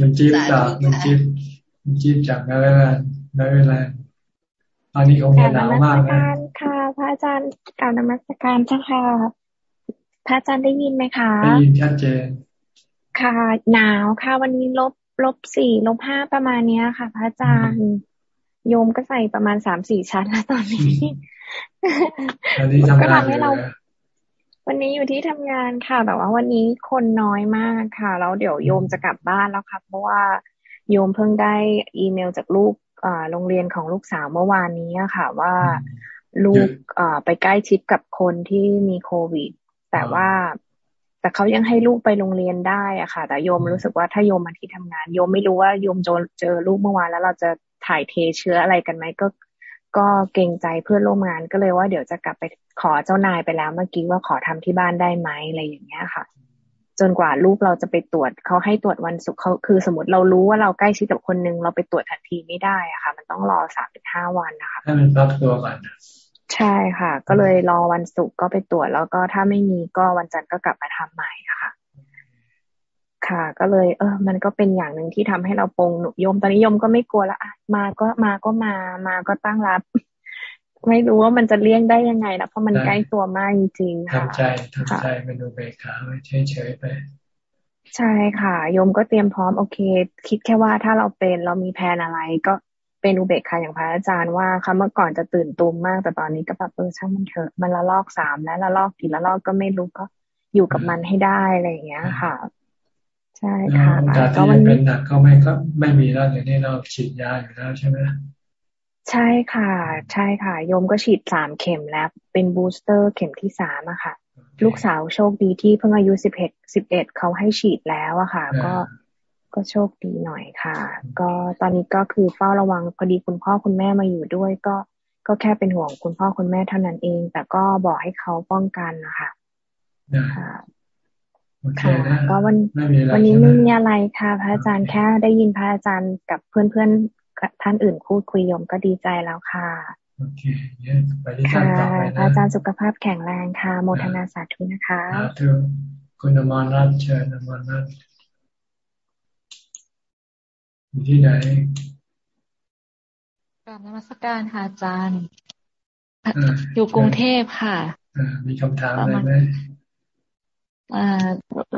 มันจิ๊บจากมันจิ๊บมันจิ๊บจากนั่นแหละนั่นแหละตอนนี้คงจะหนาวมากนะค่ะ พระอาจารย์กล่าวนมัสการเจ้าค่ะพ ระอาจารย์ได้ยินไหมคะได้ยินชัดเจน ค่ะ หนาวค่ะ วันนี้ลบลบสี่ลบห้าประมาณเนี้ยค่ะ พระอาจารย์โยมก็ใส่ประมาณสามสี่ชั้นแล้วตอนนี้ก็ทำให้เรา วันนี้อยู่ที่ทำงานค่ะ แต่ว่าวันนี้คนน้อยมากค่ะแล้วเดี๋ยวโยมจะกลับบ้านแล้วค่ะเพราะว่าโยมเพิ่งได้อีเมลจากลูกโรงเรียนของลูกสาวเมื่อวานนี้ค่ะ ว่าลูกไปใกล้ชิดกับคนที่มีโควิด แต่ว่าแต่เขายังให้ลูกไปโรงเรียนได้อะค่ะ แต่โยมรู้สึกว่าถ้าโยมมาที่ทำงาน โยมไม่รู้ว่าโยมเจอเจอลูกเมื่อวานแล้วเราจะถ่ายเทเชื้ออะไรกันไหมก็ ก็เกรงใจเพื่อนร่วมงานก็เลยว่าเดี๋ยวจะกลับไปขอเจ้านายไปแล้วเมื่อกี้ว่าขอทำที่บ้านได้ไหมอะไรอย่างเงี้ยค่ะ จนกว่าลูกเราจะไปตรวจเขาให้ตรวจวันศุกร์เขาคือสมมติเรารู้ว่าเราใกล้ชิดกับคนนึงเราไปตรวจทันทีไม่ได้อะค่ะ มันต้องรอสามถึงห้าวันนะคะให้มันพักตัวก่อน ใช่ค่ะ ก็เลยรอวันศุกร์ก็ไปตรวจแล้วก็ถ้าไม่มีก็วันจันทร์ก็กลับมาทำใหม่ค่ะ ค่ะ ก็เลย เออ มันก็เป็นอย่างหนึ่งที่ทำให้เราปงหนุยมตอนนี้ยมก็ไม่กลัวแล้วอะมาก็มาก็มา มาก็ตั้งรับ ไม่รู้ว่ามันจะเลี่ยงได้ยังไงนะเพราะมันใกล้ตัวมากจริงๆค่ะทำใจทำใจเป็นดูเบขาเฉยๆไปใช่ค่ะโยมก็เตรียมพร้อมโอเค คิดแค่ว่าถ้าเราเป็นเรามีแผนอะไร ก็ เป็นอุเบกขาอย่างพระอาจารย์ว่าค่ะเมื่อก่อนจะตื่นตูมมาก แต่ตอนนี้ก็แบบเออช่างมันเถอะมันละลอกสามแล้วละลอกกี่ละลอกก็ไม่รู้ก็อยู่กับมันให้ได้อะไรอย่างเงี้ยค่ะ ใช่ค่ะโอกาสที่จะเป็นหนักก็ไม่ก็ไม่มีแล้วอย่างนี้เราฉีดยาอยู่แล้วใช่ไหมใช่ค่ะ ใช่ค่ะ โยมก็ฉีดสามเข็มแล้ว เป็นบูสเตอร์เข็มที่สามอะค่ะ ลูกสาวโชคดีที่เพิ่งอายุสิบเอ็ดสิบเอ็ดเขาให้ฉีดแล้วอะค่ะ ก็ ก็โชคดีหน่อยค่ะ ก็ตอนนี้ก็คือเฝ้าระวังพอดีคุณพ่อคุณแม่มาอยู่ด้วยก็ก็แค่เป็นห่วงคุณพ่อคุณแม่เท่านั้นเอง แต่ก็บอกให้เขาป้องกันนะคะค่ะค่ะก็วันวันนี้ไม่มีอะไรค่ะพระอาจารย์แค่ได้ยินพระอาจารย์กับเพื่อนๆท่านอื่นพูดคุยยมก็ดีใจแล้วค่ะโอเคไปที่ท่านต่อไปนะพระอาจารย์สุขภาพแข็งแรงค่ะ โมทนาสาธุนะคะสาธุคุณอมรรัตเชิญอมรรัต อยู่ที่ไหนกราบนมัสการค่ะอาจารย์ อยู่กรุงเทพค่ะมีคำถามอะไรไหม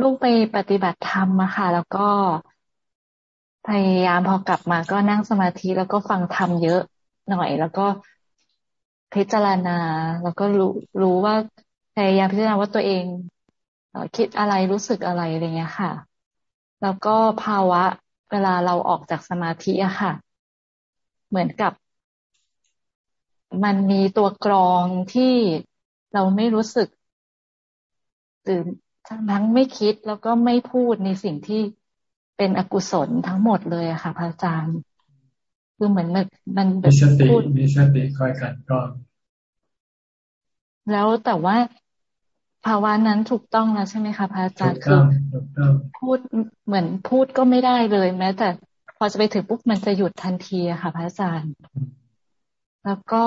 ลูกไปปฏิบัติธรรมมาค่ะ แล้วก็พยายามพอกลับมาก็นั่งสมาธิแล้วก็ฟังธรรมเยอะหน่อย แล้วก็พิจารณา แล้วก็รู้รู้ว่าพยายามพิจารณาว่าตัวเองคิดอะไรรู้สึกอะไรอะไรเงี้ยค่ะ แล้วก็ภาวะ เวลาเราออกจากสมาธิอะค่ะ เหมือนกับ มันมีตัวกรองที่เราไม่รู้สึกตื่นทั้งทั้งไม่คิดแล้วก็ไม่พูดในสิ่งที่เป็นอกุศลทั้งหมดเลยอะค่ะพระอาจารย์คือเหมือนมันมันมีสติมีสติคอยกันกรองแล้วแต่ว่า ภาวะนั้นถูกต้องแล้วใช่ไหมคะพระอาจารย์คือพูดเหมือนพูดก็ไม่ได้เลย แม้ แต่พอจะไปถึงปุ๊บมันจะหยุดทันทีอะค่ะพระอาจารย์ แล้วก็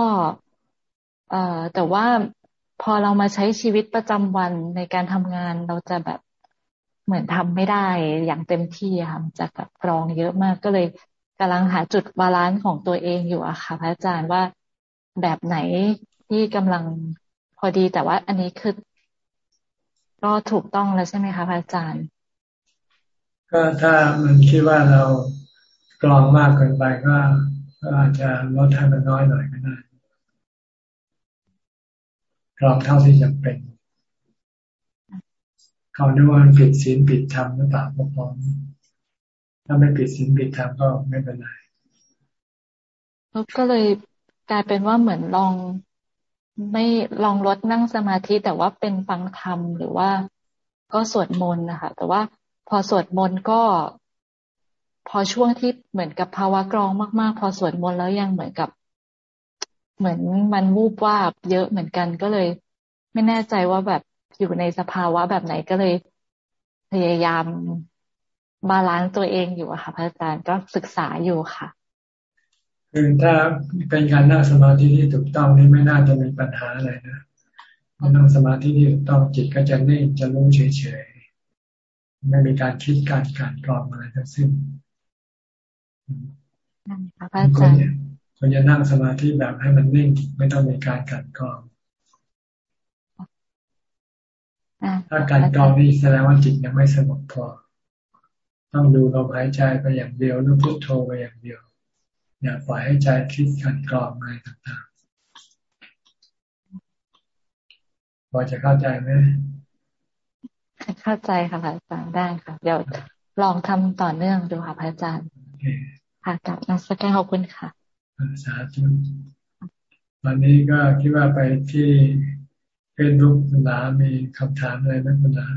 เอ่อแต่ว่าพอเรามาใช้ชีวิตประจำวันในการทำงานเราจะแบบเหมือนทำไม่ได้อย่างเต็มที่ค่ะจะกับกรองเยอะมากก็เลยกำลังหาจุด balance ของตัวเองอยู่อะค่ะพระอาจารย์ว่าแบบไหนที่กำลังพอดีแต่ว่าอันนี้คือ ก็ถูกต้องแล้วใช่ไหมคะพระอาจารย์ ก็ถ้ามันคิดว่าเรากรองมากเกินไปก็อาจจะลดให้มันน้อยหน่อยก็ได้กรองเท่าที่จำเป็นเขาดูว่าผิดศีลผิดธรรมหรือเปล่าก็พร้อมถ้าไม่ผิดศีลผิดธรรมก็ไม่เป็นไรก็เลยกลายเป็นว่าเหมือนลอง ไม่ลองลดนั่งสมาธิแต่ว่าเป็นฟังธรรมหรือว่าก็สวดมนต์นะคะแต่ว่าพอสวดมนต์ก็ พอช่วงที่เหมือนกับภาวะกรองมาก ๆ พอสวดมนต์แล้วยังเหมือนกับ เหมือนมันวูบวาบเยอะเหมือนกันก็เลย ไม่แน่ใจว่าแบบอยู่ในสภาวะแบบไหนก็เลย พยายามบาลานซ์ตัวเองอยู่อะค่ะพระอาจารย์ก็ศึกษาอยู่ค่ะ คือถ้าเป็นการนั่งสมาธิที่ถูกต้องนี่ไม่น่าจะมีปัญหาอะไรนะพอนั่งสมาธิที่ถูกต้องจิตก็จะนิ่งจะรู้เฉยๆไม่มีการคิดการการกรองอะไรทั้งสิ้นนั่นค่ะพระอาจารย์ควรจะนั่งสมาธิแบบให้มันนิ่งไม่ต้องมีการการกรองถ้าการกรองนี่แสดงว่าจิตยังไม่สงบพอ ต้องดูลมหายใจไปอย่างเดียวหรือพุทโธไปอย่างเดียว อย่าปล่อยให้ใจคิดการกรองอะไรต่างๆพอจะเข้าใจไหมเข้าใจค่ะพระอาจารย์ได้ค่ะ เดี๋ยวลองทำต่อเนื่องดูค่ะพระอาจารย์ค่ะกับนักสการขอบคุณค่ะสาธุวันนี้ก็คิดว่าไปที่เฟซบุ๊กคุณลามีคำถามอะไรไหมคุณลา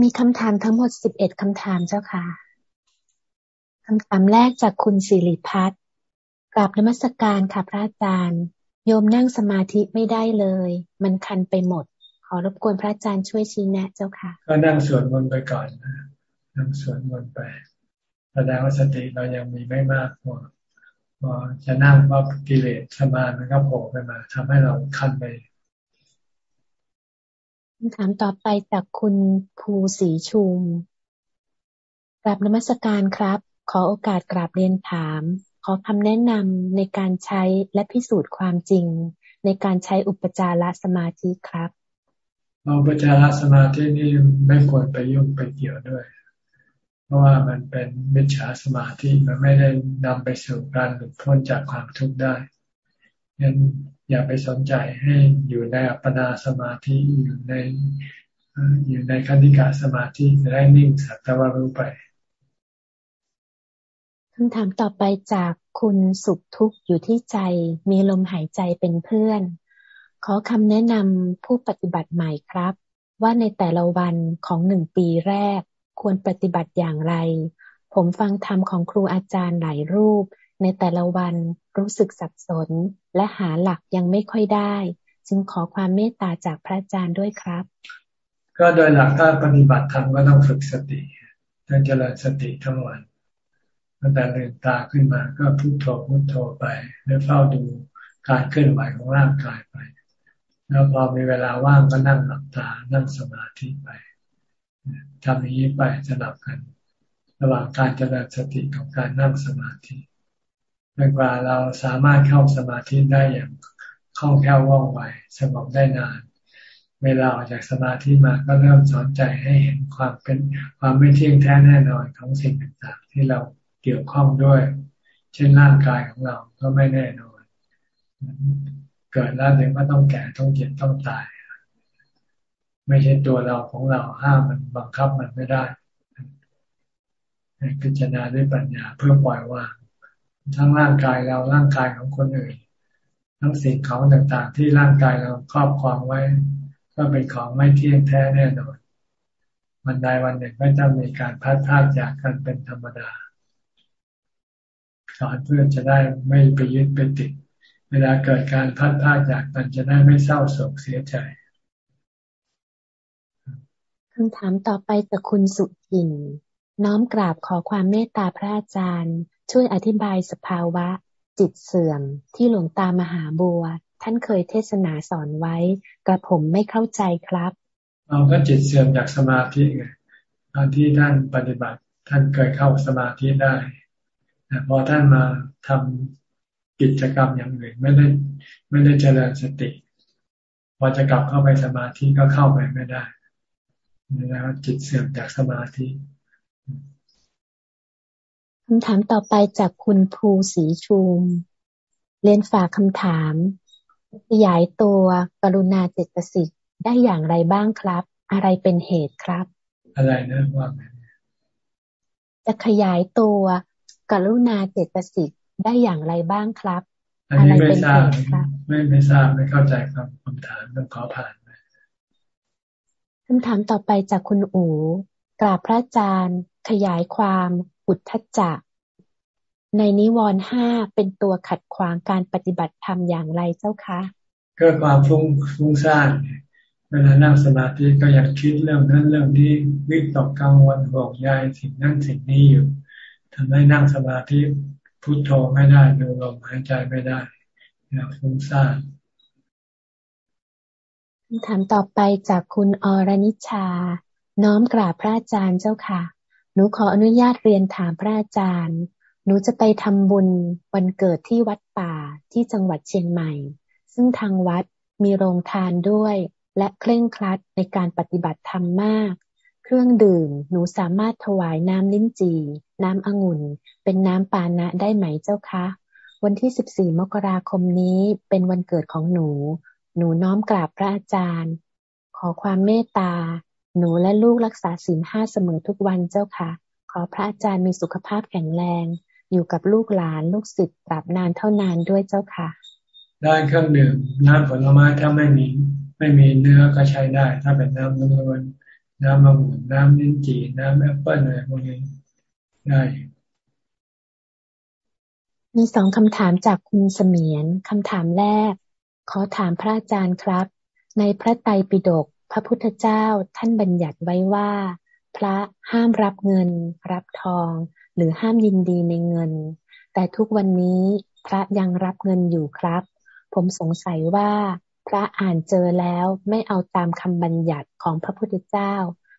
มีคำถามทั้งหมดสิบเอ็ดคำถามเจ้าค่ะ คำถามแรกจากคุณสิริพัฒน์กราบนมัสการค่ะพระอาจารย์ โยมนั่งสมาธิไม่ได้เลย มันคันไปหมด ขอรบกวนพระอาจารย์ช่วยชี้แนะเจ้าค่ะ ก็นั่งสวดมนต์ไปก่อนนะนั่งสวดมนต์ไปแสดงว่าสติเรายังมีไม่มากพอพอจะนั่งว่ากิเลสสมามันก็โผล่ไปมาทำให้เราคันไปคำถามต่อไปจากคุณภูศรีชุมกราบนมัสการครับ ขอโอกาสกราบเรียนถาม ขอคำแนะนำในการใช้และพิสูจน์ความจริง ในการใช้อุปจารสมาธิครับอุปจารสมาธินี่ไม่ควรไปยุ่งไปเกี่ยวด้วย เพราะว่ามันเป็นมิจฉาสมาธิมันไม่ได้นำไปสู่การหลุดพ้นจากความทุกข์ได้ยังอย่าไปสนใจให้อยู่ในอัปปนาสมาธิอยู่ในอยู่ในคันธิกาสมาธิจะได้นิ่งสักแต่ว่ารู้ไป คำถามต่อไปจากคุณสุขทุกข์อยู่ที่ใจ มีลมหายใจเป็นเพื่อน ขอคำแนะนำผู้ปฏิบัติใหม่ครับ ว่าในแต่ละวันของหนึ่งปีแรก ควรปฏิบัติอย่างไร ผมฟังธรรมของครูอาจารย์หลายรูป ในแต่ละวันรู้สึกสับสน และหาหลักยังไม่ค่อยได้ จึงขอความเมตตาจากพระอาจารย์ด้วยครับ ก็โดยหลักถ้าปฏิบัติธรรมก็ต้องฝึกสติต้องเจริญสติทั้งวัน ตั้งแต่ลืมตาขึ้นมาก็พุโทโธพุโทโธไปแล้วเฝ้าดูการเคลื่อนไหวของร่างกายไป แล้วพอมีเวลาว่างก็นั่งหลับตานั่งสมาธิไปทำอย่างนี้ไปสลับกัน ระหว่างการเจริญสติกับการนั่งสมาธิจนกว่าเราสามารถเข้าสมาธิได้อย่างคล่องแคล่วว่องไวสงบได้นาน เวลาออกจากสมาธิมาก็เริ่มสอนใจให้เห็นความเป็นความไม่เที่ยงแท้แน่นอนของสิ่งต่างๆ ที่เรา เกี่ยวข้องด้วย เช่นร่างกายของเราก็ไม่แน่นอน เกิดแล้วเดี๋ยวก็ต้องแก่ต้องเจ็บต้องตาย ไม่ใช่ตัวเราของเราห้ามมันบังคับมันไม่ได้พิจารณาด้วยปัญญาเพื่อปล่อยวางทั้งร่างกายเราร่างกายของคนอื่น ทั้งสิ่งของต่างๆ ที่ร่างกายเราครอบครองไว้ ก็เป็นของไม่เที่ยงแท้แน่นอนวันใดวันหนึ่งก็จะมีการพัดพลาดจากกันเป็นธรรมดา สอนเพื่อจะได้ไม่ไปยึดไปติด เวลาเกิดการพัดพาจากกันจะได้ไม่เศร้าโศกเสียใจคำถามต่อไปจากคุณสุจินน้อมกราบขอความเมตตาพระอาจารย์ ช่วยอธิบายสภาวะ จิตเสื่อมที่หลวงตามหาบัว ท่านเคยเทศนาสอนไว้ กระผมไม่เข้าใจครับเราก็จิตเสื่อมจากสมาธิไงตอนที่ท่านปฏิบัติ ท่านเคยเข้าสมาธิได้ แต่พอท่านมาทำกิจกรรมอย่างอื่นไม่ได้ไม่ได้เจริญสติพอจะกลับเข้าไปสมาธิก็เข้าไปไม่ได้นะครับจิตเสื่อมจากสมาธิคำถามต่อไปจากคุณภูศรีชุมเรียนฝากคำถาม ขยายตัวกรุณาเจตสิกได้อย่างไรบ้างครับ อะไรเป็นเหตุครับ อะไรนะว่าจะขยายตัว กรุณาเจตสิกได้อย่างไรบ้างครับอันนี้ไม่ทราบไม่ไม่ทราบไม่เข้าใจครับคำถามต้องขอผ่านคำถามต่อไปจากคุณอูกราบพระอาจารย์ ขยายความอุทธจักในนิวรณ์ห้าเป็นตัวขัดขวางการปฏิบัติธรรมอย่างไรเจ้าคะก็ความฟุ้งฟุ้งซ่านเวลานั่งสมาธิก็อยากคิดเรื่องนั้นเรื่องนี้วิตกกังวลห่วงใยสิ่งนั้นสิ่งนี้อยู่ ทำให้นั่งสมาธิพุโทโธไม่ได้ดูลมหายใจไม่ได้อยากฟุ้งซ่านคำถามต่อไปจากคุณอรนิชา น้อมกราบพระอาจารย์เจ้าค่ะ หนูขออนุญาตเรียนถามพระอาจารย์ หนูจะไปทำบุญวันเกิดที่วัดป่าที่จังหวัดเชียงใหม่ ซึ่งทางวัดมีโรงทานด้วย และเคร่งครัดในการปฏิบัติธรรมมาก เครื่องดื่ม หนูสามารถถวายน้ำลิ้นจี่ น้ำองุ่น เป็นน้ำปานะได้ไหมเจ้าคะ วันที่ 14 มกราคมนี้เป็นวันเกิดของหนู หนูน้อมกราบพระอาจารย์ ขอความเมตตา หนูและลูกรักษาศีลห้าเสมอทุกวันเจ้าค่ะ ขอพระอาจารย์มีสุขภาพแข็งแรง อยู่กับลูกหลานลูกศิษย์ตราบนานเท่านานด้วยเจ้าค่ะ ได้เครื่องดื่มน้ำผลไม้ถ้าไม่มี ไม่มีเนื้อก็ใช้ได้ ถ้าเป็นน้ำล้วน น้ำมะม่วงน้ำลิ้นจี่น้ำแอปเปิ้ลอะไรพวกนี้ได้มีสองคำถามจากคุณเสมียนคำถามแรก ขอถามพระอาจารย์ครับ ในพระไตรปิฎกพระพุทธเจ้าท่านบัญญัติไว้ว่า พระห้ามรับเงิน รับทอง หรือห้ามยินดีในเงิน แต่ทุกวันนี้พระยังรับเงินอยู่ครับ ผมสงสัยว่า พระอ่านเจอแล้วไม่เอาตามคำบัญญัติของพระพุทธเจ้า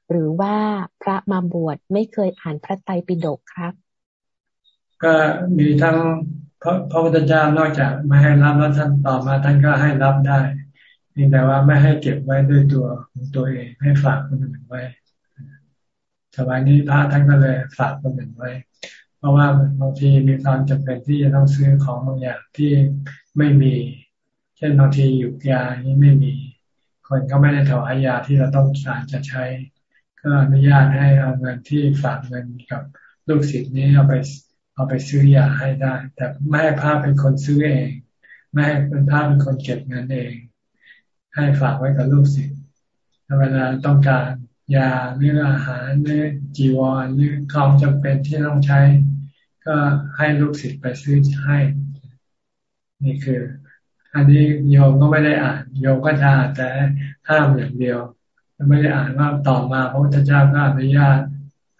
หรือว่าพระมาบวชไม่เคยอ่านพระไตรปิฎกครับ ก็มีทั้งพระพระพุทธเจ้านอกจากไม่ให้รับแล้วท่านต่อมาท่านก็ให้รับได้เพียงแต่ว่าไม่ให้เก็บไว้ด้วยตัวตัวเองให้ฝากคนอื่นไว้สมัยนี้พระท่านก็เลยฝากคนอื่นไว้ เพราะว่าบางทีมีความจำเป็นที่จะต้องซื้อของบางอย่างที่ไม่มี เช่นบางทีหยุกยานี้ไม่มี คนก็ไม่ได้ถวายยาที่เราต้องการจะใช้ ก็อนุญาตให้เอาเงินที่ฝากเงินกับลูกศิษย์นี้เอาไปเอาไปซื้อยาให้ได้ แต่ไม่ให้พระเป็นคนซื้อเอง ไม่ให้เป็นพระเป็นคนเก็บเงินเอง ให้ฝากไว้กับลูกศิษย์เวลาต้องการยาหรืออาหารหรือจีวรหรือของจำเป็นที่ต้องใช้ ก็ให้ลูกศิษย์ไปซื้อให้ นี่คือ อันนี้โยมก็ไม่ได้อ่านโยมก็จะอ่านแต่ห้ามอย่างเดียวไม่ได้อ่านว่าต่อมาพระพุทธเจ้าก็อนุญาต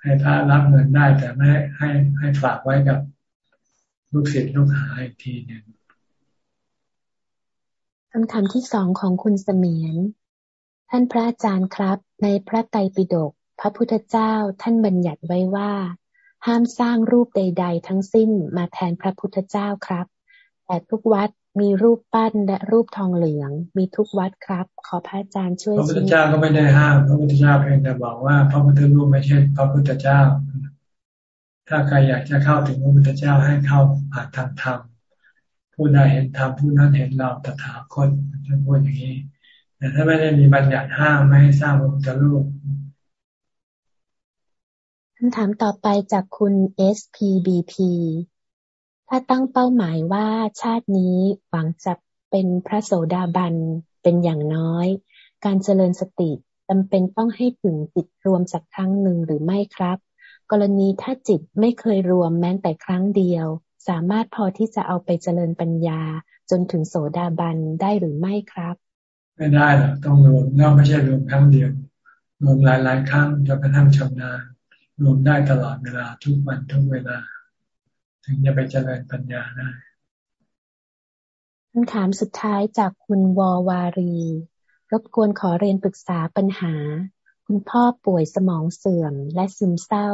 ให้พระรับเงินได้ แต่ไม่ให้ให้ฝากไว้กับลูกศิษย์ลูกหาอีกทีหนึ่งคำถามที่สองของคุณเสมียน ท่านพระอาจารย์ครับ ในพระไตรปิฎกพระพุทธเจ้าท่านบัญญัติไว้ว่า ห้ามสร้างรูปใด ๆ ทั้งสิ้นมาแทนพระพุทธเจ้าครับ แต่ทุกวัด มีรูปปั้นและรูปทองเหลือง มีทุกวัดครับ ขอพระอาจารย์ช่วยพระพุทธเจ้าก็ไม่ได้ห้ามพระพุทธเจ้าเพียงแต่บอกว่า พระพุทธรูปไม่ใช่พระพุทธเจ้า ถ้าใครอยากจะเข้าถึงพระพุทธเจ้าให้เข้าผ่านทางธรรมผู้ใดเห็นธรรมผู้นั้นเห็นเราตถาคตท่านพูดอย่างนี้แต่ถ้าไม่ได้มีบัญญัติห้ามไม่ให้สร้างพระพุทธรูปคำถามต่อไปจากคุณ SPBP ถ้าตั้งเป้าหมายว่าชาตินี้หวังจะเป็นพระโสดาบันเป็นอย่างน้อย การเจริญสติจำเป็นต้องให้ถึงจิตรวมสักครั้งหนึ่งหรือไม่ครับ กรณีถ้าจิตไม่เคยรวมแม้แต่ครั้งเดียว สามารถพอที่จะเอาไปเจริญปัญญา จนถึงโสดาบันได้หรือไม่ครับ ไม่ได้หรอกต้องรวมแล้วไม่ใช่รวมครั้งเดียว รวมหลายๆครั้งจนกระทั่งชำนาญรวมได้ตลอดเวลาทุกวันทุกเวลา ถึงจะไปเจริญปัญญาได้คำถามสุดท้ายจากคุณวอวารี รบกวนขอเรียนปรึกษาปัญหา คุณพ่อป่วยสมองเสื่อมและซึมเศร้า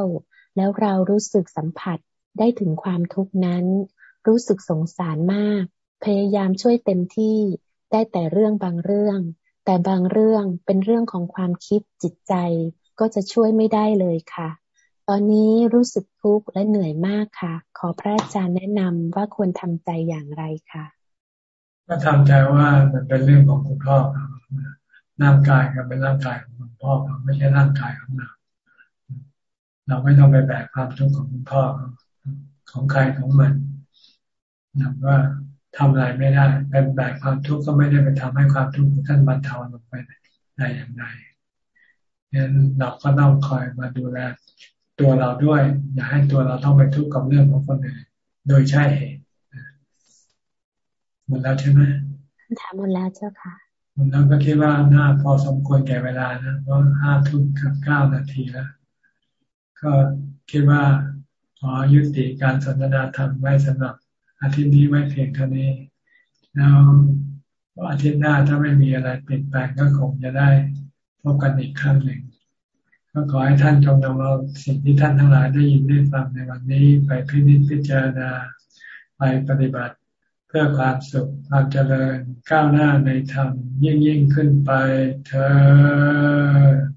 แล้วเรารู้สึกสัมผัสได้ถึงความทุกข์นั้น รู้สึกสงสารมาก พยายามช่วยเต็มที่ได้แต่เรื่องบางเรื่อง แต่บางเรื่องเป็นเรื่องของความคิดจิตใจก็จะช่วยไม่ได้เลยค่ะ ตอนนี้รู้สึกทุกข์และเหนื่อยมากค่ะ ขอพระอาจารย์แนะนำว่าควรทำใจอย่างไรค่ะก็ทำใจว่ามันเป็นเรื่องของคุณพ่อเขาร่างกายก็เป็นร่างกายของคุณพ่อเขาไม่ใช่ร่างกายของเราเราไม่ต้องไปแบกความทุกข์ของคุณพ่อของใครของมันนับว่าทำอะไรไม่ได้เป็นแบกความทุกข์ก็ไม่ได้ไปทำให้ความทุกข์ของท่านบรรเทาลงไปได้อย่างไรงั้นเราก็ต้องคอยมาดูแล ตัวเราด้วย อย่าให้ตัวเราต้องไปทุกข์กับเรื่องของคนอื่นโดยใช่เหตุหมดแล้วใช่ไหมถามหมดแล้วเจ้าค่ะหมดแล้วก็คิดว่าน่าพอสมควรแก่เวลานะเพราะห้าทุ่มกับเก้านาทีแล้วก็คิดว่าขอยุติการสนทนาธรรมไว้สำหรับอาทิตย์นี้ไว้เพียงเท่านี้แล้วอาทิตย์หน้าถ้าไม่มีอะไรเปลี่ยนแปลงก็คงจะได้พบกันอีกครั้งหนึ่ง ก็ขอให้ท่านจงนำเอาสิ่งที่ท่านทั้งหลายได้ยินได้ฟังในวันนี้ไปพิจิตพิจารณาไปปฏิบัติ เพื่อความสุขความเจริญก้าวหน้าในธรรมยิ่งยิ่งขึ้นไปเธอ